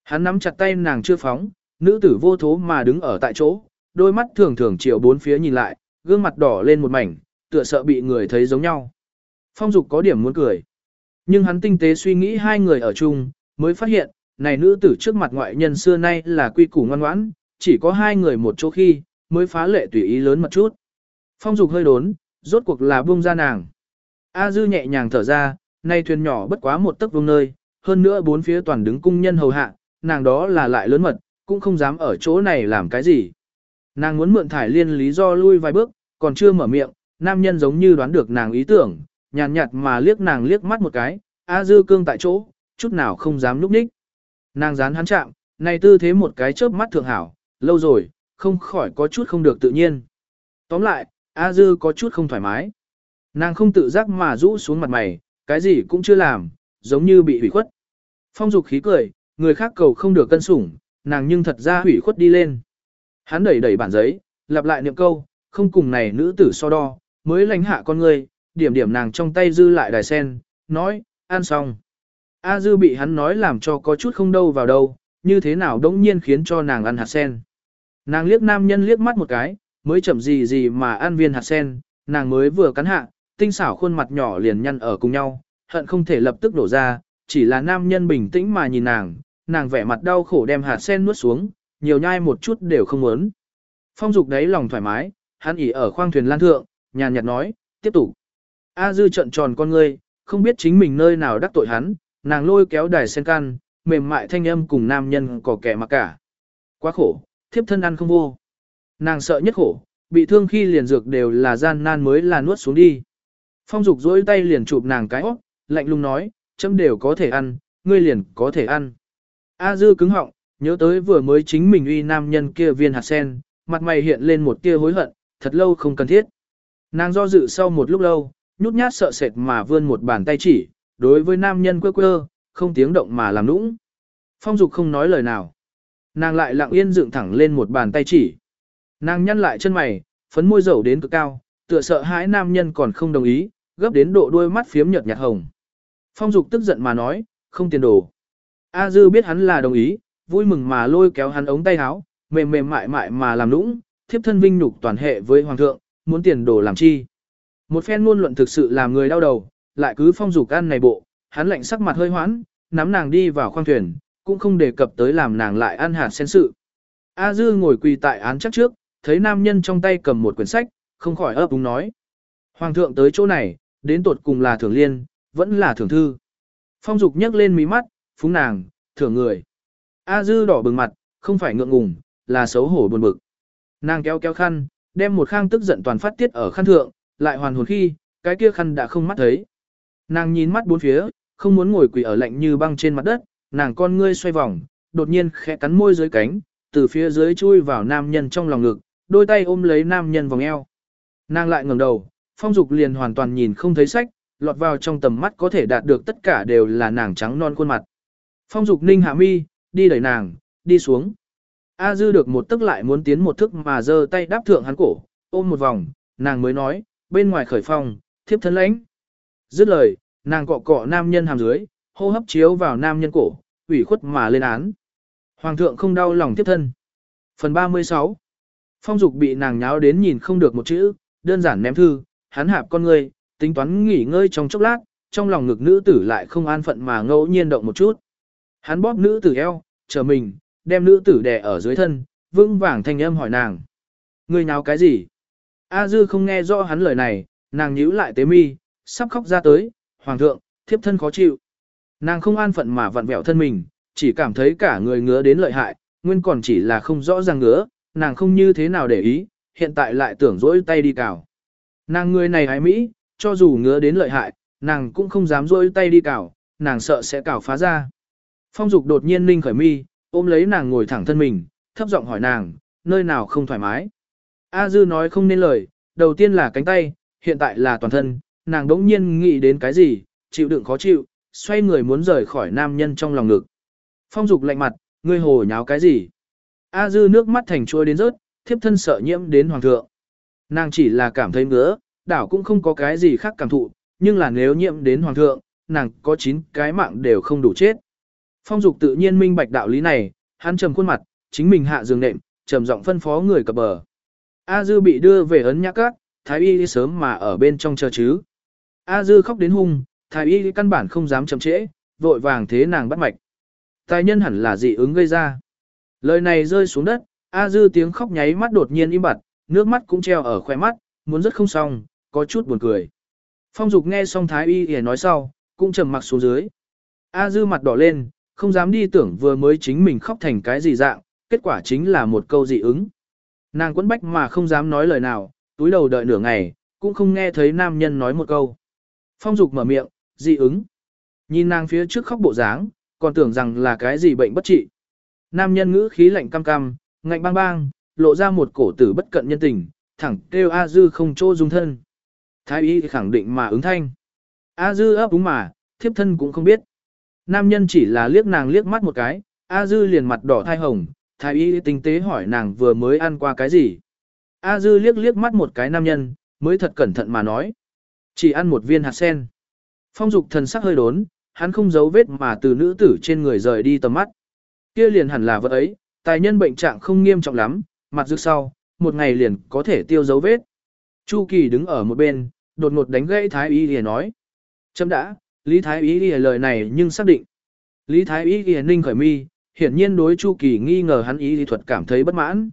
A: Hắn nắm chặt tay nàng chưa phóng, nữ tử vô thố mà đứng ở tại chỗ, đôi mắt thường thường chiều bốn phía nhìn lại, gương mặt đỏ lên một mảnh, tựa sợ bị người thấy giống nhau. Phong dục có điểm muốn cười. Nhưng hắn tinh tế suy nghĩ hai người ở chung, mới phát hiện, này nữ tử trước mặt ngoại nhân xưa nay là quy củ ngoan ngoãn, chỉ có hai người một chỗ khi, mới phá lệ tùy ý lớn một chút. Phong dục hơi đốn, rốt cuộc là buông ra nàng. A dư nhẹ nhàng thở ra, nay thuyền nhỏ bất quá một tấc vuông nơi, hơn nữa bốn phía toàn đứng cung nhân hầu hạ, nàng đó là lại lớn mật, cũng không dám ở chỗ này làm cái gì. Nàng muốn mượn thải liên lý do lui vài bước, còn chưa mở miệng, nam nhân giống như đoán được nàng ý tưởng, nhàn nhạt, nhạt mà liếc nàng liếc mắt một cái, A dư cương tại chỗ, chút nào không dám núp ních. Nàng dán hắn chạm, này tư thế một cái chớp mắt thượng hảo, lâu rồi, không khỏi có chút không được tự nhiên. Tóm lại, A Dư có chút không thoải mái. Nàng không tự giác mà rũ xuống mặt mày, cái gì cũng chưa làm, giống như bị hủy khuất. Phong dục khí cười, người khác cầu không được cân sủng, nàng nhưng thật ra hủy khuất đi lên. Hắn đẩy đẩy bản giấy, lặp lại niệm câu, không cùng này nữ tử so đo, mới lánh hạ con người, điểm điểm nàng trong tay dư lại đài sen, nói, ăn xong. A dư bị hắn nói làm cho có chút không đâu vào đâu, như thế nào đống nhiên khiến cho nàng ăn hạt sen. Nàng liếc nam nhân liếc mắt một cái, mới chậm gì gì mà ăn viên hạt sen, nàng mới vừa cắn hạ, tinh xảo khuôn mặt nhỏ liền nhăn ở cùng nhau, hận không thể lập tức đổ ra, chỉ là nam nhân bình tĩnh mà nhìn nàng, nàng vẻ mặt đau khổ đem hạt sen nuốt xuống, nhiều nhai một chút đều không muốn. Phong dục đấy lòng thoải mái, hắn ỉ ở khoang thuyền lan thượng, nhàn nhạt nói, tiếp tục. A dư trận tròn con ngươi, không biết chính mình nơi nào đắc tội hắn, nàng lôi kéo đài sen can, mềm mại thanh âm cùng nam nhân có kẻ mặc cả. Quá khổ, thiếp thân ăn không vô. Nàng sợ nhất khổ, bị thương khi liền dược đều là gian nan mới là nuốt xuống đi. Phong dục dối tay liền chụp nàng cái óc, lạnh lùng nói, chấm đều có thể ăn, ngươi liền có thể ăn. A dư cứng họng, nhớ tới vừa mới chính mình uy nam nhân kia viên hạt sen, mặt mày hiện lên một tia hối hận, thật lâu không cần thiết. Nàng do dự sau một lúc lâu, nhút nhát sợ sệt mà vươn một bàn tay chỉ, đối với nam nhân quơ quơ, không tiếng động mà làm nũng. Phong dục không nói lời nào. Nàng lại lặng yên dựng thẳng lên một bàn tay chỉ. Nàng nhăn lại chân mày, phấn môi dầu đến cực cao, tựa sợ hãi nam nhân còn không đồng ý, gấp đến độ đôi mắt phiếm nhợt nhạt hồng. Phong dục tức giận mà nói, không tiền đồ. A dư biết hắn là đồng ý, vui mừng mà lôi kéo hắn ống tay áo, mềm mềm mại mại mà làm nũng, thiếp thân vinh nhục toàn hệ với hoàng thượng, muốn tiền đồ làm chi. Một phen ngôn luận thực sự làm người đau đầu, lại cứ phong dục ăn này bộ, hắn lạnh sắc mặt hơi hoãn, nắm nàng đi vào khoang thuyền, cũng không đề cập tới làm nàng lại ăn hạt sen sự. A dư ngồi quỳ tại án chắc trước, thấy nam nhân trong tay cầm một quyển sách, không khỏi ấp úng nói. Hoàng thượng tới chỗ này, đến tột cùng là thưởng liên, vẫn là thưởng thư. Phong dục nhấc lên mí mắt, phúng nàng, thưởng người. A dư đỏ bừng mặt, không phải ngượng ngùng, là xấu hổ buồn bực. Nàng kéo kéo khăn, đem một khang tức giận toàn phát tiết ở khăn thượng, lại hoàn hồn khi, cái kia khăn đã không mắt thấy. Nàng nhìn mắt bốn phía, không muốn ngồi quỳ ở lạnh như băng trên mặt đất, nàng con ngươi xoay vòng, đột nhiên khẽ cắn môi dưới cánh, từ phía dưới chui vào nam nhân trong lòng ngực, đôi tay ôm lấy nam nhân vòng eo. Nàng lại ngẩng đầu, phong dục liền hoàn toàn nhìn không thấy sách, lọt vào trong tầm mắt có thể đạt được tất cả đều là nàng trắng non khuôn mặt. Phong dục ninh hạ mi, đi đẩy nàng, đi xuống. A dư được một tức lại muốn tiến một thức mà giơ tay đáp thượng hắn cổ, ôm một vòng, nàng mới nói, bên ngoài khởi phòng, thiếp thân lãnh. Dứt lời, nàng cọ cọ nam nhân hàm dưới, hô hấp chiếu vào nam nhân cổ, ủy khuất mà lên án. Hoàng thượng không đau lòng tiếp thân. Phần 36 Phong dục bị nàng nháo đến nhìn không được một chữ, đơn giản ném thư, hắn hạp con người, tính toán nghỉ ngơi trong chốc lát, trong lòng ngực nữ tử lại không an phận mà ngẫu nhiên động một chút. Hắn bóp nữ tử eo, chờ mình, đem nữ tử đè ở dưới thân, vững vàng thanh âm hỏi nàng. Người nào cái gì? A dư không nghe rõ hắn lời này, nàng nhíu lại tế mi, sắp khóc ra tới, hoàng thượng, thiếp thân khó chịu. Nàng không an phận mà vặn vẹo thân mình, chỉ cảm thấy cả người ngứa đến lợi hại, nguyên còn chỉ là không rõ ràng ngứa, nàng không như thế nào để ý, hiện tại lại tưởng dỗi tay đi cào. Nàng người này hái Mỹ, cho dù ngứa đến lợi hại, nàng cũng không dám dỗi tay đi cào, nàng sợ sẽ cào phá ra. Phong dục đột nhiên ninh khởi mi, ôm lấy nàng ngồi thẳng thân mình, thấp giọng hỏi nàng, nơi nào không thoải mái. A dư nói không nên lời, đầu tiên là cánh tay, hiện tại là toàn thân, nàng đỗng nhiên nghĩ đến cái gì, chịu đựng khó chịu, xoay người muốn rời khỏi nam nhân trong lòng ngực. Phong dục lạnh mặt, ngươi hồ nháo cái gì? A dư nước mắt thành trôi đến rớt, thiếp thân sợ nhiễm đến hoàng thượng. Nàng chỉ là cảm thấy ngứa, đảo cũng không có cái gì khác cảm thụ, nhưng là nếu nhiễm đến hoàng thượng, nàng có chín cái mạng đều không đủ chết. Phong dục tự nhiên minh bạch đạo lý này, hắn trầm khuôn mặt, chính mình hạ giường nệm, trầm giọng phân phó người cập bờ. A dư bị đưa về ấn nhã các, thái y đi sớm mà ở bên trong chờ chứ. A dư khóc đến hung, thái y căn bản không dám chậm trễ, vội vàng thế nàng bắt mạch. Tài nhân hẳn là dị ứng gây ra. Lời này rơi xuống đất, A dư tiếng khóc nháy mắt đột nhiên im bặt, nước mắt cũng treo ở khóe mắt, muốn rất không xong, có chút buồn cười. Phong dục nghe xong thái y để nói sau, cũng trầm mặc xuống dưới. A dư mặt đỏ lên, không dám đi tưởng vừa mới chính mình khóc thành cái gì dạng, kết quả chính là một câu dị ứng. Nàng quấn bách mà không dám nói lời nào, túi đầu đợi nửa ngày, cũng không nghe thấy nam nhân nói một câu. Phong dục mở miệng, dị ứng. Nhìn nàng phía trước khóc bộ dáng, còn tưởng rằng là cái gì bệnh bất trị. Nam nhân ngữ khí lạnh cam cam, ngạnh bang bang, lộ ra một cổ tử bất cận nhân tình, thẳng kêu A Dư không chỗ dung thân. Thái y khẳng định mà ứng thanh. A Dư ấp úng mà, thiếp thân cũng không biết. Nam nhân chỉ là liếc nàng liếc mắt một cái, A Dư liền mặt đỏ thai hồng, thái y tinh tế hỏi nàng vừa mới ăn qua cái gì. A Dư liếc liếc mắt một cái nam nhân, mới thật cẩn thận mà nói. Chỉ ăn một viên hạt sen. Phong dục thần sắc hơi đốn, hắn không giấu vết mà từ nữ tử trên người rời đi tầm mắt. Kia liền hẳn là vật ấy, tài nhân bệnh trạng không nghiêm trọng lắm, mặt dược sau, một ngày liền có thể tiêu dấu vết. Chu Kỳ đứng ở một bên, đột ngột đánh gãy Thái Y Lìa nói. Chấm đã, Lý Thái Y Lìa lời này nhưng xác định. Lý Thái Y Lìa ninh khởi mi, hiển nhiên đối Chu Kỳ nghi ngờ hắn ý lý thuật cảm thấy bất mãn.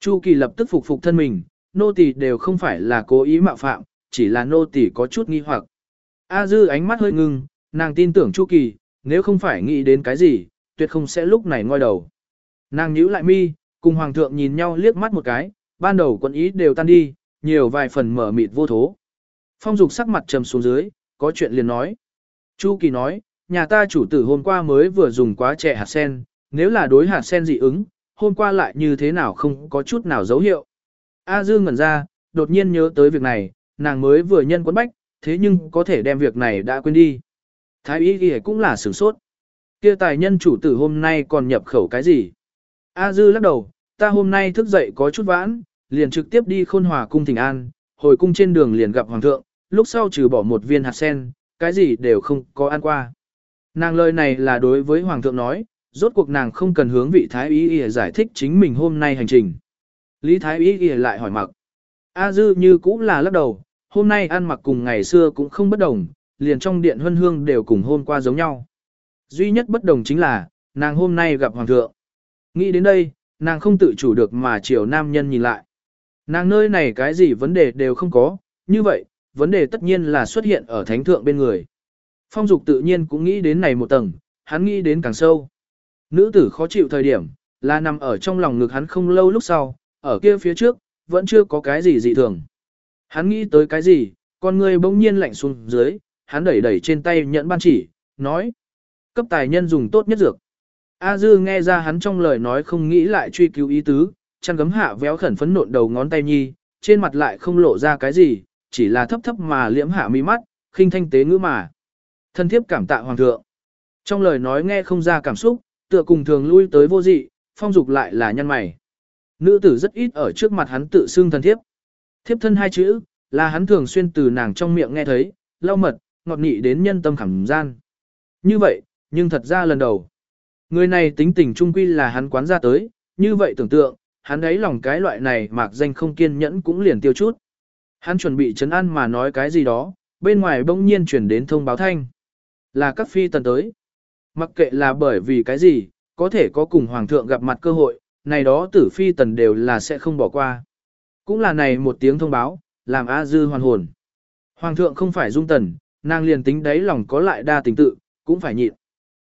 A: Chu Kỳ lập tức phục phục thân mình, nô tỳ đều không phải là cố ý mạo phạm, chỉ là nô tỳ có chút nghi hoặc. A Dư ánh mắt hơi ngưng, nàng tin tưởng Chu Kỳ, nếu không phải nghĩ đến cái gì, tuyệt không sẽ lúc này ngoi đầu. Nàng nhíu lại mi, cùng Hoàng thượng nhìn nhau liếc mắt một cái, ban đầu quân ý đều tan đi, nhiều vài phần mở mịt vô thố. Phong dục sắc mặt trầm xuống dưới, có chuyện liền nói. Chu Kỳ nói, nhà ta chủ tử hôm qua mới vừa dùng quá trẻ hạt sen, nếu là đối hạt sen dị ứng, hôm qua lại như thế nào không có chút nào dấu hiệu. A Dương ngẩn ra, đột nhiên nhớ tới việc này, nàng mới vừa nhân quấn bách, thế nhưng có thể đem việc này đã quên đi. Thái y ghi cũng là sửng sốt. Kia tài nhân chủ tử hôm nay còn nhập khẩu cái gì? A Dư lắc đầu, ta hôm nay thức dậy có chút vãn, liền trực tiếp đi khôn hòa cung thỉnh an, hồi cung trên đường liền gặp hoàng thượng, lúc sau trừ bỏ một viên hạt sen, cái gì đều không có ăn qua. Nàng lời này là đối với hoàng thượng nói, rốt cuộc nàng không cần hướng vị thái y y giải thích chính mình hôm nay hành trình. Lý thái y y lại hỏi mặc. A dư như cũng là lắc đầu, hôm nay ăn mặc cùng ngày xưa cũng không bất đồng, liền trong điện huân hương đều cùng hôm qua giống nhau. Duy nhất bất đồng chính là, nàng hôm nay gặp hoàng thượng. Nghĩ đến đây, nàng không tự chủ được mà chiều nam nhân nhìn lại. Nàng nơi này cái gì vấn đề đều không có, như vậy, vấn đề tất nhiên là xuất hiện ở thánh thượng bên người. Phong dục tự nhiên cũng nghĩ đến này một tầng, hắn nghĩ đến càng sâu. Nữ tử khó chịu thời điểm, là nằm ở trong lòng ngực hắn không lâu lúc sau, ở kia phía trước, vẫn chưa có cái gì dị thường. Hắn nghĩ tới cái gì, con người bỗng nhiên lạnh xuống dưới, hắn đẩy đẩy trên tay nhận ban chỉ, nói. Cấp tài nhân dùng tốt nhất dược. A dư nghe ra hắn trong lời nói không nghĩ lại truy cứu ý tứ, chăn gấm hạ véo khẩn phấn nộn đầu ngón tay nhi, trên mặt lại không lộ ra cái gì, chỉ là thấp thấp mà liễm hạ mi mắt, khinh thanh tế ngữ mà. Thân thiếp cảm tạ hoàng thượng. Trong lời nói nghe không ra cảm xúc, tựa cùng thường lui tới vô dị, phong dục lại là nhân mày. Nữ tử rất ít ở trước mặt hắn tự xưng thân thiếp. Thiếp thân hai chữ, là hắn thường xuyên từ nàng trong miệng nghe thấy, lau mật, ngọt nị đến nhân tâm khảm gian. Như vậy, nhưng thật ra lần đầu. Người này tính tình trung quy là hắn quán ra tới, như vậy tưởng tượng, hắn ấy lòng cái loại này mạc danh không kiên nhẫn cũng liền tiêu chút. Hắn chuẩn bị chấn an mà nói cái gì đó, bên ngoài bỗng nhiên chuyển đến thông báo thanh. Là các phi tần tới. Mặc kệ là bởi vì cái gì, có thể có cùng hoàng thượng gặp mặt cơ hội, này đó tử phi tần đều là sẽ không bỏ qua. Cũng là này một tiếng thông báo, làm A Dư hoàn hồn. Hoàng thượng không phải dung tần, nàng liền tính đáy lòng có lại đa tình tự, cũng phải nhịn.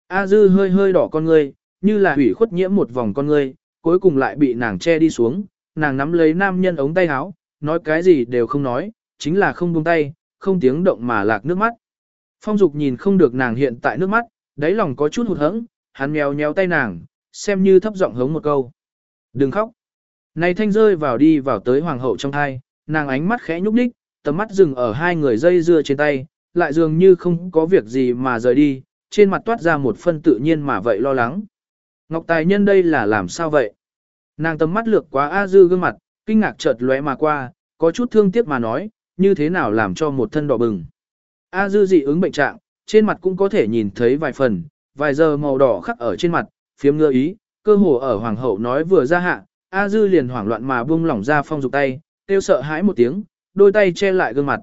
A: A Dư hơi hơi đỏ con ngươi, như là hủy khuất nhiễm một vòng con ngươi, cuối cùng lại bị nàng che đi xuống, nàng nắm lấy nam nhân ống tay áo, nói cái gì đều không nói, chính là không buông tay, không tiếng động mà lạc nước mắt. Phong Dục nhìn không được nàng hiện tại nước mắt, đáy lòng có chút hụt hẫng, hắn mèo nhéo tay nàng, xem như thấp giọng hống một câu. Đừng khóc. Này thanh rơi vào đi vào tới hoàng hậu trong thai, nàng ánh mắt khẽ nhúc nhích, tầm mắt dừng ở hai người dây dưa trên tay, lại dường như không có việc gì mà rời đi, trên mặt toát ra một phân tự nhiên mà vậy lo lắng. Ngọc Tài Nhân đây là làm sao vậy? Nàng tầm mắt lược quá A Dư gương mặt, kinh ngạc chợt lóe mà qua, có chút thương tiếc mà nói, như thế nào làm cho một thân đỏ bừng. A Dư dị ứng bệnh trạng, trên mặt cũng có thể nhìn thấy vài phần, vài giờ màu đỏ khắc ở trên mặt, phiếm ngơ ý, cơ hồ ở hoàng hậu nói vừa ra hạ, A Dư liền hoảng loạn mà buông lỏng ra phong dục tay, tiêu sợ hãi một tiếng, đôi tay che lại gương mặt.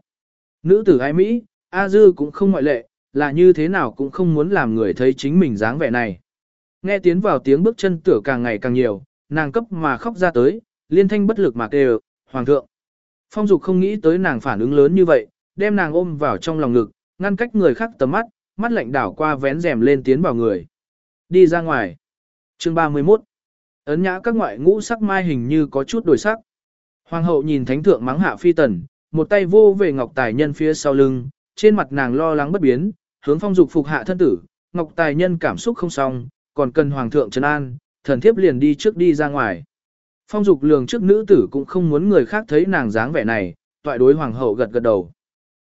A: Nữ tử ái Mỹ, A Dư cũng không ngoại lệ, là như thế nào cũng không muốn làm người thấy chính mình dáng vẻ này. Nghe tiến vào tiếng bước chân tửa càng ngày càng nhiều, nàng cấp mà khóc ra tới, liên thanh bất lực mà kêu, hoàng thượng. Phong dục không nghĩ tới nàng phản ứng lớn như vậy, đem nàng ôm vào trong lòng ngực, ngăn cách người khác tầm mắt, mắt lạnh đảo qua vén rèm lên tiến vào người. Đi ra ngoài. Chương 31. Ấn nhã các ngoại ngũ sắc mai hình như có chút đổi sắc. Hoàng hậu nhìn thánh thượng mắng hạ phi tần, một tay vô về ngọc tài nhân phía sau lưng, trên mặt nàng lo lắng bất biến, hướng phong dục phục hạ thân tử, ngọc tài nhân cảm xúc không xong, còn cần hoàng thượng trấn an, thần thiếp liền đi trước đi ra ngoài. Phong dục lường trước nữ tử cũng không muốn người khác thấy nàng dáng vẻ này, toại đối hoàng hậu gật gật đầu.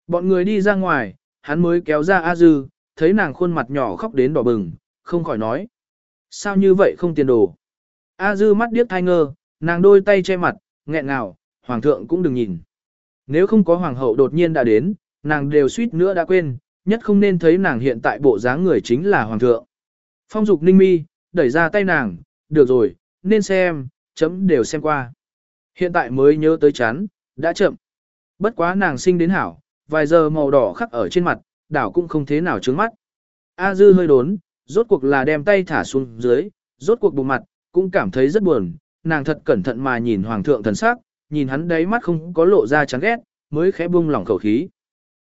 A: Bọn người đi ra ngoài, hắn mới kéo ra A Dư, thấy nàng khuôn mặt nhỏ khóc đến đỏ bừng, không khỏi nói. Sao như vậy không tiền đồ? A Dư mắt điếc thai ngơ, nàng đôi tay che mặt, nghẹn ngào, hoàng thượng cũng đừng nhìn. Nếu không có hoàng hậu đột nhiên đã đến, nàng đều suýt nữa đã quên, nhất không nên thấy nàng hiện tại bộ dáng người chính là hoàng thượng. Phong dục ninh mi, đẩy ra tay nàng, được rồi, nên xem, chấm đều xem qua. Hiện tại mới nhớ tới chán, đã chậm. Bất quá nàng sinh đến hảo, vài giờ màu đỏ khắc ở trên mặt, đảo cũng không thế nào trướng mắt. A dư hơi đốn, rốt cuộc là đem tay thả xuống dưới, rốt cuộc bụng mặt, cũng cảm thấy rất buồn, nàng thật cẩn thận mà nhìn hoàng thượng thần sắc, nhìn hắn đáy mắt không có lộ ra chán ghét, mới khẽ buông lỏng khẩu khí.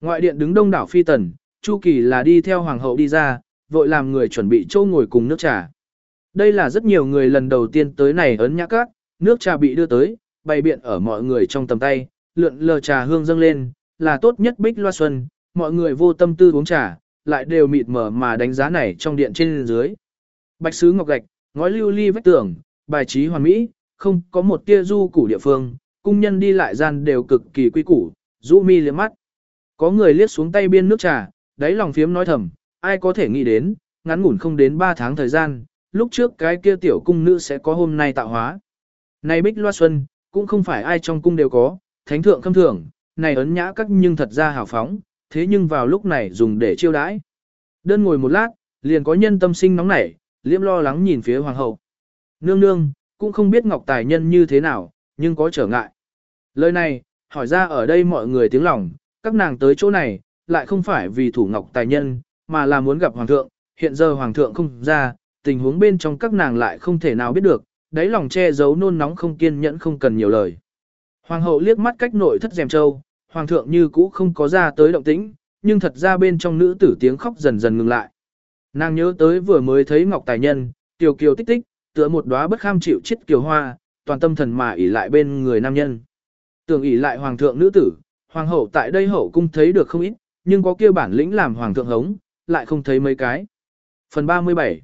A: Ngoại điện đứng đông đảo phi tần, Chu Kỳ là đi theo hoàng hậu đi ra, vội làm người chuẩn bị châu ngồi cùng nước trà. Đây là rất nhiều người lần đầu tiên tới này ấn nhã các, nước trà bị đưa tới, bày biện ở mọi người trong tầm tay, lượn lờ trà hương dâng lên, là tốt nhất bích loa xuân, mọi người vô tâm tư uống trà, lại đều mịt mờ mà đánh giá này trong điện trên dưới. Bạch sứ ngọc gạch, ngói lưu ly vách tường, bài trí hoàn mỹ, không có một tia du củ địa phương, cung nhân đi lại gian đều cực kỳ quy củ, rũ mi liếc mắt. Có người liếc xuống tay biên nước trà, đáy lòng phiếm nói thầm, ai có thể nghĩ đến, ngắn ngủn không đến 3 tháng thời gian, lúc trước cái kia tiểu cung nữ sẽ có hôm nay tạo hóa. Này bích loa xuân, cũng không phải ai trong cung đều có, thánh thượng khâm thưởng, này ấn nhã các nhưng thật ra hào phóng, thế nhưng vào lúc này dùng để chiêu đãi. Đơn ngồi một lát, liền có nhân tâm sinh nóng nảy, liễm lo lắng nhìn phía hoàng hậu. Nương nương, cũng không biết ngọc tài nhân như thế nào, nhưng có trở ngại. Lời này, hỏi ra ở đây mọi người tiếng lòng, các nàng tới chỗ này, lại không phải vì thủ ngọc tài nhân, mà là muốn gặp hoàng thượng, hiện giờ hoàng thượng không ra, tình huống bên trong các nàng lại không thể nào biết được, đáy lòng che giấu nôn nóng không kiên nhẫn không cần nhiều lời. Hoàng hậu liếc mắt cách nội thất dèm châu, hoàng thượng như cũ không có ra tới động tĩnh, nhưng thật ra bên trong nữ tử tiếng khóc dần dần ngừng lại. Nàng nhớ tới vừa mới thấy ngọc tài nhân, tiểu kiều tích tích, tựa một đóa bất kham chịu chết kiều hoa, toàn tâm thần mà ỉ lại bên người nam nhân. Tưởng ỉ lại hoàng thượng nữ tử, hoàng hậu tại đây hậu cung thấy được không ít, nhưng có kia bản lĩnh làm hoàng thượng hống, lại không thấy mấy cái. Phần 37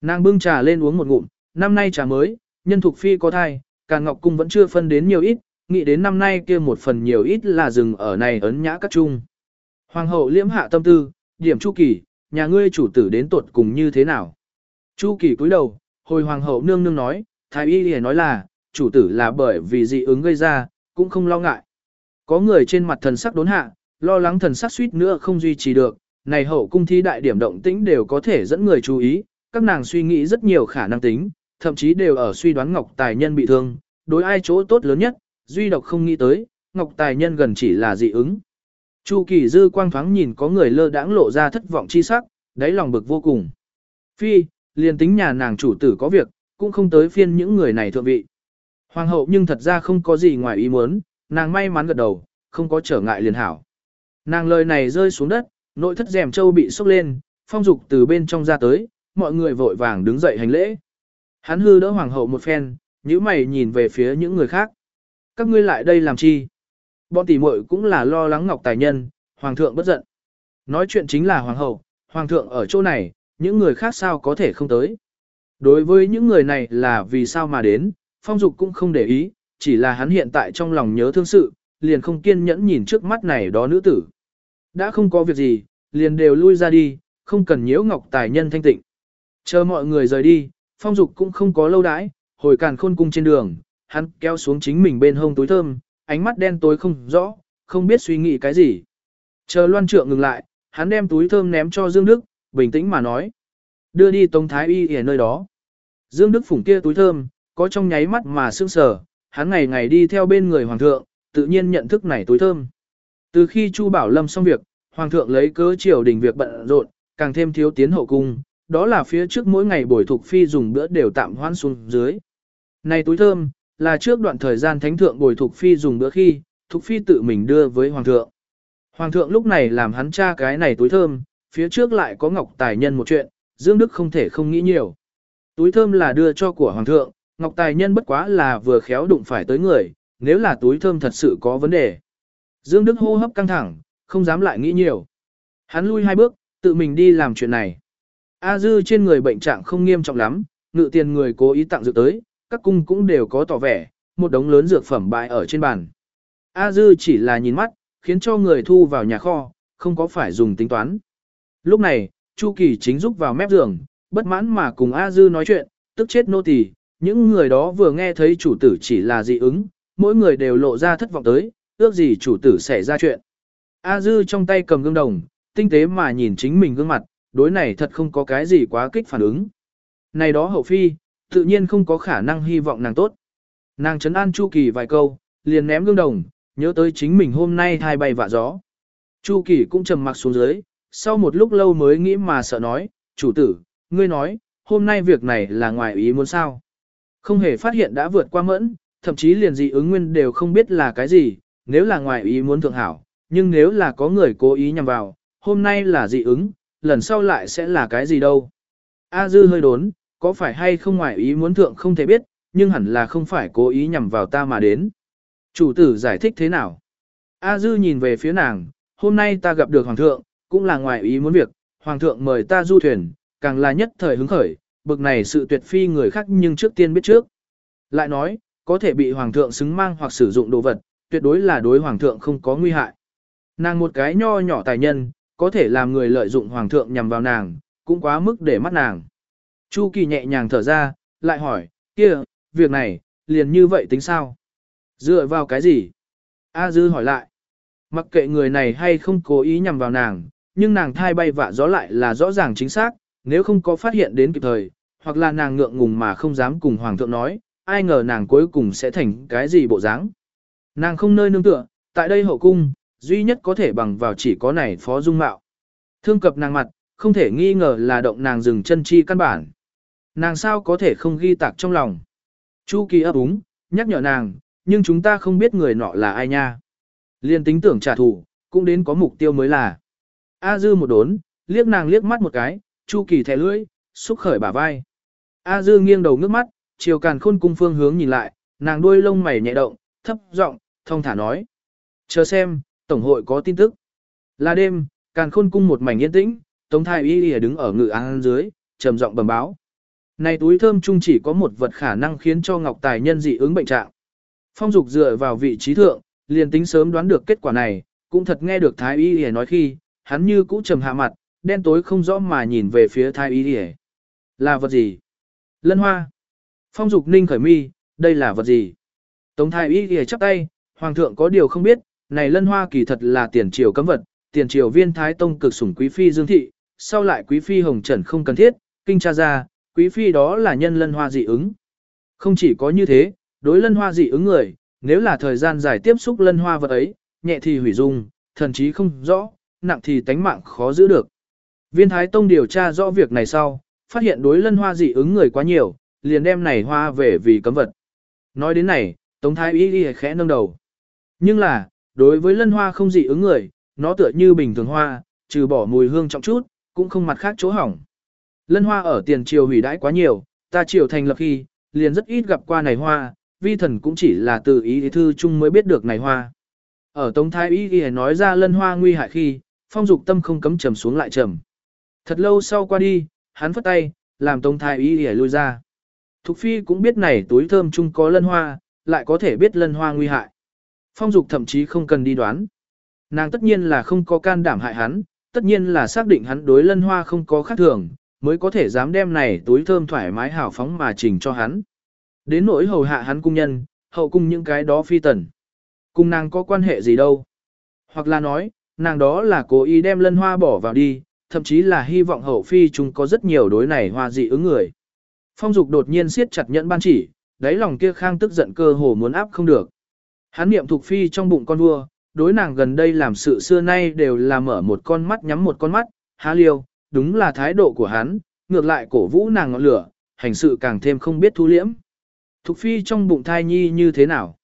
A: Nàng bưng trà lên uống một ngụm, năm nay trà mới, nhân thuộc phi có thai, càng ngọc cung vẫn chưa phân đến nhiều ít, nghĩ đến năm nay kia một phần nhiều ít là dừng ở này ấn nhã các trung. Hoàng hậu liễm hạ tâm tư, điểm chu kỳ, nhà ngươi chủ tử đến tuột cùng như thế nào. Chu kỳ cúi đầu, hồi hoàng hậu nương nương nói, thái y liền nói là, chủ tử là bởi vì dị ứng gây ra, cũng không lo ngại. Có người trên mặt thần sắc đốn hạ, lo lắng thần sắc suýt nữa không duy trì được, này hậu cung thi đại điểm động tĩnh đều có thể dẫn người chú ý, các nàng suy nghĩ rất nhiều khả năng tính, thậm chí đều ở suy đoán Ngọc Tài Nhân bị thương, đối ai chỗ tốt lớn nhất, duy độc không nghĩ tới, Ngọc Tài Nhân gần chỉ là dị ứng. Chu Kỳ Dư quang thoáng nhìn có người lơ đãng lộ ra thất vọng chi sắc, đáy lòng bực vô cùng. Phi, liền tính nhà nàng chủ tử có việc, cũng không tới phiên những người này thượng vị. Hoàng hậu nhưng thật ra không có gì ngoài ý muốn, nàng may mắn gật đầu, không có trở ngại liền hảo. Nàng lời này rơi xuống đất, nội thất rèm châu bị sốc lên, phong dục từ bên trong ra tới, mọi người vội vàng đứng dậy hành lễ. Hắn hư đỡ hoàng hậu một phen, nhíu mày nhìn về phía những người khác. Các ngươi lại đây làm chi? Bọn tỷ muội cũng là lo lắng ngọc tài nhân, hoàng thượng bất giận. Nói chuyện chính là hoàng hậu, hoàng thượng ở chỗ này, những người khác sao có thể không tới. Đối với những người này là vì sao mà đến, phong dục cũng không để ý, chỉ là hắn hiện tại trong lòng nhớ thương sự, liền không kiên nhẫn nhìn trước mắt này đó nữ tử. Đã không có việc gì, liền đều lui ra đi, không cần nhiễu ngọc tài nhân thanh tịnh. Chờ mọi người rời đi, phong dục cũng không có lâu đãi, hồi càn khôn cung trên đường, hắn kéo xuống chính mình bên hông túi thơm, ánh mắt đen tối không rõ, không biết suy nghĩ cái gì. Chờ loan trượng ngừng lại, hắn đem túi thơm ném cho Dương Đức, bình tĩnh mà nói. Đưa đi Tống Thái Y ở nơi đó. Dương Đức phủng kia túi thơm, có trong nháy mắt mà sương sờ, hắn ngày ngày đi theo bên người hoàng thượng, tự nhiên nhận thức này túi thơm. Từ khi Chu Bảo Lâm xong việc, hoàng thượng lấy cớ triều đình việc bận rộn, càng thêm thiếu tiến hậu cung, đó là phía trước mỗi ngày buổi thuộc phi dùng bữa đều tạm hoãn xuống dưới. Này túi thơm, là trước đoạn thời gian thánh thượng bồi Thục phi dùng bữa khi, Thục phi tự mình đưa với hoàng thượng. Hoàng thượng lúc này làm hắn tra cái này túi thơm, phía trước lại có ngọc tài nhân một chuyện, Dương Đức không thể không nghĩ nhiều. Túi thơm là đưa cho của hoàng thượng, ngọc tài nhân bất quá là vừa khéo đụng phải tới người, nếu là túi thơm thật sự có vấn đề. Dương Đức hô hấp căng thẳng, không dám lại nghĩ nhiều. Hắn lui hai bước, tự mình đi làm chuyện này. A Dư trên người bệnh trạng không nghiêm trọng lắm, ngự tiền người cố ý tặng dự tới, các cung cũng đều có tỏ vẻ, một đống lớn dược phẩm bại ở trên bàn. A Dư chỉ là nhìn mắt, khiến cho người thu vào nhà kho, không có phải dùng tính toán. Lúc này, Chu Kỳ chính rúc vào mép giường, bất mãn mà cùng A Dư nói chuyện, tức chết nô tỳ. những người đó vừa nghe thấy chủ tử chỉ là dị ứng, mỗi người đều lộ ra thất vọng tới, ước gì chủ tử sẽ ra chuyện. A Dư trong tay cầm gương đồng, tinh tế mà nhìn chính mình gương mặt, đối này thật không có cái gì quá kích phản ứng. Này đó hậu phi, tự nhiên không có khả năng hy vọng nàng tốt. Nàng chấn an Chu Kỳ vài câu, liền ném gương đồng, nhớ tới chính mình hôm nay thai bay vạ gió. Chu Kỳ cũng trầm mặc xuống dưới, sau một lúc lâu mới nghĩ mà sợ nói, chủ tử, ngươi nói, hôm nay việc này là ngoài ý muốn sao. Không hề phát hiện đã vượt qua mẫn, thậm chí liền dị ứng nguyên đều không biết là cái gì, nếu là ngoài ý muốn thượng hảo, nhưng nếu là có người cố ý nhằm vào, hôm nay là dị ứng, lần sau lại sẽ là cái gì đâu. A dư hơi đốn, có phải hay không ngoài ý muốn thượng không thể biết, nhưng hẳn là không phải cố ý nhằm vào ta mà đến. Chủ tử giải thích thế nào? A dư nhìn về phía nàng, hôm nay ta gặp được hoàng thượng, cũng là ngoài ý muốn việc, hoàng thượng mời ta du thuyền, càng là nhất thời hứng khởi, bực này sự tuyệt phi người khác nhưng trước tiên biết trước. Lại nói, có thể bị hoàng thượng xứng mang hoặc sử dụng đồ vật, tuyệt đối là đối hoàng thượng không có nguy hại. Nàng một cái nho nhỏ tài nhân, có thể làm người lợi dụng hoàng thượng nhằm vào nàng, cũng quá mức để mắt nàng. Chu Kỳ nhẹ nhàng thở ra, lại hỏi, kia, việc này, liền như vậy tính sao? Dựa vào cái gì? A Dư hỏi lại. Mặc kệ người này hay không cố ý nhằm vào nàng, nhưng nàng thai bay vạ gió lại là rõ ràng chính xác, nếu không có phát hiện đến kịp thời, hoặc là nàng ngượng ngùng mà không dám cùng hoàng thượng nói, ai ngờ nàng cuối cùng sẽ thành cái gì bộ dáng. Nàng không nơi nương tựa, tại đây hậu cung, duy nhất có thể bằng vào chỉ có này phó dung mạo. Thương cập nàng mặt, không thể nghi ngờ là động nàng dừng chân chi căn bản. Nàng sao có thể không ghi tạc trong lòng. Chu kỳ ấp úng, nhắc nhở nàng, nhưng chúng ta không biết người nọ là ai nha. Liên tính tưởng trả thù, cũng đến có mục tiêu mới là. A dư một đốn, liếc nàng liếc mắt một cái, chu kỳ thẻ lưỡi, xúc khởi bả vai. A dư nghiêng đầu ngước mắt, chiều càn khôn cung phương hướng nhìn lại, nàng đuôi lông mày nhẹ động, thấp giọng, thông thả nói. Chờ xem, tổng hội có tin tức. Là đêm, càn khôn cung một mảnh yên tĩnh, tống thái y y đứng ở ngự án dưới, trầm giọng bẩm báo. Này túi thơm chung chỉ có một vật khả năng khiến cho Ngọc Tài nhân dị ứng bệnh trạng. Phong Dục dựa vào vị trí thượng, liền tính sớm đoán được kết quả này, cũng thật nghe được Thái Y Y nói khi, hắn như cũ trầm hạ mặt, đen tối không rõ mà nhìn về phía Thái Y Y. Là vật gì? Lân hoa. Phong Dục ninh khởi mi, đây là vật gì? Tống Thái Y Y chắp tay, Hoàng thượng có điều không biết, này lân hoa kỳ thật là tiền triều cấm vật, tiền triều viên Thái Tông cực sủng quý phi Dương Thị, sau lại quý phi Hồng Trần không cần thiết, kinh tra ra, quý phi đó là nhân lân hoa dị ứng. Không chỉ có như thế, đối lân hoa dị ứng người, nếu là thời gian dài tiếp xúc lân hoa vật ấy, nhẹ thì hủy dung, thần chí không rõ, nặng thì tánh mạng khó giữ được. Viên Thái Tông điều tra rõ việc này sau, phát hiện đối lân hoa dị ứng người quá nhiều, liền đem này hoa về vì cấm vật. Nói đến này, Tống Thái Y Y khẽ nâng đầu. Nhưng là, đối với lân hoa không dị ứng người, nó tựa như bình thường hoa, trừ bỏ mùi hương trọng chút, cũng không mặt khác chỗ hỏng. Lân hoa ở tiền triều hủy đãi quá nhiều, ta triều thành lập khi, liền rất ít gặp qua này hoa, vi thần cũng chỉ là từ ý thư chung mới biết được này hoa. Ở Tống Thái ý ghi nói ra lân hoa nguy hại khi, phong dục tâm không cấm trầm xuống lại trầm. Thật lâu sau qua đi, hắn phất tay, làm Tống Thái ý ghi lui ra. Thục Phi cũng biết này túi thơm chung có lân hoa, lại có thể biết lân hoa nguy hại. Phong dục thậm chí không cần đi đoán. Nàng tất nhiên là không có can đảm hại hắn, tất nhiên là xác định hắn đối lân hoa không có khác thường, mới có thể dám đem này túi thơm thoải mái hào phóng mà trình cho hắn. Đến nỗi hầu hạ hắn cung nhân, hậu cung những cái đó phi tần. cung nàng có quan hệ gì đâu. Hoặc là nói, nàng đó là cố ý đem lân hoa bỏ vào đi, thậm chí là hy vọng hậu phi chúng có rất nhiều đối này hoa dị ứng người. Phong dục đột nhiên siết chặt nhẫn ban chỉ, đáy lòng kia khang tức giận cơ hồ muốn áp không được. Hắn niệm thuộc phi trong bụng con vua, đối nàng gần đây làm sự xưa nay đều là mở một con mắt nhắm một con mắt, há liêu, đúng là thái độ của hắn, ngược lại cổ vũ nàng ngọn lửa, hành sự càng thêm không biết thu liễm. Thục phi trong bụng thai nhi như thế nào?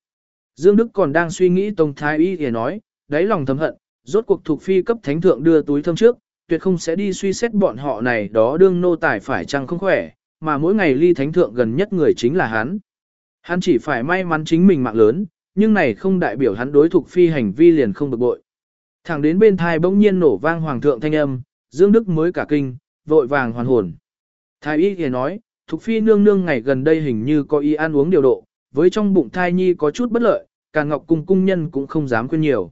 A: Dương Đức còn đang suy nghĩ Tông Thái Y thì nói, đáy lòng thầm hận, rốt cuộc Thục phi cấp thánh thượng đưa túi thơm trước, tuyệt không sẽ đi suy xét bọn họ này đó đương nô tài phải chăng không khỏe, mà mỗi ngày ly thánh thượng gần nhất người chính là hắn. Hắn chỉ phải may mắn chính mình mạng lớn, nhưng này không đại biểu hắn đối Thục phi hành vi liền không bực bội. Thẳng đến bên thai bỗng nhiên nổ vang hoàng thượng thanh âm, Dương Đức mới cả kinh, vội vàng hoàn hồn. Thái y thì nói, Thục phi nương nương ngày gần đây hình như có ý ăn uống điều độ, với trong bụng thai nhi có chút bất lợi, cả ngọc cung cung nhân cũng không dám khuyên nhiều.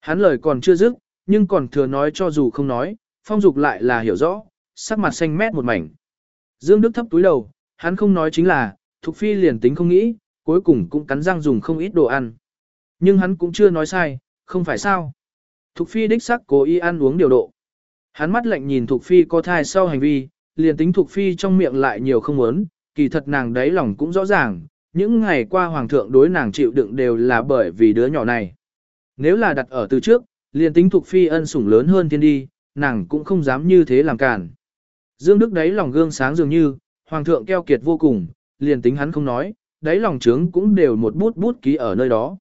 A: Hắn lời còn chưa dứt, nhưng còn thừa nói cho dù không nói, phong dục lại là hiểu rõ, sắc mặt xanh mét một mảnh. Dương Đức thấp túi đầu, hắn không nói chính là, Thục Phi liền tính không nghĩ, cuối cùng cũng cắn răng dùng không ít đồ ăn. Nhưng hắn cũng chưa nói sai, không phải sao. Thục Phi đích sắc cố ý ăn uống điều độ. Hắn mắt lạnh nhìn Thục Phi có thai sau hành vi, liền tính Thục Phi trong miệng lại nhiều không muốn, kỳ thật nàng đấy lòng cũng rõ ràng, những ngày qua Hoàng thượng đối nàng chịu đựng đều là bởi vì đứa nhỏ này. Nếu là đặt ở từ trước, liền tính Thục Phi ân sủng lớn hơn thiên đi, nàng cũng không dám như thế làm cản. Dương Đức đấy lòng gương sáng dường như, Hoàng thượng keo kiệt vô cùng, liền tính hắn không nói, đấy lòng trướng cũng đều một bút bút ký ở nơi đó.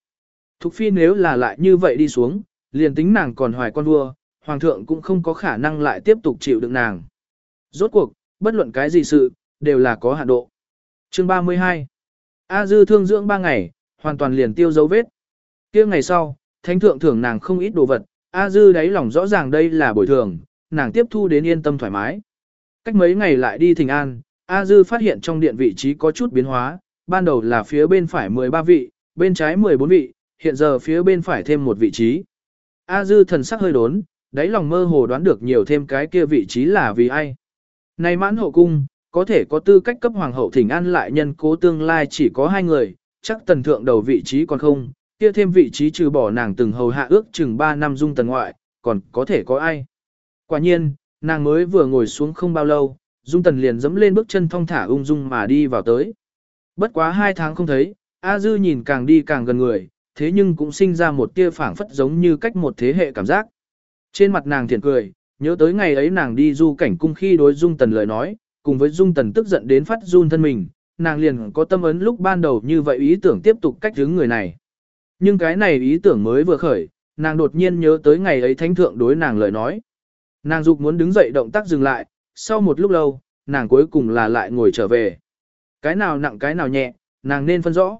A: Thục Phi nếu là lại như vậy đi xuống, liền tính nàng còn hoài con vua, Hoàng thượng cũng không có khả năng lại tiếp tục chịu đựng nàng. Rốt cuộc, bất luận cái gì sự, đều là có hạn độ. Chương 32 A Dư thương dưỡng 3 ngày, hoàn toàn liền tiêu dấu vết. kia ngày sau, thánh thượng thưởng nàng không ít đồ vật, A Dư đáy lòng rõ ràng đây là bồi thường, nàng tiếp thu đến yên tâm thoải mái. Cách mấy ngày lại đi thỉnh an, A Dư phát hiện trong điện vị trí có chút biến hóa, ban đầu là phía bên phải 13 vị, bên trái 14 vị, hiện giờ phía bên phải thêm một vị trí. A Dư thần sắc hơi đốn, đáy lòng mơ hồ đoán được nhiều thêm cái kia vị trí là vì ai. Này mãn hậu cung, có thể có tư cách cấp hoàng hậu thỉnh an lại nhân cố tương lai chỉ có hai người, chắc tần thượng đầu vị trí còn không, kia thêm vị trí trừ bỏ nàng từng hầu hạ ước chừng 3 năm dung tần ngoại, còn có thể có ai. Quả nhiên, nàng mới vừa ngồi xuống không bao lâu, dung tần liền dẫm lên bước chân thong thả ung dung mà đi vào tới. Bất quá hai tháng không thấy, A Dư nhìn càng đi càng gần người, thế nhưng cũng sinh ra một tia phảng phất giống như cách một thế hệ cảm giác. Trên mặt nàng thiện cười, nhớ tới ngày ấy nàng đi du cảnh cung khi đối dung tần lời nói, cùng với dung tần tức giận đến phát run thân mình, nàng liền có tâm ấn lúc ban đầu như vậy ý tưởng tiếp tục cách hướng người này. Nhưng cái này ý tưởng mới vừa khởi, nàng đột nhiên nhớ tới ngày ấy thánh thượng đối nàng lời nói. Nàng dục muốn đứng dậy động tác dừng lại, sau một lúc lâu, nàng cuối cùng là lại ngồi trở về. Cái nào nặng cái nào nhẹ, nàng nên phân rõ.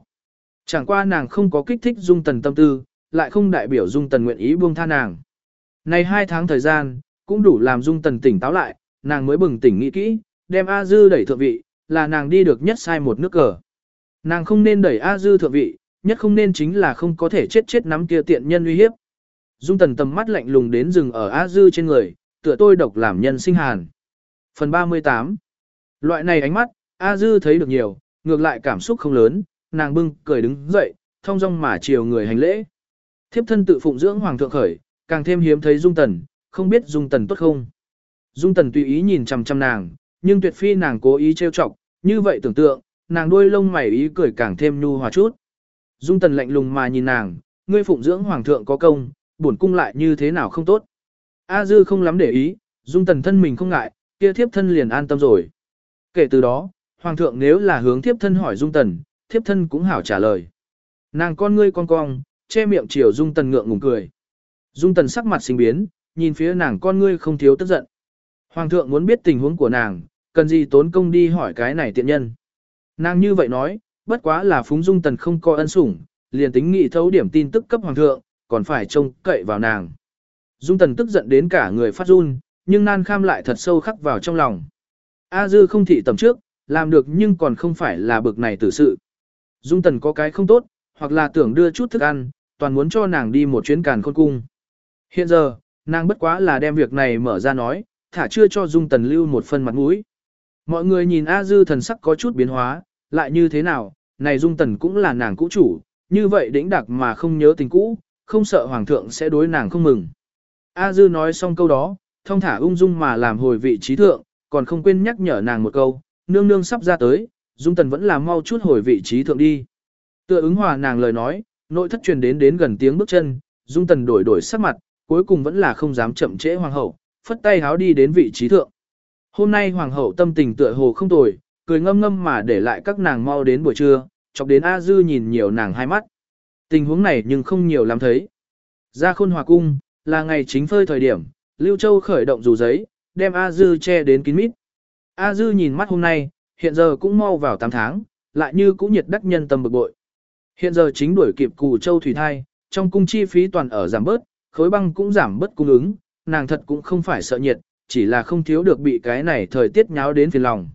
A: Chẳng qua nàng không có kích thích dung tần tâm tư, lại không đại biểu dung tần nguyện ý buông tha nàng. Này hai tháng thời gian, cũng đủ làm dung tần tỉnh táo lại, nàng mới bừng tỉnh nghĩ kỹ, đem A Dư đẩy thượng vị, là nàng đi được nhất sai một nước cờ. Nàng không nên đẩy A Dư thượng vị, nhất không nên chính là không có thể chết chết nắm kia tiện nhân uy hiếp. Dung tần tầm mắt lạnh lùng đến rừng ở A Dư trên người, tựa tôi độc làm nhân sinh hàn. Phần 38 Loại này ánh mắt, A Dư thấy được nhiều, ngược lại cảm xúc không lớn, nàng bưng cười đứng dậy, thông dong mà chiều người hành lễ. Thiếp thân tự phụng dưỡng hoàng thượng khởi, càng thêm hiếm thấy Dung Tần, không biết Dung Tần tốt không. Dung Tần tùy ý nhìn chằm chằm nàng, nhưng tuyệt phi nàng cố ý trêu chọc, như vậy tưởng tượng, nàng đuôi lông mày ý cười càng thêm nhu hòa chút. Dung Tần lạnh lùng mà nhìn nàng, ngươi phụng dưỡng hoàng thượng có công, bổn cung lại như thế nào không tốt. A Dư không lắm để ý, Dung Tần thân mình không ngại, kia thiếp thân liền an tâm rồi. Kể từ đó, hoàng thượng nếu là hướng thiếp thân hỏi Dung Tần, thiếp thân cũng hảo trả lời. Nàng con ngươi con cong, che miệng chiều Dung Tần ngượng ngùng cười. Dung Tần sắc mặt sinh biến, nhìn phía nàng con ngươi không thiếu tức giận. Hoàng thượng muốn biết tình huống của nàng, cần gì tốn công đi hỏi cái này tiện nhân. Nàng như vậy nói, bất quá là phúng Dung Tần không coi ân sủng, liền tính nghị thấu điểm tin tức cấp hoàng thượng, còn phải trông cậy vào nàng. Dung Tần tức giận đến cả người phát run, nhưng nan kham lại thật sâu khắc vào trong lòng. A Dư không thị tầm trước, làm được nhưng còn không phải là bực này tử sự. Dung Tần có cái không tốt, hoặc là tưởng đưa chút thức ăn, toàn muốn cho nàng đi một chuyến càn khôn cung. Hiện giờ, nàng bất quá là đem việc này mở ra nói, thả chưa cho Dung Tần lưu một phần mặt mũi. Mọi người nhìn A Dư thần sắc có chút biến hóa, lại như thế nào, này Dung Tần cũng là nàng cũ chủ, như vậy đĩnh đặc mà không nhớ tình cũ, không sợ Hoàng thượng sẽ đối nàng không mừng. A Dư nói xong câu đó, thông thả ung dung mà làm hồi vị trí thượng, còn không quên nhắc nhở nàng một câu, nương nương sắp ra tới, Dung Tần vẫn là mau chút hồi vị trí thượng đi. Tựa ứng hòa nàng lời nói, nội thất truyền đến đến gần tiếng bước chân, Dung Tần đổi đổi sắc mặt, cuối cùng vẫn là không dám chậm trễ hoàng hậu, phất tay háo đi đến vị trí thượng. Hôm nay hoàng hậu tâm tình tựa hồ không tồi, cười ngâm ngâm mà để lại các nàng mau đến buổi trưa, chọc đến A Dư nhìn nhiều nàng hai mắt. Tình huống này nhưng không nhiều lắm thấy. Ra khôn hòa cung, là ngày chính phơi thời điểm, Lưu Châu khởi động dù giấy, đem A Dư che đến kín mít. A Dư nhìn mắt hôm nay, hiện giờ cũng mau vào 8 tháng, lại như cũng nhiệt đắc nhân tâm bực bội. Hiện giờ chính đuổi kịp cù châu thủy thai, trong cung chi phí toàn ở giảm bớt, khối băng cũng giảm bớt cung ứng, nàng thật cũng không phải sợ nhiệt, chỉ là không thiếu được bị cái này thời tiết nháo đến phiền lòng.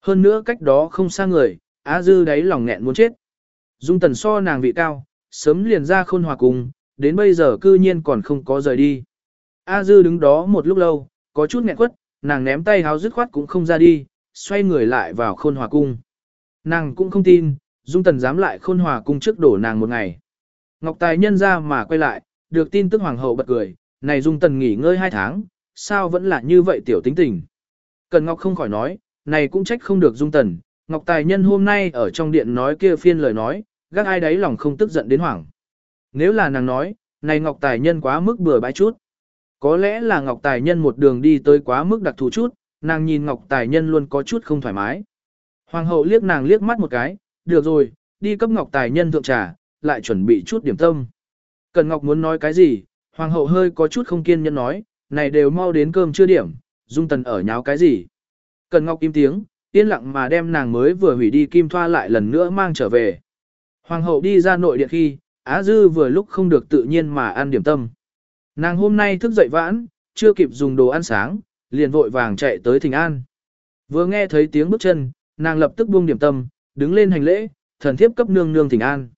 A: Hơn nữa cách đó không xa người, Á Dư đáy lòng nghẹn muốn chết. Dung tần so nàng vị cao, sớm liền ra khôn hòa cùng, đến bây giờ cư nhiên còn không có rời đi. A Dư đứng đó một lúc lâu, có chút nghẹn quất, nàng ném tay háo dứt khoát cũng không ra đi, xoay người lại vào khôn hòa cung. Nàng cũng không tin, Dung Tần dám lại khôn hòa cung trước đổ nàng một ngày. Ngọc Tài nhân ra mà quay lại, được tin tức hoàng hậu bật cười, này Dung Tần nghỉ ngơi hai tháng, sao vẫn là như vậy tiểu tính tình. Cần Ngọc không khỏi nói, này cũng trách không được Dung Tần, Ngọc Tài nhân hôm nay ở trong điện nói kia phiên lời nói, gác ai đấy lòng không tức giận đến hoảng. Nếu là nàng nói, này Ngọc Tài nhân quá mức bừa bãi chút. Có lẽ là Ngọc Tài nhân một đường đi tới quá mức đặc thù chút, nàng nhìn Ngọc Tài nhân luôn có chút không thoải mái. Hoàng hậu liếc nàng liếc mắt một cái, được rồi, đi cấp Ngọc Tài nhân thượng trà, lại chuẩn bị chút điểm tâm. Cần Ngọc muốn nói cái gì, Hoàng hậu hơi có chút không kiên nhẫn nói, này đều mau đến cơm chưa điểm, Dung Tần ở nháo cái gì. Cần Ngọc im tiếng, yên lặng mà đem nàng mới vừa hủy đi kim thoa lại lần nữa mang trở về. Hoàng hậu đi ra nội điện khi, Á Dư vừa lúc không được tự nhiên mà ăn điểm tâm. Nàng hôm nay thức dậy vãn, chưa kịp dùng đồ ăn sáng, liền vội vàng chạy tới Thịnh an. Vừa nghe thấy tiếng bước chân, nàng lập tức buông điểm tâm, đứng lên hành lễ, thần thiếp cấp nương nương Thịnh an.